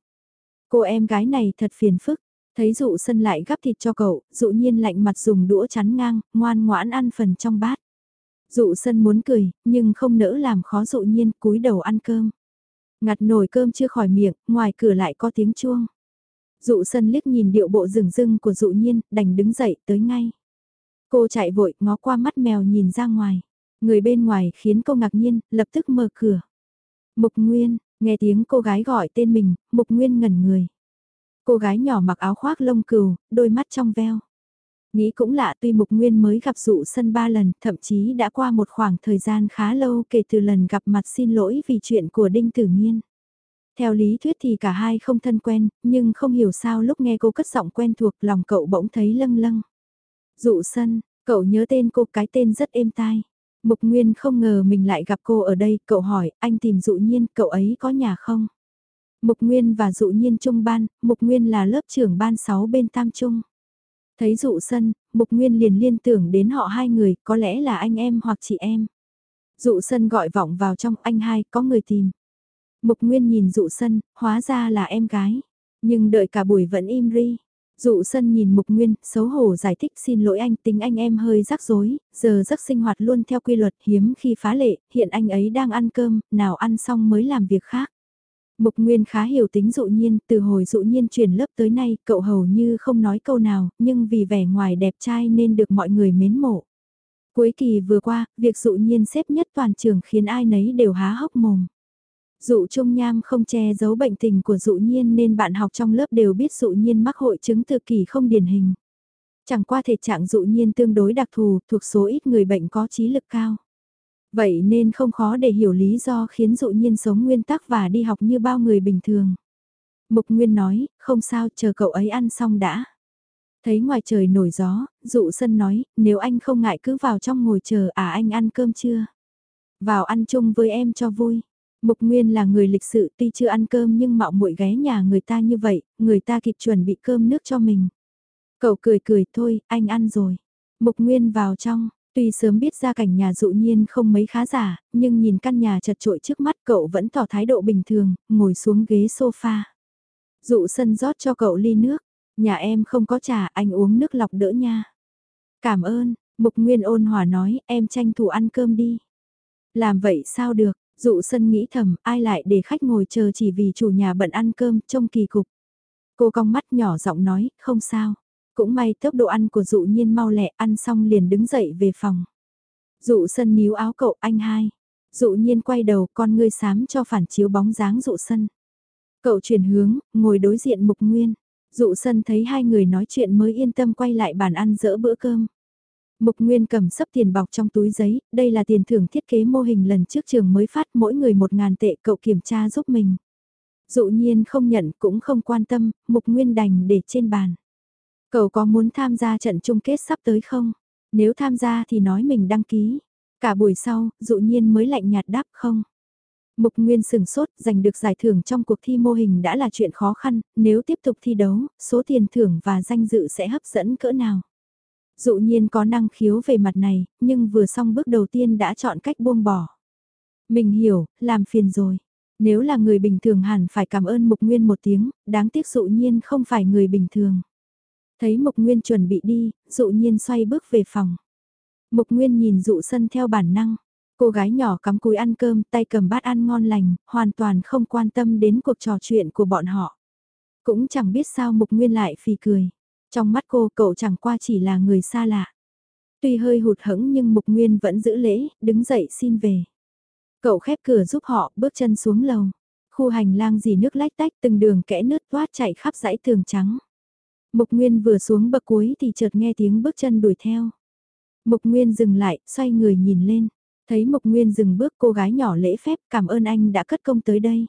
Cô em gái này thật phiền phức. Thấy dụ sân lại gắp thịt cho cậu, dụ nhiên lạnh mặt dùng đũa chắn ngang, ngoan ngoãn ăn phần trong bát. Dụ sân muốn cười, nhưng không nỡ làm khó dụ nhiên cúi đầu ăn cơm. Ngặt nồi cơm chưa khỏi miệng, ngoài cửa lại có tiếng chuông. Dụ sân liếc nhìn điệu bộ rừng rưng của dụ nhiên, đành đứng dậy tới ngay. Cô chạy vội, ngó qua mắt mèo nhìn ra ngoài. Người bên ngoài khiến cô ngạc nhiên, lập tức mở cửa. Mục Nguyên, Nghe tiếng cô gái gọi tên mình, Mục Nguyên ngẩn người. Cô gái nhỏ mặc áo khoác lông cừu, đôi mắt trong veo. Nghĩ cũng lạ tuy Mục Nguyên mới gặp dụ sân ba lần, thậm chí đã qua một khoảng thời gian khá lâu kể từ lần gặp mặt xin lỗi vì chuyện của Đinh Tử Nhiên. Theo lý thuyết thì cả hai không thân quen, nhưng không hiểu sao lúc nghe cô cất giọng quen thuộc lòng cậu bỗng thấy lâng lâng. Dụ sân, cậu nhớ tên cô cái tên rất êm tai. Mục Nguyên không ngờ mình lại gặp cô ở đây, cậu hỏi, anh tìm dụ nhiên, cậu ấy có nhà không? Mục Nguyên và dụ nhiên trung ban, Mục Nguyên là lớp trưởng ban 6 bên Tam Trung. Thấy dụ sân, Mục Nguyên liền liên tưởng đến họ hai người, có lẽ là anh em hoặc chị em. Dụ sân gọi vọng vào trong anh hai, có người tìm. Mục Nguyên nhìn dụ sân, hóa ra là em gái. Nhưng đợi cả buổi vẫn im ri. Dụ sân nhìn Mục Nguyên, xấu hổ giải thích xin lỗi anh tính anh em hơi rắc rối, giờ giấc sinh hoạt luôn theo quy luật hiếm khi phá lệ, hiện anh ấy đang ăn cơm, nào ăn xong mới làm việc khác. Mục Nguyên khá hiểu tính dụ nhiên, từ hồi dụ nhiên chuyển lớp tới nay, cậu hầu như không nói câu nào, nhưng vì vẻ ngoài đẹp trai nên được mọi người mến mộ. Cuối kỳ vừa qua, việc dụ nhiên xếp nhất toàn trường khiến ai nấy đều há hốc mồm. Dụ Trung Nham không che giấu bệnh tình của dụ nhiên nên bạn học trong lớp đều biết dụ nhiên mắc hội chứng tự kỷ không điển hình. Chẳng qua thể trạng dụ nhiên tương đối đặc thù, thuộc số ít người bệnh có trí lực cao. Vậy nên không khó để hiểu lý do khiến dụ nhiên sống nguyên tắc và đi học như bao người bình thường. Mục Nguyên nói, không sao chờ cậu ấy ăn xong đã. Thấy ngoài trời nổi gió, dụ sân nói, nếu anh không ngại cứ vào trong ngồi chờ à anh ăn cơm chưa? Vào ăn chung với em cho vui. Mục Nguyên là người lịch sự tuy chưa ăn cơm nhưng mạo muội ghé nhà người ta như vậy, người ta kịp chuẩn bị cơm nước cho mình. Cậu cười cười thôi, anh ăn rồi. Mục Nguyên vào trong, tuy sớm biết ra cảnh nhà dụ nhiên không mấy khá giả, nhưng nhìn căn nhà chật trội trước mắt cậu vẫn tỏ thái độ bình thường, ngồi xuống ghế sofa. Dụ sân rót cho cậu ly nước, nhà em không có trà anh uống nước lọc đỡ nha. Cảm ơn, Mục Nguyên ôn hòa nói em tranh thủ ăn cơm đi. Làm vậy sao được, Dụ sân nghĩ thầm, ai lại để khách ngồi chờ chỉ vì chủ nhà bận ăn cơm, trông kỳ cục. Cô cong mắt nhỏ giọng nói, không sao. Cũng may tốc độ ăn của dụ nhiên mau lẹ, ăn xong liền đứng dậy về phòng. Dụ sân níu áo cậu, anh hai. Dụ nhiên quay đầu, con ngươi sám cho phản chiếu bóng dáng dụ sân. Cậu chuyển hướng, ngồi đối diện mục nguyên. Dụ sân thấy hai người nói chuyện mới yên tâm quay lại bàn ăn dỡ bữa cơm. Mục Nguyên cầm sấp tiền bọc trong túi giấy, đây là tiền thưởng thiết kế mô hình lần trước trường mới phát mỗi người một ngàn tệ cậu kiểm tra giúp mình. Dụ nhiên không nhận cũng không quan tâm, Mục Nguyên đành để trên bàn. Cậu có muốn tham gia trận chung kết sắp tới không? Nếu tham gia thì nói mình đăng ký. Cả buổi sau, dụ nhiên mới lạnh nhạt đáp không. Mục Nguyên sừng sốt, giành được giải thưởng trong cuộc thi mô hình đã là chuyện khó khăn, nếu tiếp tục thi đấu, số tiền thưởng và danh dự sẽ hấp dẫn cỡ nào. Dụ nhiên có năng khiếu về mặt này, nhưng vừa xong bước đầu tiên đã chọn cách buông bỏ. Mình hiểu, làm phiền rồi. Nếu là người bình thường hẳn phải cảm ơn Mục Nguyên một tiếng, đáng tiếc dụ nhiên không phải người bình thường. Thấy Mục Nguyên chuẩn bị đi, dụ nhiên xoay bước về phòng. Mục Nguyên nhìn dụ sân theo bản năng. Cô gái nhỏ cắm cúi ăn cơm, tay cầm bát ăn ngon lành, hoàn toàn không quan tâm đến cuộc trò chuyện của bọn họ. Cũng chẳng biết sao Mục Nguyên lại phì cười. Trong mắt cô cậu chẳng qua chỉ là người xa lạ. Tuy hơi hụt hẫng nhưng Mục Nguyên vẫn giữ lễ, đứng dậy xin về. Cậu khép cửa giúp họ bước chân xuống lầu. Khu hành lang dì nước lách tách từng đường kẽ nứt toát chạy khắp dãy tường trắng. Mục Nguyên vừa xuống bậc cuối thì chợt nghe tiếng bước chân đuổi theo. Mục Nguyên dừng lại, xoay người nhìn lên. Thấy Mục Nguyên dừng bước cô gái nhỏ lễ phép cảm ơn anh đã cất công tới đây.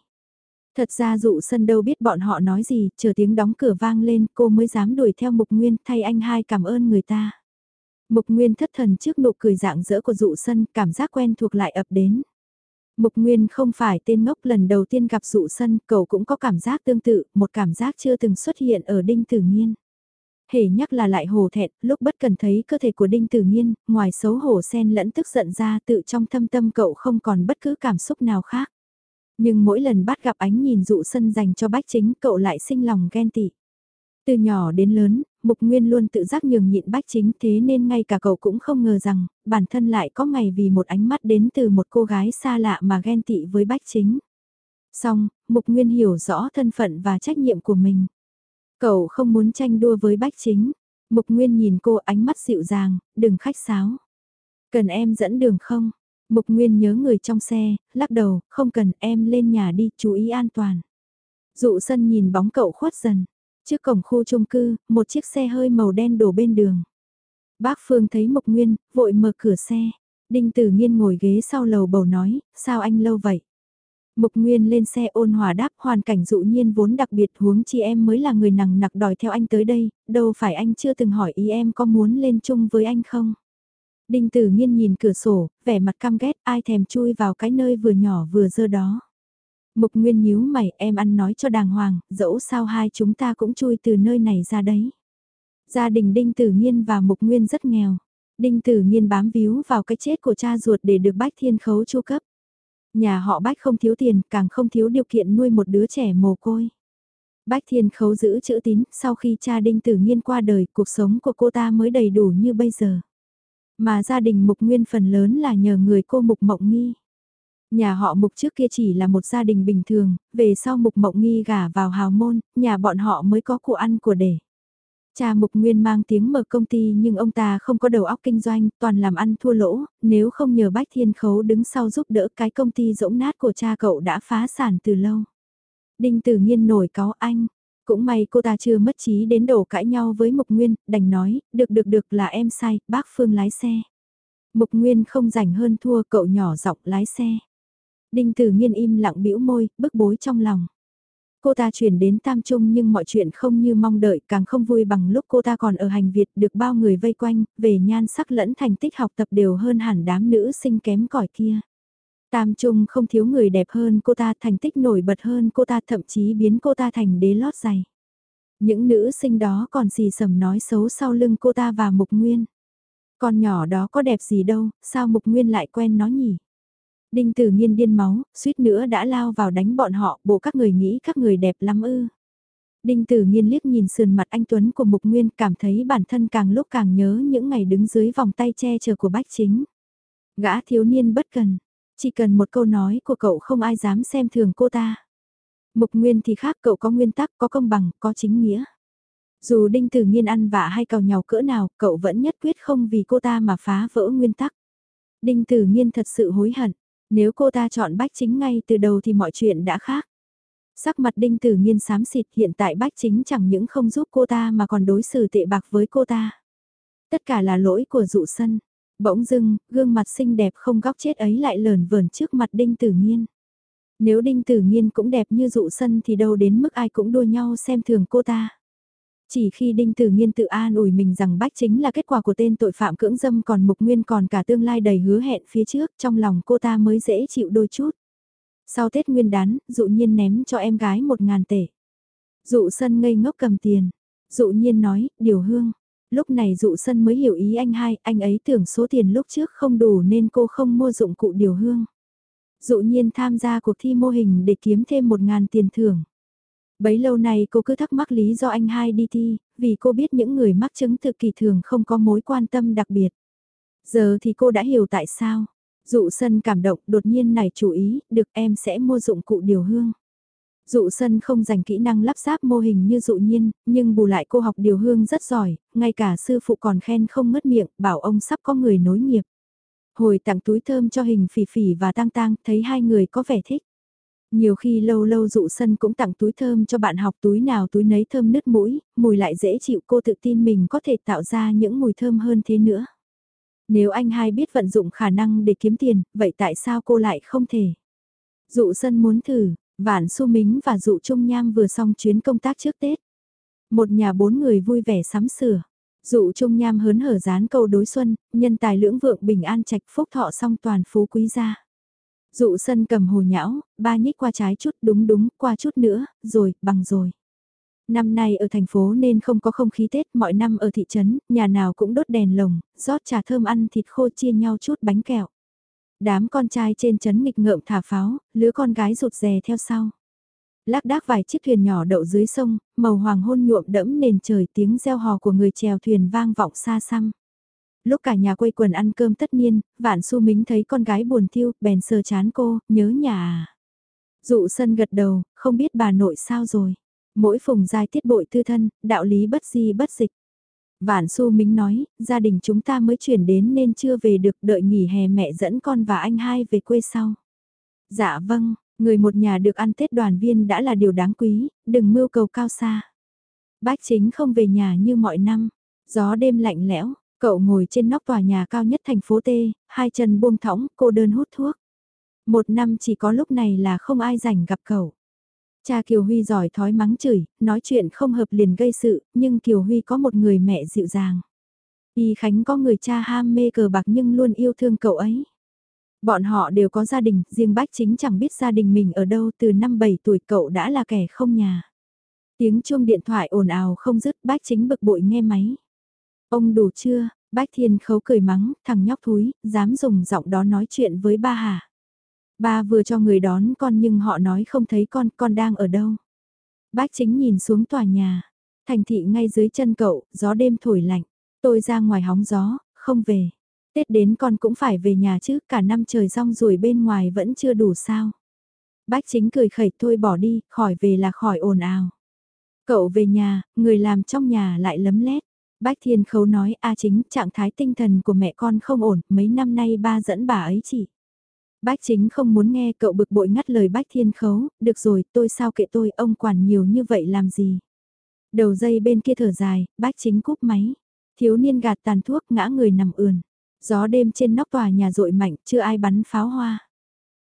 Thật ra dụ sân đâu biết bọn họ nói gì, chờ tiếng đóng cửa vang lên cô mới dám đuổi theo Mục Nguyên thay anh hai cảm ơn người ta. Mục Nguyên thất thần trước nụ cười dạng dỡ của dụ sân, cảm giác quen thuộc lại ập đến. Mục Nguyên không phải tên ngốc lần đầu tiên gặp dụ sân, cậu cũng có cảm giác tương tự, một cảm giác chưa từng xuất hiện ở Đinh Tử Nhiên. Hề nhắc là lại hồ thẹn, lúc bất cần thấy cơ thể của Đinh Tử Nhiên, ngoài xấu hổ sen lẫn tức giận ra tự trong thâm tâm cậu không còn bất cứ cảm xúc nào khác. Nhưng mỗi lần bắt gặp ánh nhìn dụ sân dành cho bách chính cậu lại sinh lòng ghen tị. Từ nhỏ đến lớn, Mục Nguyên luôn tự giác nhường nhịn bách chính thế nên ngay cả cậu cũng không ngờ rằng bản thân lại có ngày vì một ánh mắt đến từ một cô gái xa lạ mà ghen tị với bách chính. Xong, Mục Nguyên hiểu rõ thân phận và trách nhiệm của mình. Cậu không muốn tranh đua với bách chính. Mục Nguyên nhìn cô ánh mắt dịu dàng, đừng khách sáo. Cần em dẫn đường không? Mục Nguyên nhớ người trong xe, lắc đầu, không cần em lên nhà đi, chú ý an toàn. Dụ sân nhìn bóng cậu khuất dần. Trước cổng khu chung cư, một chiếc xe hơi màu đen đổ bên đường. Bác Phương thấy Mục Nguyên, vội mở cửa xe. Đinh Tử Nghiên ngồi ghế sau lầu bầu nói, sao anh lâu vậy? Mục Nguyên lên xe ôn hòa đáp hoàn cảnh dụ nhiên vốn đặc biệt huống chi em mới là người nằng nặc đòi theo anh tới đây, đâu phải anh chưa từng hỏi ý em có muốn lên chung với anh không? Đinh Tử Nghiên nhìn cửa sổ, vẻ mặt căm ghét ai thèm chui vào cái nơi vừa nhỏ vừa dơ đó. Mục Nguyên nhíu mày em ăn nói cho đàng hoàng, dẫu sao hai chúng ta cũng chui từ nơi này ra đấy. Gia đình Đinh Tử Nghiên và Mục Nguyên rất nghèo. Đinh Tử Nghiên bám víu vào cái chết của cha ruột để được Bách Thiên Khấu chu cấp. Nhà họ Bách không thiếu tiền, càng không thiếu điều kiện nuôi một đứa trẻ mồ côi. Bách Thiên Khấu giữ chữ tín, sau khi cha Đinh Tử Nghiên qua đời, cuộc sống của cô ta mới đầy đủ như bây giờ. Mà gia đình Mục Nguyên phần lớn là nhờ người cô Mục Mộng Nghi. Nhà họ Mục trước kia chỉ là một gia đình bình thường, về sau Mục Mộng Nghi gả vào hào môn, nhà bọn họ mới có của ăn của để. Cha Mục Nguyên mang tiếng mở công ty nhưng ông ta không có đầu óc kinh doanh, toàn làm ăn thua lỗ, nếu không nhờ Bách Thiên Khấu đứng sau giúp đỡ cái công ty rỗng nát của cha cậu đã phá sản từ lâu. Đinh Tử Nghiên nổi cáo anh, cũng may cô ta chưa mất trí đến đổ cãi nhau với Mục Nguyên, đành nói, được được được là em sai, bác Phương lái xe. Mục Nguyên không rảnh hơn thua cậu nhỏ giọng lái xe. Đinh Tử Nghiên im lặng bĩu môi, bức bối trong lòng. Cô ta chuyển đến Tam Trung nhưng mọi chuyện không như mong đợi, càng không vui bằng lúc cô ta còn ở hành Việt được bao người vây quanh, về nhan sắc lẫn thành tích học tập đều hơn hẳn đám nữ sinh kém cỏi kia. Tam Trung không thiếu người đẹp hơn cô ta, thành tích nổi bật hơn cô ta, thậm chí biến cô ta thành đế lót giày. Những nữ sinh đó còn gì sầm nói xấu sau lưng cô ta và Mục Nguyên. Con nhỏ đó có đẹp gì đâu, sao Mục Nguyên lại quen nó nhỉ? Đinh Tử Nghiên điên máu, suýt nữa đã lao vào đánh bọn họ, bộ các người nghĩ các người đẹp lắm ư. Đinh Tử Nghiên liếc nhìn sườn mặt anh Tuấn của Mục Nguyên cảm thấy bản thân càng lúc càng nhớ những ngày đứng dưới vòng tay che chở của Bách Chính. Gã thiếu niên bất cần, chỉ cần một câu nói của cậu không ai dám xem thường cô ta. Mục Nguyên thì khác cậu có nguyên tắc, có công bằng, có chính nghĩa. Dù Đinh Tử Nghiên ăn vạ hay cào nhau cỡ nào, cậu vẫn nhất quyết không vì cô ta mà phá vỡ nguyên tắc. Đinh Tử Nghiên thật sự hối hận, nếu cô ta chọn Bách Chính ngay từ đầu thì mọi chuyện đã khác. Sắc mặt Đinh Tử Nghiên xám xịt hiện tại Bách Chính chẳng những không giúp cô ta mà còn đối xử tệ bạc với cô ta. Tất cả là lỗi của dụ sân. Bỗng dưng, gương mặt xinh đẹp không góc chết ấy lại lờn vờn trước mặt Đinh Tử Nghiên. Nếu Đinh Tử Nghiên cũng đẹp như dụ sân thì đâu đến mức ai cũng đua nhau xem thường cô ta. Chỉ khi Đinh Tử Nghiên tự an ủi mình rằng bách chính là kết quả của tên tội phạm cưỡng dâm còn Mục Nguyên còn cả tương lai đầy hứa hẹn phía trước trong lòng cô ta mới dễ chịu đôi chút. Sau Tết Nguyên đán, dụ nhiên ném cho em gái một ngàn tể. Dụ sân ngây ngốc cầm tiền. Dụ nhiên nói, điều hương. Lúc này dụ sân mới hiểu ý anh hai, anh ấy tưởng số tiền lúc trước không đủ nên cô không mua dụng cụ điều hương. Dụ nhiên tham gia cuộc thi mô hình để kiếm thêm một ngàn tiền thưởng. Bấy lâu nay cô cứ thắc mắc lý do anh hai đi thi, vì cô biết những người mắc chứng tự kỳ thường không có mối quan tâm đặc biệt. Giờ thì cô đã hiểu tại sao. Dụ sân cảm động đột nhiên này chú ý, được em sẽ mua dụng cụ điều hương. Dụ sân không dành kỹ năng lắp ráp mô hình như dụ nhiên, nhưng bù lại cô học điều hương rất giỏi, ngay cả sư phụ còn khen không ngất miệng, bảo ông sắp có người nối nghiệp. Hồi tặng túi thơm cho hình phỉ phỉ và tang tang, thấy hai người có vẻ thích. Nhiều khi lâu lâu dụ sân cũng tặng túi thơm cho bạn học túi nào túi nấy thơm nứt mũi, mùi lại dễ chịu cô tự tin mình có thể tạo ra những mùi thơm hơn thế nữa. Nếu anh hai biết vận dụng khả năng để kiếm tiền, vậy tại sao cô lại không thể? Dụ sân muốn thử, Vạn Xu Mính và Dụ Trung Nham vừa xong chuyến công tác trước Tết. Một nhà bốn người vui vẻ sắm sửa. Dụ Trung Nham hớn hở dán câu đối xuân, nhân tài lưỡng vượng bình an trạch phúc thọ song toàn phú quý gia. Dụ sân cầm hồ nhão, ba nhích qua trái chút đúng đúng, qua chút nữa, rồi, bằng rồi. Năm nay ở thành phố nên không có không khí Tết, mọi năm ở thị trấn, nhà nào cũng đốt đèn lồng, rót trà thơm ăn thịt khô chia nhau chút bánh kẹo. Đám con trai trên trấn nghịch ngợm thả pháo, lứa con gái rụt rè theo sau. Lác đác vài chiếc thuyền nhỏ đậu dưới sông, màu hoàng hôn nhuộm đẫm nền trời tiếng reo hò của người chèo thuyền vang vọng xa xăm. Lúc cả nhà quây quần ăn cơm tất niên, vạn su mính thấy con gái buồn thiêu, bèn sờ chán cô, nhớ nhà à. Dụ sân gật đầu, không biết bà nội sao rồi. Mỗi phùng giai tiết bội tư thân, đạo lý bất di bất dịch. Vạn Xu Mính nói, gia đình chúng ta mới chuyển đến nên chưa về được đợi nghỉ hè mẹ dẫn con và anh hai về quê sau. Dạ vâng, người một nhà được ăn Tết đoàn viên đã là điều đáng quý, đừng mưu cầu cao xa. Bác chính không về nhà như mọi năm, gió đêm lạnh lẽo, cậu ngồi trên nóc tòa nhà cao nhất thành phố T, hai chân buông thõng, cô đơn hút thuốc. Một năm chỉ có lúc này là không ai rảnh gặp cậu. Cha Kiều Huy giỏi thói mắng chửi, nói chuyện không hợp liền gây sự, nhưng Kiều Huy có một người mẹ dịu dàng. Y Khánh có người cha ham mê cờ bạc nhưng luôn yêu thương cậu ấy. Bọn họ đều có gia đình, riêng bách chính chẳng biết gia đình mình ở đâu từ năm 7 tuổi cậu đã là kẻ không nhà. Tiếng chuông điện thoại ồn ào không dứt bách chính bực bội nghe máy. Ông đủ chưa, bách thiên khấu cười mắng, thằng nhóc thúi, dám dùng giọng đó nói chuyện với ba hả. Ba vừa cho người đón con nhưng họ nói không thấy con, con đang ở đâu. Bác chính nhìn xuống tòa nhà, thành thị ngay dưới chân cậu, gió đêm thổi lạnh. Tôi ra ngoài hóng gió, không về. Tết đến con cũng phải về nhà chứ, cả năm trời rong ruổi bên ngoài vẫn chưa đủ sao. Bác chính cười khẩy thôi bỏ đi, khỏi về là khỏi ồn ào. Cậu về nhà, người làm trong nhà lại lấm lét. Bách Thiên Khấu nói A chính trạng thái tinh thần của mẹ con không ổn, mấy năm nay ba dẫn bà ấy chỉ. Bách chính không muốn nghe cậu bực bội ngắt lời bách thiên khấu, được rồi tôi sao kệ tôi ông quản nhiều như vậy làm gì. Đầu dây bên kia thở dài, bách chính cúp máy. Thiếu niên gạt tàn thuốc ngã người nằm ườn. Gió đêm trên nóc tòa nhà rội mạnh, chưa ai bắn pháo hoa.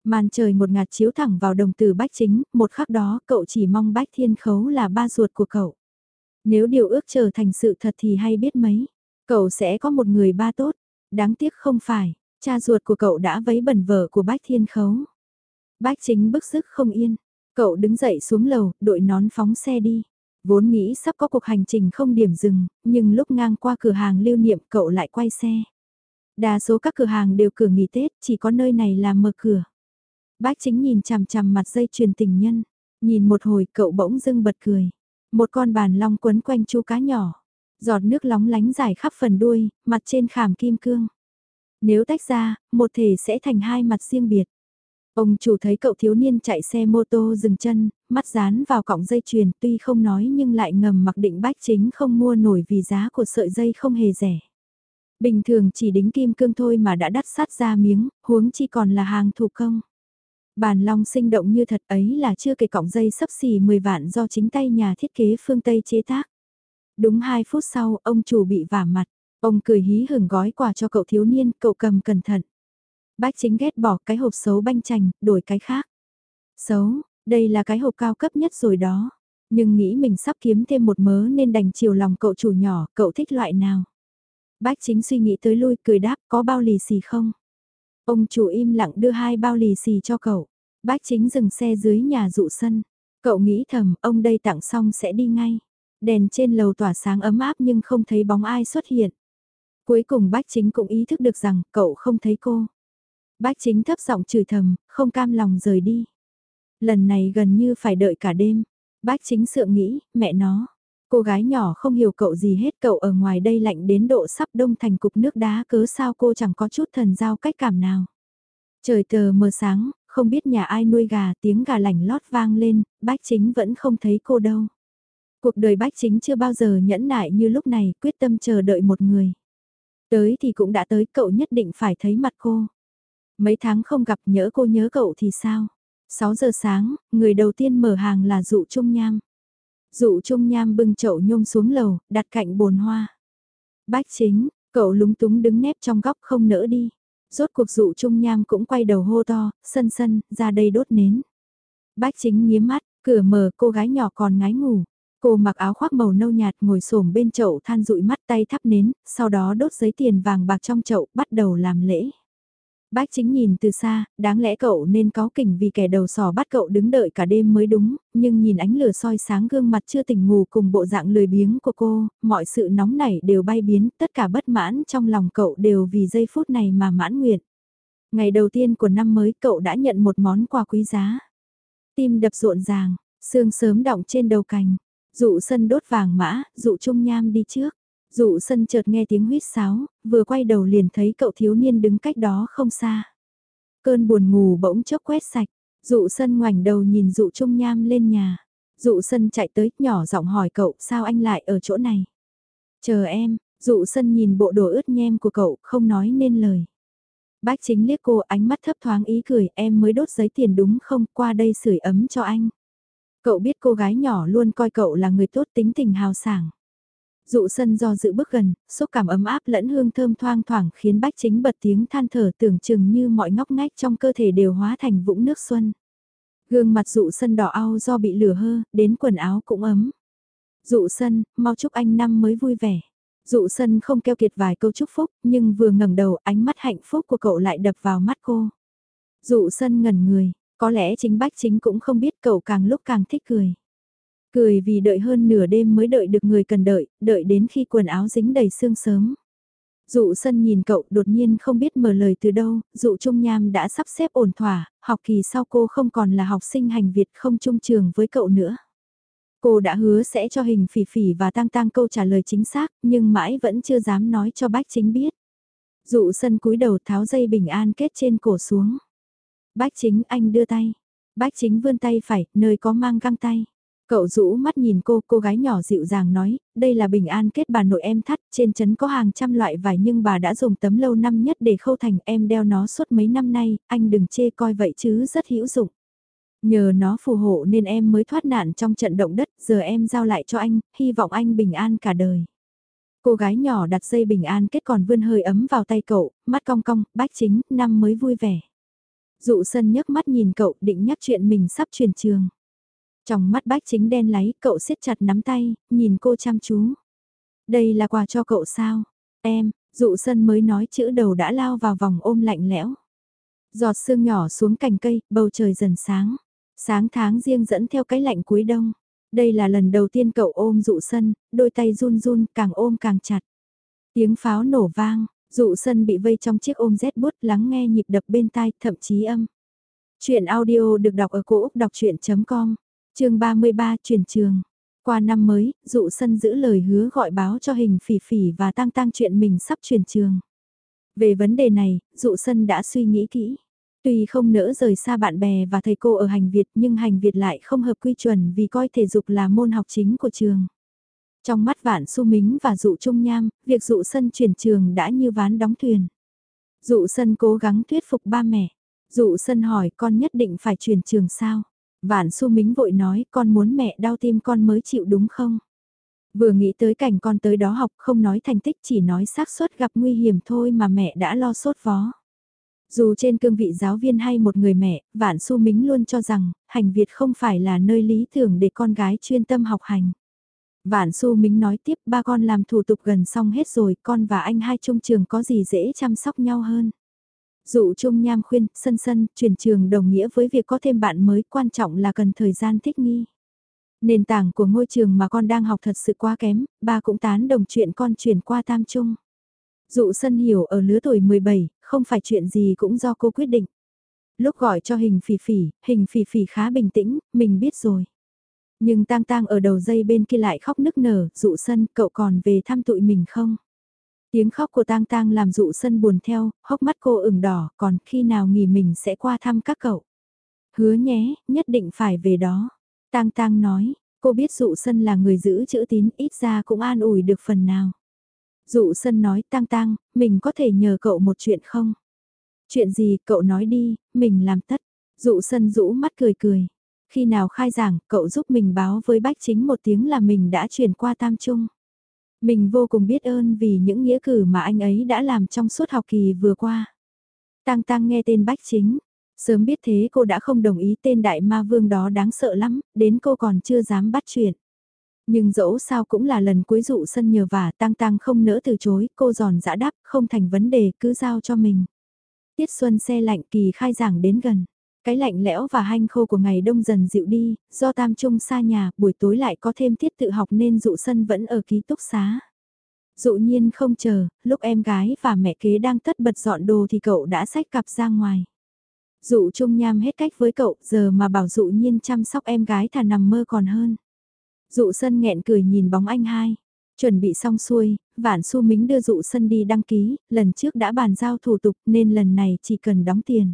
Màn trời một ngạt chiếu thẳng vào đồng tử bách chính, một khắc đó cậu chỉ mong bách thiên khấu là ba ruột của cậu. Nếu điều ước trở thành sự thật thì hay biết mấy, cậu sẽ có một người ba tốt, đáng tiếc không phải, Cha ruột của cậu đã vấy bẩn vợ của Bách Thiên Khấu. Bách chính bức sức không yên. Cậu đứng dậy xuống lầu, đội nón phóng xe đi. Vốn nghĩ sắp có cuộc hành trình không điểm dừng, nhưng lúc ngang qua cửa hàng lưu niệm cậu lại quay xe. Đa số các cửa hàng đều cửa nghỉ Tết, chỉ có nơi này là mở cửa. Bác chính nhìn chằm chằm mặt dây chuyền tình nhân. Nhìn một hồi cậu bỗng dưng bật cười. Một con bàn long quấn quanh chú cá nhỏ. Giọt nước lóng lánh dài khắp phần đuôi, mặt trên khảm kim cương. Nếu tách ra, một thể sẽ thành hai mặt riêng biệt. Ông chủ thấy cậu thiếu niên chạy xe mô tô dừng chân, mắt dán vào cọng dây chuyền tuy không nói nhưng lại ngầm mặc định bách chính không mua nổi vì giá của sợi dây không hề rẻ. Bình thường chỉ đính kim cương thôi mà đã đắt sát ra miếng, huống chi còn là hàng thủ công. Bàn long sinh động như thật ấy là chưa kể cọng dây sấp xỉ 10 vạn do chính tay nhà thiết kế phương Tây chế tác. Đúng 2 phút sau, ông chủ bị vả mặt. Ông cười hí hửng gói quà cho cậu thiếu niên, cậu cầm cẩn thận. Bách chính ghét bỏ cái hộp xấu banh chành, đổi cái khác. Xấu, đây là cái hộp cao cấp nhất rồi đó. Nhưng nghĩ mình sắp kiếm thêm một mớ nên đành chiều lòng cậu chủ nhỏ, cậu thích loại nào. Bách chính suy nghĩ tới lui cười đáp có bao lì xì không? Ông chủ im lặng đưa hai bao lì xì cho cậu. Bách chính dừng xe dưới nhà dụ sân. Cậu nghĩ thầm ông đây tặng xong sẽ đi ngay. Đèn trên lầu tỏa sáng ấm áp nhưng không thấy bóng ai xuất hiện. Cuối cùng bách chính cũng ý thức được rằng cậu không thấy cô. Bách chính thấp giọng chửi thầm, không cam lòng rời đi. Lần này gần như phải đợi cả đêm. Bách chính sượng nghĩ, mẹ nó. Cô gái nhỏ không hiểu cậu gì hết cậu ở ngoài đây lạnh đến độ sắp đông thành cục nước đá cớ sao cô chẳng có chút thần giao cách cảm nào. Trời tờ mờ sáng, không biết nhà ai nuôi gà tiếng gà lảnh lót vang lên, bách chính vẫn không thấy cô đâu. Cuộc đời bách chính chưa bao giờ nhẫn nại như lúc này quyết tâm chờ đợi một người. Tới thì cũng đã tới cậu nhất định phải thấy mặt cô. Mấy tháng không gặp nhớ cô nhớ cậu thì sao? 6 giờ sáng, người đầu tiên mở hàng là dụ trung nham. Dụ trung nham bưng chậu nhôm xuống lầu, đặt cạnh bồn hoa. Bách chính, cậu lúng túng đứng nép trong góc không nỡ đi. Rốt cuộc dụ trung nham cũng quay đầu hô to, sân sân, ra đây đốt nến. Bách chính nghiếm mắt, cửa mở cô gái nhỏ còn ngái ngủ. Cô mặc áo khoác màu nâu nhạt ngồi xổm bên chậu than dụi mắt tay thắp nến, sau đó đốt giấy tiền vàng bạc trong chậu, bắt đầu làm lễ. Bác chính nhìn từ xa, đáng lẽ cậu nên có kỉnh vì kẻ đầu sò bắt cậu đứng đợi cả đêm mới đúng, nhưng nhìn ánh lửa soi sáng gương mặt chưa tỉnh ngủ cùng bộ dạng lười biếng của cô, mọi sự nóng nảy đều bay biến, tất cả bất mãn trong lòng cậu đều vì giây phút này mà mãn nguyện. Ngày đầu tiên của năm mới cậu đã nhận một món quà quý giá. Tim đập rộn ràng, sương sớm động trên đầu cành, Dụ sân đốt vàng mã, dụ trung nham đi trước. Dụ sân chợt nghe tiếng huýt sáo, vừa quay đầu liền thấy cậu thiếu niên đứng cách đó không xa. Cơn buồn ngủ bỗng chốc quét sạch, dụ sân ngoảnh đầu nhìn dụ trung nham lên nhà. Dụ sân chạy tới, nhỏ giọng hỏi cậu, sao anh lại ở chỗ này? Chờ em, dụ sân nhìn bộ đồ ướt nhem của cậu, không nói nên lời. Bác chính liếc cô ánh mắt thấp thoáng ý cười, em mới đốt giấy tiền đúng không, qua đây sưởi ấm cho anh. Cậu biết cô gái nhỏ luôn coi cậu là người tốt tính tình hào sảng. Dụ sân do dự bước gần, xúc cảm ấm áp lẫn hương thơm thoang thoảng khiến bách chính bật tiếng than thở tưởng chừng như mọi ngóc ngách trong cơ thể đều hóa thành vũng nước xuân. Gương mặt dụ sân đỏ au do bị lửa hơ, đến quần áo cũng ấm. Dụ sân, mau chúc anh năm mới vui vẻ. Dụ sân không keo kiệt vài câu chúc phúc, nhưng vừa ngẩng đầu ánh mắt hạnh phúc của cậu lại đập vào mắt cô. Dụ sân ngẩn người, có lẽ chính bách chính cũng không biết cậu càng lúc càng thích cười. Cười vì đợi hơn nửa đêm mới đợi được người cần đợi, đợi đến khi quần áo dính đầy sương sớm. Dụ sân nhìn cậu đột nhiên không biết mở lời từ đâu, dụ trung nham đã sắp xếp ổn thỏa, học kỳ sau cô không còn là học sinh hành Việt không chung trường với cậu nữa. Cô đã hứa sẽ cho hình phỉ phỉ và tăng tăng câu trả lời chính xác, nhưng mãi vẫn chưa dám nói cho bách chính biết. Dụ sân cúi đầu tháo dây bình an kết trên cổ xuống. Bách chính anh đưa tay. Bách chính vươn tay phải, nơi có mang găng tay. Cậu rũ mắt nhìn cô, cô gái nhỏ dịu dàng nói, đây là bình an kết bà nội em thắt, trên chấn có hàng trăm loại vải nhưng bà đã dùng tấm lâu năm nhất để khâu thành em đeo nó suốt mấy năm nay, anh đừng chê coi vậy chứ rất hữu dụng. Nhờ nó phù hộ nên em mới thoát nạn trong trận động đất, giờ em giao lại cho anh, hy vọng anh bình an cả đời. Cô gái nhỏ đặt dây bình an kết còn vươn hơi ấm vào tay cậu, mắt cong cong, bách chính, năm mới vui vẻ. Dụ sân nhấc mắt nhìn cậu định nhắc chuyện mình sắp chuyển trường. Trong mắt bách chính đen láy, cậu siết chặt nắm tay, nhìn cô chăm chú. Đây là quà cho cậu sao? Em, dụ sân mới nói chữ đầu đã lao vào vòng ôm lạnh lẽo. Giọt sương nhỏ xuống cành cây, bầu trời dần sáng. Sáng tháng riêng dẫn theo cái lạnh cuối đông. Đây là lần đầu tiên cậu ôm dụ sân, đôi tay run run, càng ôm càng chặt. Tiếng pháo nổ vang, dụ sân bị vây trong chiếc ôm rét bút lắng nghe nhịp đập bên tai, thậm chí âm. Chuyện audio được đọc ở cổ Úc đọc chuyện.com chương 33 chuyển trường. Qua năm mới, dụ sân giữ lời hứa gọi báo cho hình phỉ phỉ và tăng tăng chuyện mình sắp chuyển trường. Về vấn đề này, dụ sân đã suy nghĩ kỹ. Tuy không nỡ rời xa bạn bè và thầy cô ở hành Việt nhưng hành Việt lại không hợp quy chuẩn vì coi thể dục là môn học chính của trường. Trong mắt vạn su mính và dụ trung nham, việc dụ sân chuyển trường đã như ván đóng thuyền. Dụ sân cố gắng thuyết phục ba mẹ. Dụ sân hỏi con nhất định phải chuyển trường sao? Vạn su mính vội nói con muốn mẹ đau tim con mới chịu đúng không? Vừa nghĩ tới cảnh con tới đó học không nói thành tích chỉ nói xác suất gặp nguy hiểm thôi mà mẹ đã lo sốt vó. Dù trên cương vị giáo viên hay một người mẹ, Vạn Su Mính luôn cho rằng, hành Việt không phải là nơi lý tưởng để con gái chuyên tâm học hành. Vạn xu Mính nói tiếp ba con làm thủ tục gần xong hết rồi, con và anh hai trung trường có gì dễ chăm sóc nhau hơn. Dụ Trung Nham khuyên, sân sân, chuyển trường đồng nghĩa với việc có thêm bạn mới, quan trọng là cần thời gian thích nghi. Nền tảng của ngôi trường mà con đang học thật sự quá kém, ba cũng tán đồng chuyện con chuyển qua tam trung. Dụ sân hiểu ở lứa tuổi 17, không phải chuyện gì cũng do cô quyết định. Lúc gọi cho hình phỉ phỉ, hình phỉ phỉ khá bình tĩnh, mình biết rồi. Nhưng tang tang ở đầu dây bên kia lại khóc nức nở, dụ sân, cậu còn về thăm tụi mình không? Tiếng khóc của tang tang làm dụ sân buồn theo, hốc mắt cô ửng đỏ, còn khi nào nghỉ mình sẽ qua thăm các cậu. Hứa nhé, nhất định phải về đó. Tang tang nói, cô biết dụ sân là người giữ chữ tín, ít ra cũng an ủi được phần nào. Dụ sân nói tang tang, mình có thể nhờ cậu một chuyện không? Chuyện gì cậu nói đi, mình làm tất. Dụ sân rũ mắt cười cười. Khi nào khai giảng, cậu giúp mình báo với bách chính một tiếng là mình đã chuyển qua tam trung. Mình vô cùng biết ơn vì những nghĩa cử mà anh ấy đã làm trong suốt học kỳ vừa qua. Tăng Tăng nghe tên Bách Chính. Sớm biết thế cô đã không đồng ý tên đại ma vương đó đáng sợ lắm, đến cô còn chưa dám bắt chuyện. Nhưng dẫu sao cũng là lần cuối dụ sân nhờ vả Tăng Tăng không nỡ từ chối, cô giòn giã đáp, không thành vấn đề, cứ giao cho mình. Tiết xuân xe lạnh kỳ khai giảng đến gần. Cái lạnh lẽo và hanh khô của ngày đông dần dịu đi, do tam trung xa nhà, buổi tối lại có thêm tiết tự học nên dụ sân vẫn ở ký túc xá. Dụ nhiên không chờ, lúc em gái và mẹ kế đang tất bật dọn đồ thì cậu đã xách cặp ra ngoài. Dụ trung nham hết cách với cậu, giờ mà bảo dụ nhiên chăm sóc em gái thà nằm mơ còn hơn. Dụ sân nghẹn cười nhìn bóng anh hai. Chuẩn bị xong xuôi, Vạn su Mính đưa dụ sân đi đăng ký, lần trước đã bàn giao thủ tục nên lần này chỉ cần đóng tiền.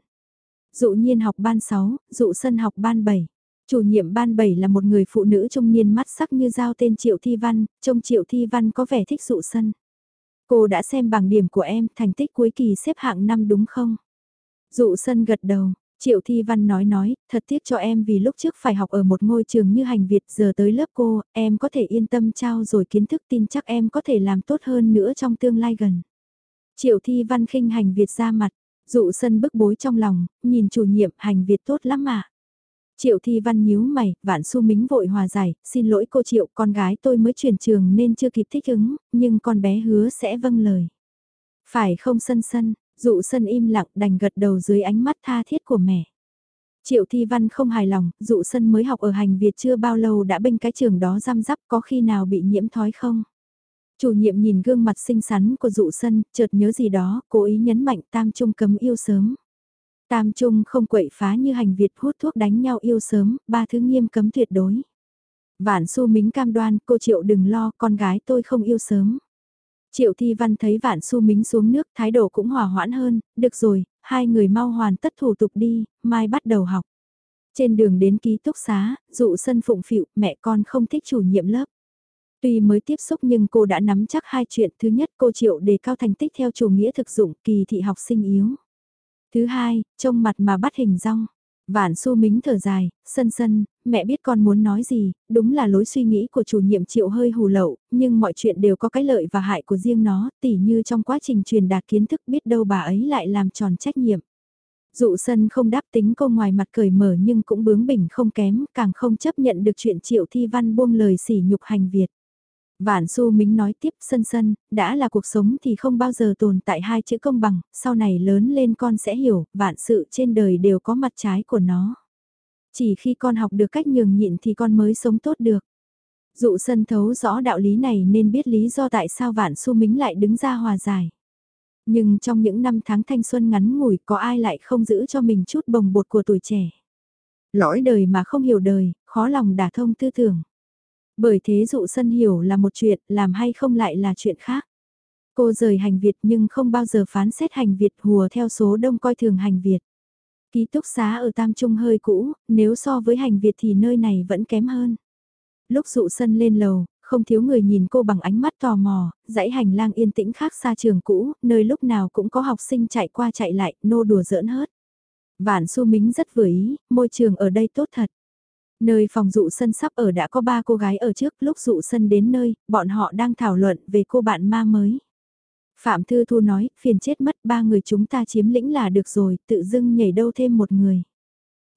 Dụ nhiên học ban 6, dụ sân học ban 7. Chủ nhiệm ban 7 là một người phụ nữ trung niên mắt sắc như dao tên Triệu Thi Văn, trông Triệu Thi Văn có vẻ thích dụ sân. Cô đã xem bảng điểm của em, thành tích cuối kỳ xếp hạng năm đúng không? Dụ sân gật đầu, Triệu Thi Văn nói nói, thật tiếc cho em vì lúc trước phải học ở một ngôi trường như hành Việt giờ tới lớp cô, em có thể yên tâm trao rồi kiến thức tin chắc em có thể làm tốt hơn nữa trong tương lai gần. Triệu Thi Văn khinh hành Việt ra mặt, dụ sân bức bối trong lòng, nhìn chủ nhiệm hành Việt tốt lắm mà. Triệu Thi Văn nhíu mày, vạn su mính vội hòa giải, xin lỗi cô Triệu, con gái tôi mới chuyển trường nên chưa kịp thích ứng, nhưng con bé hứa sẽ vâng lời. Phải không sân sân, dụ sân im lặng đành gật đầu dưới ánh mắt tha thiết của mẹ. Triệu Thi Văn không hài lòng, dụ sân mới học ở hành Việt chưa bao lâu đã bên cái trường đó răm rắp có khi nào bị nhiễm thói không? Chủ nhiệm nhìn gương mặt xinh xắn của dụ sân, chợt nhớ gì đó, cố ý nhấn mạnh tam trung cấm yêu sớm. Tam trung không quậy phá như hành Việt hút thuốc đánh nhau yêu sớm, ba thứ nghiêm cấm tuyệt đối. Vạn su mính cam đoan, cô Triệu đừng lo, con gái tôi không yêu sớm. Triệu Thi Văn thấy Vạn Su Mính xuống nước, thái độ cũng hòa hoãn hơn, được rồi, hai người mau hoàn tất thủ tục đi, mai bắt đầu học. Trên đường đến ký túc xá, dụ sân phụng phịu, mẹ con không thích chủ nhiệm lớp. Tuy mới tiếp xúc nhưng cô đã nắm chắc hai chuyện. Thứ nhất cô Triệu đề cao thành tích theo chủ nghĩa thực dụng kỳ thị học sinh yếu. Thứ hai, trông mặt mà bắt hình rong. Vạn su mính thở dài, sân sân, mẹ biết con muốn nói gì, đúng là lối suy nghĩ của chủ nhiệm triệu hơi hù lậu, nhưng mọi chuyện đều có cái lợi và hại của riêng nó, tỉ như trong quá trình truyền đạt kiến thức biết đâu bà ấy lại làm tròn trách nhiệm. Dụ sân không đáp tính cô ngoài mặt cười mở nhưng cũng bướng bỉnh không kém, càng không chấp nhận được chuyện triệu thi văn buông lời sỉ nhục hành Việt. Vạn Xu Mính nói tiếp sân sân, đã là cuộc sống thì không bao giờ tồn tại hai chữ công bằng, sau này lớn lên con sẽ hiểu, vạn sự trên đời đều có mặt trái của nó. Chỉ khi con học được cách nhường nhịn thì con mới sống tốt được. Dụ sân thấu rõ đạo lý này nên biết lý do tại sao Vạn Xu Mính lại đứng ra hòa giải. Nhưng trong những năm tháng thanh xuân ngắn ngủi có ai lại không giữ cho mình chút bồng bột của tuổi trẻ. Lõi đời mà không hiểu đời, khó lòng đả thông tư tưởng. Bởi thế dụ sân hiểu là một chuyện, làm hay không lại là chuyện khác. Cô rời hành Việt nhưng không bao giờ phán xét hành Việt hùa theo số đông coi thường hành Việt. Ký túc xá ở Tam Trung hơi cũ, nếu so với hành Việt thì nơi này vẫn kém hơn. Lúc dụ sân lên lầu, không thiếu người nhìn cô bằng ánh mắt tò mò, dãy hành lang yên tĩnh khác xa trường cũ, nơi lúc nào cũng có học sinh chạy qua chạy lại, nô đùa giỡn hớt. Vạn su mính rất vừa ý, môi trường ở đây tốt thật. Nơi phòng dụ sân sắp ở đã có ba cô gái ở trước, lúc dụ sân đến nơi, bọn họ đang thảo luận về cô bạn ma mới. Phạm Thư Thu nói, phiền chết mất ba người chúng ta chiếm lĩnh là được rồi, tự dưng nhảy đâu thêm một người.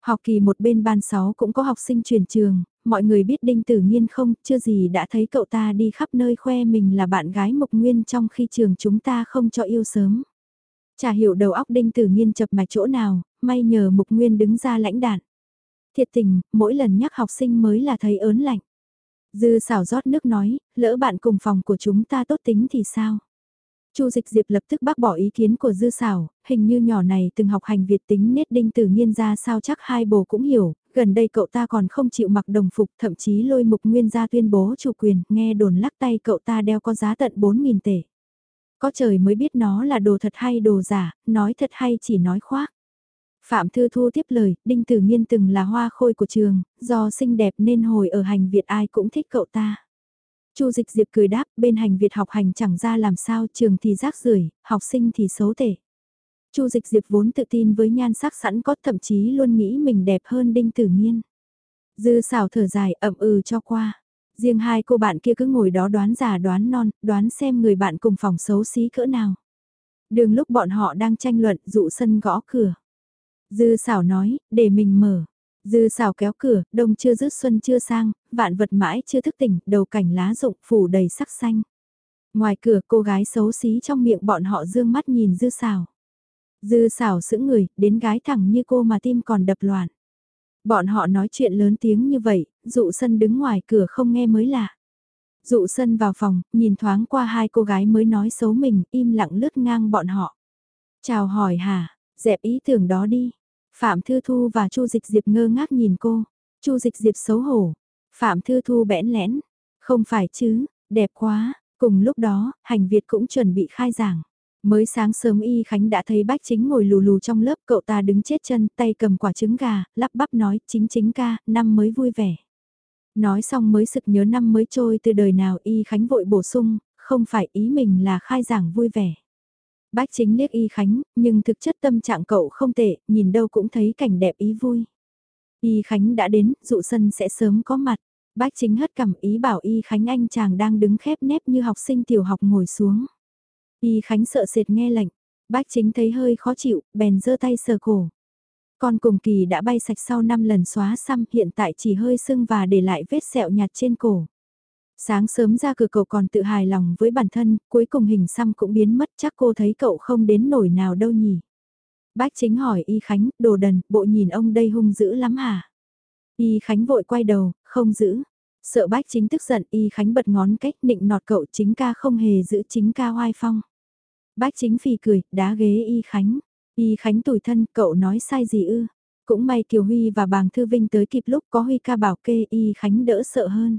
Học kỳ một bên ban 6 cũng có học sinh chuyển trường, mọi người biết Đinh Tử Nhiên không, chưa gì đã thấy cậu ta đi khắp nơi khoe mình là bạn gái Mộc Nguyên trong khi trường chúng ta không cho yêu sớm. Chả hiểu đầu óc Đinh Tử Nhiên chập mạch chỗ nào, may nhờ Mục Nguyên đứng ra lãnh đạn. Thiệt tình, mỗi lần nhắc học sinh mới là thấy ớn lạnh. Dư xảo rót nước nói, lỡ bạn cùng phòng của chúng ta tốt tính thì sao? Chu Dịch Diệp lập tức bác bỏ ý kiến của Dư Sảo, hình như nhỏ này từng học hành Việt tính nết đinh tử nhiên ra sao chắc hai bồ cũng hiểu, gần đây cậu ta còn không chịu mặc đồng phục thậm chí lôi mục nguyên ra tuyên bố chủ quyền, nghe đồn lắc tay cậu ta đeo có giá tận 4.000 tể. Có trời mới biết nó là đồ thật hay đồ giả, nói thật hay chỉ nói khoác. Phạm Thư Thu tiếp lời, Đinh Tử Nghiên từng là hoa khôi của trường, do xinh đẹp nên hồi ở hành Việt ai cũng thích cậu ta. Chu Dịch Diệp cười đáp, bên hành Việt học hành chẳng ra làm sao, trường thì rác rưởi, học sinh thì xấu tệ. Chu Dịch Diệp vốn tự tin với nhan sắc sẵn có thậm chí luôn nghĩ mình đẹp hơn Đinh Tử Nghiên. Dư xào thở dài ậm ừ cho qua. Riêng hai cô bạn kia cứ ngồi đó đoán già đoán non, đoán xem người bạn cùng phòng xấu xí cỡ nào. Đường lúc bọn họ đang tranh luận dụ sân gõ cửa. Dư xảo nói, để mình mở. Dư xảo kéo cửa, đông chưa dứt xuân chưa sang, vạn vật mãi chưa thức tỉnh, đầu cảnh lá rụng phủ đầy sắc xanh. Ngoài cửa cô gái xấu xí trong miệng bọn họ dương mắt nhìn dư xảo. Dư xảo sững người, đến gái thẳng như cô mà tim còn đập loạn. Bọn họ nói chuyện lớn tiếng như vậy, dụ sân đứng ngoài cửa không nghe mới lạ. Dụ sân vào phòng, nhìn thoáng qua hai cô gái mới nói xấu mình, im lặng lướt ngang bọn họ. Chào hỏi hả, dẹp ý tưởng đó đi, Phạm Thư Thu và Chu Dịch Diệp ngơ ngác nhìn cô. Chu Dịch Diệp xấu hổ. Phạm Thư Thu bẽn lẽn. Không phải chứ, đẹp quá. Cùng lúc đó, hành Việt cũng chuẩn bị khai giảng. Mới sáng sớm Y Khánh đã thấy bách chính ngồi lù lù trong lớp cậu ta đứng chết chân tay cầm quả trứng gà, lắp bắp nói chính chính ca, năm mới vui vẻ. Nói xong mới sực nhớ năm mới trôi từ đời nào Y Khánh vội bổ sung, không phải ý mình là khai giảng vui vẻ. Bách chính liếc Y Khánh, nhưng thực chất tâm trạng cậu không tệ, nhìn đâu cũng thấy cảnh đẹp ý vui. Y Khánh đã đến, dụ sân sẽ sớm có mặt. Bách chính hất cảm ý bảo Y Khánh anh chàng đang đứng khép nép như học sinh tiểu học ngồi xuống. Y Khánh sợ sệt nghe lệnh, bách chính thấy hơi khó chịu, bèn giơ tay sờ cổ. Con cùng kỳ đã bay sạch sau 5 lần xóa xăm hiện tại chỉ hơi sưng và để lại vết sẹo nhạt trên cổ. Sáng sớm ra cửa cậu còn tự hài lòng với bản thân, cuối cùng hình xăm cũng biến mất chắc cô thấy cậu không đến nổi nào đâu nhỉ. Bách chính hỏi Y Khánh, đồ đần, bộ nhìn ông đây hung dữ lắm hả? Y Khánh vội quay đầu, không giữ. Sợ bách chính tức giận Y Khánh bật ngón cách nịnh nọt cậu chính ca không hề giữ chính ca hoai phong. Bách chính phì cười, đá ghế Y Khánh. Y Khánh tủi thân, cậu nói sai gì ư? Cũng may Kiều Huy và bàng Thư Vinh tới kịp lúc có Huy ca bảo kê Y Khánh đỡ sợ hơn.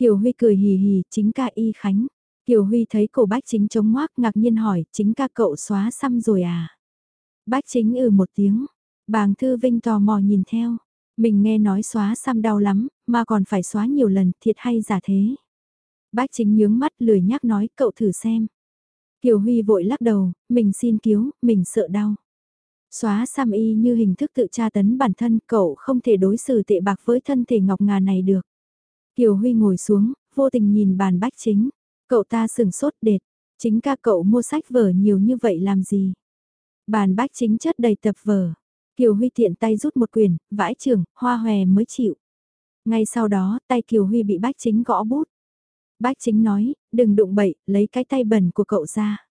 Kiều Huy cười hì hì, chính ca Y Khánh. Kiều Huy thấy cổ bách chính chống ngoác ngạc nhiên hỏi, chính ca cậu xóa xăm rồi à? Bách chính ừ một tiếng, bàng Thư Vinh tò mò nhìn theo. Mình nghe nói xóa xăm đau lắm, mà còn phải xóa nhiều lần, thiệt hay giả thế. Bách chính nhướng mắt lười nhắc nói, cậu thử xem. Kiều Huy vội lắc đầu, mình xin cứu, mình sợ đau. Xóa xăm y như hình thức tự tra tấn bản thân, cậu không thể đối xử tệ bạc với thân thể ngọc ngà này được. Kiều Huy ngồi xuống, vô tình nhìn bàn bách chính. Cậu ta sừng sốt đệt, chính ca cậu mua sách vở nhiều như vậy làm gì? Bàn bách chính chất đầy tập vở. Kiều Huy tiện tay rút một quyển, vãi trường, hoa hòe mới chịu. Ngay sau đó, tay Kiều Huy bị bách chính gõ bút. Bách chính nói, đừng đụng bậy, lấy cái tay bẩn của cậu ra.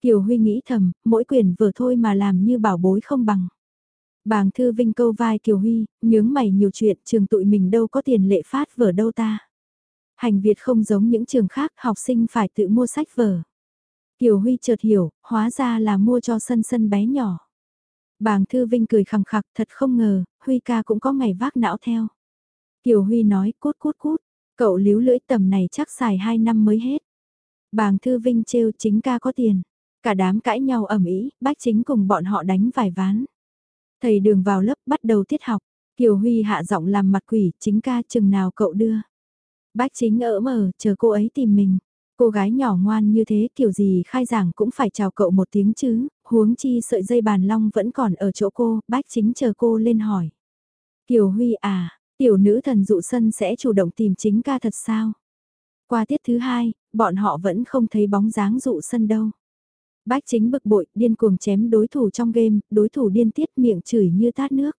Kiều Huy nghĩ thầm, mỗi quyển vừa thôi mà làm như bảo bối không bằng. Bàng thư vinh câu vai Kiều Huy, nhướng mày nhiều chuyện, trường tụi mình đâu có tiền lệ phát vở đâu ta. Hành Việt không giống những trường khác, học sinh phải tự mua sách vở. Kiều Huy chợt hiểu, hóa ra là mua cho sân sân bé nhỏ. Bàng Thư Vinh cười khẳng khặc thật không ngờ, Huy ca cũng có ngày vác não theo. Kiều Huy nói cút cút cút, cậu líu lưỡi tầm này chắc xài 2 năm mới hết. Bàng Thư Vinh trêu chính ca có tiền. Cả đám cãi nhau ẩm ý, bách chính cùng bọn họ đánh vài ván. Thầy đường vào lớp bắt đầu tiết học. Kiều Huy hạ giọng làm mặt quỷ, chính ca chừng nào cậu đưa. Bách chính ở mờ, chờ cô ấy tìm mình. Cô gái nhỏ ngoan như thế kiểu gì khai giảng cũng phải chào cậu một tiếng chứ, huống chi sợi dây bàn long vẫn còn ở chỗ cô, bách chính chờ cô lên hỏi. Kiều Huy à, tiểu nữ thần dụ sân sẽ chủ động tìm chính ca thật sao? Qua tiết thứ hai, bọn họ vẫn không thấy bóng dáng dụ sân đâu. Bách chính bực bội, điên cuồng chém đối thủ trong game, đối thủ điên tiết miệng chửi như tát nước.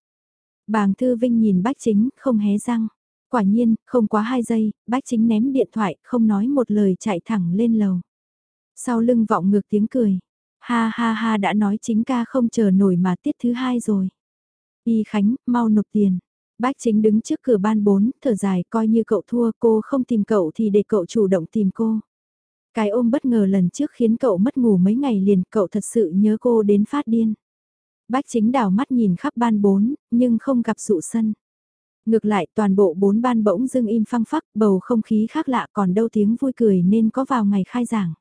Bàng Thư Vinh nhìn bách chính, không hé răng. Quả nhiên, không quá 2 giây, bách chính ném điện thoại, không nói một lời chạy thẳng lên lầu. Sau lưng vọng ngược tiếng cười. Ha ha ha đã nói chính ca không chờ nổi mà tiết thứ hai rồi. Y Khánh, mau nộp tiền. Bách chính đứng trước cửa ban 4, thở dài coi như cậu thua cô không tìm cậu thì để cậu chủ động tìm cô. Cái ôm bất ngờ lần trước khiến cậu mất ngủ mấy ngày liền cậu thật sự nhớ cô đến phát điên. Bách chính đảo mắt nhìn khắp ban bốn nhưng không gặp dụ sân. Ngược lại toàn bộ bốn ban bỗng dưng im phăng phắc, bầu không khí khác lạ còn đâu tiếng vui cười nên có vào ngày khai giảng.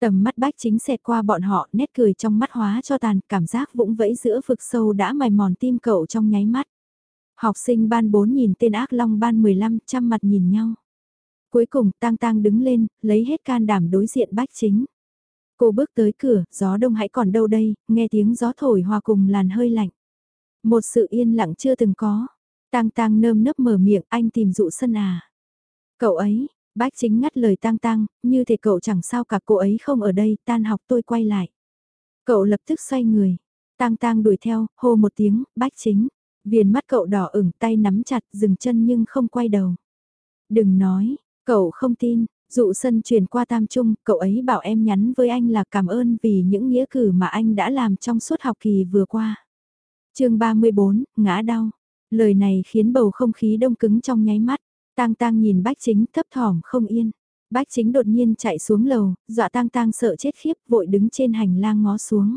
Tầm mắt bách chính xẹt qua bọn họ, nét cười trong mắt hóa cho tàn, cảm giác vũng vẫy giữa vực sâu đã mài mòn tim cậu trong nháy mắt. Học sinh ban 4 nhìn tên ác long ban 15 chăm mặt nhìn nhau. Cuối cùng tang tang đứng lên, lấy hết can đảm đối diện bách chính. Cô bước tới cửa, gió đông hãy còn đâu đây, nghe tiếng gió thổi hòa cùng làn hơi lạnh. Một sự yên lặng chưa từng có. Tang tang nơm nớp mở miệng anh tìm dụ sân à. Cậu ấy, bách chính ngắt lời tang tang, như thể cậu chẳng sao cả cô ấy không ở đây, tan học tôi quay lại. Cậu lập tức xoay người. Tang tang đuổi theo, hô một tiếng, bách chính. Viền mắt cậu đỏ ửng tay nắm chặt, dừng chân nhưng không quay đầu. Đừng nói, cậu không tin, dụ sân chuyển qua tam trung, cậu ấy bảo em nhắn với anh là cảm ơn vì những nghĩa cử mà anh đã làm trong suốt học kỳ vừa qua. chương 34, ngã đau. Lời này khiến bầu không khí đông cứng trong nháy mắt. Tang tang nhìn bách chính thấp thỏm không yên. Bách chính đột nhiên chạy xuống lầu, dọa tang tang sợ chết khiếp vội đứng trên hành lang ngó xuống.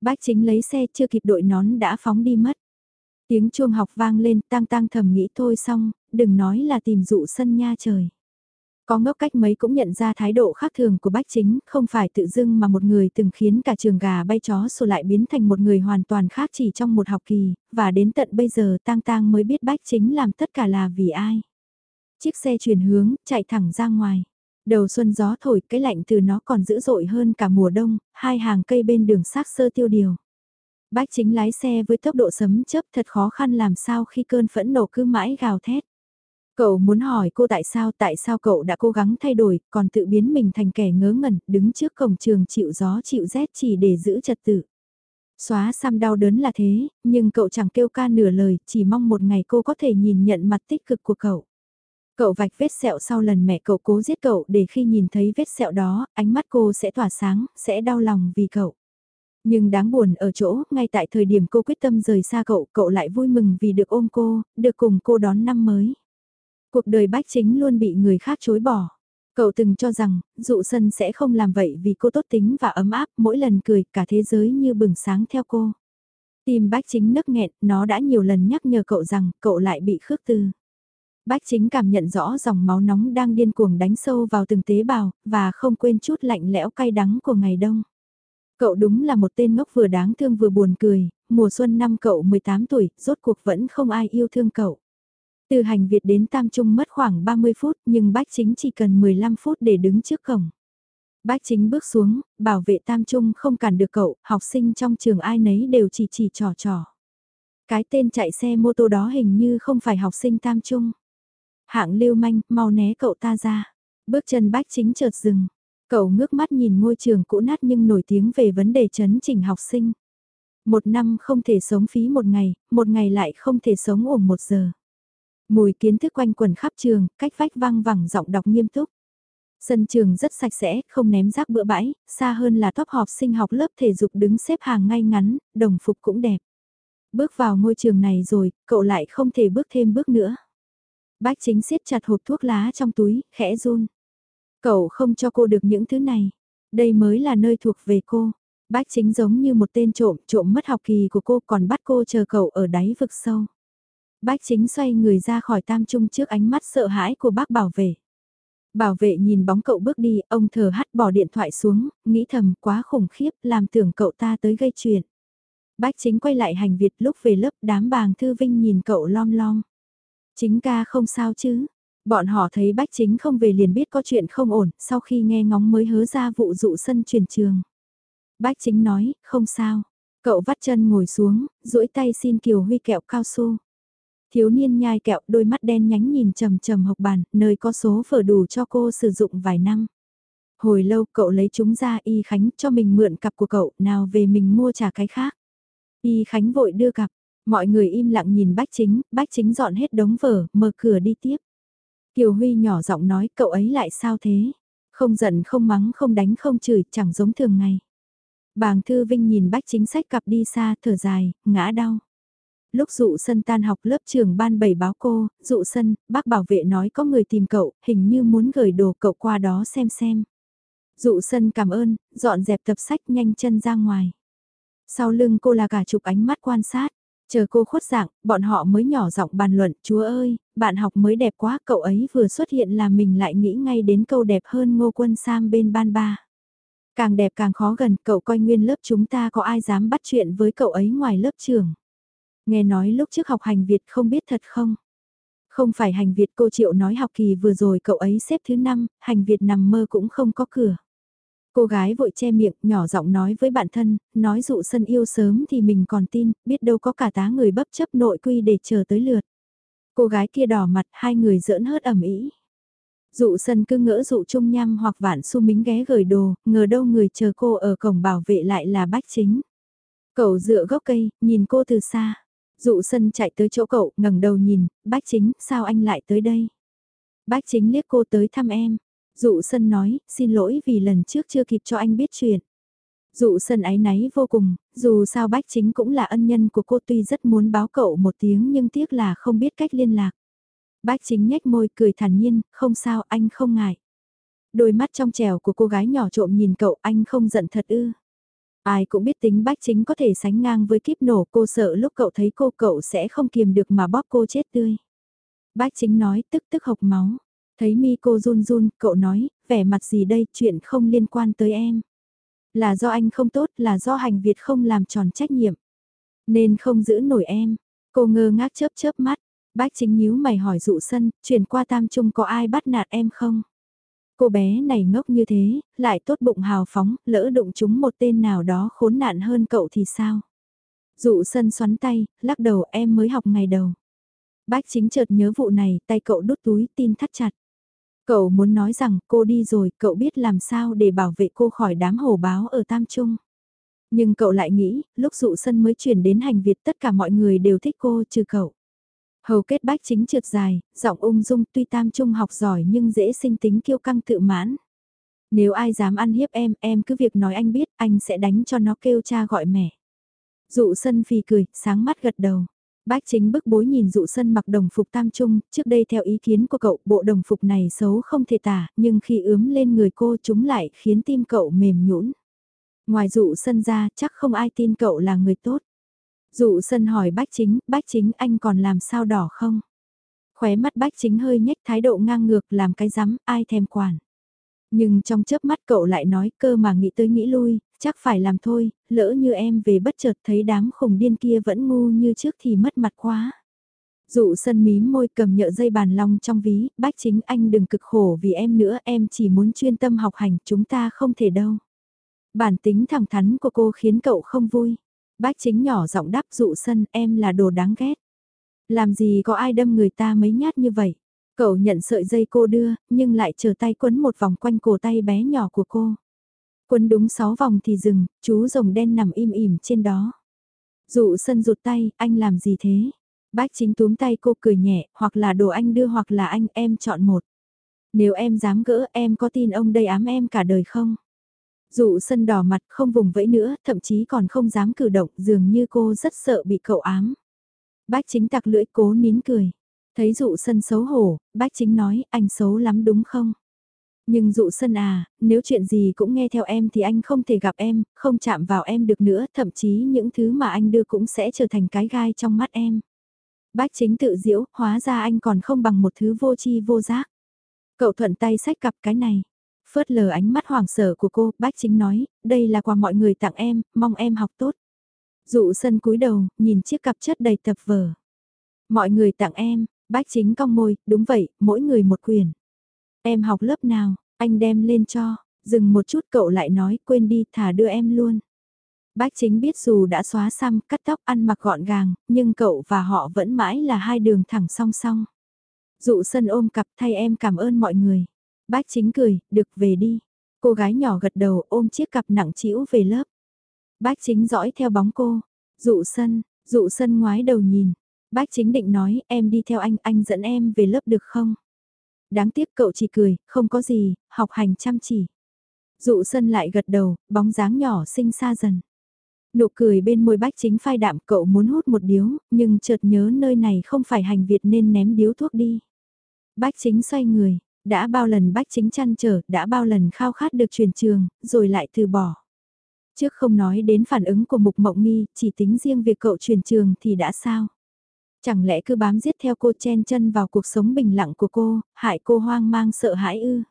Bách chính lấy xe chưa kịp đội nón đã phóng đi mất. Tiếng chuông học vang lên tang tang thầm nghĩ thôi xong, đừng nói là tìm dụ sân nha trời. Có ngốc cách mấy cũng nhận ra thái độ khác thường của Bách Chính, không phải tự dưng mà một người từng khiến cả trường gà bay chó sổ lại biến thành một người hoàn toàn khác chỉ trong một học kỳ, và đến tận bây giờ tang tang mới biết Bách Chính làm tất cả là vì ai. Chiếc xe chuyển hướng, chạy thẳng ra ngoài. Đầu xuân gió thổi, cái lạnh từ nó còn dữ dội hơn cả mùa đông, hai hàng cây bên đường xác sơ tiêu điều. Bách chính lái xe với tốc độ sấm chớp thật khó khăn làm sao khi cơn phẫn nộ cứ mãi gào thét. Cậu muốn hỏi cô tại sao tại sao cậu đã cố gắng thay đổi, còn tự biến mình thành kẻ ngớ ngẩn, đứng trước cổng trường chịu gió chịu rét chỉ để giữ trật tự. Xóa xăm đau đớn là thế, nhưng cậu chẳng kêu ca nửa lời, chỉ mong một ngày cô có thể nhìn nhận mặt tích cực của cậu. Cậu vạch vết sẹo sau lần mẹ cậu cố giết cậu để khi nhìn thấy vết sẹo đó, ánh mắt cô sẽ tỏa sáng, sẽ đau lòng vì cậu. Nhưng đáng buồn ở chỗ, ngay tại thời điểm cô quyết tâm rời xa cậu, cậu lại vui mừng vì được ôm cô, được cùng cô đón năm mới. Cuộc đời bách chính luôn bị người khác chối bỏ. Cậu từng cho rằng, dụ sân sẽ không làm vậy vì cô tốt tính và ấm áp, mỗi lần cười cả thế giới như bừng sáng theo cô. Tim bách chính nức nghẹn, nó đã nhiều lần nhắc nhở cậu rằng cậu lại bị khước từ. Bách chính cảm nhận rõ dòng máu nóng đang điên cuồng đánh sâu vào từng tế bào, và không quên chút lạnh lẽo cay đắng của ngày đông. Cậu đúng là một tên ngốc vừa đáng thương vừa buồn cười, mùa xuân năm cậu 18 tuổi, rốt cuộc vẫn không ai yêu thương cậu. Từ hành Việt đến Tam Trung mất khoảng 30 phút nhưng Bách Chính chỉ cần 15 phút để đứng trước cổng. Bách Chính bước xuống, bảo vệ Tam Trung không cản được cậu, học sinh trong trường ai nấy đều chỉ chỉ trò trò. Cái tên chạy xe mô tô đó hình như không phải học sinh Tam Trung. Hạng lưu manh, mau né cậu ta ra. Bước chân Bách Chính chợt dừng. Cậu ngước mắt nhìn ngôi trường cũ nát nhưng nổi tiếng về vấn đề chấn chỉnh học sinh. Một năm không thể sống phí một ngày, một ngày lại không thể sống ổn một giờ. Mùi kiến thức quanh quần khắp trường, cách vách vang vẳng giọng đọc nghiêm túc. Sân trường rất sạch sẽ, không ném rác bữa bãi, xa hơn là top học sinh học lớp thể dục đứng xếp hàng ngay ngắn, đồng phục cũng đẹp. Bước vào ngôi trường này rồi, cậu lại không thể bước thêm bước nữa. Bách chính siết chặt hộp thuốc lá trong túi, khẽ run. Cậu không cho cô được những thứ này. Đây mới là nơi thuộc về cô. Bách chính giống như một tên trộm, trộm mất học kỳ của cô còn bắt cô chờ cậu ở đáy vực sâu. Bách chính xoay người ra khỏi tam trung trước ánh mắt sợ hãi của bác bảo vệ. Bảo vệ nhìn bóng cậu bước đi, ông thở hắt bỏ điện thoại xuống, nghĩ thầm quá khủng khiếp, làm tưởng cậu ta tới gây chuyện. Bách chính quay lại hành Việt lúc về lớp đám bàng thư vinh nhìn cậu lom lom. Chính ca không sao chứ. Bọn họ thấy bách chính không về liền biết có chuyện không ổn, sau khi nghe ngóng mới hớ ra vụ dụ sân truyền trường. Bách chính nói, không sao. Cậu vắt chân ngồi xuống, duỗi tay xin Kiều Huy kẹo cao su. Thiếu niên nhai kẹo đôi mắt đen nhánh nhìn trầm trầm học bàn, nơi có số phở đủ cho cô sử dụng vài năm. Hồi lâu cậu lấy chúng ra Y Khánh cho mình mượn cặp của cậu, nào về mình mua trả cái khác. Y Khánh vội đưa cặp, mọi người im lặng nhìn bách chính, bách chính dọn hết đống vở, mở cửa đi tiếp. Kiều Huy nhỏ giọng nói cậu ấy lại sao thế? Không giận không mắng không đánh không chửi chẳng giống thường ngày. Bàng Thư Vinh nhìn bách chính sách cặp đi xa thở dài, ngã đau lúc dụ sân tan học lớp trường ban bảy báo cô, dụ sân, bác bảo vệ nói có người tìm cậu, hình như muốn gửi đồ cậu qua đó xem xem. Dụ sân cảm ơn, dọn dẹp tập sách nhanh chân ra ngoài. Sau lưng cô là cả chục ánh mắt quan sát, chờ cô khuất dạng, bọn họ mới nhỏ giọng bàn luận, chúa ơi, bạn học mới đẹp quá, cậu ấy vừa xuất hiện là mình lại nghĩ ngay đến câu đẹp hơn ngô quân Sam bên ban ba. Càng đẹp càng khó gần, cậu coi nguyên lớp chúng ta có ai dám bắt chuyện với cậu ấy ngoài lớp trường. Nghe nói lúc trước học hành Việt không biết thật không? Không phải hành Việt cô Triệu nói học kỳ vừa rồi cậu ấy xếp thứ 5, hành Việt nằm mơ cũng không có cửa. Cô gái vội che miệng, nhỏ giọng nói với bạn thân, nói dụ sân yêu sớm thì mình còn tin, biết đâu có cả tá người bấp chấp nội quy để chờ tới lượt. Cô gái kia đỏ mặt, hai người giỡn hớt ẩm ý. Dụ sân cứ ngỡ dụ trung nhăm hoặc vạn su mính ghé gửi đồ, ngờ đâu người chờ cô ở cổng bảo vệ lại là bách chính. Cậu dựa gốc cây, nhìn cô từ xa. Dụ sân chạy tới chỗ cậu, ngẩng đầu nhìn, Bác chính, sao anh lại tới đây? Bác chính liếc cô tới thăm em. Dụ sân nói, xin lỗi vì lần trước chưa kịp cho anh biết chuyện. Dụ sân ái náy vô cùng, dù sao bách chính cũng là ân nhân của cô tuy rất muốn báo cậu một tiếng nhưng tiếc là không biết cách liên lạc. Bách chính nhếch môi cười thản nhiên, không sao anh không ngại. Đôi mắt trong trèo của cô gái nhỏ trộm nhìn cậu anh không giận thật ư. Ai cũng biết tính bách chính có thể sánh ngang với kiếp nổ cô sợ lúc cậu thấy cô cậu sẽ không kiềm được mà bóp cô chết tươi. Bách chính nói tức tức hộc máu. Thấy mi cô run run, cậu nói, vẻ mặt gì đây, chuyện không liên quan tới em. Là do anh không tốt, là do hành Việt không làm tròn trách nhiệm. Nên không giữ nổi em. Cô ngơ ngác chớp chớp mắt. bách chính nhíu mày hỏi dụ sân, chuyển qua tam trung có ai bắt nạt em không? Cô bé này ngốc như thế, lại tốt bụng hào phóng, lỡ đụng chúng một tên nào đó khốn nạn hơn cậu thì sao? Dụ sân xoắn tay, lắc đầu em mới học ngày đầu. Bác chính chợt nhớ vụ này, tay cậu đút túi, tin thắt chặt. Cậu muốn nói rằng cô đi rồi, cậu biết làm sao để bảo vệ cô khỏi đám hổ báo ở Tam Trung. Nhưng cậu lại nghĩ, lúc dụ sân mới chuyển đến hành Việt tất cả mọi người đều thích cô trừ cậu. Hầu kết bách chính trượt dài, giọng ung dung tuy tam trung học giỏi nhưng dễ sinh tính kiêu căng tự mãn. Nếu ai dám ăn hiếp em, em cứ việc nói anh biết, anh sẽ đánh cho nó kêu cha gọi mẹ. Dụ sân phì cười, sáng mắt gật đầu. Bách chính bức bối nhìn dụ sân mặc đồng phục tam trung, trước đây theo ý kiến của cậu, bộ đồng phục này xấu không thể tả, nhưng khi ướm lên người cô chúng lại khiến tim cậu mềm nhũn. Ngoài dụ sân ra, chắc không ai tin cậu là người tốt. Dụ sân hỏi bách chính, bách chính anh còn làm sao đỏ không? Khóe mắt bách chính hơi nhếch thái độ ngang ngược làm cái rắm, ai thèm quản. Nhưng trong chớp mắt cậu lại nói cơ mà nghĩ tới nghĩ lui, chắc phải làm thôi, lỡ như em về bất chợt thấy đám khùng điên kia vẫn ngu như trước thì mất mặt quá. Dụ sân mím môi cầm nhợ dây bàn long trong ví, bách chính anh đừng cực khổ vì em nữa, em chỉ muốn chuyên tâm học hành, chúng ta không thể đâu. Bản tính thẳng thắn của cô khiến cậu không vui. Bách chính nhỏ giọng đáp dụ sân em là đồ đáng ghét. Làm gì có ai đâm người ta mấy nhát như vậy. Cậu nhận sợi dây cô đưa, nhưng lại chờ tay quấn một vòng quanh cổ tay bé nhỏ của cô. Quấn đúng 6 vòng thì dừng, chú rồng đen nằm im ỉm trên đó. Dụ sân rụt tay, anh làm gì thế? Bách chính túm tay cô cười nhẹ, hoặc là đồ anh đưa hoặc là anh, em chọn một. Nếu em dám gỡ em có tin ông đây ám em cả đời không? Dụ sân đỏ mặt không vùng vẫy nữa, thậm chí còn không dám cử động, dường như cô rất sợ bị cậu ám. Bách chính tặc lưỡi cố nín cười. Thấy dụ sân xấu hổ, bách chính nói, anh xấu lắm đúng không? Nhưng dụ sân à, nếu chuyện gì cũng nghe theo em thì anh không thể gặp em, không chạm vào em được nữa, thậm chí những thứ mà anh đưa cũng sẽ trở thành cái gai trong mắt em. Bách chính tự diễu, hóa ra anh còn không bằng một thứ vô chi vô giác. Cậu thuận tay sách cặp cái này. Phớt lờ ánh mắt hoảng sợ của cô, bách chính nói, đây là quà mọi người tặng em, mong em học tốt. Dụ sân cúi đầu, nhìn chiếc cặp chất đầy tập vở. Mọi người tặng em, bách chính cong môi, đúng vậy, mỗi người một quyền. Em học lớp nào, anh đem lên cho, dừng một chút cậu lại nói quên đi thả đưa em luôn. Bách chính biết dù đã xóa xăm, cắt tóc ăn mặc gọn gàng, nhưng cậu và họ vẫn mãi là hai đường thẳng song song. Dụ sân ôm cặp thay em cảm ơn mọi người. Bách chính cười, được về đi. Cô gái nhỏ gật đầu ôm chiếc cặp nặng trĩu về lớp. Bách chính dõi theo bóng cô. Dụ sân, dụ sân ngoái đầu nhìn. Bách chính định nói em đi theo anh, anh dẫn em về lớp được không? Đáng tiếc cậu chỉ cười, không có gì, học hành chăm chỉ. Dụ sân lại gật đầu, bóng dáng nhỏ xinh xa dần. Nụ cười bên môi bách chính phai đạm cậu muốn hút một điếu, nhưng chợt nhớ nơi này không phải hành Việt nên ném điếu thuốc đi. Bách chính xoay người, đã bao lần bách chính chăn trở, đã bao lần khao khát được truyền trường, rồi lại từ bỏ. Trước không nói đến phản ứng của Mục Mộng Nghi, chỉ tính riêng việc cậu truyền trường thì đã sao? Chẳng lẽ cứ bám giết theo cô chen chân vào cuộc sống bình lặng của cô, hại cô hoang mang sợ hãi ư?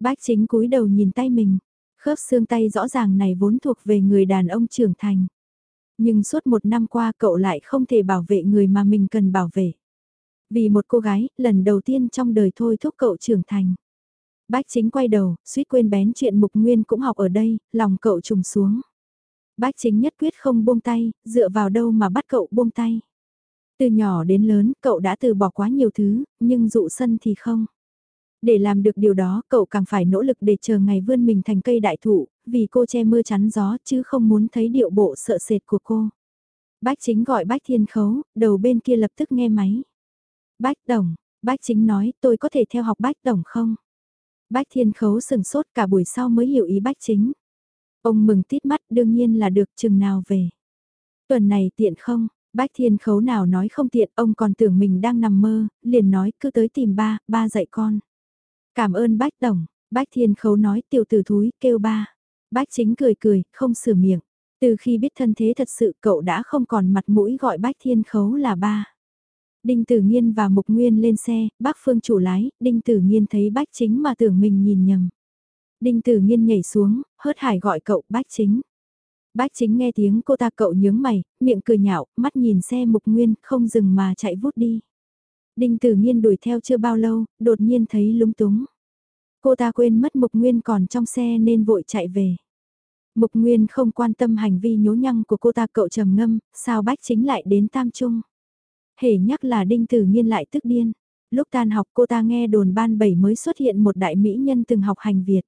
Bách chính cúi đầu nhìn tay mình, khớp xương tay rõ ràng này vốn thuộc về người đàn ông trưởng thành. Nhưng suốt một năm qua cậu lại không thể bảo vệ người mà mình cần bảo vệ. Vì một cô gái, lần đầu tiên trong đời thôi thúc cậu trưởng thành. Bách chính quay đầu, suýt quên bén chuyện mục nguyên cũng học ở đây, lòng cậu trùng xuống. Bách chính nhất quyết không buông tay, dựa vào đâu mà bắt cậu buông tay. Từ nhỏ đến lớn, cậu đã từ bỏ quá nhiều thứ, nhưng dụ sân thì không. Để làm được điều đó, cậu càng phải nỗ lực để chờ ngày vươn mình thành cây đại thụ, vì cô che mưa chắn gió chứ không muốn thấy điệu bộ sợ sệt của cô. Bách chính gọi Bách Thiên Khấu, đầu bên kia lập tức nghe máy. Bách Đồng, Bách Chính nói tôi có thể theo học Bách Đồng không? Bách Thiên Khấu sừng sốt cả buổi sau mới hiểu ý Bách Chính. Ông mừng tít mắt đương nhiên là được chừng nào về. Tuần này tiện không? Bách Thiên Khấu nào nói không tiện, ông còn tưởng mình đang nằm mơ, liền nói cứ tới tìm ba, ba dạy con. Cảm ơn Bách Đồng, Bách Thiên Khấu nói tiểu tử thúi, kêu ba. Bách Chính cười cười, không sửa miệng. Từ khi biết thân thế thật sự cậu đã không còn mặt mũi gọi Bách Thiên Khấu là ba. Đinh Tử Nghiên và Mục Nguyên lên xe, bác Phương chủ lái, Đinh Tử Nghiên thấy Bách Chính mà tưởng mình nhìn nhầm. Đinh Tử Nghiên nhảy xuống, hớt hải gọi cậu Bách Chính. Bách Chính nghe tiếng cô ta cậu nhướng mày, miệng cười nhạo, mắt nhìn xe Mục Nguyên, không dừng mà chạy vút đi. Đinh Tử Nghiên đuổi theo chưa bao lâu, đột nhiên thấy lúng túng. Cô ta quên mất Mục Nguyên còn trong xe nên vội chạy về. Mục Nguyên không quan tâm hành vi nhố nhăng của cô ta cậu trầm ngâm, sao Bách Chính lại đến Tam Trung. Hề nhắc là Đinh Tử Nghiên lại tức điên. Lúc tan học cô ta nghe đồn ban bảy mới xuất hiện một đại mỹ nhân từng học hành Việt.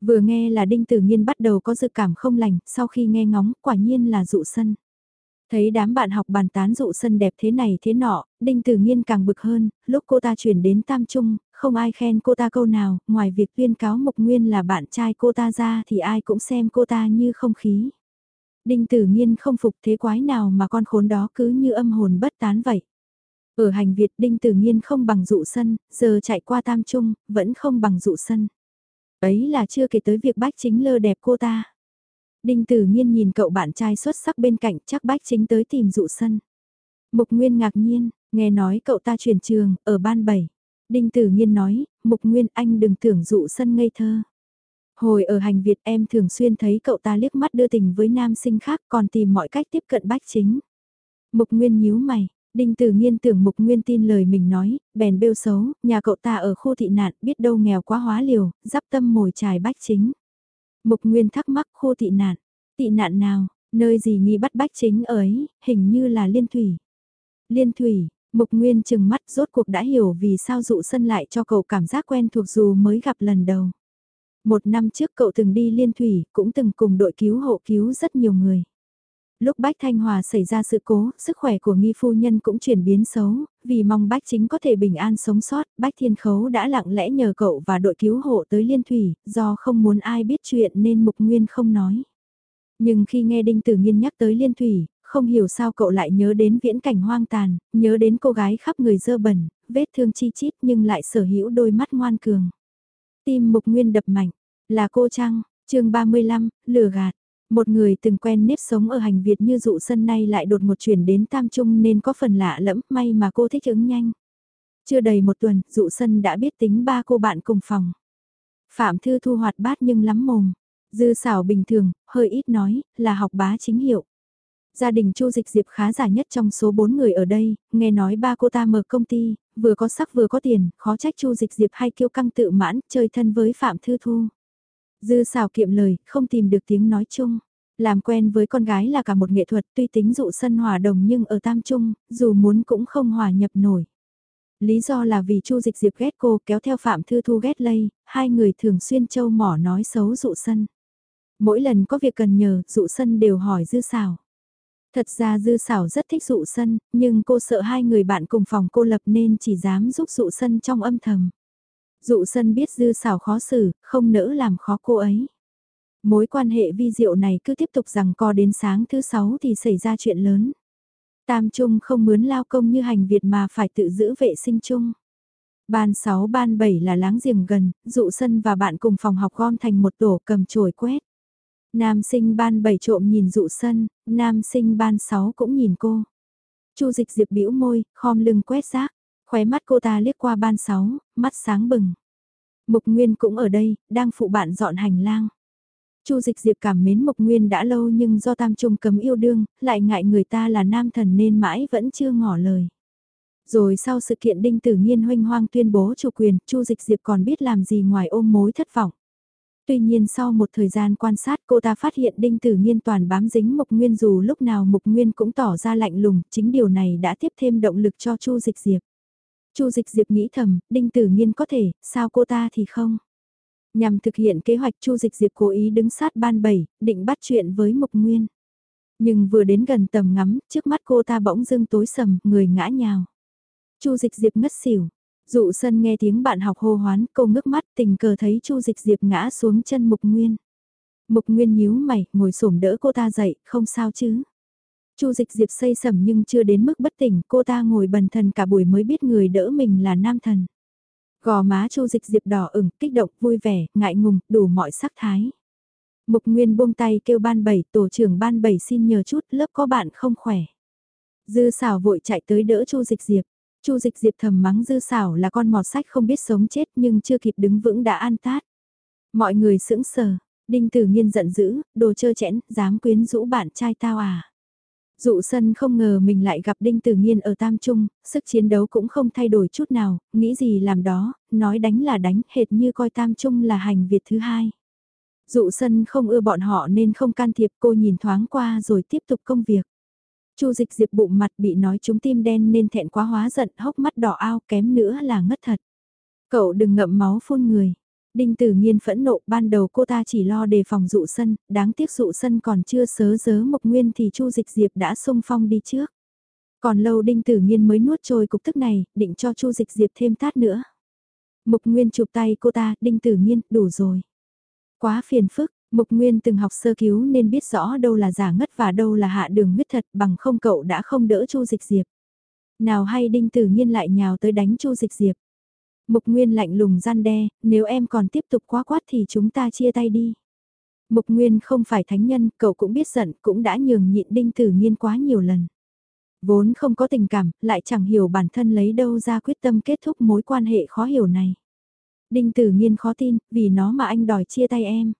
Vừa nghe là Đinh Tử Nghiên bắt đầu có dự cảm không lành, sau khi nghe ngóng quả nhiên là dụ sân. Thấy đám bạn học bàn tán dụ sân đẹp thế này thế nọ, Đinh Tử Nghiên càng bực hơn, lúc cô ta chuyển đến Tam Trung, không ai khen cô ta câu nào, ngoài việc tuyên cáo Mục Nguyên là bạn trai cô ta ra thì ai cũng xem cô ta như không khí. Đinh Tử Nghiên không phục thế quái nào mà con khốn đó cứ như âm hồn bất tán vậy. Ở hành Việt Đinh Tử Nghiên không bằng dụ sân, giờ chạy qua Tam Trung, vẫn không bằng dụ sân. Ấy là chưa kể tới việc bách chính lơ đẹp cô ta. Đinh Tử Nhiên nhìn cậu bạn trai xuất sắc bên cạnh chắc bách chính tới tìm dụ sân. Mục Nguyên ngạc nhiên, nghe nói cậu ta chuyển trường, ở ban 7. Đinh Tử Nhiên nói, Mục Nguyên anh đừng tưởng dụ sân ngây thơ. Hồi ở hành Việt em thường xuyên thấy cậu ta liếc mắt đưa tình với nam sinh khác còn tìm mọi cách tiếp cận bách chính. Mục Nguyên nhíu mày, Đinh Tử Nghiên tưởng Mục Nguyên tin lời mình nói, bèn bêu xấu, nhà cậu ta ở khu thị nạn, biết đâu nghèo quá hóa liều, giáp tâm mồi trài bách chính. Mục Nguyên thắc mắc khu thị nạn, thị nạn nào, nơi gì nghi bắt bách chính ấy, hình như là Liên Thủy. Liên Thủy, Mục Nguyên chừng mắt rốt cuộc đã hiểu vì sao dụ sân lại cho cậu cảm giác quen thuộc dù mới gặp lần đầu. Một năm trước cậu từng đi Liên Thủy, cũng từng cùng đội cứu hộ cứu rất nhiều người. Lúc Bách Thanh Hòa xảy ra sự cố, sức khỏe của nghi phu nhân cũng chuyển biến xấu, vì mong Bách chính có thể bình an sống sót, Bách Thiên Khấu đã lặng lẽ nhờ cậu và đội cứu hộ tới Liên Thủy, do không muốn ai biết chuyện nên Mục Nguyên không nói. Nhưng khi nghe Đinh Tử Nghiên nhắc tới Liên Thủy, không hiểu sao cậu lại nhớ đến viễn cảnh hoang tàn, nhớ đến cô gái khắp người dơ bẩn, vết thương chi chít nhưng lại sở hữu đôi mắt ngoan cường. Tim Mục Nguyên đập mạnh, là cô Trăng, chương 35, lừa gạt. Một người từng quen nếp sống ở hành Việt như dụ sân nay lại đột một chuyển đến Tam Trung nên có phần lạ lẫm, may mà cô thích ứng nhanh. Chưa đầy một tuần, dụ sân đã biết tính ba cô bạn cùng phòng. Phạm Thư thu hoạt bát nhưng lắm mồm. Dư xảo bình thường, hơi ít nói, là học bá chính hiệu. Gia đình Chu Dịch Diệp khá giả nhất trong số 4 người ở đây, nghe nói ba cô ta mở công ty, vừa có sắc vừa có tiền, khó trách Chu Dịch Diệp hay kiêu căng tự mãn, chơi thân với Phạm Thư Thu. Dư xào kiệm lời, không tìm được tiếng nói chung. Làm quen với con gái là cả một nghệ thuật tuy tính dụ sân hòa đồng nhưng ở Tam Trung, dù muốn cũng không hòa nhập nổi. Lý do là vì Chu Dịch Diệp ghét cô kéo theo Phạm Thư Thu ghét lây, hai người thường xuyên châu mỏ nói xấu dụ sân. Mỗi lần có việc cần nhờ, dụ sân đều hỏi dư xào. Thật ra dư xảo rất thích dụ sân, nhưng cô sợ hai người bạn cùng phòng cô lập nên chỉ dám giúp dụ sân trong âm thầm. Dụ sân biết dư xảo khó xử, không nỡ làm khó cô ấy. Mối quan hệ vi diệu này cứ tiếp tục rằng co đến sáng thứ sáu thì xảy ra chuyện lớn. Tam Trung không mướn lao công như hành Việt mà phải tự giữ vệ sinh chung. Ban 6 ban 7 là láng giềng gần, dụ sân và bạn cùng phòng học gom thành một tổ cầm chổi quét. Nam sinh ban 7 trộm nhìn dụ sân, nam sinh ban 6 cũng nhìn cô. Chu dịch diệp bĩu môi, khom lưng quét rác, khóe mắt cô ta liếc qua ban 6, mắt sáng bừng. Mục Nguyên cũng ở đây, đang phụ bạn dọn hành lang. Chu Dịch Diệp cảm mến Mộc Nguyên đã lâu nhưng do Tam Trung cấm yêu đương, lại ngại người ta là nam thần nên mãi vẫn chưa ngỏ lời. Rồi sau sự kiện Đinh Tử Nhiên hoanh hoang tuyên bố chủ quyền, Chu Dịch Diệp còn biết làm gì ngoài ôm mối thất vọng. Tuy nhiên sau một thời gian quan sát cô ta phát hiện Đinh Tử Nhiên toàn bám dính mục Nguyên dù lúc nào mục Nguyên cũng tỏ ra lạnh lùng, chính điều này đã tiếp thêm động lực cho Chu Dịch Diệp. Chu Dịch Diệp nghĩ thầm, Đinh Tử Nhiên có thể, sao cô ta thì không? Nhằm thực hiện kế hoạch Chu Dịch Diệp cố ý đứng sát ban bảy, định bắt chuyện với mục Nguyên. Nhưng vừa đến gần tầm ngắm, trước mắt cô ta bỗng dưng tối sầm, người ngã nhào. Chu Dịch Diệp ngất xỉu. Dụ sân nghe tiếng bạn học hô hoán, cô ngước mắt tình cờ thấy Chu Dịch Diệp ngã xuống chân Mục Nguyên. Mục Nguyên nhíu mày, ngồi xổm đỡ cô ta dậy, không sao chứ. Chu Dịch Diệp xây sầm nhưng chưa đến mức bất tỉnh, cô ta ngồi bần thần cả buổi mới biết người đỡ mình là nam thần. Gò má Chu Dịch Diệp đỏ ửng, kích động, vui vẻ, ngại ngùng, đủ mọi sắc thái. Mục Nguyên buông tay kêu ban bảy, tổ trưởng ban bảy xin nhờ chút, lớp có bạn không khỏe. Dư xảo vội chạy tới đỡ Chu Dịch Diệp. Chu dịch diệp thầm mắng dư xảo là con mọt sách không biết sống chết nhưng chưa kịp đứng vững đã an tát. Mọi người sững sờ, đinh tử nghiên giận dữ, đồ chơ chẽn, dám quyến rũ bạn trai tao à. Dụ sân không ngờ mình lại gặp Đinh Tử Nghiên ở Tam Trung, sức chiến đấu cũng không thay đổi chút nào, nghĩ gì làm đó, nói đánh là đánh, hệt như coi Tam Trung là hành Việt thứ hai. Dụ sân không ưa bọn họ nên không can thiệp cô nhìn thoáng qua rồi tiếp tục công việc. Chu dịch diệp bụng mặt bị nói trúng tim đen nên thẹn quá hóa giận hốc mắt đỏ ao kém nữa là ngất thật. Cậu đừng ngậm máu phun người. Đinh tử nghiên phẫn nộ ban đầu cô ta chỉ lo đề phòng dụ sân, đáng tiếc dụ sân còn chưa sớ dớ mộc nguyên thì chu dịch diệp đã xung phong đi trước. Còn lâu đinh tử nghiên mới nuốt trôi cục tức này, định cho chu dịch diệp thêm tát nữa. Mục Nguyên chụp tay cô ta, đinh tử nghiên, đủ rồi. Quá phiền phức, Mục Nguyên từng học sơ cứu nên biết rõ đâu là giả ngất và đâu là hạ đường huyết thật bằng không cậu đã không đỡ Chu Dịch Diệp. Nào hay Đinh Tử Nhiên lại nhào tới đánh Chu Dịch Diệp. Mục Nguyên lạnh lùng gian đe, nếu em còn tiếp tục quá quát thì chúng ta chia tay đi. Mục Nguyên không phải thánh nhân, cậu cũng biết giận, cũng đã nhường nhịn Đinh Tử Nhiên quá nhiều lần. Vốn không có tình cảm, lại chẳng hiểu bản thân lấy đâu ra quyết tâm kết thúc mối quan hệ khó hiểu này. Đinh Tử Nhiên khó tin, vì nó mà anh đòi chia tay em.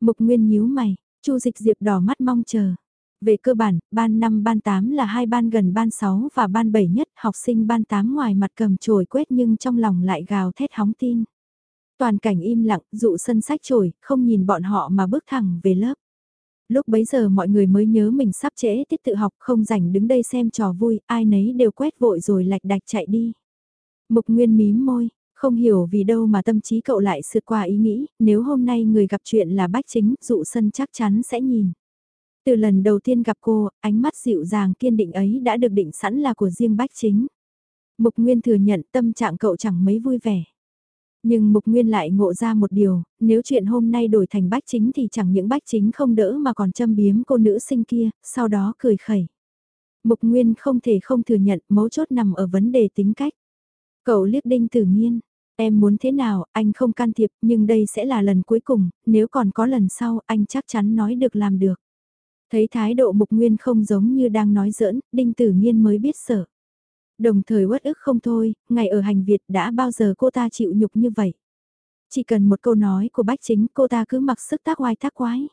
Mục Nguyên nhíu mày, Chu Dịch Diệp đỏ mắt mong chờ. Về cơ bản, ban 5 ban 8 là hai ban gần ban 6 và ban 7 nhất, học sinh ban 8 ngoài mặt cầm chổi quét nhưng trong lòng lại gào thét hóng tin. Toàn cảnh im lặng, dụ sân sách chổi, không nhìn bọn họ mà bước thẳng về lớp. Lúc bấy giờ mọi người mới nhớ mình sắp trễ tiết tự học không rảnh đứng đây xem trò vui, ai nấy đều quét vội rồi lạch đạch chạy đi. Mục Nguyên mím môi, không hiểu vì đâu mà tâm trí cậu lại sượt qua ý nghĩ, nếu hôm nay người gặp chuyện là bách chính, dụ sân chắc chắn sẽ nhìn. Từ lần đầu tiên gặp cô, ánh mắt dịu dàng kiên định ấy đã được định sẵn là của riêng bách chính. Mục Nguyên thừa nhận tâm trạng cậu chẳng mấy vui vẻ. Nhưng Mục Nguyên lại ngộ ra một điều, nếu chuyện hôm nay đổi thành bách chính thì chẳng những bách chính không đỡ mà còn châm biếm cô nữ sinh kia, sau đó cười khẩy. Mục Nguyên không thể không thừa nhận mấu chốt nằm ở vấn đề tính cách. Cậu liếc đinh tử nhiên, Em muốn thế nào, anh không can thiệp, nhưng đây sẽ là lần cuối cùng, nếu còn có lần sau, anh chắc chắn nói được làm được. Thấy thái độ mục nguyên không giống như đang nói giỡn, đinh tử nhiên mới biết sợ. Đồng thời uất ức không thôi, ngày ở hành Việt đã bao giờ cô ta chịu nhục như vậy. Chỉ cần một câu nói của bách chính cô ta cứ mặc sức tác oai tác quái.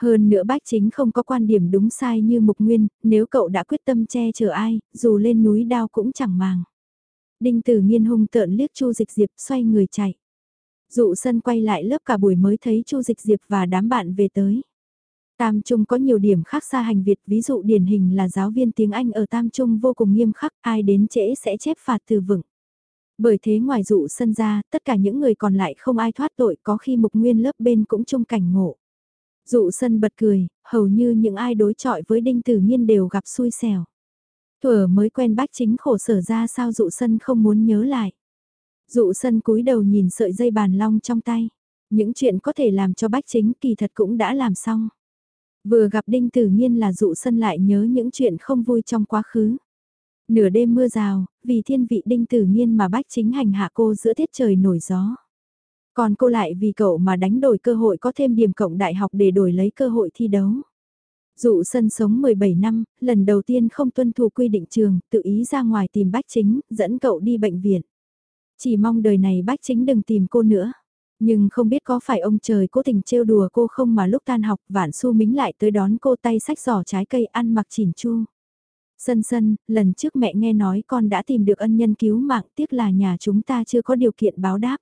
Hơn nữa bách chính không có quan điểm đúng sai như mục nguyên, nếu cậu đã quyết tâm che chở ai, dù lên núi đao cũng chẳng màng. Đinh Tử Nghiên hung tợn liếc Chu Dịch Diệp xoay người chạy. Dụ sân quay lại lớp cả buổi mới thấy Chu Dịch Diệp và đám bạn về tới. Tam Trung có nhiều điểm khác xa hành Việt, ví dụ điển hình là giáo viên tiếng Anh ở Tam Trung vô cùng nghiêm khắc, ai đến trễ sẽ chép phạt từ vựng. Bởi thế ngoài dụ sân ra, tất cả những người còn lại không ai thoát tội có khi mục nguyên lớp bên cũng chung cảnh ngộ. Dụ sân bật cười, hầu như những ai đối chọi với đinh tử nhiên đều gặp xui xẻo. Thuở mới quen bách chính khổ sở ra sao dụ sân không muốn nhớ lại. Dụ sân cúi đầu nhìn sợi dây bàn long trong tay. Những chuyện có thể làm cho bách chính kỳ thật cũng đã làm xong. Vừa gặp đinh tử nhiên là dụ sân lại nhớ những chuyện không vui trong quá khứ. Nửa đêm mưa rào, vì thiên vị đinh tử nhiên mà bách chính hành hạ cô giữa tiết trời nổi gió. Còn cô lại vì cậu mà đánh đổi cơ hội có thêm điểm cộng đại học để đổi lấy cơ hội thi đấu. Dụ sân sống 17 năm, lần đầu tiên không tuân thủ quy định trường, tự ý ra ngoài tìm bách chính, dẫn cậu đi bệnh viện. Chỉ mong đời này bách chính đừng tìm cô nữa. Nhưng không biết có phải ông trời cố tình trêu đùa cô không mà lúc tan học vạn su mính lại tới đón cô tay sách giỏ trái cây ăn mặc chỉn chu. Sân sân, lần trước mẹ nghe nói con đã tìm được ân nhân cứu mạng tiếc là nhà chúng ta chưa có điều kiện báo đáp.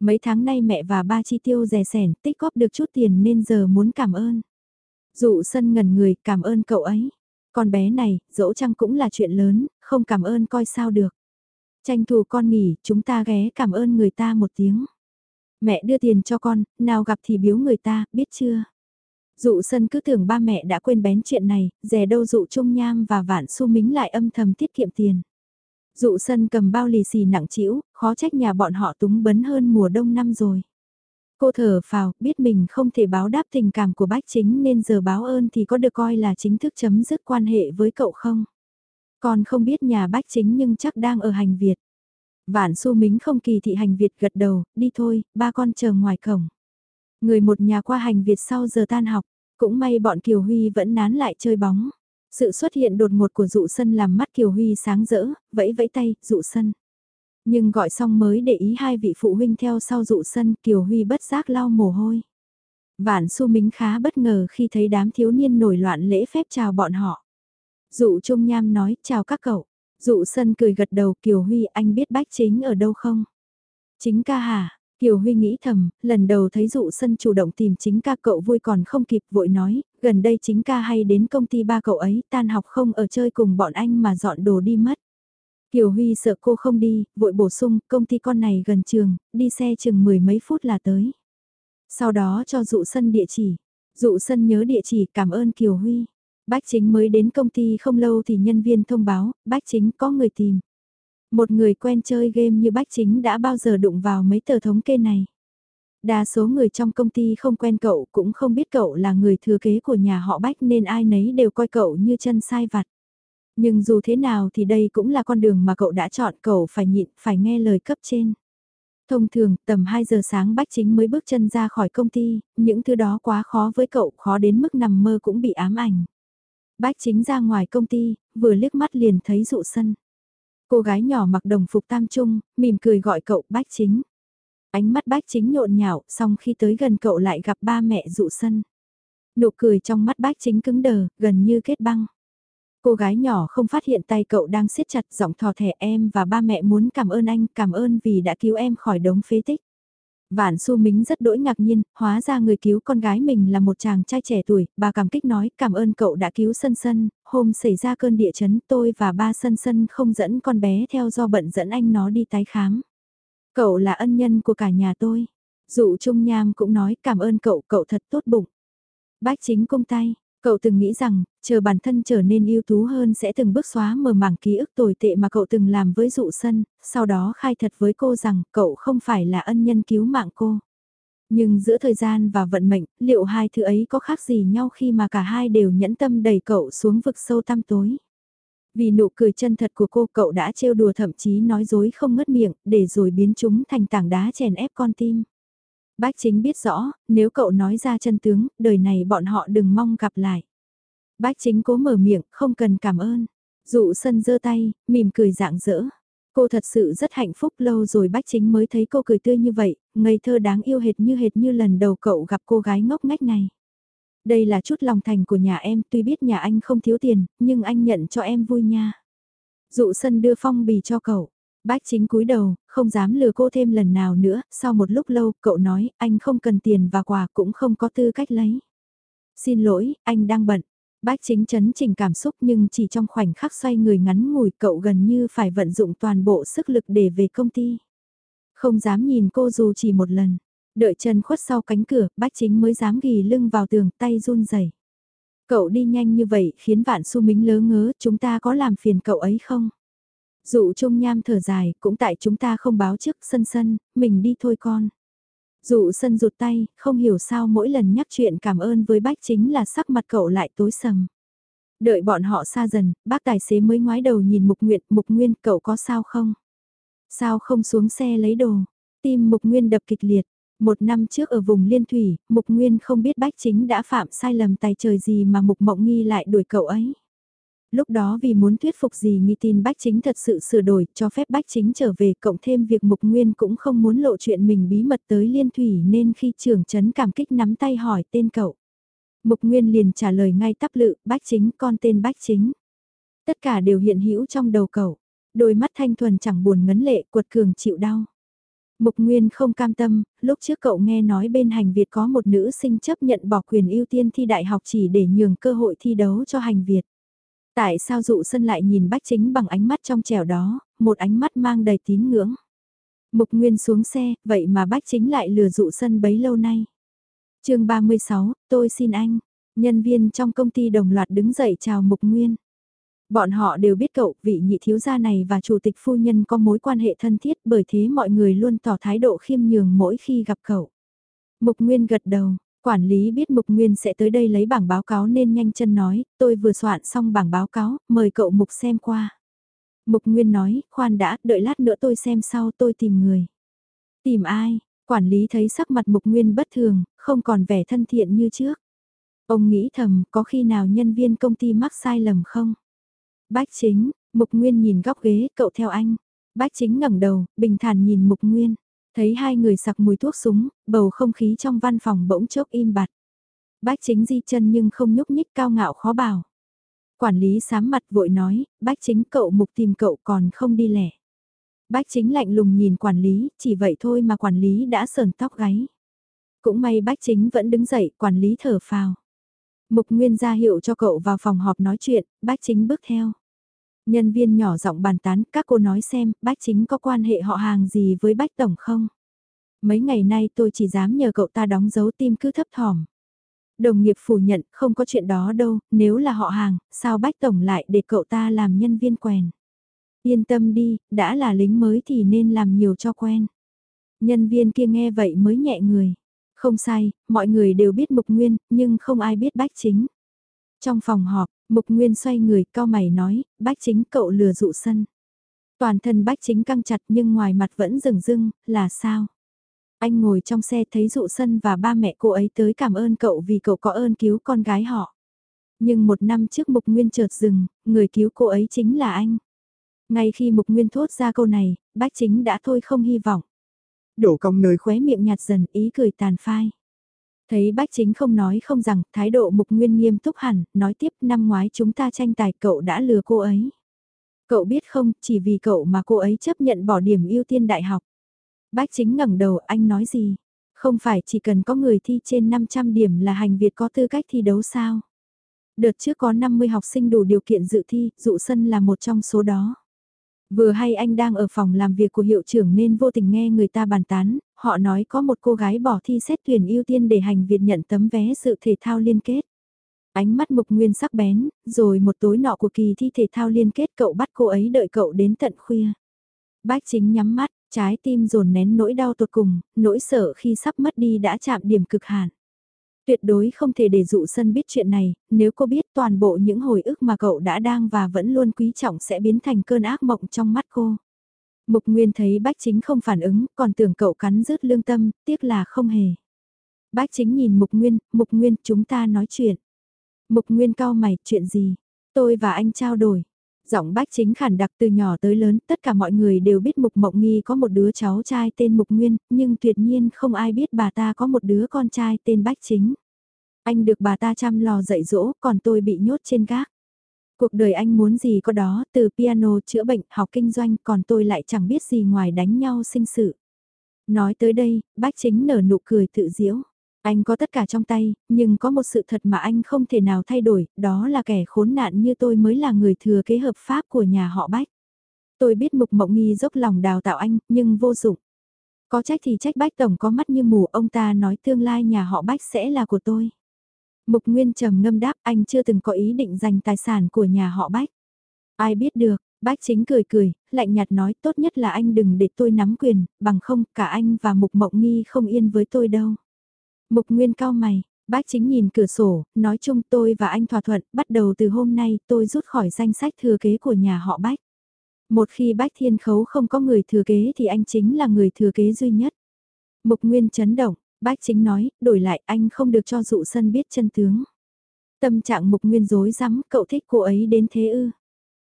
Mấy tháng nay mẹ và ba chi tiêu rẻ sẻn tích góp được chút tiền nên giờ muốn cảm ơn. Dụ sân ngần người cảm ơn cậu ấy. Con bé này, dỗ chăng cũng là chuyện lớn, không cảm ơn coi sao được. Tranh thủ con nghỉ, chúng ta ghé cảm ơn người ta một tiếng. Mẹ đưa tiền cho con, nào gặp thì biếu người ta, biết chưa? Dụ sân cứ tưởng ba mẹ đã quên bén chuyện này, rẻ đâu dụ trung nham và vạn su mính lại âm thầm tiết kiệm tiền. Dụ sân cầm bao lì xì nặng trĩu, khó trách nhà bọn họ túng bấn hơn mùa đông năm rồi. Cô thở phào, biết mình không thể báo đáp tình cảm của bách chính nên giờ báo ơn thì có được coi là chính thức chấm dứt quan hệ với cậu không? Còn không biết nhà bách chính nhưng chắc đang ở hành Việt. Vạn su mính không kỳ thị hành Việt gật đầu, đi thôi, ba con chờ ngoài cổng. Người một nhà qua hành Việt sau giờ tan học, cũng may bọn Kiều Huy vẫn nán lại chơi bóng. Sự xuất hiện đột ngột của dụ sân làm mắt Kiều Huy sáng rỡ, vẫy vẫy tay, dụ sân. Nhưng gọi xong mới để ý hai vị phụ huynh theo sau dụ sân Kiều Huy bất giác lau mồ hôi. Vạn su mính khá bất ngờ khi thấy đám thiếu niên nổi loạn lễ phép chào bọn họ. Dụ Trung Nham nói chào các cậu. Dụ sân cười gật đầu Kiều Huy anh biết bách chính ở đâu không? Chính ca hả? Kiều Huy nghĩ thầm, lần đầu thấy dụ sân chủ động tìm chính ca cậu vui còn không kịp vội nói, gần đây chính ca hay đến công ty ba cậu ấy tan học không ở chơi cùng bọn anh mà dọn đồ đi mất. Kiều Huy sợ cô không đi, vội bổ sung, công ty con này gần trường, đi xe chừng mười mấy phút là tới. Sau đó cho dụ sân địa chỉ. Dụ sân nhớ địa chỉ cảm ơn Kiều Huy. Bách chính mới đến công ty không lâu thì nhân viên thông báo, bách chính có người tìm. Một người quen chơi game như bách chính đã bao giờ đụng vào mấy tờ thống kê này. Đa số người trong công ty không quen cậu cũng không biết cậu là người thừa kế của nhà họ bách nên ai nấy đều coi cậu như chân sai vặt. Nhưng dù thế nào thì đây cũng là con đường mà cậu đã chọn cậu phải nhịn, phải nghe lời cấp trên. Thông thường, tầm 2 giờ sáng Bách Chính mới bước chân ra khỏi công ty, những thứ đó quá khó với cậu, khó đến mức nằm mơ cũng bị ám ảnh. Bách Chính ra ngoài công ty, vừa liếc mắt liền thấy dụ sân. Cô gái nhỏ mặc đồng phục tam trung, mỉm cười gọi cậu Bách Chính. Ánh mắt Bách Chính nhộn nhạo, xong khi tới gần cậu lại gặp ba mẹ dụ sân. Nụ cười trong mắt Bách Chính cứng đờ, gần như kết băng. Cô gái nhỏ không phát hiện tay cậu đang siết chặt giọng thò thẻ em và ba mẹ muốn cảm ơn anh, cảm ơn vì đã cứu em khỏi đống phế tích. Vạn Xu Mính rất đỗi ngạc nhiên, hóa ra người cứu con gái mình là một chàng trai trẻ tuổi, bà cảm kích nói cảm ơn cậu đã cứu Sân Sân, hôm xảy ra cơn địa chấn tôi và ba Sân Sân không dẫn con bé theo do bận dẫn anh nó đi tái khám. Cậu là ân nhân của cả nhà tôi. Dụ Trung Nham cũng nói cảm ơn cậu, cậu thật tốt bụng. Bác chính cung tay, Cậu từng nghĩ rằng, chờ bản thân trở nên ưu tú hơn sẽ từng bước xóa mờ mảng ký ức tồi tệ mà cậu từng làm với dụ sân, sau đó khai thật với cô rằng cậu không phải là ân nhân cứu mạng cô. Nhưng giữa thời gian và vận mệnh, liệu hai thứ ấy có khác gì nhau khi mà cả hai đều nhẫn tâm đẩy cậu xuống vực sâu tăm tối? Vì nụ cười chân thật của cô cậu đã trêu đùa thậm chí nói dối không ngất miệng, để rồi biến chúng thành tảng đá chèn ép con tim. Bách chính biết rõ, nếu cậu nói ra chân tướng, đời này bọn họ đừng mong gặp lại. Bách chính cố mở miệng, không cần cảm ơn. Dụ sân giơ tay, mỉm cười dạng dỡ. Cô thật sự rất hạnh phúc lâu rồi bách chính mới thấy cô cười tươi như vậy, ngây thơ đáng yêu hệt như hệt như lần đầu cậu gặp cô gái ngốc ngách này. Đây là chút lòng thành của nhà em, tuy biết nhà anh không thiếu tiền, nhưng anh nhận cho em vui nha. Dụ sân đưa phong bì cho cậu. Bách chính cúi đầu, không dám lừa cô thêm lần nào nữa, sau một lúc lâu, cậu nói, anh không cần tiền và quà cũng không có tư cách lấy. Xin lỗi, anh đang bận. Bách chính chấn chỉnh cảm xúc nhưng chỉ trong khoảnh khắc xoay người ngắn ngủi cậu gần như phải vận dụng toàn bộ sức lực để về công ty. Không dám nhìn cô dù chỉ một lần. Đợi chân khuất sau cánh cửa, bách chính mới dám ghi lưng vào tường, tay run rẩy. Cậu đi nhanh như vậy khiến vạn su mính lớ ngớ, chúng ta có làm phiền cậu ấy không? Dụ trung nham thở dài, cũng tại chúng ta không báo trước sân sân, mình đi thôi con. Dụ sân rụt tay, không hiểu sao mỗi lần nhắc chuyện cảm ơn với bách chính là sắc mặt cậu lại tối sầm. Đợi bọn họ xa dần, bác tài xế mới ngoái đầu nhìn Mục Nguyệt, Mục Nguyên, cậu có sao không? Sao không xuống xe lấy đồ? Tim Mục Nguyên đập kịch liệt. Một năm trước ở vùng Liên Thủy, Mục Nguyên không biết bách chính đã phạm sai lầm tài trời gì mà Mục Mộng Nghi lại đuổi cậu ấy. Lúc đó vì muốn thuyết phục gì nghi tin Bách Chính thật sự sửa đổi, cho phép Bách Chính trở về, cộng thêm việc Mục Nguyên cũng không muốn lộ chuyện mình bí mật tới Liên Thủy nên khi trưởng chấn cảm kích nắm tay hỏi tên cậu. Mục Nguyên liền trả lời ngay tắp lự, Bách Chính, con tên Bách Chính. Tất cả đều hiện hữu trong đầu cậu, đôi mắt thanh thuần chẳng buồn ngấn lệ, quật cường chịu đau. Mục Nguyên không cam tâm, lúc trước cậu nghe nói bên hành Việt có một nữ sinh chấp nhận bỏ quyền ưu tiên thi đại học chỉ để nhường cơ hội thi đấu cho hành Việt. Tại sao dụ sân lại nhìn bách chính bằng ánh mắt trong trẻo đó, một ánh mắt mang đầy tín ngưỡng. Mục Nguyên xuống xe, vậy mà bách chính lại lừa dụ sân bấy lâu nay. chương 36, tôi xin anh. Nhân viên trong công ty đồng loạt đứng dậy chào Mục Nguyên. Bọn họ đều biết cậu, vị nhị thiếu gia này và chủ tịch phu nhân có mối quan hệ thân thiết bởi thế mọi người luôn tỏ thái độ khiêm nhường mỗi khi gặp cậu. Mục Nguyên gật đầu, Quản lý biết Mục Nguyên sẽ tới đây lấy bảng báo cáo nên nhanh chân nói, tôi vừa soạn xong bảng báo cáo, mời cậu Mục xem qua. Mục Nguyên nói, khoan đã, đợi lát nữa tôi xem sau tôi tìm người. Tìm ai? Quản lý thấy sắc mặt Mục Nguyên bất thường, không còn vẻ thân thiện như trước. Ông nghĩ thầm có khi nào nhân viên công ty mắc sai lầm không? Bách chính, Mục Nguyên nhìn góc ghế, cậu theo anh. Bách chính ngẩng đầu, bình thản nhìn Mục Nguyên. Thấy hai người sặc mùi thuốc súng, bầu không khí trong văn phòng bỗng chốc im bặt. Bách chính di chân nhưng không nhúc nhích cao ngạo khó bảo. Quản lý sám mặt vội nói, bách chính cậu mục tìm cậu còn không đi lẻ. Bách chính lạnh lùng nhìn quản lý, chỉ vậy thôi mà quản lý đã sờn tóc gáy. Cũng may bách chính vẫn đứng dậy, quản lý thở phào. Mục Nguyên ra hiệu cho cậu vào phòng họp nói chuyện, bách chính bước theo. Nhân viên nhỏ giọng bàn tán, các cô nói xem, bách chính có quan hệ họ hàng gì với bách tổng không? Mấy ngày nay tôi chỉ dám nhờ cậu ta đóng dấu tim cứ thấp thỏm. Đồng nghiệp phủ nhận, không có chuyện đó đâu, nếu là họ hàng, sao bách tổng lại để cậu ta làm nhân viên quèn? Yên tâm đi, đã là lính mới thì nên làm nhiều cho quen. Nhân viên kia nghe vậy mới nhẹ người. Không sai, mọi người đều biết Mục Nguyên, nhưng không ai biết Bách Chính. Trong phòng họp, Mục Nguyên xoay người, cao mày nói, Bách Chính cậu lừa dụ sân. Toàn thân Bách Chính căng chặt nhưng ngoài mặt vẫn rừng rưng, là sao? Anh ngồi trong xe thấy dụ sân và ba mẹ cô ấy tới cảm ơn cậu vì cậu có ơn cứu con gái họ. Nhưng một năm trước Mục Nguyên chợt dừng, người cứu cô ấy chính là anh. Ngay khi Mục Nguyên thốt ra câu này, Bách Chính đã thôi không hy vọng. Đổ cong nơi khóe miệng nhạt dần ý cười tàn phai. Thấy Bách Chính không nói không rằng, thái độ Mục Nguyên nghiêm túc hẳn, nói tiếp năm ngoái chúng ta tranh tài cậu đã lừa cô ấy. Cậu biết không, chỉ vì cậu mà cô ấy chấp nhận bỏ điểm ưu tiên đại học. Bách Chính ngẩng đầu, anh nói gì? Không phải chỉ cần có người thi trên 500 điểm là hành Việt có tư cách thi đấu sao? Đợt trước có 50 học sinh đủ điều kiện dự thi, dụ sân là một trong số đó. Vừa hay anh đang ở phòng làm việc của hiệu trưởng nên vô tình nghe người ta bàn tán, họ nói có một cô gái bỏ thi xét tuyển ưu tiên để hành Việt nhận tấm vé sự thể thao liên kết. Ánh mắt mục nguyên sắc bén, rồi một tối nọ của kỳ thi thể thao liên kết cậu bắt cô ấy đợi cậu đến tận khuya. Bách chính nhắm mắt, trái tim dồn nén nỗi đau tột cùng, nỗi sợ khi sắp mất đi đã chạm điểm cực hạn. Tuyệt đối không thể để dụ sân biết chuyện này, nếu cô biết toàn bộ những hồi ức mà cậu đã đang và vẫn luôn quý trọng sẽ biến thành cơn ác mộng trong mắt cô. Mục Nguyên thấy Bách Chính không phản ứng, còn tưởng cậu cắn rứt lương tâm, tiếc là không hề. Bách Chính nhìn Mục Nguyên, Mục Nguyên chúng ta nói chuyện. Mục Nguyên cao mày, chuyện gì? Tôi và anh trao đổi. Giọng Bách Chính khản đặc từ nhỏ tới lớn, tất cả mọi người đều biết Mục Mộng Nghi có một đứa cháu trai tên Mục Nguyên, nhưng tuyệt nhiên không ai biết bà ta có một đứa con trai tên Bách Chính. Anh được bà ta chăm lo dạy dỗ, còn tôi bị nhốt trên gác. Cuộc đời anh muốn gì có đó, từ piano, chữa bệnh, học kinh doanh, còn tôi lại chẳng biết gì ngoài đánh nhau sinh sự. Nói tới đây, bách chính nở nụ cười tự diễu. Anh có tất cả trong tay, nhưng có một sự thật mà anh không thể nào thay đổi, đó là kẻ khốn nạn như tôi mới là người thừa kế hợp pháp của nhà họ Bách. Tôi biết Mục Mộng Nghi dốc lòng đào tạo anh, nhưng vô dụng. Có trách thì trách Bách Tổng có mắt như mù, ông ta nói tương lai nhà họ Bách sẽ là của tôi. Mục Nguyên trầm ngâm đáp anh chưa từng có ý định giành tài sản của nhà họ Bách. Ai biết được, Bách chính cười cười, lạnh nhạt nói tốt nhất là anh đừng để tôi nắm quyền, bằng không cả anh và Mục Mộng Nghi không yên với tôi đâu. Mục Nguyên cao mày, Bách chính nhìn cửa sổ, nói chung tôi và anh thỏa thuận, bắt đầu từ hôm nay tôi rút khỏi danh sách thừa kế của nhà họ Bách. Một khi Bách Thiên Khấu không có người thừa kế thì anh chính là người thừa kế duy nhất. Mục Nguyên chấn động, Bách chính nói, đổi lại anh không được cho dụ sân biết chân tướng. Tâm trạng Mục Nguyên dối rắm cậu thích cô ấy đến thế ư.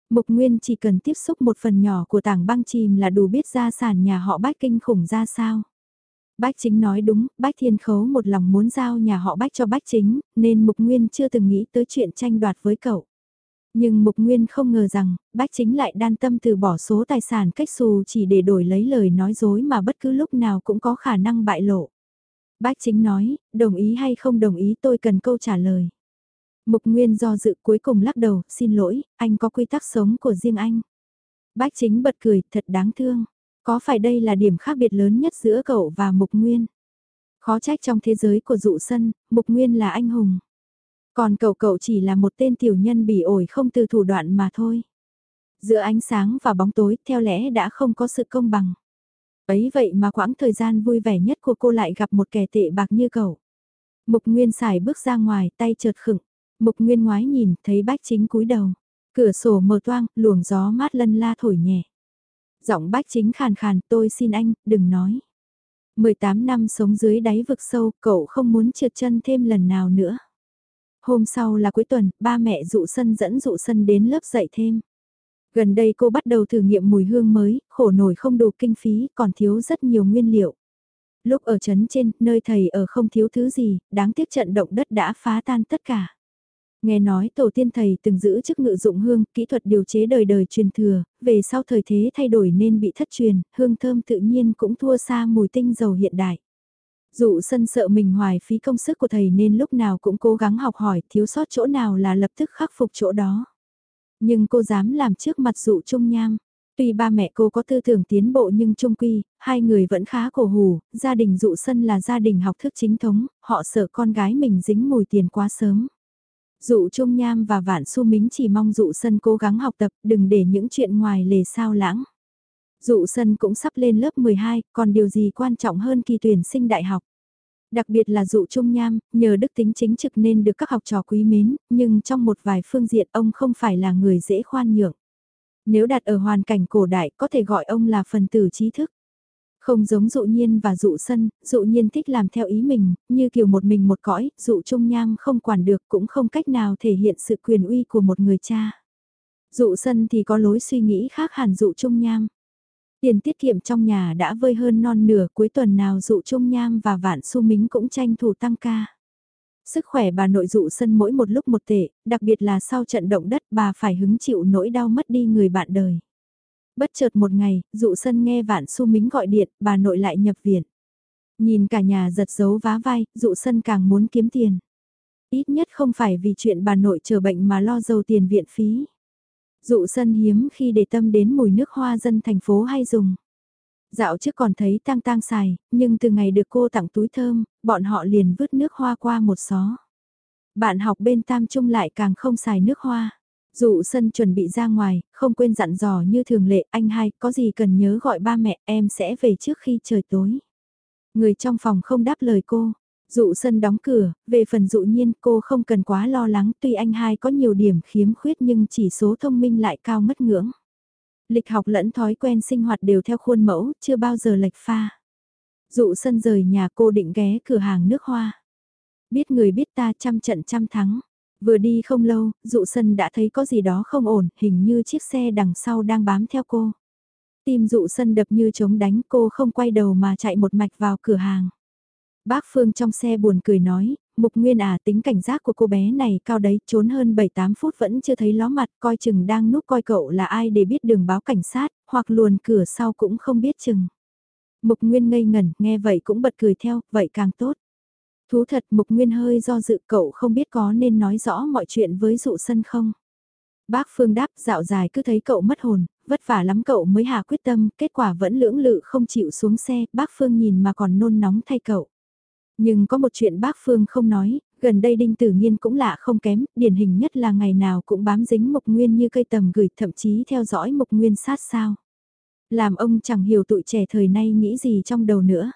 Mục Nguyên chỉ cần tiếp xúc một phần nhỏ của tảng băng chìm là đủ biết gia sản nhà họ Bách kinh khủng ra sao. Bách chính nói đúng, Bách Thiên Khấu một lòng muốn giao nhà họ Bách cho Bách chính, nên Mục Nguyên chưa từng nghĩ tới chuyện tranh đoạt với cậu. Nhưng Mục Nguyên không ngờ rằng, Bách chính lại đan tâm từ bỏ số tài sản cách xù chỉ để đổi lấy lời nói dối mà bất cứ lúc nào cũng có khả năng bại lộ. Bách chính nói, đồng ý hay không đồng ý tôi cần câu trả lời. Mục Nguyên do dự cuối cùng lắc đầu, xin lỗi, anh có quy tắc sống của riêng anh. Bách chính bật cười, thật đáng thương. Có phải đây là điểm khác biệt lớn nhất giữa cậu và Mục Nguyên? Khó trách trong thế giới của dụ sân, Mục Nguyên là anh hùng. Còn cậu cậu chỉ là một tên tiểu nhân bỉ ổi không từ thủ đoạn mà thôi. Giữa ánh sáng và bóng tối, theo lẽ đã không có sự công bằng. Ấy vậy mà quãng thời gian vui vẻ nhất của cô lại gặp một kẻ tệ bạc như cậu. Mục Nguyên xài bước ra ngoài, tay chợt khựng. Mục Nguyên ngoái nhìn, thấy bách chính cúi đầu. Cửa sổ mở toang, luồng gió mát lân la thổi nhẹ. Giọng bách chính khàn khàn, tôi xin anh, đừng nói. 18 năm sống dưới đáy vực sâu, cậu không muốn trượt chân thêm lần nào nữa. Hôm sau là cuối tuần, ba mẹ dụ sân dẫn dụ sân đến lớp dạy thêm. Gần đây cô bắt đầu thử nghiệm mùi hương mới, khổ nổi không đủ kinh phí, còn thiếu rất nhiều nguyên liệu. Lúc ở trấn trên, nơi thầy ở không thiếu thứ gì, đáng tiếc trận động đất đã phá tan tất cả. Nghe nói tổ tiên thầy từng giữ chức ngự dụng hương, kỹ thuật điều chế đời đời truyền thừa, về sau thời thế thay đổi nên bị thất truyền, hương thơm tự nhiên cũng thua xa mùi tinh dầu hiện đại. Dụ sân sợ mình hoài phí công sức của thầy nên lúc nào cũng cố gắng học hỏi thiếu sót chỗ nào là lập tức khắc phục chỗ đó. Nhưng cô dám làm trước mặt dụ trung nham. Tuy ba mẹ cô có tư tưởng tiến bộ nhưng trung quy, hai người vẫn khá cổ hủ, gia đình dụ sân là gia đình học thức chính thống, họ sợ con gái mình dính mùi tiền quá sớm. Dụ Trung Nham và Vạn Xu Mính chỉ mong dụ sân cố gắng học tập, đừng để những chuyện ngoài lề sao lãng. Dụ sân cũng sắp lên lớp 12, còn điều gì quan trọng hơn kỳ tuyển sinh đại học. Đặc biệt là dụ Trung Nham, nhờ đức tính chính trực nên được các học trò quý mến, nhưng trong một vài phương diện ông không phải là người dễ khoan nhượng. Nếu đặt ở hoàn cảnh cổ đại có thể gọi ông là phần tử trí thức. Không giống dụ nhiên và dụ sân, dụ nhiên thích làm theo ý mình, như kiểu một mình một cõi, dụ trung nham không quản được cũng không cách nào thể hiện sự quyền uy của một người cha. Dụ sân thì có lối suy nghĩ khác hẳn dụ trung nham. Tiền tiết kiệm trong nhà đã vơi hơn non nửa cuối tuần nào dụ trung nham và vạn su mính cũng tranh thủ tăng ca. Sức khỏe bà nội dụ sân mỗi một lúc một tệ, đặc biệt là sau trận động đất bà phải hứng chịu nỗi đau mất đi người bạn đời. Bất chợt một ngày, dụ sân nghe vạn su mính gọi điện, bà nội lại nhập viện. Nhìn cả nhà giật dấu vá vai, dụ sân càng muốn kiếm tiền. Ít nhất không phải vì chuyện bà nội chờ bệnh mà lo dâu tiền viện phí. Dụ sân hiếm khi để tâm đến mùi nước hoa dân thành phố hay dùng. Dạo trước còn thấy tang tang xài, nhưng từ ngày được cô tặng túi thơm, bọn họ liền vứt nước hoa qua một xó. Bạn học bên tam trung lại càng không xài nước hoa. Dụ sân chuẩn bị ra ngoài, không quên dặn dò như thường lệ, anh hai, có gì cần nhớ gọi ba mẹ, em sẽ về trước khi trời tối. Người trong phòng không đáp lời cô. Dụ sân đóng cửa, về phần dụ nhiên cô không cần quá lo lắng tuy anh hai có nhiều điểm khiếm khuyết nhưng chỉ số thông minh lại cao mất ngưỡng. Lịch học lẫn thói quen sinh hoạt đều theo khuôn mẫu, chưa bao giờ lệch pha. Dụ sân rời nhà cô định ghé cửa hàng nước hoa. Biết người biết ta trăm trận trăm thắng. Vừa đi không lâu, dụ sân đã thấy có gì đó không ổn, hình như chiếc xe đằng sau đang bám theo cô. Tim dụ sân đập như chống đánh cô không quay đầu mà chạy một mạch vào cửa hàng. Bác Phương trong xe buồn cười nói, Mục Nguyên à tính cảnh giác của cô bé này cao đấy, trốn hơn 7-8 phút vẫn chưa thấy ló mặt, coi chừng đang núp coi cậu là ai để biết đường báo cảnh sát, hoặc luồn cửa sau cũng không biết chừng. Mục Nguyên ngây ngẩn, nghe vậy cũng bật cười theo, vậy càng tốt. Thú thật Mục Nguyên hơi do dự cậu không biết có nên nói rõ mọi chuyện với dụ sân không. Bác Phương đáp dạo dài cứ thấy cậu mất hồn, vất vả lắm cậu mới hạ quyết tâm, kết quả vẫn lưỡng lự không chịu xuống xe, bác Phương nhìn mà còn nôn nóng thay cậu. Nhưng có một chuyện bác Phương không nói, gần đây Đinh Tử nhiên cũng lạ không kém, điển hình nhất là ngày nào cũng bám dính Mục Nguyên như cây tầm gửi thậm chí theo dõi Mục Nguyên sát sao. Làm ông chẳng hiểu tụi trẻ thời nay nghĩ gì trong đầu nữa.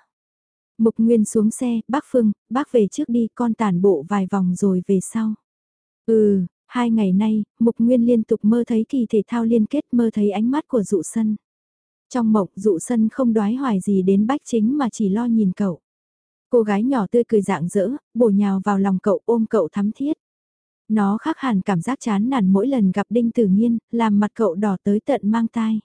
Mục Nguyên xuống xe, bác Phương, bác về trước đi, con tản bộ vài vòng rồi về sau. Ừ, hai ngày nay, Mục Nguyên liên tục mơ thấy kỳ thể thao liên kết mơ thấy ánh mắt của dụ sân. Trong mộng dụ sân không đoái hoài gì đến bách chính mà chỉ lo nhìn cậu. Cô gái nhỏ tươi cười dạng dỡ, bổ nhào vào lòng cậu ôm cậu thắm thiết. Nó khác hẳn cảm giác chán nản mỗi lần gặp Đinh Tử Nghiên, làm mặt cậu đỏ tới tận mang tai.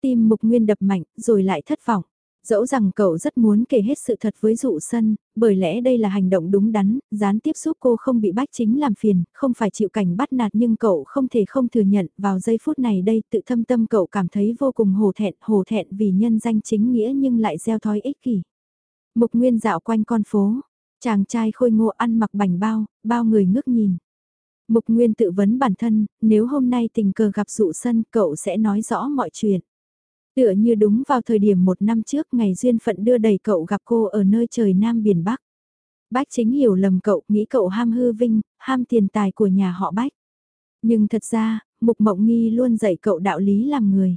Tim Mục Nguyên đập mạnh, rồi lại thất vọng. Dẫu rằng cậu rất muốn kể hết sự thật với dụ sân, bởi lẽ đây là hành động đúng đắn, gián tiếp giúp cô không bị bách chính làm phiền, không phải chịu cảnh bắt nạt nhưng cậu không thể không thừa nhận vào giây phút này đây tự thâm tâm cậu cảm thấy vô cùng hổ thẹn, hổ thẹn vì nhân danh chính nghĩa nhưng lại gieo thói ích kỷ. Mục Nguyên dạo quanh con phố, chàng trai khôi ngô ăn mặc bảnh bao, bao người ngước nhìn. Mục Nguyên tự vấn bản thân, nếu hôm nay tình cờ gặp dụ sân cậu sẽ nói rõ mọi chuyện. Tựa như đúng vào thời điểm một năm trước ngày duyên phận đưa đầy cậu gặp cô ở nơi trời Nam Biển Bắc. Bách chính hiểu lầm cậu, nghĩ cậu ham hư vinh, ham tiền tài của nhà họ Bách. Nhưng thật ra, Mục Mộng Nghi luôn dạy cậu đạo lý làm người.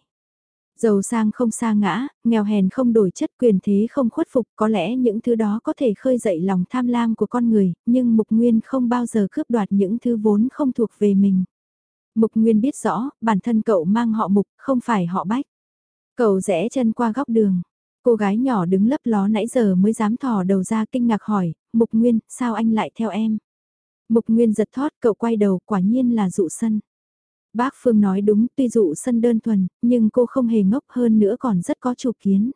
Giàu sang không xa ngã, nghèo hèn không đổi chất quyền thế không khuất phục, có lẽ những thứ đó có thể khơi dậy lòng tham lam của con người, nhưng Mục Nguyên không bao giờ cướp đoạt những thứ vốn không thuộc về mình. Mục Nguyên biết rõ, bản thân cậu mang họ Mục, không phải họ Bách. Cậu rẽ chân qua góc đường. Cô gái nhỏ đứng lấp ló nãy giờ mới dám thò đầu ra kinh ngạc hỏi, Mục Nguyên, sao anh lại theo em? Mục Nguyên giật thoát cậu quay đầu quả nhiên là dụ sân. Bác Phương nói đúng tuy dụ sân đơn thuần, nhưng cô không hề ngốc hơn nữa còn rất có chủ kiến.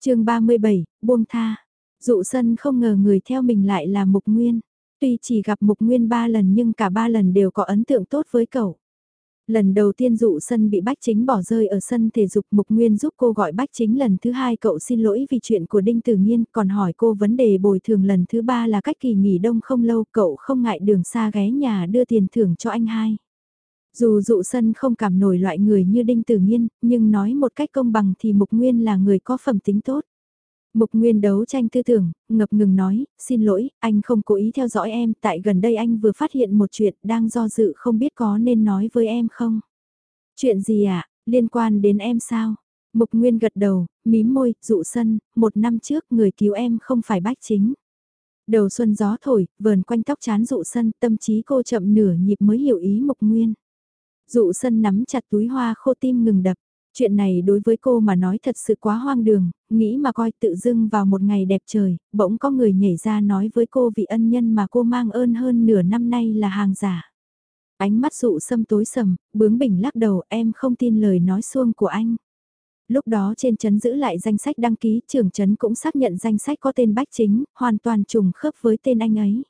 chương 37, buông tha. Dụ sân không ngờ người theo mình lại là Mục Nguyên. Tuy chỉ gặp Mục Nguyên ba lần nhưng cả ba lần đều có ấn tượng tốt với cậu. Lần đầu tiên dụ sân bị Bách Chính bỏ rơi ở sân thể dục, Mục Nguyên giúp cô gọi Bách Chính lần thứ hai, cậu xin lỗi vì chuyện của Đinh Tử nhiên còn hỏi cô vấn đề bồi thường lần thứ ba là cách kỳ nghỉ đông không lâu, cậu không ngại đường xa ghé nhà đưa tiền thưởng cho anh hai. Dù dụ sân không cảm nổi loại người như Đinh Tử nhiên nhưng nói một cách công bằng thì Mục Nguyên là người có phẩm tính tốt. Mục Nguyên đấu tranh tư tưởng, ngập ngừng nói, xin lỗi, anh không cố ý theo dõi em, tại gần đây anh vừa phát hiện một chuyện đang do dự không biết có nên nói với em không. Chuyện gì ạ, à? liên quan đến em sao? Mục Nguyên gật đầu, mím môi, dụ sân, một năm trước người cứu em không phải bách chính. Đầu xuân gió thổi, vờn quanh tóc chán dụ sân, tâm trí cô chậm nửa nhịp mới hiểu ý Mục Nguyên. Dụ sân nắm chặt túi hoa khô tim ngừng đập. Chuyện này đối với cô mà nói thật sự quá hoang đường, nghĩ mà coi tự dưng vào một ngày đẹp trời, bỗng có người nhảy ra nói với cô vị ân nhân mà cô mang ơn hơn nửa năm nay là hàng giả. Ánh mắt dụ sâm tối sầm, bướng bỉnh lắc đầu em không tin lời nói xuông của anh. Lúc đó trên chấn giữ lại danh sách đăng ký, trưởng chấn cũng xác nhận danh sách có tên Bách Chính, hoàn toàn trùng khớp với tên anh ấy.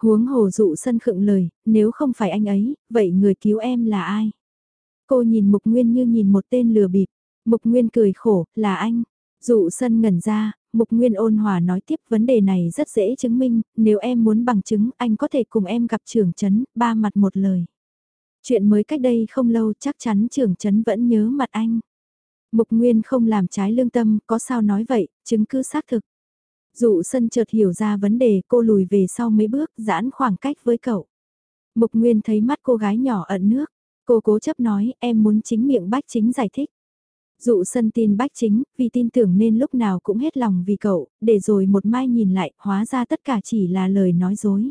Huống hồ dụ sân khựng lời, nếu không phải anh ấy, vậy người cứu em là ai? Cô nhìn Mục Nguyên như nhìn một tên lừa bịp. Mục Nguyên cười khổ, là anh. Dụ sân ngẩn ra, Mục Nguyên ôn hòa nói tiếp vấn đề này rất dễ chứng minh, nếu em muốn bằng chứng anh có thể cùng em gặp trưởng chấn, ba mặt một lời. Chuyện mới cách đây không lâu chắc chắn trưởng chấn vẫn nhớ mặt anh. Mục Nguyên không làm trái lương tâm, có sao nói vậy, chứng cứ xác thực. Dụ sân chợt hiểu ra vấn đề cô lùi về sau mấy bước giãn khoảng cách với cậu. Mục Nguyên thấy mắt cô gái nhỏ ẩn nước, cô cố chấp nói em muốn chính miệng bách chính giải thích. Dụ sân tin bách chính, vì tin tưởng nên lúc nào cũng hết lòng vì cậu, để rồi một mai nhìn lại, hóa ra tất cả chỉ là lời nói dối.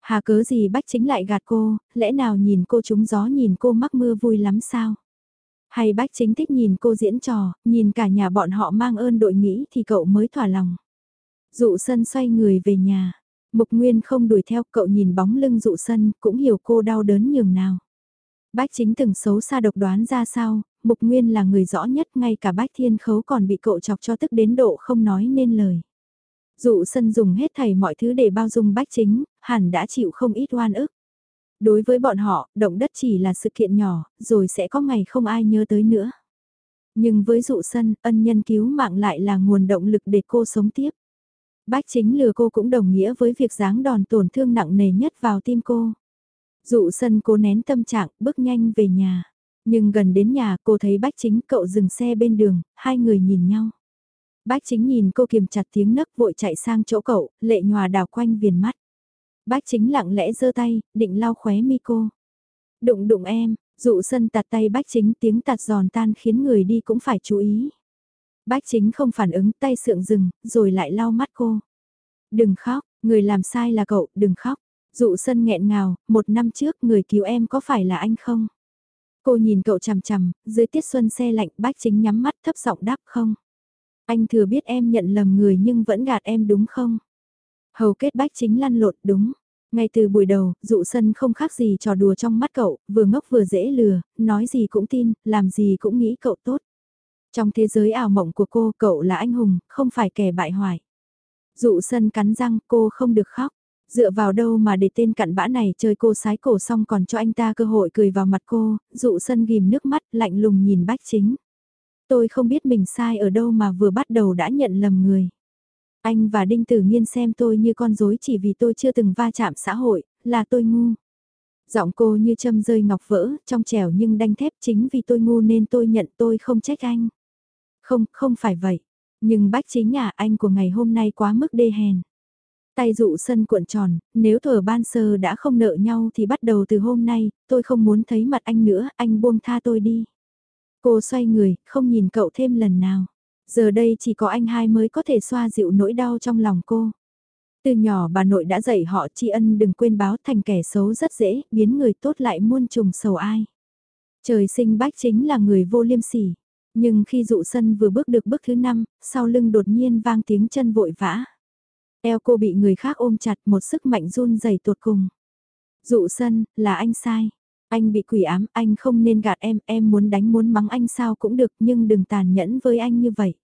Hà cớ gì bách chính lại gạt cô, lẽ nào nhìn cô trúng gió nhìn cô mắc mưa vui lắm sao? Hay bách chính thích nhìn cô diễn trò, nhìn cả nhà bọn họ mang ơn đội nghĩ thì cậu mới thỏa lòng. Dụ sân xoay người về nhà. Mục Nguyên không đuổi theo cậu nhìn bóng lưng dụ sân cũng hiểu cô đau đớn nhường nào. Bách chính từng xấu xa độc đoán ra sao, Mục Nguyên là người rõ nhất ngay cả Bách Thiên Khấu còn bị cậu chọc cho tức đến độ không nói nên lời. Dụ sân dùng hết thảy mọi thứ để bao dung Bách chính, hẳn đã chịu không ít oan ức. Đối với bọn họ, động đất chỉ là sự kiện nhỏ, rồi sẽ có ngày không ai nhớ tới nữa. Nhưng với dụ sân, ân nhân cứu mạng lại là nguồn động lực để cô sống tiếp. Bách chính lừa cô cũng đồng nghĩa với việc giáng đòn tổn thương nặng nề nhất vào tim cô. Dụ sân cố nén tâm trạng, bước nhanh về nhà. Nhưng gần đến nhà cô thấy bách chính cậu dừng xe bên đường, hai người nhìn nhau. Bách chính nhìn cô kiềm chặt tiếng nấc vội chạy sang chỗ cậu, lệ nhòa đào quanh viền mắt. Bách chính lặng lẽ giơ tay, định lau khóe mi cô. Đụng đụng em, dụ sân tạt tay bách chính tiếng tạt giòn tan khiến người đi cũng phải chú ý. Bách chính không phản ứng tay sượng dừng, rồi lại lau mắt cô. Đừng khóc, người làm sai là cậu, đừng khóc. Dụ sân nghẹn ngào, một năm trước người cứu em có phải là anh không? Cô nhìn cậu chằm chằm, dưới tiết xuân xe lạnh bách chính nhắm mắt thấp giọng đáp không? Anh thừa biết em nhận lầm người nhưng vẫn gạt em đúng không? Hầu kết bách chính lăn lộn đúng. Ngay từ buổi đầu, dụ sân không khác gì trò đùa trong mắt cậu, vừa ngốc vừa dễ lừa, nói gì cũng tin, làm gì cũng nghĩ cậu tốt. Trong thế giới ảo mộng của cô, cậu là anh hùng, không phải kẻ bại hoại. Dụ sân cắn răng, cô không được khóc. Dựa vào đâu mà để tên cặn bã này chơi cô sái cổ xong còn cho anh ta cơ hội cười vào mặt cô, dụ sân ghim nước mắt lạnh lùng nhìn bách chính. Tôi không biết mình sai ở đâu mà vừa bắt đầu đã nhận lầm người. Anh và Đinh Tử nhiên xem tôi như con rối chỉ vì tôi chưa từng va chạm xã hội, là tôi ngu. Giọng cô như châm rơi ngọc vỡ, trong trẻo nhưng đanh thép chính vì tôi ngu nên tôi nhận tôi không trách anh. Không, không phải vậy. Nhưng bách chính nhà anh của ngày hôm nay quá mức đê hèn. Tay dụ sân cuộn tròn, nếu thở ban sơ đã không nợ nhau thì bắt đầu từ hôm nay, tôi không muốn thấy mặt anh nữa, anh buông tha tôi đi. Cô xoay người, không nhìn cậu thêm lần nào. Giờ đây chỉ có anh hai mới có thể xoa dịu nỗi đau trong lòng cô. Từ nhỏ bà nội đã dạy họ tri ân đừng quên báo thành kẻ xấu rất dễ, biến người tốt lại muôn trùng sầu ai. Trời sinh bách chính là người vô liêm sỉ. Nhưng khi dụ sân vừa bước được bước thứ năm, sau lưng đột nhiên vang tiếng chân vội vã. Eo cô bị người khác ôm chặt một sức mạnh run rẩy tột cùng. Dụ sân, là anh sai. Anh bị quỷ ám, anh không nên gạt em, em muốn đánh muốn mắng anh sao cũng được nhưng đừng tàn nhẫn với anh như vậy.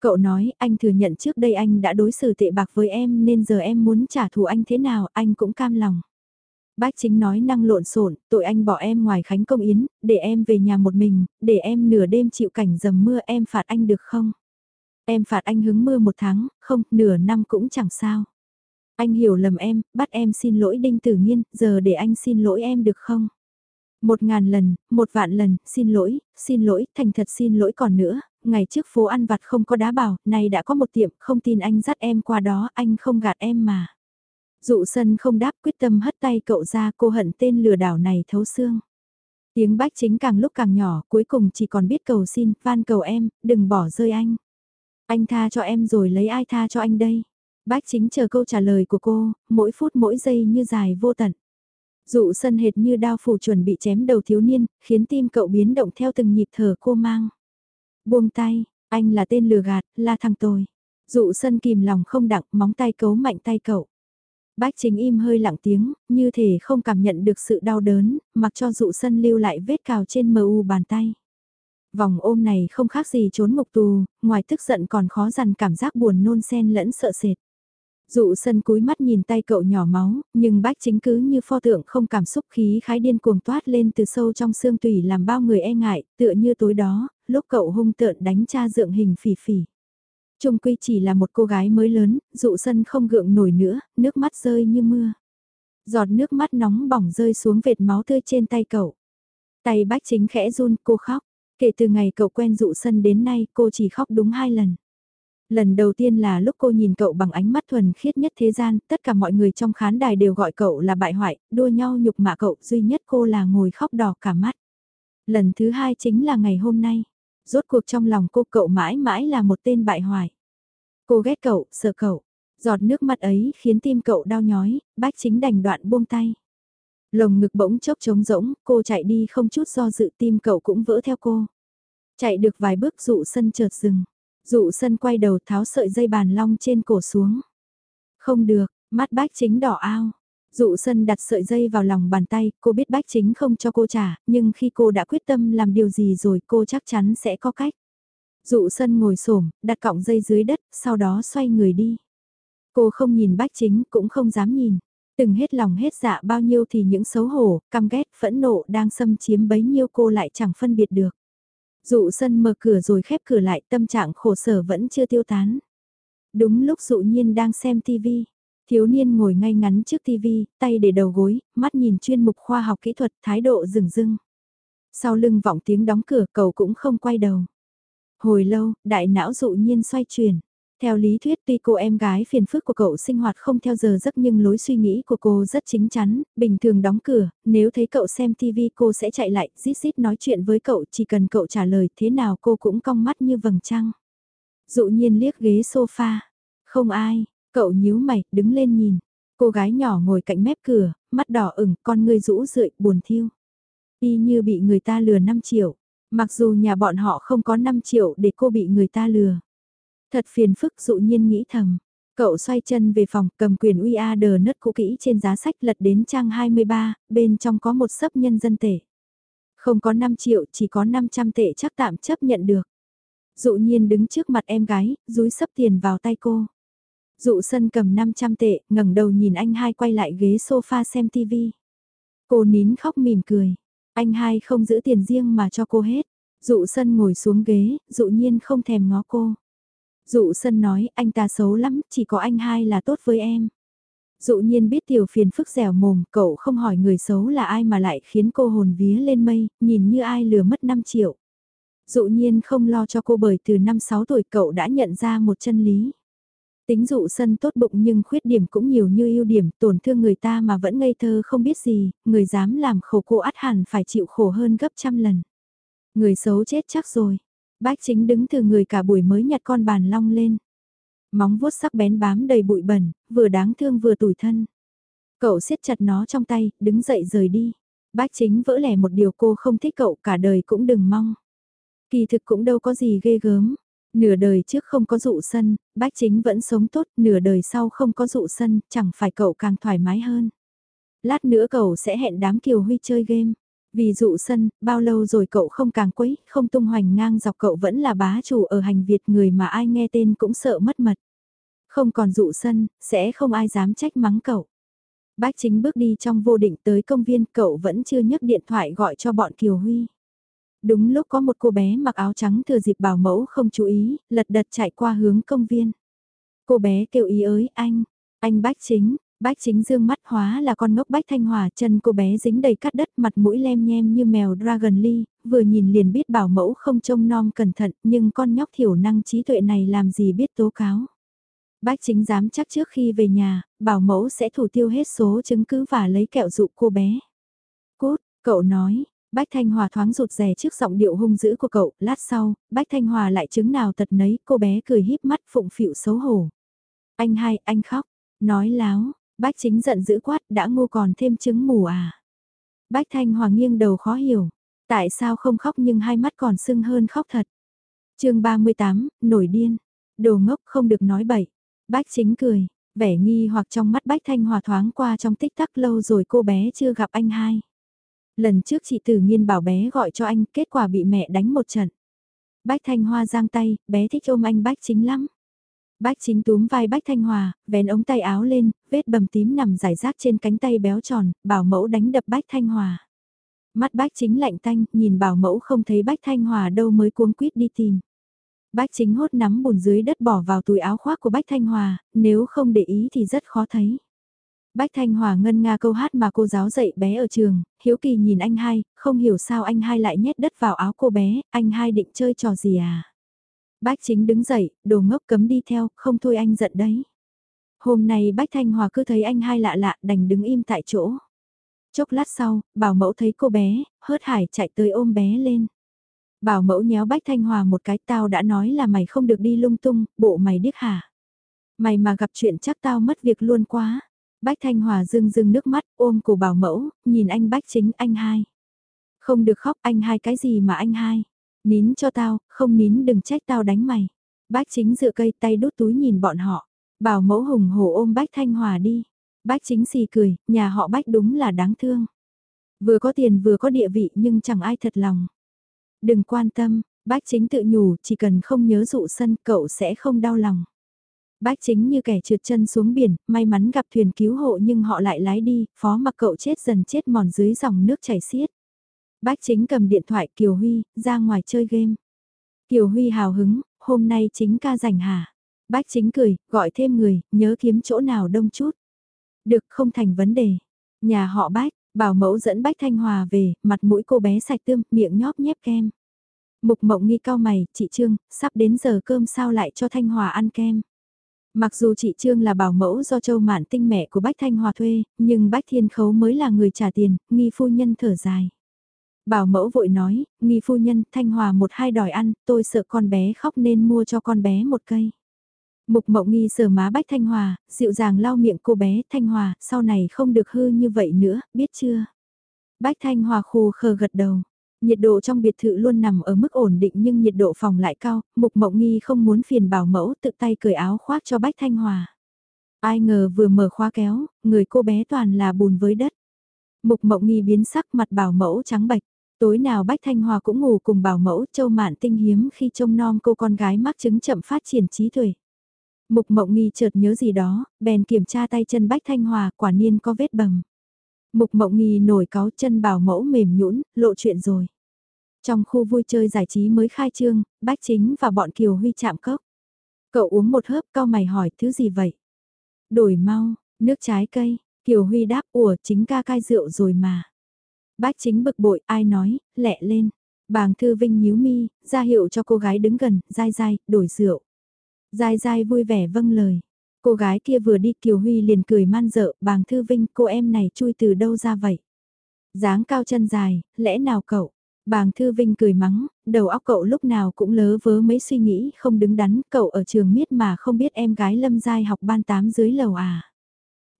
Cậu nói, anh thừa nhận trước đây anh đã đối xử tệ bạc với em nên giờ em muốn trả thù anh thế nào, anh cũng cam lòng. Bác chính nói năng lộn xộn, tội anh bỏ em ngoài khánh công yến, để em về nhà một mình, để em nửa đêm chịu cảnh dầm mưa em phạt anh được không? Em phạt anh hứng mưa một tháng, không, nửa năm cũng chẳng sao. Anh hiểu lầm em, bắt em xin lỗi Đinh Tử Nhiên, giờ để anh xin lỗi em được không? Một ngàn lần, một vạn lần, xin lỗi, xin lỗi, thành thật xin lỗi còn nữa, ngày trước phố ăn vặt không có đá bảo, nay đã có một tiệm, không tin anh dắt em qua đó, anh không gạt em mà. Dụ sân không đáp quyết tâm hất tay cậu ra cô hận tên lừa đảo này thấu xương. Tiếng bách chính càng lúc càng nhỏ, cuối cùng chỉ còn biết cầu xin, van cầu em, đừng bỏ rơi anh. Anh tha cho em rồi lấy ai tha cho anh đây? Bách chính chờ câu trả lời của cô, mỗi phút mỗi giây như dài vô tận. Dụ sân hệt như đao phủ chuẩn bị chém đầu thiếu niên, khiến tim cậu biến động theo từng nhịp thở cô mang. Buông tay, anh là tên lừa gạt, là thằng tôi. Dụ sân kìm lòng không đặng, móng tay cấu mạnh tay cậu. Bách chính im hơi lặng tiếng, như thể không cảm nhận được sự đau đớn, mặc cho dụ sân lưu lại vết cào trên mờ u bàn tay. Vòng ôm này không khác gì trốn ngục tù, ngoài tức giận còn khó dằn cảm giác buồn nôn sen lẫn sợ sệt. Dụ sân cúi mắt nhìn tay cậu nhỏ máu, nhưng bách chính cứ như pho tượng không cảm xúc khí khái điên cuồng toát lên từ sâu trong xương tủy làm bao người e ngại, tựa như tối đó, lúc cậu hung tợn đánh cha dượng hình phỉ phỉ. Trung quy chỉ là một cô gái mới lớn, dụ sân không gượng nổi nữa, nước mắt rơi như mưa. Giọt nước mắt nóng bỏng rơi xuống vệt máu tươi trên tay cậu. Tay bách chính khẽ run, cô khóc. Kể từ ngày cậu quen dụ sân đến nay, cô chỉ khóc đúng hai lần. Lần đầu tiên là lúc cô nhìn cậu bằng ánh mắt thuần khiết nhất thế gian, tất cả mọi người trong khán đài đều gọi cậu là bại hoại, đua nhau nhục mạ cậu, duy nhất cô là ngồi khóc đỏ cả mắt. Lần thứ hai chính là ngày hôm nay. Rốt cuộc trong lòng cô cậu mãi mãi là một tên bại hoại. Cô ghét cậu, sợ cậu. Giọt nước mắt ấy khiến tim cậu đau nhói, bách chính đành đoạn buông tay. Lồng ngực bỗng chốc trống rỗng, cô chạy đi không chút do dự tim cậu cũng vỡ theo cô. Chạy được vài bước dụ sân chợt dừng. Dụ sân quay đầu tháo sợi dây bàn long trên cổ xuống. Không được, mắt bách chính đỏ ao. Dụ sân đặt sợi dây vào lòng bàn tay, cô biết bách chính không cho cô trả, nhưng khi cô đã quyết tâm làm điều gì rồi cô chắc chắn sẽ có cách. Dụ sân ngồi xổm đặt cọng dây dưới đất, sau đó xoay người đi. Cô không nhìn bách chính, cũng không dám nhìn. Từng hết lòng hết dạ bao nhiêu thì những xấu hổ, căm ghét, phẫn nộ đang xâm chiếm bấy nhiêu cô lại chẳng phân biệt được. Dụ sân mở cửa rồi khép cửa lại tâm trạng khổ sở vẫn chưa tiêu tán. Đúng lúc dụ nhiên đang xem tivi thiếu niên ngồi ngay ngắn trước tivi tay để đầu gối, mắt nhìn chuyên mục khoa học kỹ thuật thái độ rừng rưng. Sau lưng vọng tiếng đóng cửa cầu cũng không quay đầu. Hồi lâu, đại não dụ nhiên xoay chuyển. Theo lý thuyết tuy cô em gái phiền phức của cậu sinh hoạt không theo giờ giấc nhưng lối suy nghĩ của cô rất chính chắn, bình thường đóng cửa, nếu thấy cậu xem TV cô sẽ chạy lại, rít rít nói chuyện với cậu chỉ cần cậu trả lời thế nào cô cũng cong mắt như vầng trăng. Dụ nhiên liếc ghế sofa, không ai, cậu nhíu mày, đứng lên nhìn. Cô gái nhỏ ngồi cạnh mép cửa, mắt đỏ ửng, con người rũ rượi, buồn thiêu. Y như bị người ta lừa 5 triệu, mặc dù nhà bọn họ không có 5 triệu để cô bị người ta lừa. Thật phiền phức dụ nhiên nghĩ thầm. Cậu xoay chân về phòng cầm quyền uy a đờ nất cũ kỹ trên giá sách lật đến trang 23, bên trong có một sấp nhân dân tệ. Không có 5 triệu, chỉ có 500 tệ chắc tạm chấp nhận được. Dụ nhiên đứng trước mặt em gái, dúi sấp tiền vào tay cô. Dụ sân cầm 500 tệ, ngẩng đầu nhìn anh hai quay lại ghế sofa xem tivi Cô nín khóc mỉm cười. Anh hai không giữ tiền riêng mà cho cô hết. Dụ sân ngồi xuống ghế, dụ nhiên không thèm ngó cô. Dụ sân nói, anh ta xấu lắm, chỉ có anh hai là tốt với em. Dụ nhiên biết tiểu phiền phức dẻo mồm, cậu không hỏi người xấu là ai mà lại khiến cô hồn vía lên mây, nhìn như ai lừa mất 5 triệu. Dụ nhiên không lo cho cô bởi từ năm 6 tuổi cậu đã nhận ra một chân lý. Tính dụ sân tốt bụng nhưng khuyết điểm cũng nhiều như ưu điểm, tổn thương người ta mà vẫn ngây thơ không biết gì, người dám làm khổ cô át hẳn phải chịu khổ hơn gấp trăm lần. Người xấu chết chắc rồi, Bách chính đứng từ người cả buổi mới nhặt con bàn long lên. Móng vuốt sắc bén bám đầy bụi bẩn, vừa đáng thương vừa tủi thân. Cậu siết chặt nó trong tay, đứng dậy rời đi. Bách chính vỡ lẻ một điều cô không thích cậu cả đời cũng đừng mong. Kỳ thực cũng đâu có gì ghê gớm. Nửa đời trước không có dụ sân, bách chính vẫn sống tốt, nửa đời sau không có dụ sân, chẳng phải cậu càng thoải mái hơn. Lát nữa cậu sẽ hẹn đám Kiều Huy chơi game. Vì dụ sân, bao lâu rồi cậu không càng quấy, không tung hoành ngang dọc cậu vẫn là bá chủ ở hành Việt người mà ai nghe tên cũng sợ mất mật. Không còn dụ sân, sẽ không ai dám trách mắng cậu. Bách chính bước đi trong vô định tới công viên cậu vẫn chưa nhấc điện thoại gọi cho bọn Kiều Huy. Đúng lúc có một cô bé mặc áo trắng thừa dịp bảo mẫu không chú ý, lật đật chạy qua hướng công viên. Cô bé kêu ý ới anh, anh Bách chính, Bách chính dương mắt hóa là con ngốc Bách Thanh Hòa chân cô bé dính đầy cắt đất mặt mũi lem nhem như mèo Dragon ly, vừa nhìn liền biết bảo mẫu không trông nom cẩn thận nhưng con nhóc thiểu năng trí tuệ này làm gì biết tố cáo. Bách chính dám chắc trước khi về nhà, bảo mẫu sẽ thủ tiêu hết số chứng cứ và lấy kẹo dụ cô bé. Cút, cậu nói, Bách Thanh Hòa thoáng rụt rè trước giọng điệu hung dữ của cậu, lát sau, Bách Thanh Hòa lại chứng nào tật nấy, cô bé cười híp mắt phụng phịu xấu hổ. Anh hai, anh khóc, nói láo, Bách chính giận dữ quát, đã ngu còn thêm chứng mù à. Bách Thanh Hòa nghiêng đầu khó hiểu, tại sao không khóc nhưng hai mắt còn sưng hơn khóc thật. chương 38, nổi điên, đồ ngốc không được nói bậy. Bách chính cười, vẻ nghi hoặc trong mắt Bách Thanh Hòa thoáng qua trong tích tắc lâu rồi cô bé chưa gặp anh hai. Lần trước chị Tử Nghiên bảo bé gọi cho anh, kết quả bị mẹ đánh một trận. Bách Thanh Hoa giang tay, bé thích ôm anh Bách chính lắm. Bách chính túm vai Bách Thanh Hòa, vén ống tay áo lên, vết bầm tím nằm rải rác trên cánh tay béo tròn, bảo mẫu đánh đập Bách Thanh Hòa. Mắt Bách chính lạnh tanh, nhìn bảo mẫu không thấy Bách Thanh Hòa đâu mới cuống quýt đi tìm. Bách chính hốt nắm bùn dưới đất bỏ vào túi áo khoác của Bách Thanh Hòa, nếu không để ý thì rất khó thấy. Bách Thanh Hòa ngân nga câu hát mà cô giáo dạy bé ở trường, hiếu kỳ nhìn anh hai, không hiểu sao anh hai lại nhét đất vào áo cô bé, anh hai định chơi trò gì à? Bách chính đứng dậy, đồ ngốc cấm đi theo, không thôi anh giận đấy. Hôm nay Bách Thanh Hòa cứ thấy anh hai lạ lạ đành đứng im tại chỗ. Chốc lát sau, bảo mẫu thấy cô bé, hớt hải chạy tới ôm bé lên. Bảo mẫu nhéo Bách Thanh Hòa một cái tao đã nói là mày không được đi lung tung, bộ mày điếc hả? Mày mà gặp chuyện chắc tao mất việc luôn quá. Bách Thanh Hòa rưng rưng nước mắt ôm cổ bảo mẫu, nhìn anh Bách chính anh hai. Không được khóc anh hai cái gì mà anh hai. Nín cho tao, không nín đừng trách tao đánh mày. Bách chính dựa cây tay đút túi nhìn bọn họ. Bảo mẫu hùng hổ ôm Bách Thanh Hòa đi. Bách chính xì cười, nhà họ Bách đúng là đáng thương. Vừa có tiền vừa có địa vị nhưng chẳng ai thật lòng. Đừng quan tâm, Bách chính tự nhủ, chỉ cần không nhớ dụ sân cậu sẽ không đau lòng. Bách chính như kẻ trượt chân xuống biển, may mắn gặp thuyền cứu hộ nhưng họ lại lái đi, phó mặc cậu chết dần chết mòn dưới dòng nước chảy xiết. Bách chính cầm điện thoại Kiều Huy, ra ngoài chơi game. Kiều Huy hào hứng, hôm nay chính ca rảnh hả? Bách chính cười, gọi thêm người, nhớ kiếm chỗ nào đông chút. Được không thành vấn đề. Nhà họ Bách, bảo mẫu dẫn Bách Thanh Hòa về, mặt mũi cô bé sạch tươm, miệng nhóp nhép kem. Mục mộng nghi cao mày, chị Trương, sắp đến giờ cơm sao lại cho Thanh Hòa ăn kem. Mặc dù chị Trương là bảo mẫu do Châu Mạn tinh mẹ của Bách Thanh Hòa thuê, nhưng Bách Thiên Khấu mới là người trả tiền, nghi phu nhân thở dài. Bảo mẫu vội nói, nghi phu nhân, Thanh Hòa một hai đòi ăn, tôi sợ con bé khóc nên mua cho con bé một cây. Mục mộng nghi sờ má Bách Thanh Hòa, dịu dàng lau miệng cô bé, Thanh Hòa, sau này không được hư như vậy nữa, biết chưa? Bách Thanh Hòa khô khờ gật đầu. Nhiệt độ trong biệt thự luôn nằm ở mức ổn định nhưng nhiệt độ phòng lại cao, Mục Mộng Nghi không muốn phiền bảo mẫu tự tay cởi áo khoác cho Bách Thanh Hòa. Ai ngờ vừa mở khóa kéo, người cô bé toàn là bùn với đất. Mục Mộng Nghi biến sắc mặt bảo mẫu trắng bạch. Tối nào Bách Thanh Hòa cũng ngủ cùng bảo mẫu châu mạn tinh hiếm khi trông non cô con gái mắc chứng chậm phát triển trí tuệ. Mục Mộng Nghi chợt nhớ gì đó, bèn kiểm tra tay chân Bách Thanh Hòa quả nhiên có vết bầm. Mục mộng nghi nổi cáo chân bảo mẫu mềm nhũn lộ chuyện rồi. Trong khu vui chơi giải trí mới khai trương, Bách Chính và bọn Kiều Huy chạm cốc. Cậu uống một hớp cao mày hỏi thứ gì vậy? Đổi mau, nước trái cây, Kiều Huy đáp ủa chính ca cai rượu rồi mà. Bách Chính bực bội ai nói, lẹ lên. Bàng Thư Vinh nhíu mi, ra hiệu cho cô gái đứng gần, dai dai, đổi rượu. Dai dai vui vẻ vâng lời. Cô gái kia vừa đi Kiều Huy liền cười man dợ, bàng thư vinh cô em này chui từ đâu ra vậy? dáng cao chân dài, lẽ nào cậu? Bàng Thư Vinh cười mắng, đầu óc cậu lúc nào cũng lớ vớ mấy suy nghĩ không đứng đắn, cậu ở trường miết mà không biết em gái Lâm Giai học ban 8 dưới lầu à.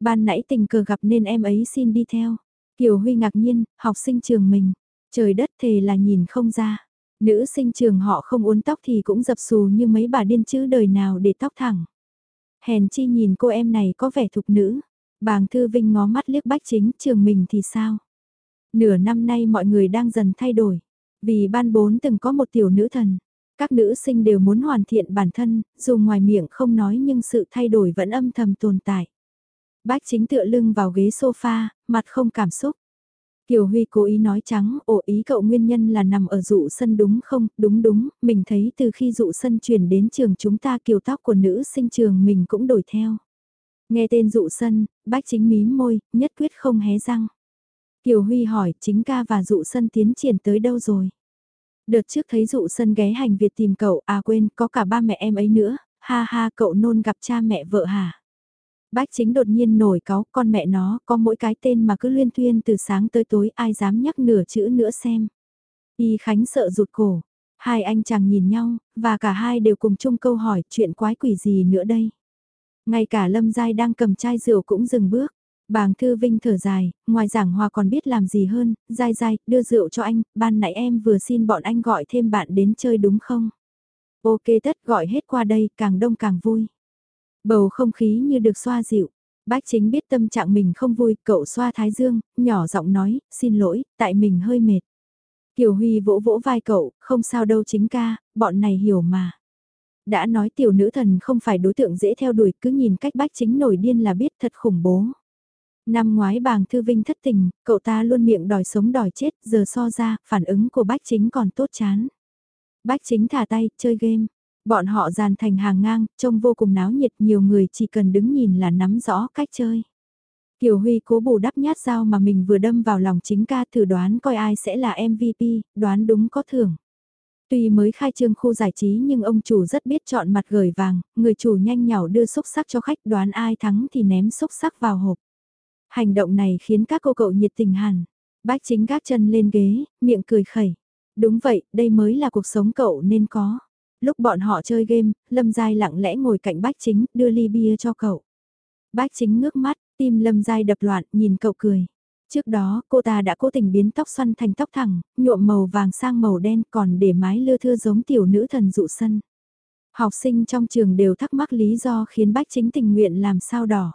Ban nãy tình cờ gặp nên em ấy xin đi theo. Kiều Huy ngạc nhiên, học sinh trường mình, trời đất thề là nhìn không ra. Nữ sinh trường họ không uốn tóc thì cũng dập xù như mấy bà điên chứ đời nào để tóc thẳng. Hèn chi nhìn cô em này có vẻ thục nữ. Bàng Thư Vinh ngó mắt liếc bách chính trường mình thì sao? Nửa năm nay mọi người đang dần thay đổi. Vì ban bốn từng có một tiểu nữ thần. Các nữ sinh đều muốn hoàn thiện bản thân, dù ngoài miệng không nói nhưng sự thay đổi vẫn âm thầm tồn tại. Bách chính tựa lưng vào ghế sofa, mặt không cảm xúc. Kiều Huy cố ý nói trắng, ổ ý cậu nguyên nhân là nằm ở dụ sân đúng không, đúng đúng, mình thấy từ khi dụ sân chuyển đến trường chúng ta kiều tóc của nữ sinh trường mình cũng đổi theo. Nghe tên dụ sân, bách chính mím môi, nhất quyết không hé răng. Kiều Huy hỏi chính ca và dụ sân tiến triển tới đâu rồi? Đợt trước thấy dụ sân ghé hành Việt tìm cậu, à quên, có cả ba mẹ em ấy nữa, ha ha cậu nôn gặp cha mẹ vợ hả? Bách chính đột nhiên nổi cáo con mẹ nó có mỗi cái tên mà cứ liên tuyên từ sáng tới tối ai dám nhắc nửa chữ nữa xem. Y Khánh sợ rụt cổ, hai anh chàng nhìn nhau, và cả hai đều cùng chung câu hỏi chuyện quái quỷ gì nữa đây. Ngay cả Lâm Giai đang cầm chai rượu cũng dừng bước. Bàng Thư Vinh thở dài, ngoài giảng hòa còn biết làm gì hơn, dai dai, đưa rượu cho anh, ban nãy em vừa xin bọn anh gọi thêm bạn đến chơi đúng không? Ok tất gọi hết qua đây, càng đông càng vui. Bầu không khí như được xoa dịu. Bác chính biết tâm trạng mình không vui, cậu xoa thái dương, nhỏ giọng nói, xin lỗi, tại mình hơi mệt. Kiều Huy vỗ vỗ vai cậu, không sao đâu chính ca, bọn này hiểu mà. Đã nói tiểu nữ thần không phải đối tượng dễ theo đuổi, cứ nhìn cách bác chính nổi điên là biết thật khủng bố. Năm ngoái bàng thư vinh thất tình, cậu ta luôn miệng đòi sống đòi chết, giờ so ra, phản ứng của bác chính còn tốt chán. Bác chính thả tay, chơi game. Bọn họ dàn thành hàng ngang, trông vô cùng náo nhiệt nhiều người chỉ cần đứng nhìn là nắm rõ cách chơi. Kiều Huy cố bù đắp nhát dao mà mình vừa đâm vào lòng chính ca thử đoán coi ai sẽ là MVP, đoán đúng có thưởng. Tuy mới khai trương khu giải trí nhưng ông chủ rất biết chọn mặt gửi vàng, người chủ nhanh nhảu đưa xúc sắc cho khách đoán ai thắng thì ném xúc sắc vào hộp. Hành động này khiến các cô cậu nhiệt tình hẳn. Bác chính gác chân lên ghế, miệng cười khẩy. Đúng vậy, đây mới là cuộc sống cậu nên có. Lúc bọn họ chơi game, Lâm Giai lặng lẽ ngồi cạnh bác chính, đưa ly bia cho cậu. Bác chính ngước mắt, tim Lâm Giai đập loạn, nhìn cậu cười. Trước đó, cô ta đã cố tình biến tóc xoăn thành tóc thẳng, nhuộm màu vàng sang màu đen còn để mái lưa thưa giống tiểu nữ thần dụ sân. Học sinh trong trường đều thắc mắc lý do khiến bác chính tình nguyện làm sao đỏ.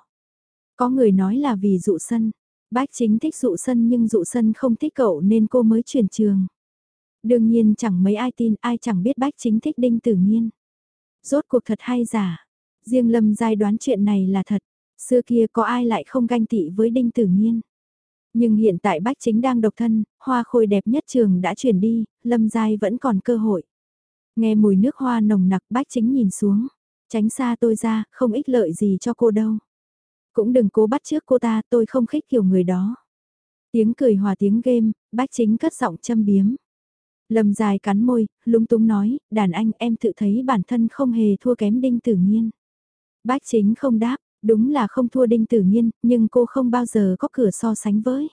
Có người nói là vì dụ sân. Bác chính thích dụ sân nhưng dụ sân không thích cậu nên cô mới chuyển trường. Đương nhiên chẳng mấy ai tin ai chẳng biết bách chính thích đinh tử nhiên. Rốt cuộc thật hay giả. Riêng lâm giai đoán chuyện này là thật. Xưa kia có ai lại không ganh tị với đinh tử nhiên. Nhưng hiện tại bách chính đang độc thân, hoa khôi đẹp nhất trường đã chuyển đi, lâm giai vẫn còn cơ hội. Nghe mùi nước hoa nồng nặc bách chính nhìn xuống. Tránh xa tôi ra, không ích lợi gì cho cô đâu. Cũng đừng cố bắt trước cô ta, tôi không khích kiểu người đó. Tiếng cười hòa tiếng game, bách chính cất giọng châm biếm. Lâm dài cắn môi, lúng túng nói, đàn anh em tự thấy bản thân không hề thua kém đinh tử nhiên. Bách chính không đáp, đúng là không thua đinh tử nhiên, nhưng cô không bao giờ có cửa so sánh với.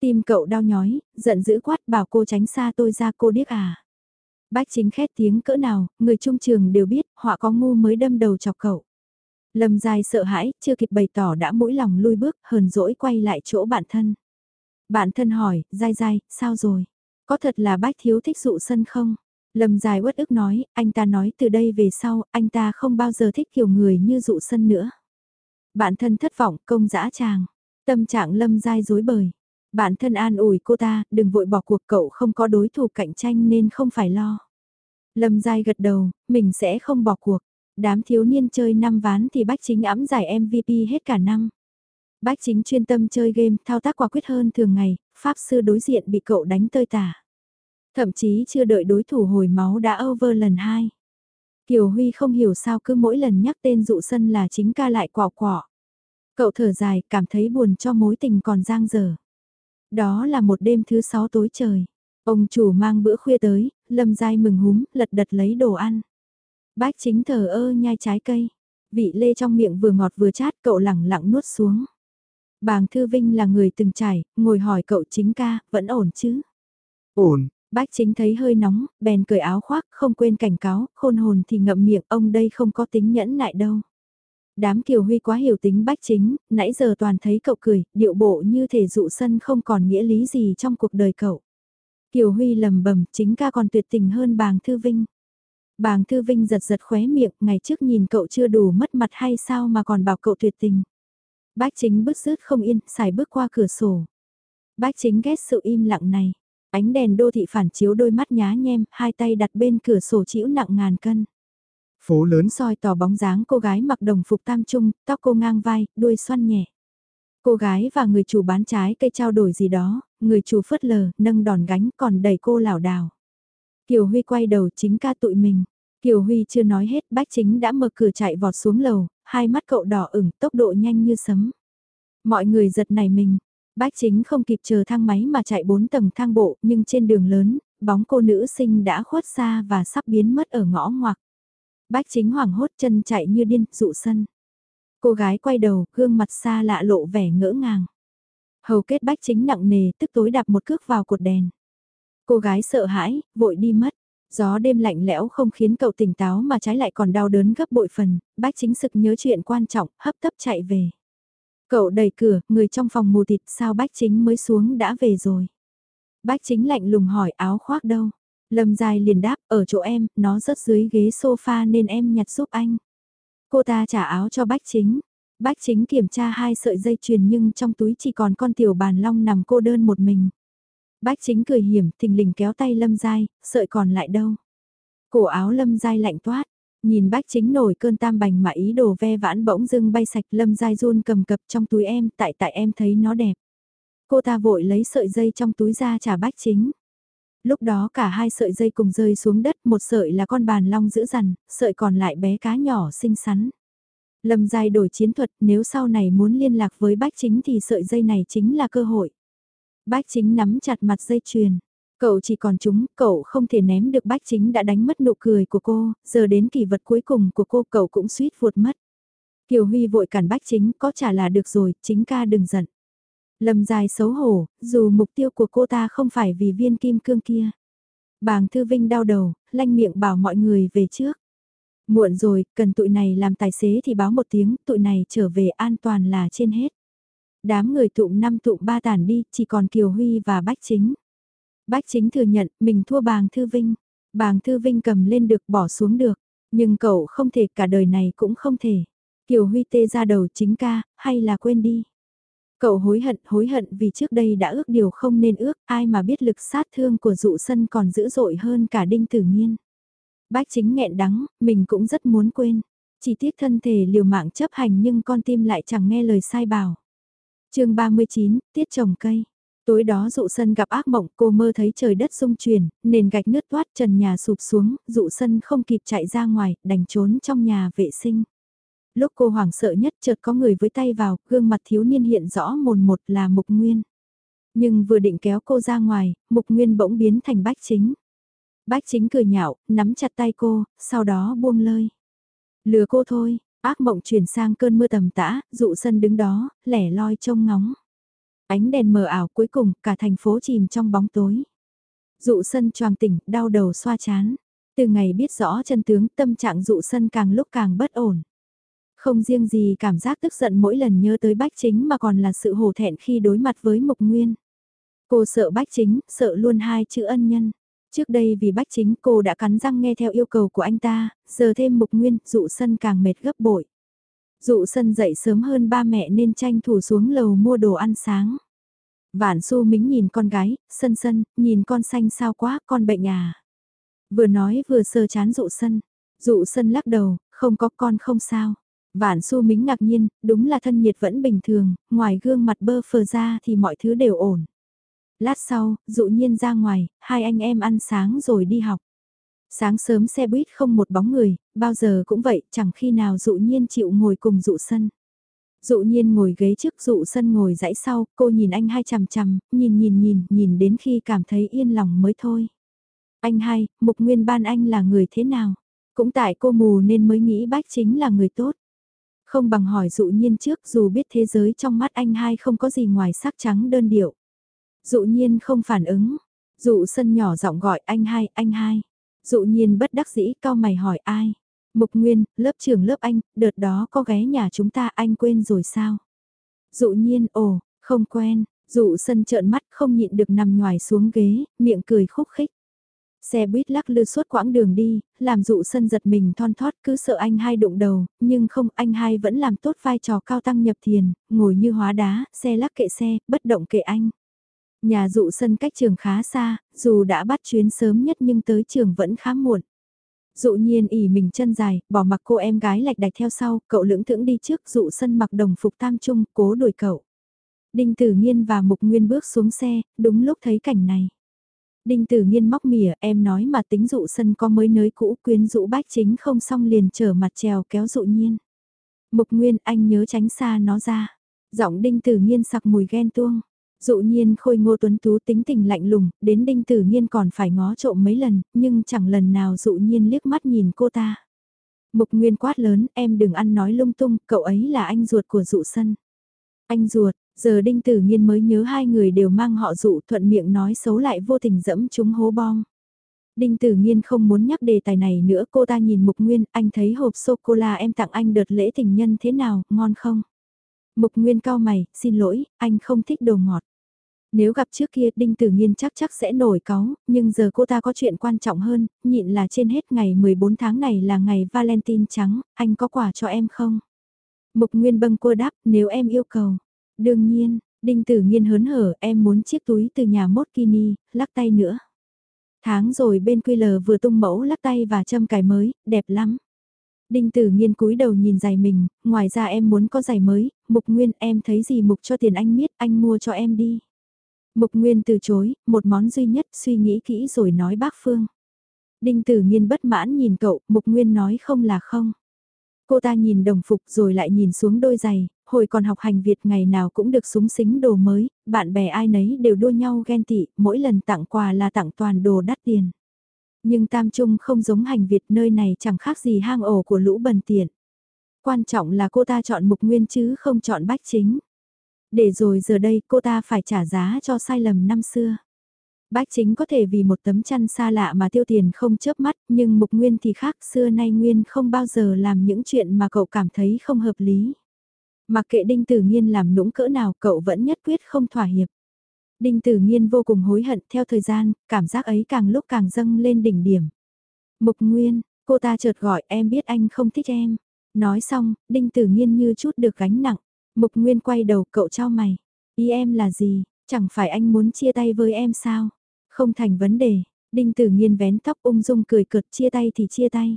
Tim cậu đau nhói, giận dữ quát bảo cô tránh xa tôi ra cô điếc à. Bách chính khét tiếng cỡ nào, người trung trường đều biết, họa có ngu mới đâm đầu chọc cậu. Lâm dài sợ hãi, chưa kịp bày tỏ đã mũi lòng lui bước, hờn dỗi quay lại chỗ bạn thân. Bạn thân hỏi, dai dai, sao rồi? Có thật là bách thiếu thích dụ sân không? Lâm dài uất ức nói, anh ta nói từ đây về sau, anh ta không bao giờ thích kiểu người như dụ sân nữa. Bạn thân thất vọng, công dã tràng. Tâm trạng Lâm dài dối bời. Bạn thân an ủi cô ta, đừng vội bỏ cuộc cậu không có đối thủ cạnh tranh nên không phải lo. Lâm dài gật đầu, mình sẽ không bỏ cuộc. Đám thiếu niên chơi năm ván thì Bách Chính ẵm giải MVP hết cả năm. Bách Chính chuyên tâm chơi game, thao tác quả quyết hơn thường ngày, Pháp sư đối diện bị cậu đánh tơi tả. Thậm chí chưa đợi đối thủ hồi máu đã over lần hai. Kiều Huy không hiểu sao cứ mỗi lần nhắc tên dụ sân là chính ca lại quọ quọ. Cậu thở dài, cảm thấy buồn cho mối tình còn giang dở. Đó là một đêm thứ sáu tối trời. Ông chủ mang bữa khuya tới, lâm dai mừng húm, lật đật lấy đồ ăn. Bách chính thờ ơ nhai trái cây. Vị lê trong miệng vừa ngọt vừa chát cậu lẳng lặng nuốt xuống. Bàng Thư Vinh là người từng trải, ngồi hỏi cậu chính ca, vẫn ổn chứ? Ổn. Bách chính thấy hơi nóng, bèn cởi áo khoác, không quên cảnh cáo, khôn hồn thì ngậm miệng, ông đây không có tính nhẫn nại đâu. Đám kiều huy quá hiểu tính bách chính, nãy giờ toàn thấy cậu cười, điệu bộ như thể dụ sân không còn nghĩa lý gì trong cuộc đời cậu. Kiều Huy lầm bẩm chính ca còn tuyệt tình hơn bàng Thư Vinh. Bàng Thư Vinh giật giật khóe miệng, ngày trước nhìn cậu chưa đủ mất mặt hay sao mà còn bảo cậu tuyệt tình. Bách chính bứt rứt không yên, xài bước qua cửa sổ. Bách chính ghét sự im lặng này. Ánh đèn đô thị phản chiếu đôi mắt nhá nhem, hai tay đặt bên cửa sổ chịu nặng ngàn cân. Phố lớn soi tỏ bóng dáng cô gái mặc đồng phục tam trung, tóc cô ngang vai, đuôi xoăn nhẹ. Cô gái và người chủ bán trái cây trao đổi gì đó, người chủ phớt lờ, nâng đòn gánh còn đẩy cô lảo đảo. Kiều Huy quay đầu chính ca tụi mình. Kiều Huy chưa nói hết, bách chính đã mở cửa chạy vọt xuống lầu, hai mắt cậu đỏ ửng, tốc độ nhanh như sấm. Mọi người giật nảy mình. Bách chính không kịp chờ thang máy mà chạy bốn tầng thang bộ, nhưng trên đường lớn, bóng cô nữ sinh đã khuất xa và sắp biến mất ở ngõ ngoặc. Bách chính hoảng hốt chân chạy như điên, dụ sân. Cô gái quay đầu, gương mặt xa lạ lộ vẻ ngỡ ngàng. Hầu kết bách chính nặng nề, tức tối đạp một cước vào cột đèn. Cô gái sợ hãi, vội đi mất. Gió đêm lạnh lẽo không khiến cậu tỉnh táo mà trái lại còn đau đớn gấp bội phần, bách chính sực nhớ chuyện quan trọng, hấp tấp chạy về. Cậu đẩy cửa, người trong phòng mù tịt sao bách chính mới xuống đã về rồi. Bách chính lạnh lùng hỏi áo khoác đâu. Lâm dài liền đáp, ở chỗ em, nó rớt dưới ghế sofa nên em nhặt giúp anh. Cô ta trả áo cho bách chính. Bách chính kiểm tra hai sợi dây chuyền nhưng trong túi chỉ còn con tiểu bàn long nằm cô đơn một mình. Bách chính cười hiểm, thình lình kéo tay Lâm dai, sợi còn lại đâu. Cổ áo Lâm dai lạnh toát, nhìn bách chính nổi cơn tam bành mà ý đồ ve vãn bỗng dưng bay sạch Lâm dai run cầm cập trong túi em, tại tại em thấy nó đẹp. Cô ta vội lấy sợi dây trong túi ra trả bách chính. Lúc đó cả hai sợi dây cùng rơi xuống đất, một sợi là con bàn long giữ dằn, sợi còn lại bé cá nhỏ xinh xắn. Lâm Giai đổi chiến thuật, nếu sau này muốn liên lạc với bách chính thì sợi dây này chính là cơ hội. Bách chính nắm chặt mặt dây chuyền. Cậu chỉ còn chúng, cậu không thể ném được bách chính đã đánh mất nụ cười của cô, giờ đến kỳ vật cuối cùng của cô cậu cũng suýt vụt mất. Kiều Huy vội cản bách chính, có trả là được rồi, chính ca đừng giận. Lâm dài xấu hổ, dù mục tiêu của cô ta không phải vì viên kim cương kia. Bàng Thư Vinh đau đầu, lanh miệng bảo mọi người về trước. Muộn rồi, cần tụi này làm tài xế thì báo một tiếng, tụi này trở về an toàn là trên hết. Đám người tụm năm tụm ba tàn đi, chỉ còn Kiều Huy và Bách Chính. Bách Chính thừa nhận mình thua bàng Thư Vinh. Bàng Thư Vinh cầm lên được bỏ xuống được, nhưng cậu không thể cả đời này cũng không thể. Kiều Huy tê ra đầu chính ca, hay là quên đi. Cậu hối hận, hối hận vì trước đây đã ước điều không nên ước, ai mà biết lực sát thương của dụ sân còn dữ dội hơn cả đinh tử nhiên. Bách chính nghẹn đắng, mình cũng rất muốn quên. Chỉ tiếc thân thể liều mạng chấp hành nhưng con tim lại chẳng nghe lời sai bảo chương 39, tiết trồng cây. Tối đó dụ sân gặp ác mộng cô mơ thấy trời đất rung chuyển, nền gạch nứt toát trần nhà sụp xuống, dụ sân không kịp chạy ra ngoài, đành trốn trong nhà vệ sinh. Lúc cô hoảng sợ nhất chợt có người với tay vào, gương mặt thiếu niên hiện rõ mồn một là Mục Nguyên. Nhưng vừa định kéo cô ra ngoài, Mục Nguyên bỗng biến thành bách chính. Bách chính cười nhạo, nắm chặt tay cô, sau đó buông lơi. Lừa cô thôi, Ác mộng chuyển sang cơn mưa tầm tã, dụ sân đứng đó, lẻ loi trông ngóng. Ánh đèn mờ ảo cuối cùng cả thành phố chìm trong bóng tối. Dụ sân choàng tỉnh, đau đầu xoa chán. Từ ngày biết rõ chân tướng tâm trạng dụ sân càng lúc càng bất ổn. Không riêng gì cảm giác tức giận mỗi lần nhớ tới bách chính mà còn là sự hổ thẹn khi đối mặt với mục nguyên. Cô sợ bách chính, sợ luôn hai chữ ân nhân. Trước đây vì bách chính cô đã cắn răng nghe theo yêu cầu của anh ta, giờ thêm mục nguyên, dụ sân càng mệt gấp bội. Dụ sân dậy sớm hơn ba mẹ nên tranh thủ xuống lầu mua đồ ăn sáng. Vạn su mính nhìn con gái, sân sân, nhìn con xanh sao quá, con bệnh à. Vừa nói vừa sờ chán dụ sân. Dụ sân lắc đầu, không có con không sao. Vạn su mính ngạc nhiên, đúng là thân nhiệt vẫn bình thường, ngoài gương mặt bơ phờ ra thì mọi thứ đều ổn. Lát sau, dụ nhiên ra ngoài, hai anh em ăn sáng rồi đi học. Sáng sớm xe buýt không một bóng người, bao giờ cũng vậy, chẳng khi nào dụ nhiên chịu ngồi cùng dụ sân. Dụ nhiên ngồi ghế trước dụ sân ngồi dãy sau, cô nhìn anh hai chằm chằm, nhìn nhìn nhìn, nhìn đến khi cảm thấy yên lòng mới thôi. Anh hai, mục nguyên ban anh là người thế nào? Cũng tại cô mù nên mới nghĩ bách chính là người tốt. Không bằng hỏi dụ nhiên trước dù biết thế giới trong mắt anh hai không có gì ngoài sắc trắng đơn điệu. Dụ nhiên không phản ứng. Dụ sân nhỏ giọng gọi anh hai, anh hai. Dụ nhiên bất đắc dĩ cao mày hỏi ai. Mục Nguyên, lớp trưởng lớp anh, đợt đó có ghé nhà chúng ta anh quên rồi sao? Dụ nhiên, ồ, không quen, Dụ sân trợn mắt không nhịn được nằm ngoài xuống ghế, miệng cười khúc khích. Xe buýt lắc lư suốt quãng đường đi, làm dụ sân giật mình thon thót cứ sợ anh hai đụng đầu, nhưng không anh hai vẫn làm tốt vai trò cao tăng nhập thiền, ngồi như hóa đá, xe lắc kệ xe, bất động kệ anh. Nhà dụ sân cách trường khá xa, dù đã bắt chuyến sớm nhất nhưng tới trường vẫn khá muộn. Dụ nhiên ỉ mình chân dài, bỏ mặc cô em gái lạch đạch theo sau, cậu lưỡng thưởng đi trước dụ sân mặc đồng phục tam trung, cố đuổi cậu. Đinh Tử Nghiên và Mục Nguyên bước xuống xe, đúng lúc thấy cảnh này. Đinh Tử Nghiên móc mỉa, em nói mà tính dụ sân có mới nới cũ quyến dụ bách chính không xong liền trở mặt trèo kéo dụ nhiên. Mục Nguyên anh nhớ tránh xa nó ra. Giọng Đinh Tử Nghiên sặc mùi ghen tuông. Dụ nhiên khôi ngô tuấn tú tính tình lạnh lùng, đến Đinh Tử Nghiên còn phải ngó trộm mấy lần, nhưng chẳng lần nào dụ nhiên liếc mắt nhìn cô ta. Mục Nguyên quát lớn, em đừng ăn nói lung tung, cậu ấy là anh ruột của dụ sân. Anh ruột, Giờ Đinh Tử Nghiên mới nhớ hai người đều mang họ dụ thuận miệng nói xấu lại vô tình dẫm chúng hố bom. Đinh Tử Nghiên không muốn nhắc đề tài này nữa cô ta nhìn Mục Nguyên, anh thấy hộp sô-cô-la em tặng anh đợt lễ tình nhân thế nào, ngon không? Mục Nguyên cao mày, xin lỗi, anh không thích đồ ngọt. Nếu gặp trước kia Đinh Tử Nghiên chắc chắc sẽ nổi cáu, nhưng giờ cô ta có chuyện quan trọng hơn, nhịn là trên hết ngày 14 tháng này là ngày Valentine trắng, anh có quà cho em không? Mục Nguyên bâng cô đáp, nếu em yêu cầu. Đương nhiên, Đinh Tử Nghiên hớn hở em muốn chiếc túi từ nhà mốt kini, lắc tay nữa. Tháng rồi bên quy lờ vừa tung mẫu lắc tay và châm cài mới, đẹp lắm. Đinh Tử Nghiên cúi đầu nhìn giày mình, ngoài ra em muốn có giày mới, Mục Nguyên em thấy gì Mục cho tiền anh miết, anh mua cho em đi. Mục Nguyên từ chối, một món duy nhất suy nghĩ kỹ rồi nói bác Phương. Đinh Tử Nghiên bất mãn nhìn cậu, Mục Nguyên nói không là không. Cô ta nhìn đồng phục rồi lại nhìn xuống đôi giày, hồi còn học hành Việt ngày nào cũng được súng xính đồ mới, bạn bè ai nấy đều đua nhau ghen tị, mỗi lần tặng quà là tặng toàn đồ đắt tiền. Nhưng Tam Trung không giống hành Việt nơi này chẳng khác gì hang ổ của lũ bần tiện. Quan trọng là cô ta chọn mục nguyên chứ không chọn bách chính. Để rồi giờ đây cô ta phải trả giá cho sai lầm năm xưa. Bách chính có thể vì một tấm chăn xa lạ mà tiêu tiền không chớp mắt, nhưng mục nguyên thì khác xưa nay nguyên không bao giờ làm những chuyện mà cậu cảm thấy không hợp lý. Mặc kệ Đinh Tử Nghiên làm nũng cỡ nào cậu vẫn nhất quyết không thỏa hiệp. Đinh Tử Nghiên vô cùng hối hận theo thời gian, cảm giác ấy càng lúc càng dâng lên đỉnh điểm. Mục Nguyên, cô ta chợt gọi em biết anh không thích em. Nói xong, Đinh Tử Nghiên như chút được gánh nặng. Mục Nguyên quay đầu cậu trao mày. Ý em là gì, chẳng phải anh muốn chia tay với em sao? Không thành vấn đề, Đinh Tử Nghiên vén tóc ung dung cười cợt chia tay thì chia tay.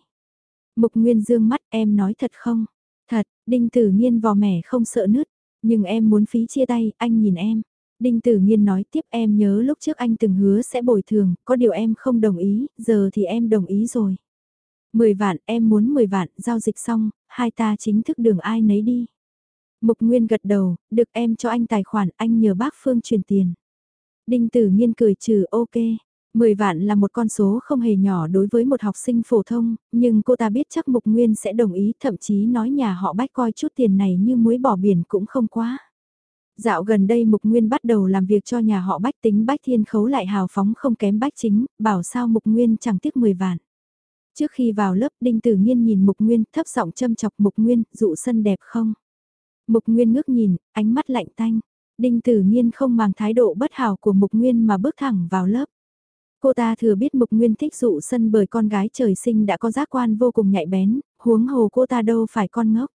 Mục Nguyên dương mắt em nói thật không? Thật, Đinh Tử Nghiên vò mẻ không sợ nứt, nhưng em muốn phí chia tay, anh nhìn em. Đinh Tử Nghiên nói tiếp em nhớ lúc trước anh từng hứa sẽ bồi thường, có điều em không đồng ý, giờ thì em đồng ý rồi. 10 vạn, em muốn 10 vạn, giao dịch xong, hai ta chính thức đường ai nấy đi. Mục Nguyên gật đầu, được em cho anh tài khoản, anh nhờ bác Phương truyền tiền. Đinh Tử Nghiên cười trừ ok, 10 vạn là một con số không hề nhỏ đối với một học sinh phổ thông, nhưng cô ta biết chắc Mục Nguyên sẽ đồng ý, thậm chí nói nhà họ bách coi chút tiền này như muối bỏ biển cũng không quá. Dạo gần đây Mục Nguyên bắt đầu làm việc cho nhà họ bách tính bách thiên khấu lại hào phóng không kém bách chính, bảo sao Mục Nguyên chẳng tiếc 10 vạn. Trước khi vào lớp Đinh Tử Nghiên nhìn Mục Nguyên thấp giọng châm chọc Mục Nguyên, dụ sân đẹp không? Mục Nguyên ngước nhìn, ánh mắt lạnh tanh. Đinh Tử Nghiên không mang thái độ bất hảo của Mục Nguyên mà bước thẳng vào lớp. Cô ta thừa biết Mục Nguyên thích dụ sân bởi con gái trời sinh đã có giác quan vô cùng nhạy bén, huống hồ cô ta đâu phải con ngốc.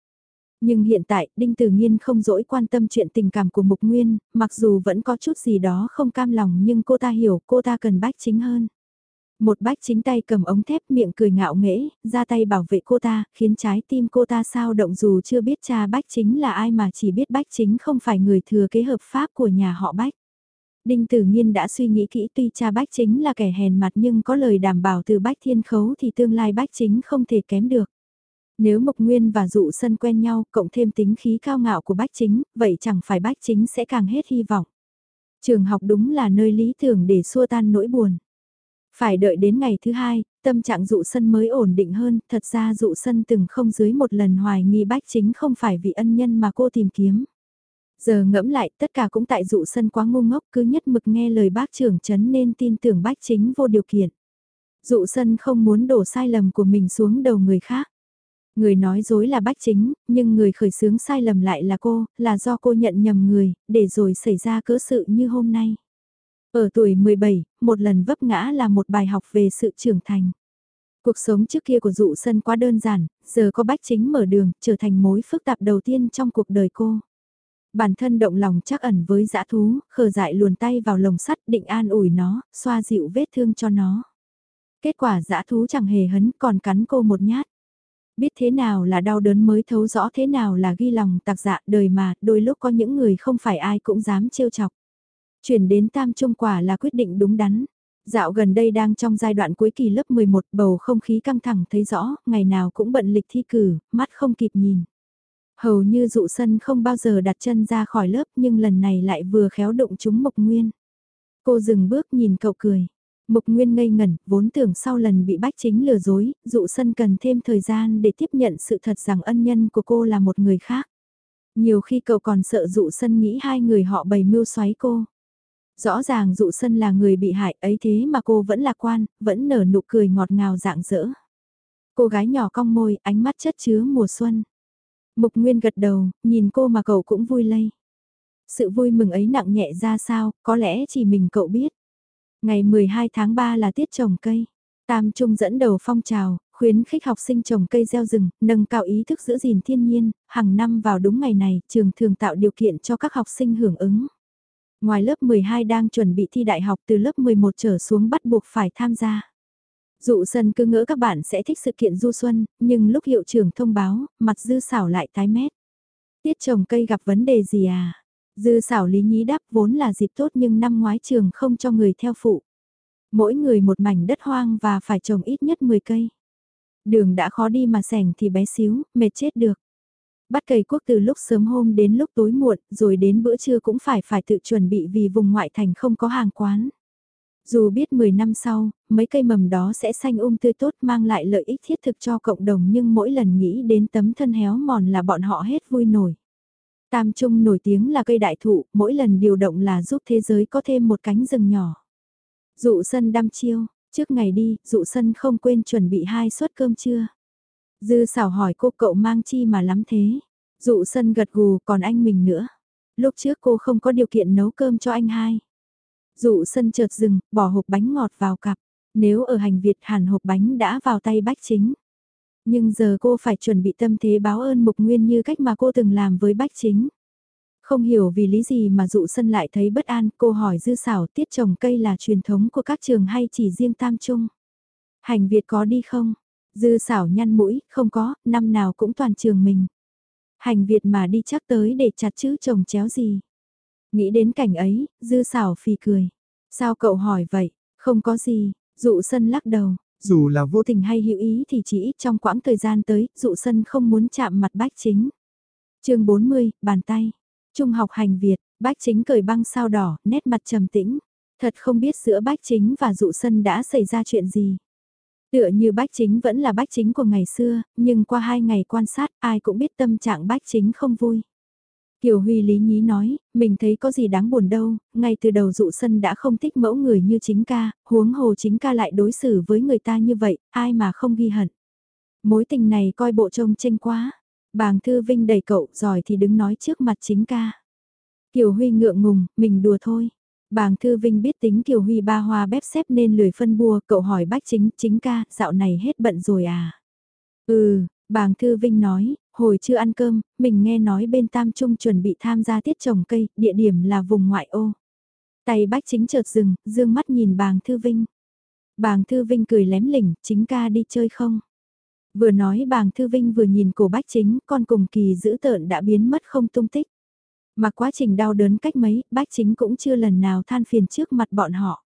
Nhưng hiện tại, Đinh Tử Nhiên không dỗi quan tâm chuyện tình cảm của Mục Nguyên, mặc dù vẫn có chút gì đó không cam lòng nhưng cô ta hiểu cô ta cần bách chính hơn. Một bách chính tay cầm ống thép miệng cười ngạo nghễ, ra tay bảo vệ cô ta, khiến trái tim cô ta sao động dù chưa biết cha bách chính là ai mà chỉ biết bách chính không phải người thừa kế hợp pháp của nhà họ bách. Đinh Tử Nhiên đã suy nghĩ kỹ tuy cha Bách Chính là kẻ hèn mặt nhưng có lời đảm bảo từ Bách Thiên Khấu thì tương lai Bách Chính không thể kém được. Nếu Mộc Nguyên và Dụ Sân quen nhau cộng thêm tính khí cao ngạo của Bách Chính, vậy chẳng phải Bách Chính sẽ càng hết hy vọng. Trường học đúng là nơi lý tưởng để xua tan nỗi buồn. Phải đợi đến ngày thứ hai, tâm trạng Dụ Sân mới ổn định hơn, thật ra Dụ Sân từng không dưới một lần hoài nghi Bách Chính không phải vị ân nhân mà cô tìm kiếm. Giờ ngẫm lại tất cả cũng tại dụ sân quá ngu ngốc cứ nhất mực nghe lời bác trưởng chấn nên tin tưởng bách chính vô điều kiện. Dụ sân không muốn đổ sai lầm của mình xuống đầu người khác. Người nói dối là bách chính, nhưng người khởi xướng sai lầm lại là cô, là do cô nhận nhầm người, để rồi xảy ra cỡ sự như hôm nay. Ở tuổi 17, một lần vấp ngã là một bài học về sự trưởng thành. Cuộc sống trước kia của dụ sân quá đơn giản, giờ có bách chính mở đường, trở thành mối phức tạp đầu tiên trong cuộc đời cô. Bản thân động lòng chắc ẩn với dã thú, khờ dại luồn tay vào lồng sắt định an ủi nó, xoa dịu vết thương cho nó. Kết quả dã thú chẳng hề hấn còn cắn cô một nhát. Biết thế nào là đau đớn mới thấu rõ thế nào là ghi lòng tạc dạ đời mà đôi lúc có những người không phải ai cũng dám trêu chọc. Chuyển đến tam trung quả là quyết định đúng đắn. Dạo gần đây đang trong giai đoạn cuối kỳ lớp 11 bầu không khí căng thẳng thấy rõ, ngày nào cũng bận lịch thi cử, mắt không kịp nhìn. Hầu như dụ sân không bao giờ đặt chân ra khỏi lớp nhưng lần này lại vừa khéo đụng chúng Mộc Nguyên. Cô dừng bước nhìn cậu cười. Mục Nguyên ngây ngẩn, vốn tưởng sau lần bị bách chính lừa dối, dụ sân cần thêm thời gian để tiếp nhận sự thật rằng ân nhân của cô là một người khác. Nhiều khi cậu còn sợ dụ sân nghĩ hai người họ bày mưu xoáy cô. Rõ ràng dụ sân là người bị hại ấy thế mà cô vẫn lạc quan, vẫn nở nụ cười ngọt ngào dạng dỡ. Cô gái nhỏ cong môi, ánh mắt chất chứa mùa xuân. Mục Nguyên gật đầu, nhìn cô mà cậu cũng vui lây. Sự vui mừng ấy nặng nhẹ ra sao, có lẽ chỉ mình cậu biết. Ngày 12 tháng 3 là tiết trồng cây. Tam Trung dẫn đầu phong trào, khuyến khích học sinh trồng cây gieo rừng, nâng cao ý thức giữ gìn thiên nhiên, hàng năm vào đúng ngày này, trường thường tạo điều kiện cho các học sinh hưởng ứng. Ngoài lớp 12 đang chuẩn bị thi đại học từ lớp 11 trở xuống bắt buộc phải tham gia. Dụ sân cứ ngỡ các bạn sẽ thích sự kiện du xuân, nhưng lúc hiệu trưởng thông báo, mặt dư xảo lại tái mét. Tiết trồng cây gặp vấn đề gì à? Dư xảo lý nhí đáp vốn là dịp tốt nhưng năm ngoái trường không cho người theo phụ. Mỗi người một mảnh đất hoang và phải trồng ít nhất 10 cây. Đường đã khó đi mà sẻng thì bé xíu, mệt chết được. Bắt cây quốc từ lúc sớm hôm đến lúc tối muộn, rồi đến bữa trưa cũng phải phải tự chuẩn bị vì vùng ngoại thành không có hàng quán. Dù biết 10 năm sau, mấy cây mầm đó sẽ xanh um tươi tốt mang lại lợi ích thiết thực cho cộng đồng nhưng mỗi lần nghĩ đến tấm thân héo mòn là bọn họ hết vui nổi. Tam Trung nổi tiếng là cây đại thụ, mỗi lần điều động là giúp thế giới có thêm một cánh rừng nhỏ. Dụ sân đăm chiêu, trước ngày đi, dụ sân không quên chuẩn bị hai suất cơm trưa. Dư xảo hỏi cô cậu mang chi mà lắm thế. Dụ sân gật gù còn anh mình nữa. Lúc trước cô không có điều kiện nấu cơm cho anh hai. Dụ sân chợt dừng, bỏ hộp bánh ngọt vào cặp. Nếu ở hành Việt hẳn hộp bánh đã vào tay bách chính. Nhưng giờ cô phải chuẩn bị tâm thế báo ơn Mục Nguyên như cách mà cô từng làm với Bách Chính. Không hiểu vì lý gì mà dụ sân lại thấy bất an, cô hỏi dư xảo tiết trồng cây là truyền thống của các trường hay chỉ riêng tam trung. Hành Việt có đi không? Dư xảo nhăn mũi, không có, năm nào cũng toàn trường mình. Hành Việt mà đi chắc tới để chặt chữ trồng chéo gì. Nghĩ đến cảnh ấy, dư xảo phì cười. Sao cậu hỏi vậy? Không có gì, dụ sân lắc đầu, dù là vô tình hay hữu ý thì chỉ ít trong quãng thời gian tới, dụ sân không muốn chạm mặt bách chính. chương 40, bàn tay. Trung học hành Việt, bách chính cởi băng sao đỏ, nét mặt trầm tĩnh. Thật không biết giữa bách chính và dụ sân đã xảy ra chuyện gì. Tựa như bách chính vẫn là bách chính của ngày xưa, nhưng qua hai ngày quan sát ai cũng biết tâm trạng bách chính không vui. Kiều Huy lý nhí nói, mình thấy có gì đáng buồn đâu, ngay từ đầu dụ sân đã không thích mẫu người như chính ca, huống hồ chính ca lại đối xử với người ta như vậy, ai mà không ghi hận. Mối tình này coi bộ trông tranh quá, bàng thư vinh đẩy cậu giỏi thì đứng nói trước mặt chính ca. Kiều Huy ngượng ngùng, mình đùa thôi. Bàng Thư Vinh biết tính Kiều Huy ba hoa bếp xếp nên lười phân bua, cậu hỏi bách chính, chính ca, dạo này hết bận rồi à? Ừ, bàng Thư Vinh nói, hồi chưa ăn cơm, mình nghe nói bên Tam Trung chuẩn bị tham gia tiết trồng cây, địa điểm là vùng ngoại ô. Tay bách chính chợt dừng, dương mắt nhìn bàng Thư Vinh. Bàng Thư Vinh cười lém lỉnh, chính ca đi chơi không? Vừa nói bàng Thư Vinh vừa nhìn cổ bách chính, con cùng kỳ giữ tợn đã biến mất không tung tích. Mà quá trình đau đớn cách mấy, bách chính cũng chưa lần nào than phiền trước mặt bọn họ.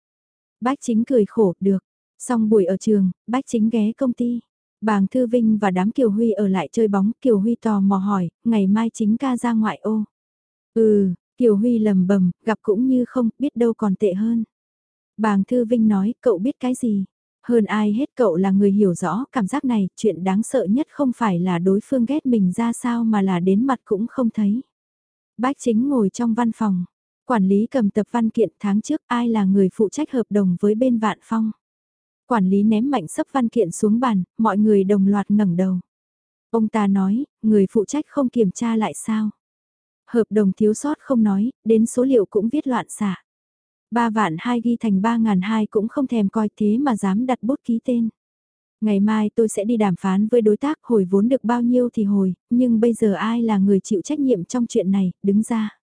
Bách chính cười khổ, được. Xong buổi ở trường, bách chính ghé công ty. Bàng Thư Vinh và đám Kiều Huy ở lại chơi bóng, Kiều Huy tò mò hỏi, ngày mai chính ca ra ngoại ô. Ừ, Kiều Huy lầm bầm, gặp cũng như không, biết đâu còn tệ hơn. Bàng Thư Vinh nói, cậu biết cái gì? Hơn ai hết cậu là người hiểu rõ cảm giác này, chuyện đáng sợ nhất không phải là đối phương ghét mình ra sao mà là đến mặt cũng không thấy. Bách chính ngồi trong văn phòng, quản lý cầm tập văn kiện tháng trước ai là người phụ trách hợp đồng với bên Vạn Phong. Quản lý ném mạnh sấp văn kiện xuống bàn, mọi người đồng loạt ngẩng đầu. Ông ta nói, người phụ trách không kiểm tra lại sao. Hợp đồng thiếu sót không nói, đến số liệu cũng viết loạn xả. Ba vạn hai ghi thành ba ngàn hai cũng không thèm coi thế mà dám đặt bút ký tên. Ngày mai tôi sẽ đi đàm phán với đối tác hồi vốn được bao nhiêu thì hồi, nhưng bây giờ ai là người chịu trách nhiệm trong chuyện này, đứng ra.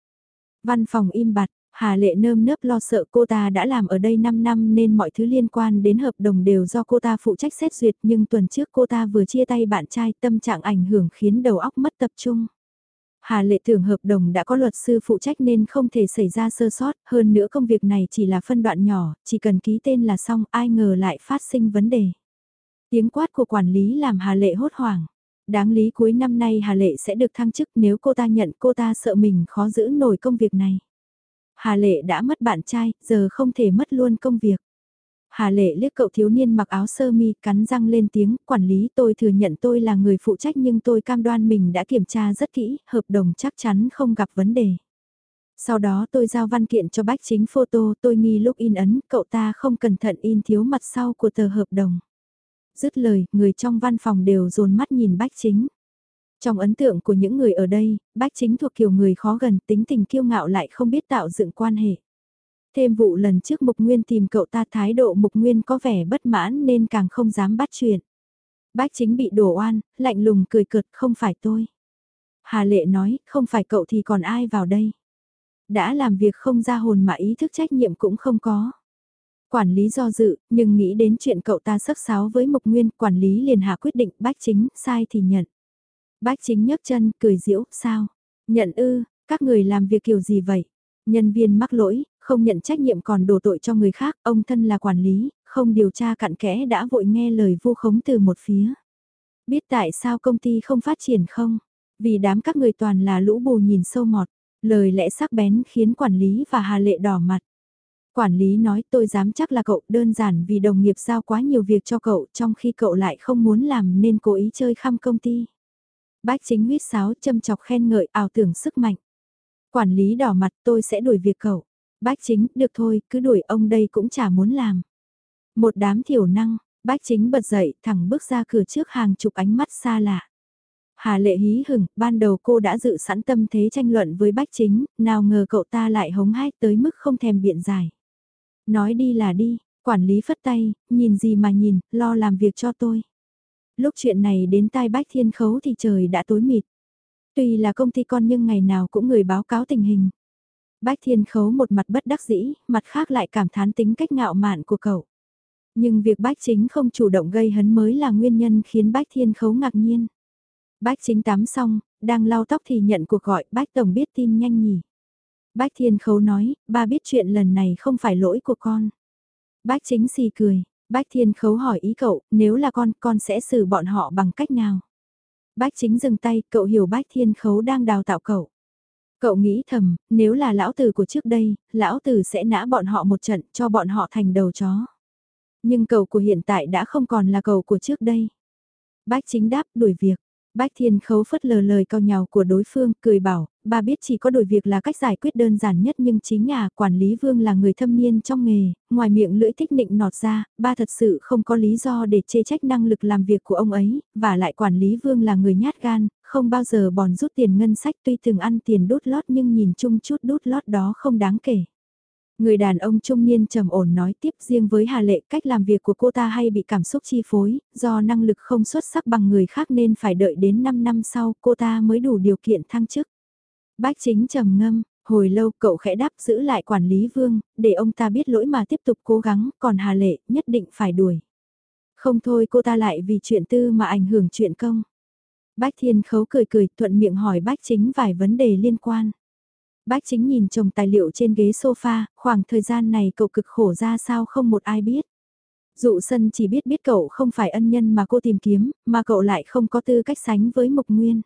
Văn phòng im bặt, Hà Lệ nơm nớp lo sợ cô ta đã làm ở đây 5 năm nên mọi thứ liên quan đến hợp đồng đều do cô ta phụ trách xét duyệt nhưng tuần trước cô ta vừa chia tay bạn trai tâm trạng ảnh hưởng khiến đầu óc mất tập trung. Hà Lệ tưởng hợp đồng đã có luật sư phụ trách nên không thể xảy ra sơ sót, hơn nữa công việc này chỉ là phân đoạn nhỏ, chỉ cần ký tên là xong ai ngờ lại phát sinh vấn đề. Tiếng quát của quản lý làm Hà Lệ hốt hoảng. Đáng lý cuối năm nay Hà Lệ sẽ được thăng chức nếu cô ta nhận cô ta sợ mình khó giữ nổi công việc này. Hà Lệ đã mất bạn trai, giờ không thể mất luôn công việc. Hà Lệ liếc cậu thiếu niên mặc áo sơ mi cắn răng lên tiếng, quản lý tôi thừa nhận tôi là người phụ trách nhưng tôi cam đoan mình đã kiểm tra rất kỹ, hợp đồng chắc chắn không gặp vấn đề. Sau đó tôi giao văn kiện cho bách chính photo, tôi nghi lúc in ấn, cậu ta không cẩn thận in thiếu mặt sau của tờ hợp đồng. Dứt lời, người trong văn phòng đều dồn mắt nhìn bách chính. Trong ấn tượng của những người ở đây, bách chính thuộc kiểu người khó gần tính tình kiêu ngạo lại không biết tạo dựng quan hệ. Thêm vụ lần trước Mục Nguyên tìm cậu ta thái độ Mục Nguyên có vẻ bất mãn nên càng không dám bắt chuyện. Bách chính bị đổ oan, lạnh lùng cười cợt không phải tôi. Hà Lệ nói, không phải cậu thì còn ai vào đây. Đã làm việc không ra hồn mà ý thức trách nhiệm cũng không có. Quản lý do dự, nhưng nghĩ đến chuyện cậu ta sắc sáo với Mục Nguyên, quản lý liền hạ quyết định bách chính, sai thì nhận. Bách chính nhấc chân, cười diễu, sao? Nhận ư, các người làm việc kiểu gì vậy? Nhân viên mắc lỗi, không nhận trách nhiệm còn đổ tội cho người khác, ông thân là quản lý, không điều tra cặn kẽ đã vội nghe lời vu khống từ một phía. Biết tại sao công ty không phát triển không? Vì đám các người toàn là lũ bù nhìn sâu mọt, lời lẽ sắc bén khiến quản lý và Hà Lệ đỏ mặt. Quản lý nói tôi dám chắc là cậu đơn giản vì đồng nghiệp giao quá nhiều việc cho cậu trong khi cậu lại không muốn làm nên cố ý chơi khăm công ty. Bách chính huyết sáo châm chọc khen ngợi ảo tưởng sức mạnh. Quản lý đỏ mặt tôi sẽ đuổi việc cậu. Bách chính, được thôi, cứ đuổi ông đây cũng chả muốn làm. Một đám thiểu năng, bách chính bật dậy thẳng bước ra cửa trước hàng chục ánh mắt xa lạ. Hà lệ hí hửng, ban đầu cô đã dự sẵn tâm thế tranh luận với bách chính, nào ngờ cậu ta lại hống hách tới mức không thèm biện giải. Nói đi là đi, quản lý phất tay, nhìn gì mà nhìn, lo làm việc cho tôi. Lúc chuyện này đến tai bách thiên khấu thì trời đã tối mịt. Tuy là công ty con nhưng ngày nào cũng người báo cáo tình hình. Bách thiên khấu một mặt bất đắc dĩ, mặt khác lại cảm thán tính cách ngạo mạn của cậu. Nhưng việc bách chính không chủ động gây hấn mới là nguyên nhân khiến bách thiên khấu ngạc nhiên. Bách chính tắm xong, đang lau tóc thì nhận cuộc gọi bách tổng biết tin nhanh nhỉ. Bách thiên khấu nói, ba biết chuyện lần này không phải lỗi của con. Bách chính xì cười, Bách thiên khấu hỏi ý cậu, nếu là con, con sẽ xử bọn họ bằng cách nào? Bách chính dừng tay, cậu hiểu bách thiên khấu đang đào tạo cậu. Cậu nghĩ thầm, nếu là lão tử của trước đây, lão tử sẽ nã bọn họ một trận cho bọn họ thành đầu chó. Nhưng cậu của hiện tại đã không còn là cậu của trước đây. Bách chính đáp đuổi việc. Bách Thiên Khấu phất lờ lời cao nhào của đối phương, cười bảo, bà biết chỉ có đổi việc là cách giải quyết đơn giản nhất nhưng chính nhà quản lý vương là người thâm niên trong nghề, ngoài miệng lưỡi thích nịnh nọt ra, ba thật sự không có lý do để chê trách năng lực làm việc của ông ấy, và lại quản lý vương là người nhát gan, không bao giờ bòn rút tiền ngân sách tuy từng ăn tiền đút lót nhưng nhìn chung chút đút lót đó không đáng kể. Người đàn ông trung niên trầm ổn nói tiếp riêng với Hà Lệ cách làm việc của cô ta hay bị cảm xúc chi phối, do năng lực không xuất sắc bằng người khác nên phải đợi đến 5 năm sau cô ta mới đủ điều kiện thăng chức. Bách chính trầm ngâm, hồi lâu cậu khẽ đáp giữ lại quản lý vương, để ông ta biết lỗi mà tiếp tục cố gắng, còn Hà Lệ nhất định phải đuổi. Không thôi cô ta lại vì chuyện tư mà ảnh hưởng chuyện công. Bách Thiên Khấu cười cười thuận miệng hỏi Bách Chính vài vấn đề liên quan. Bách Chính nhìn chồng tài liệu trên ghế sofa, khoảng thời gian này cậu cực khổ ra sao không một ai biết. Dụ sân chỉ biết biết cậu không phải ân nhân mà cô tìm kiếm, mà cậu lại không có tư cách sánh với Mục Nguyên.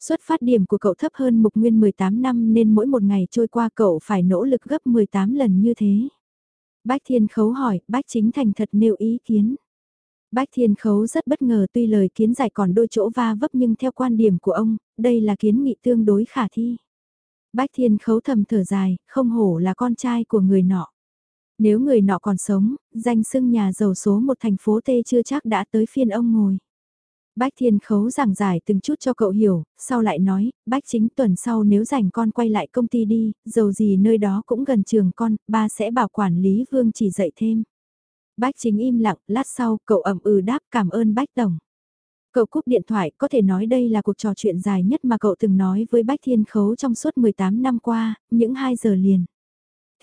Xuất phát điểm của cậu thấp hơn Mục Nguyên 18 năm nên mỗi một ngày trôi qua cậu phải nỗ lực gấp 18 lần như thế. Bách Thiên Khấu hỏi, Bách Chính thành thật nêu ý kiến. Bách Thiên Khấu rất bất ngờ tuy lời kiến giải còn đôi chỗ va vấp nhưng theo quan điểm của ông, đây là kiến nghị tương đối khả thi. Bách Thiên Khấu thầm thở dài, không hổ là con trai của người nọ. Nếu người nọ còn sống, danh xưng nhà giàu số một thành phố Tê chưa chắc đã tới phiên ông ngồi. Bách Thiên Khấu giảng giải từng chút cho cậu hiểu, sau lại nói, Bách chính tuần sau nếu rảnh con quay lại công ty đi, dầu gì nơi đó cũng gần trường con, ba sẽ bảo quản lý Vương chỉ dạy thêm. Bách chính im lặng, lát sau, cậu ẩm ừ đáp cảm ơn Bách Tổng. Cậu cúp điện thoại, có thể nói đây là cuộc trò chuyện dài nhất mà cậu từng nói với Bách Thiên Khấu trong suốt 18 năm qua, những 2 giờ liền.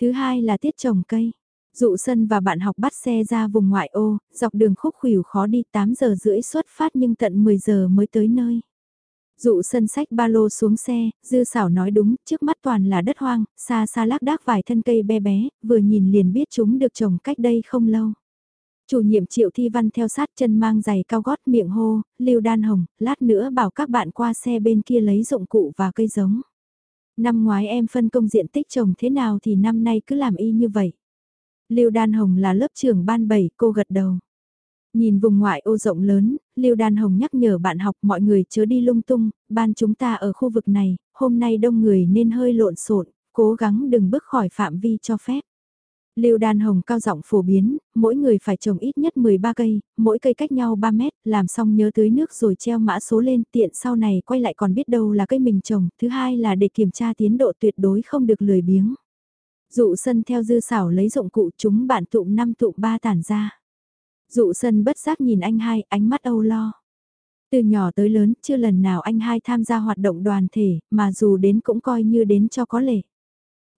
Thứ hai là tiết trồng cây. Dụ sân và bạn học bắt xe ra vùng ngoại ô, dọc đường khúc khuỷu khó đi 8 giờ rưỡi xuất phát nhưng tận 10 giờ mới tới nơi. Dụ sân sách ba lô xuống xe, dư xảo nói đúng, trước mắt toàn là đất hoang, xa xa lác đác vài thân cây bé bé, vừa nhìn liền biết chúng được trồng cách đây không lâu. Chủ nhiệm triệu thi văn theo sát chân mang giày cao gót miệng hô, lưu đan hồng, lát nữa bảo các bạn qua xe bên kia lấy dụng cụ và cây giống. Năm ngoái em phân công diện tích trồng thế nào thì năm nay cứ làm y như vậy. Lưu Đan Hồng là lớp trưởng ban 7, cô gật đầu. Nhìn vùng ngoại ô rộng lớn, Lưu Đan Hồng nhắc nhở bạn học mọi người chớ đi lung tung, ban chúng ta ở khu vực này, hôm nay đông người nên hơi lộn xộn, cố gắng đừng bước khỏi phạm vi cho phép. Lưu Đan Hồng cao giọng phổ biến, mỗi người phải trồng ít nhất 13 cây, mỗi cây cách nhau 3 mét, làm xong nhớ tưới nước rồi treo mã số lên tiện sau này quay lại còn biết đâu là cây mình trồng, thứ hai là để kiểm tra tiến độ tuyệt đối không được lười biếng. Dụ sân theo dư xảo lấy dụng cụ chúng bạn tụm năm tụm ba tản ra. Dụ sân bất giác nhìn anh hai, ánh mắt âu lo. Từ nhỏ tới lớn, chưa lần nào anh hai tham gia hoạt động đoàn thể, mà dù đến cũng coi như đến cho có lệ.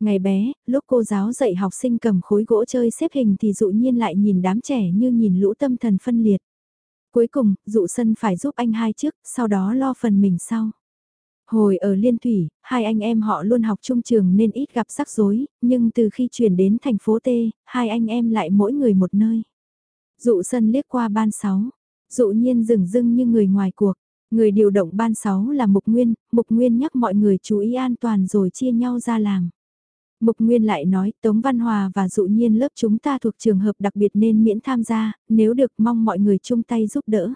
Ngày bé, lúc cô giáo dạy học sinh cầm khối gỗ chơi xếp hình thì dụ nhiên lại nhìn đám trẻ như nhìn lũ tâm thần phân liệt. Cuối cùng, dụ sân phải giúp anh hai trước, sau đó lo phần mình sau. Hồi ở Liên Thủy, hai anh em họ luôn học chung trường nên ít gặp rắc rối, nhưng từ khi chuyển đến thành phố T, hai anh em lại mỗi người một nơi. Dụ sân liếc qua ban 6, dụ nhiên rừng rưng như người ngoài cuộc. Người điều động ban 6 là Mục Nguyên, Mục Nguyên nhắc mọi người chú ý an toàn rồi chia nhau ra làm. Mục Nguyên lại nói Tống Văn Hòa và dụ nhiên lớp chúng ta thuộc trường hợp đặc biệt nên miễn tham gia, nếu được mong mọi người chung tay giúp đỡ.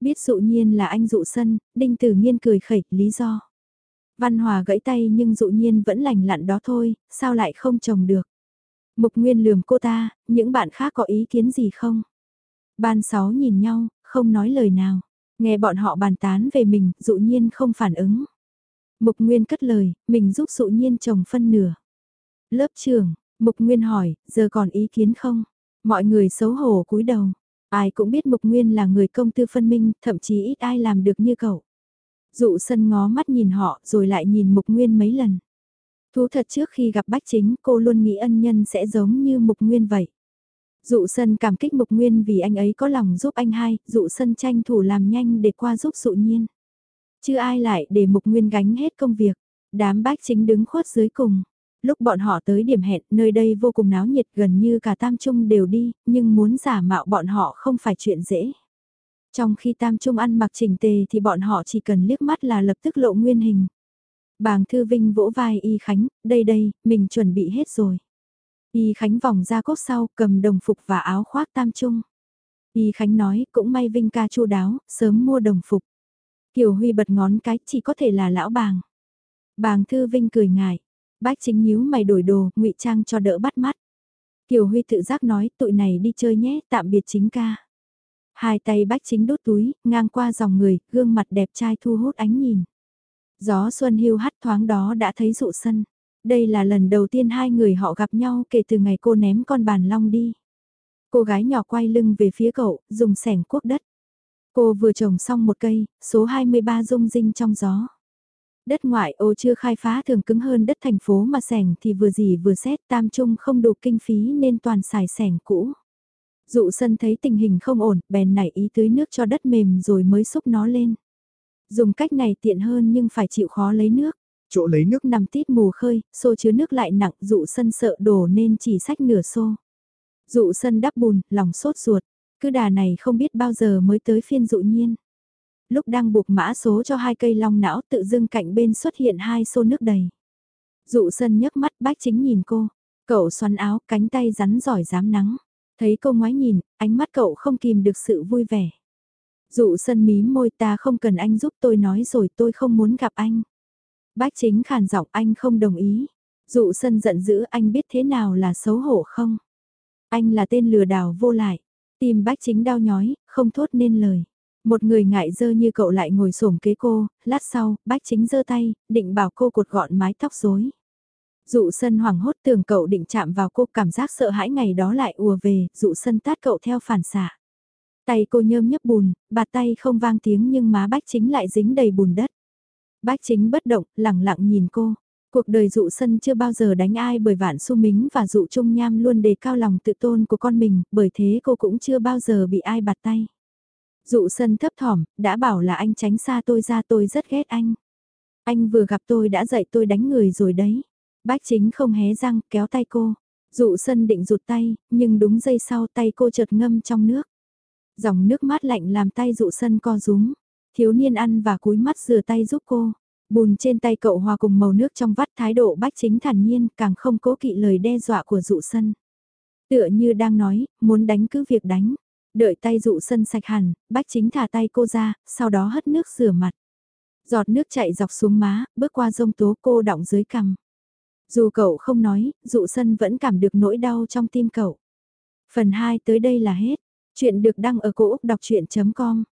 Biết dụ nhiên là anh dụ sân, Đinh Tử Nhiên cười khẩy, lý do. Văn Hòa gãy tay nhưng dụ nhiên vẫn lành lặn đó thôi, sao lại không trồng được. Mục Nguyên lườm cô ta, những bạn khác có ý kiến gì không? Ban sáu nhìn nhau, không nói lời nào. Nghe bọn họ bàn tán về mình, dụ nhiên không phản ứng. Mục Nguyên cất lời, mình giúp dụ nhiên trồng phân nửa. Lớp trưởng, Mục Nguyên hỏi, giờ còn ý kiến không? Mọi người xấu hổ cúi đầu. Ai cũng biết Mục Nguyên là người công tư phân minh, thậm chí ít ai làm được như cậu. Dụ sân ngó mắt nhìn họ rồi lại nhìn Mục Nguyên mấy lần. Thú thật trước khi gặp Bách Chính cô luôn nghĩ ân nhân sẽ giống như Mục Nguyên vậy. Dụ sân cảm kích Mục Nguyên vì anh ấy có lòng giúp anh hai, dụ sân tranh thủ làm nhanh để qua giúp dụ nhiên. Chứ ai lại để Mục Nguyên gánh hết công việc, đám Bách Chính đứng khuất dưới cùng lúc bọn họ tới điểm hẹn, nơi đây vô cùng náo nhiệt gần như cả Tam Trung đều đi, nhưng muốn giả mạo bọn họ không phải chuyện dễ. Trong khi Tam Trung ăn mặc chỉnh tề thì bọn họ chỉ cần liếc mắt là lập tức lộ nguyên hình. Bàng Thư Vinh vỗ vai Y Khánh, đây đây, mình chuẩn bị hết rồi. Y Khánh vòng ra cốt sau, cầm đồng phục và áo khoác Tam Trung. Y Khánh nói, cũng may Vinh ca chu đáo, sớm mua đồng phục. Kiều Huy bật ngón cái, chỉ có thể là lão bàng. Bàng Thư Vinh cười ngại, Bách chính nhíu mày đổi đồ, ngụy trang cho đỡ bắt mắt. Kiều Huy tự giác nói, tụi này đi chơi nhé, tạm biệt chính ca. Hai tay bách chính đút túi, ngang qua dòng người, gương mặt đẹp trai thu hút ánh nhìn. Gió xuân hưu hắt thoáng đó đã thấy dụ sân. Đây là lần đầu tiên hai người họ gặp nhau kể từ ngày cô ném con bàn long đi. Cô gái nhỏ quay lưng về phía cậu, dùng sẻng cuốc đất. Cô vừa trồng xong một cây, số 23 rung rinh trong gió. Đất ngoại ô chưa khai phá thường cứng hơn đất thành phố mà sẻng thì vừa gì vừa xét tam trung không đủ kinh phí nên toàn xài sẻng cũ. Dụ sân thấy tình hình không ổn, bèn nảy ý tưới nước cho đất mềm rồi mới xúc nó lên. Dùng cách này tiện hơn nhưng phải chịu khó lấy nước. Chỗ lấy nước nằm tít mù khơi, xô chứa nước lại nặng, dụ sân sợ đổ nên chỉ sách nửa xô. Dụ sân đắp bùn, lòng sốt ruột. Cứ đà này không biết bao giờ mới tới phiên dụ nhiên lúc đang buộc mã số cho hai cây long não tự dưng cạnh bên xuất hiện hai xô nước đầy. Dụ sân nhấc mắt bách chính nhìn cô, cậu xoắn áo cánh tay rắn giỏi dám nắng. Thấy cô ngoái nhìn, ánh mắt cậu không kìm được sự vui vẻ. Dụ sân mím môi ta không cần anh giúp tôi nói rồi tôi không muốn gặp anh. Bách chính khàn giọng anh không đồng ý. Dụ sân giận dữ anh biết thế nào là xấu hổ không? Anh là tên lừa đảo vô lại. Tìm bách chính đau nhói, không thốt nên lời. Một người ngại dơ như cậu lại ngồi xổm kế cô, lát sau, bách chính giơ tay, định bảo cô cột gọn mái tóc rối. Dụ sân hoảng hốt tưởng cậu định chạm vào cô cảm giác sợ hãi ngày đó lại ùa về, dụ sân tát cậu theo phản xạ. Tay cô nhơm nhấp bùn, bạt tay không vang tiếng nhưng má bách chính lại dính đầy bùn đất. Bách chính bất động, lặng lặng nhìn cô. Cuộc đời dụ sân chưa bao giờ đánh ai bởi vạn su mính và dụ trung nham luôn đề cao lòng tự tôn của con mình, bởi thế cô cũng chưa bao giờ bị ai bạt tay. Dụ sân thấp thỏm, đã bảo là anh tránh xa tôi ra tôi rất ghét anh. Anh vừa gặp tôi đã dạy tôi đánh người rồi đấy. Bách chính không hé răng, kéo tay cô. Dụ sân định rụt tay, nhưng đúng giây sau tay cô chợt ngâm trong nước. Dòng nước mát lạnh làm tay dụ sân co rúm. Thiếu niên ăn và cúi mắt rửa tay giúp cô. Bùn trên tay cậu hòa cùng màu nước trong vắt thái độ bách chính thản nhiên càng không cố kỵ lời đe dọa của dụ sân. Tựa như đang nói, muốn đánh cứ việc đánh. Đợi tay dụ sân sạch hẳn, bách chính thả tay cô ra, sau đó hất nước rửa mặt. Giọt nước chạy dọc xuống má, bước qua rông tố cô đọng dưới cằm. Dù cậu không nói, dụ sân vẫn cảm được nỗi đau trong tim cậu. Phần 2 tới đây là hết. Chuyện được đăng ở cổ Úc đọc chuyện.com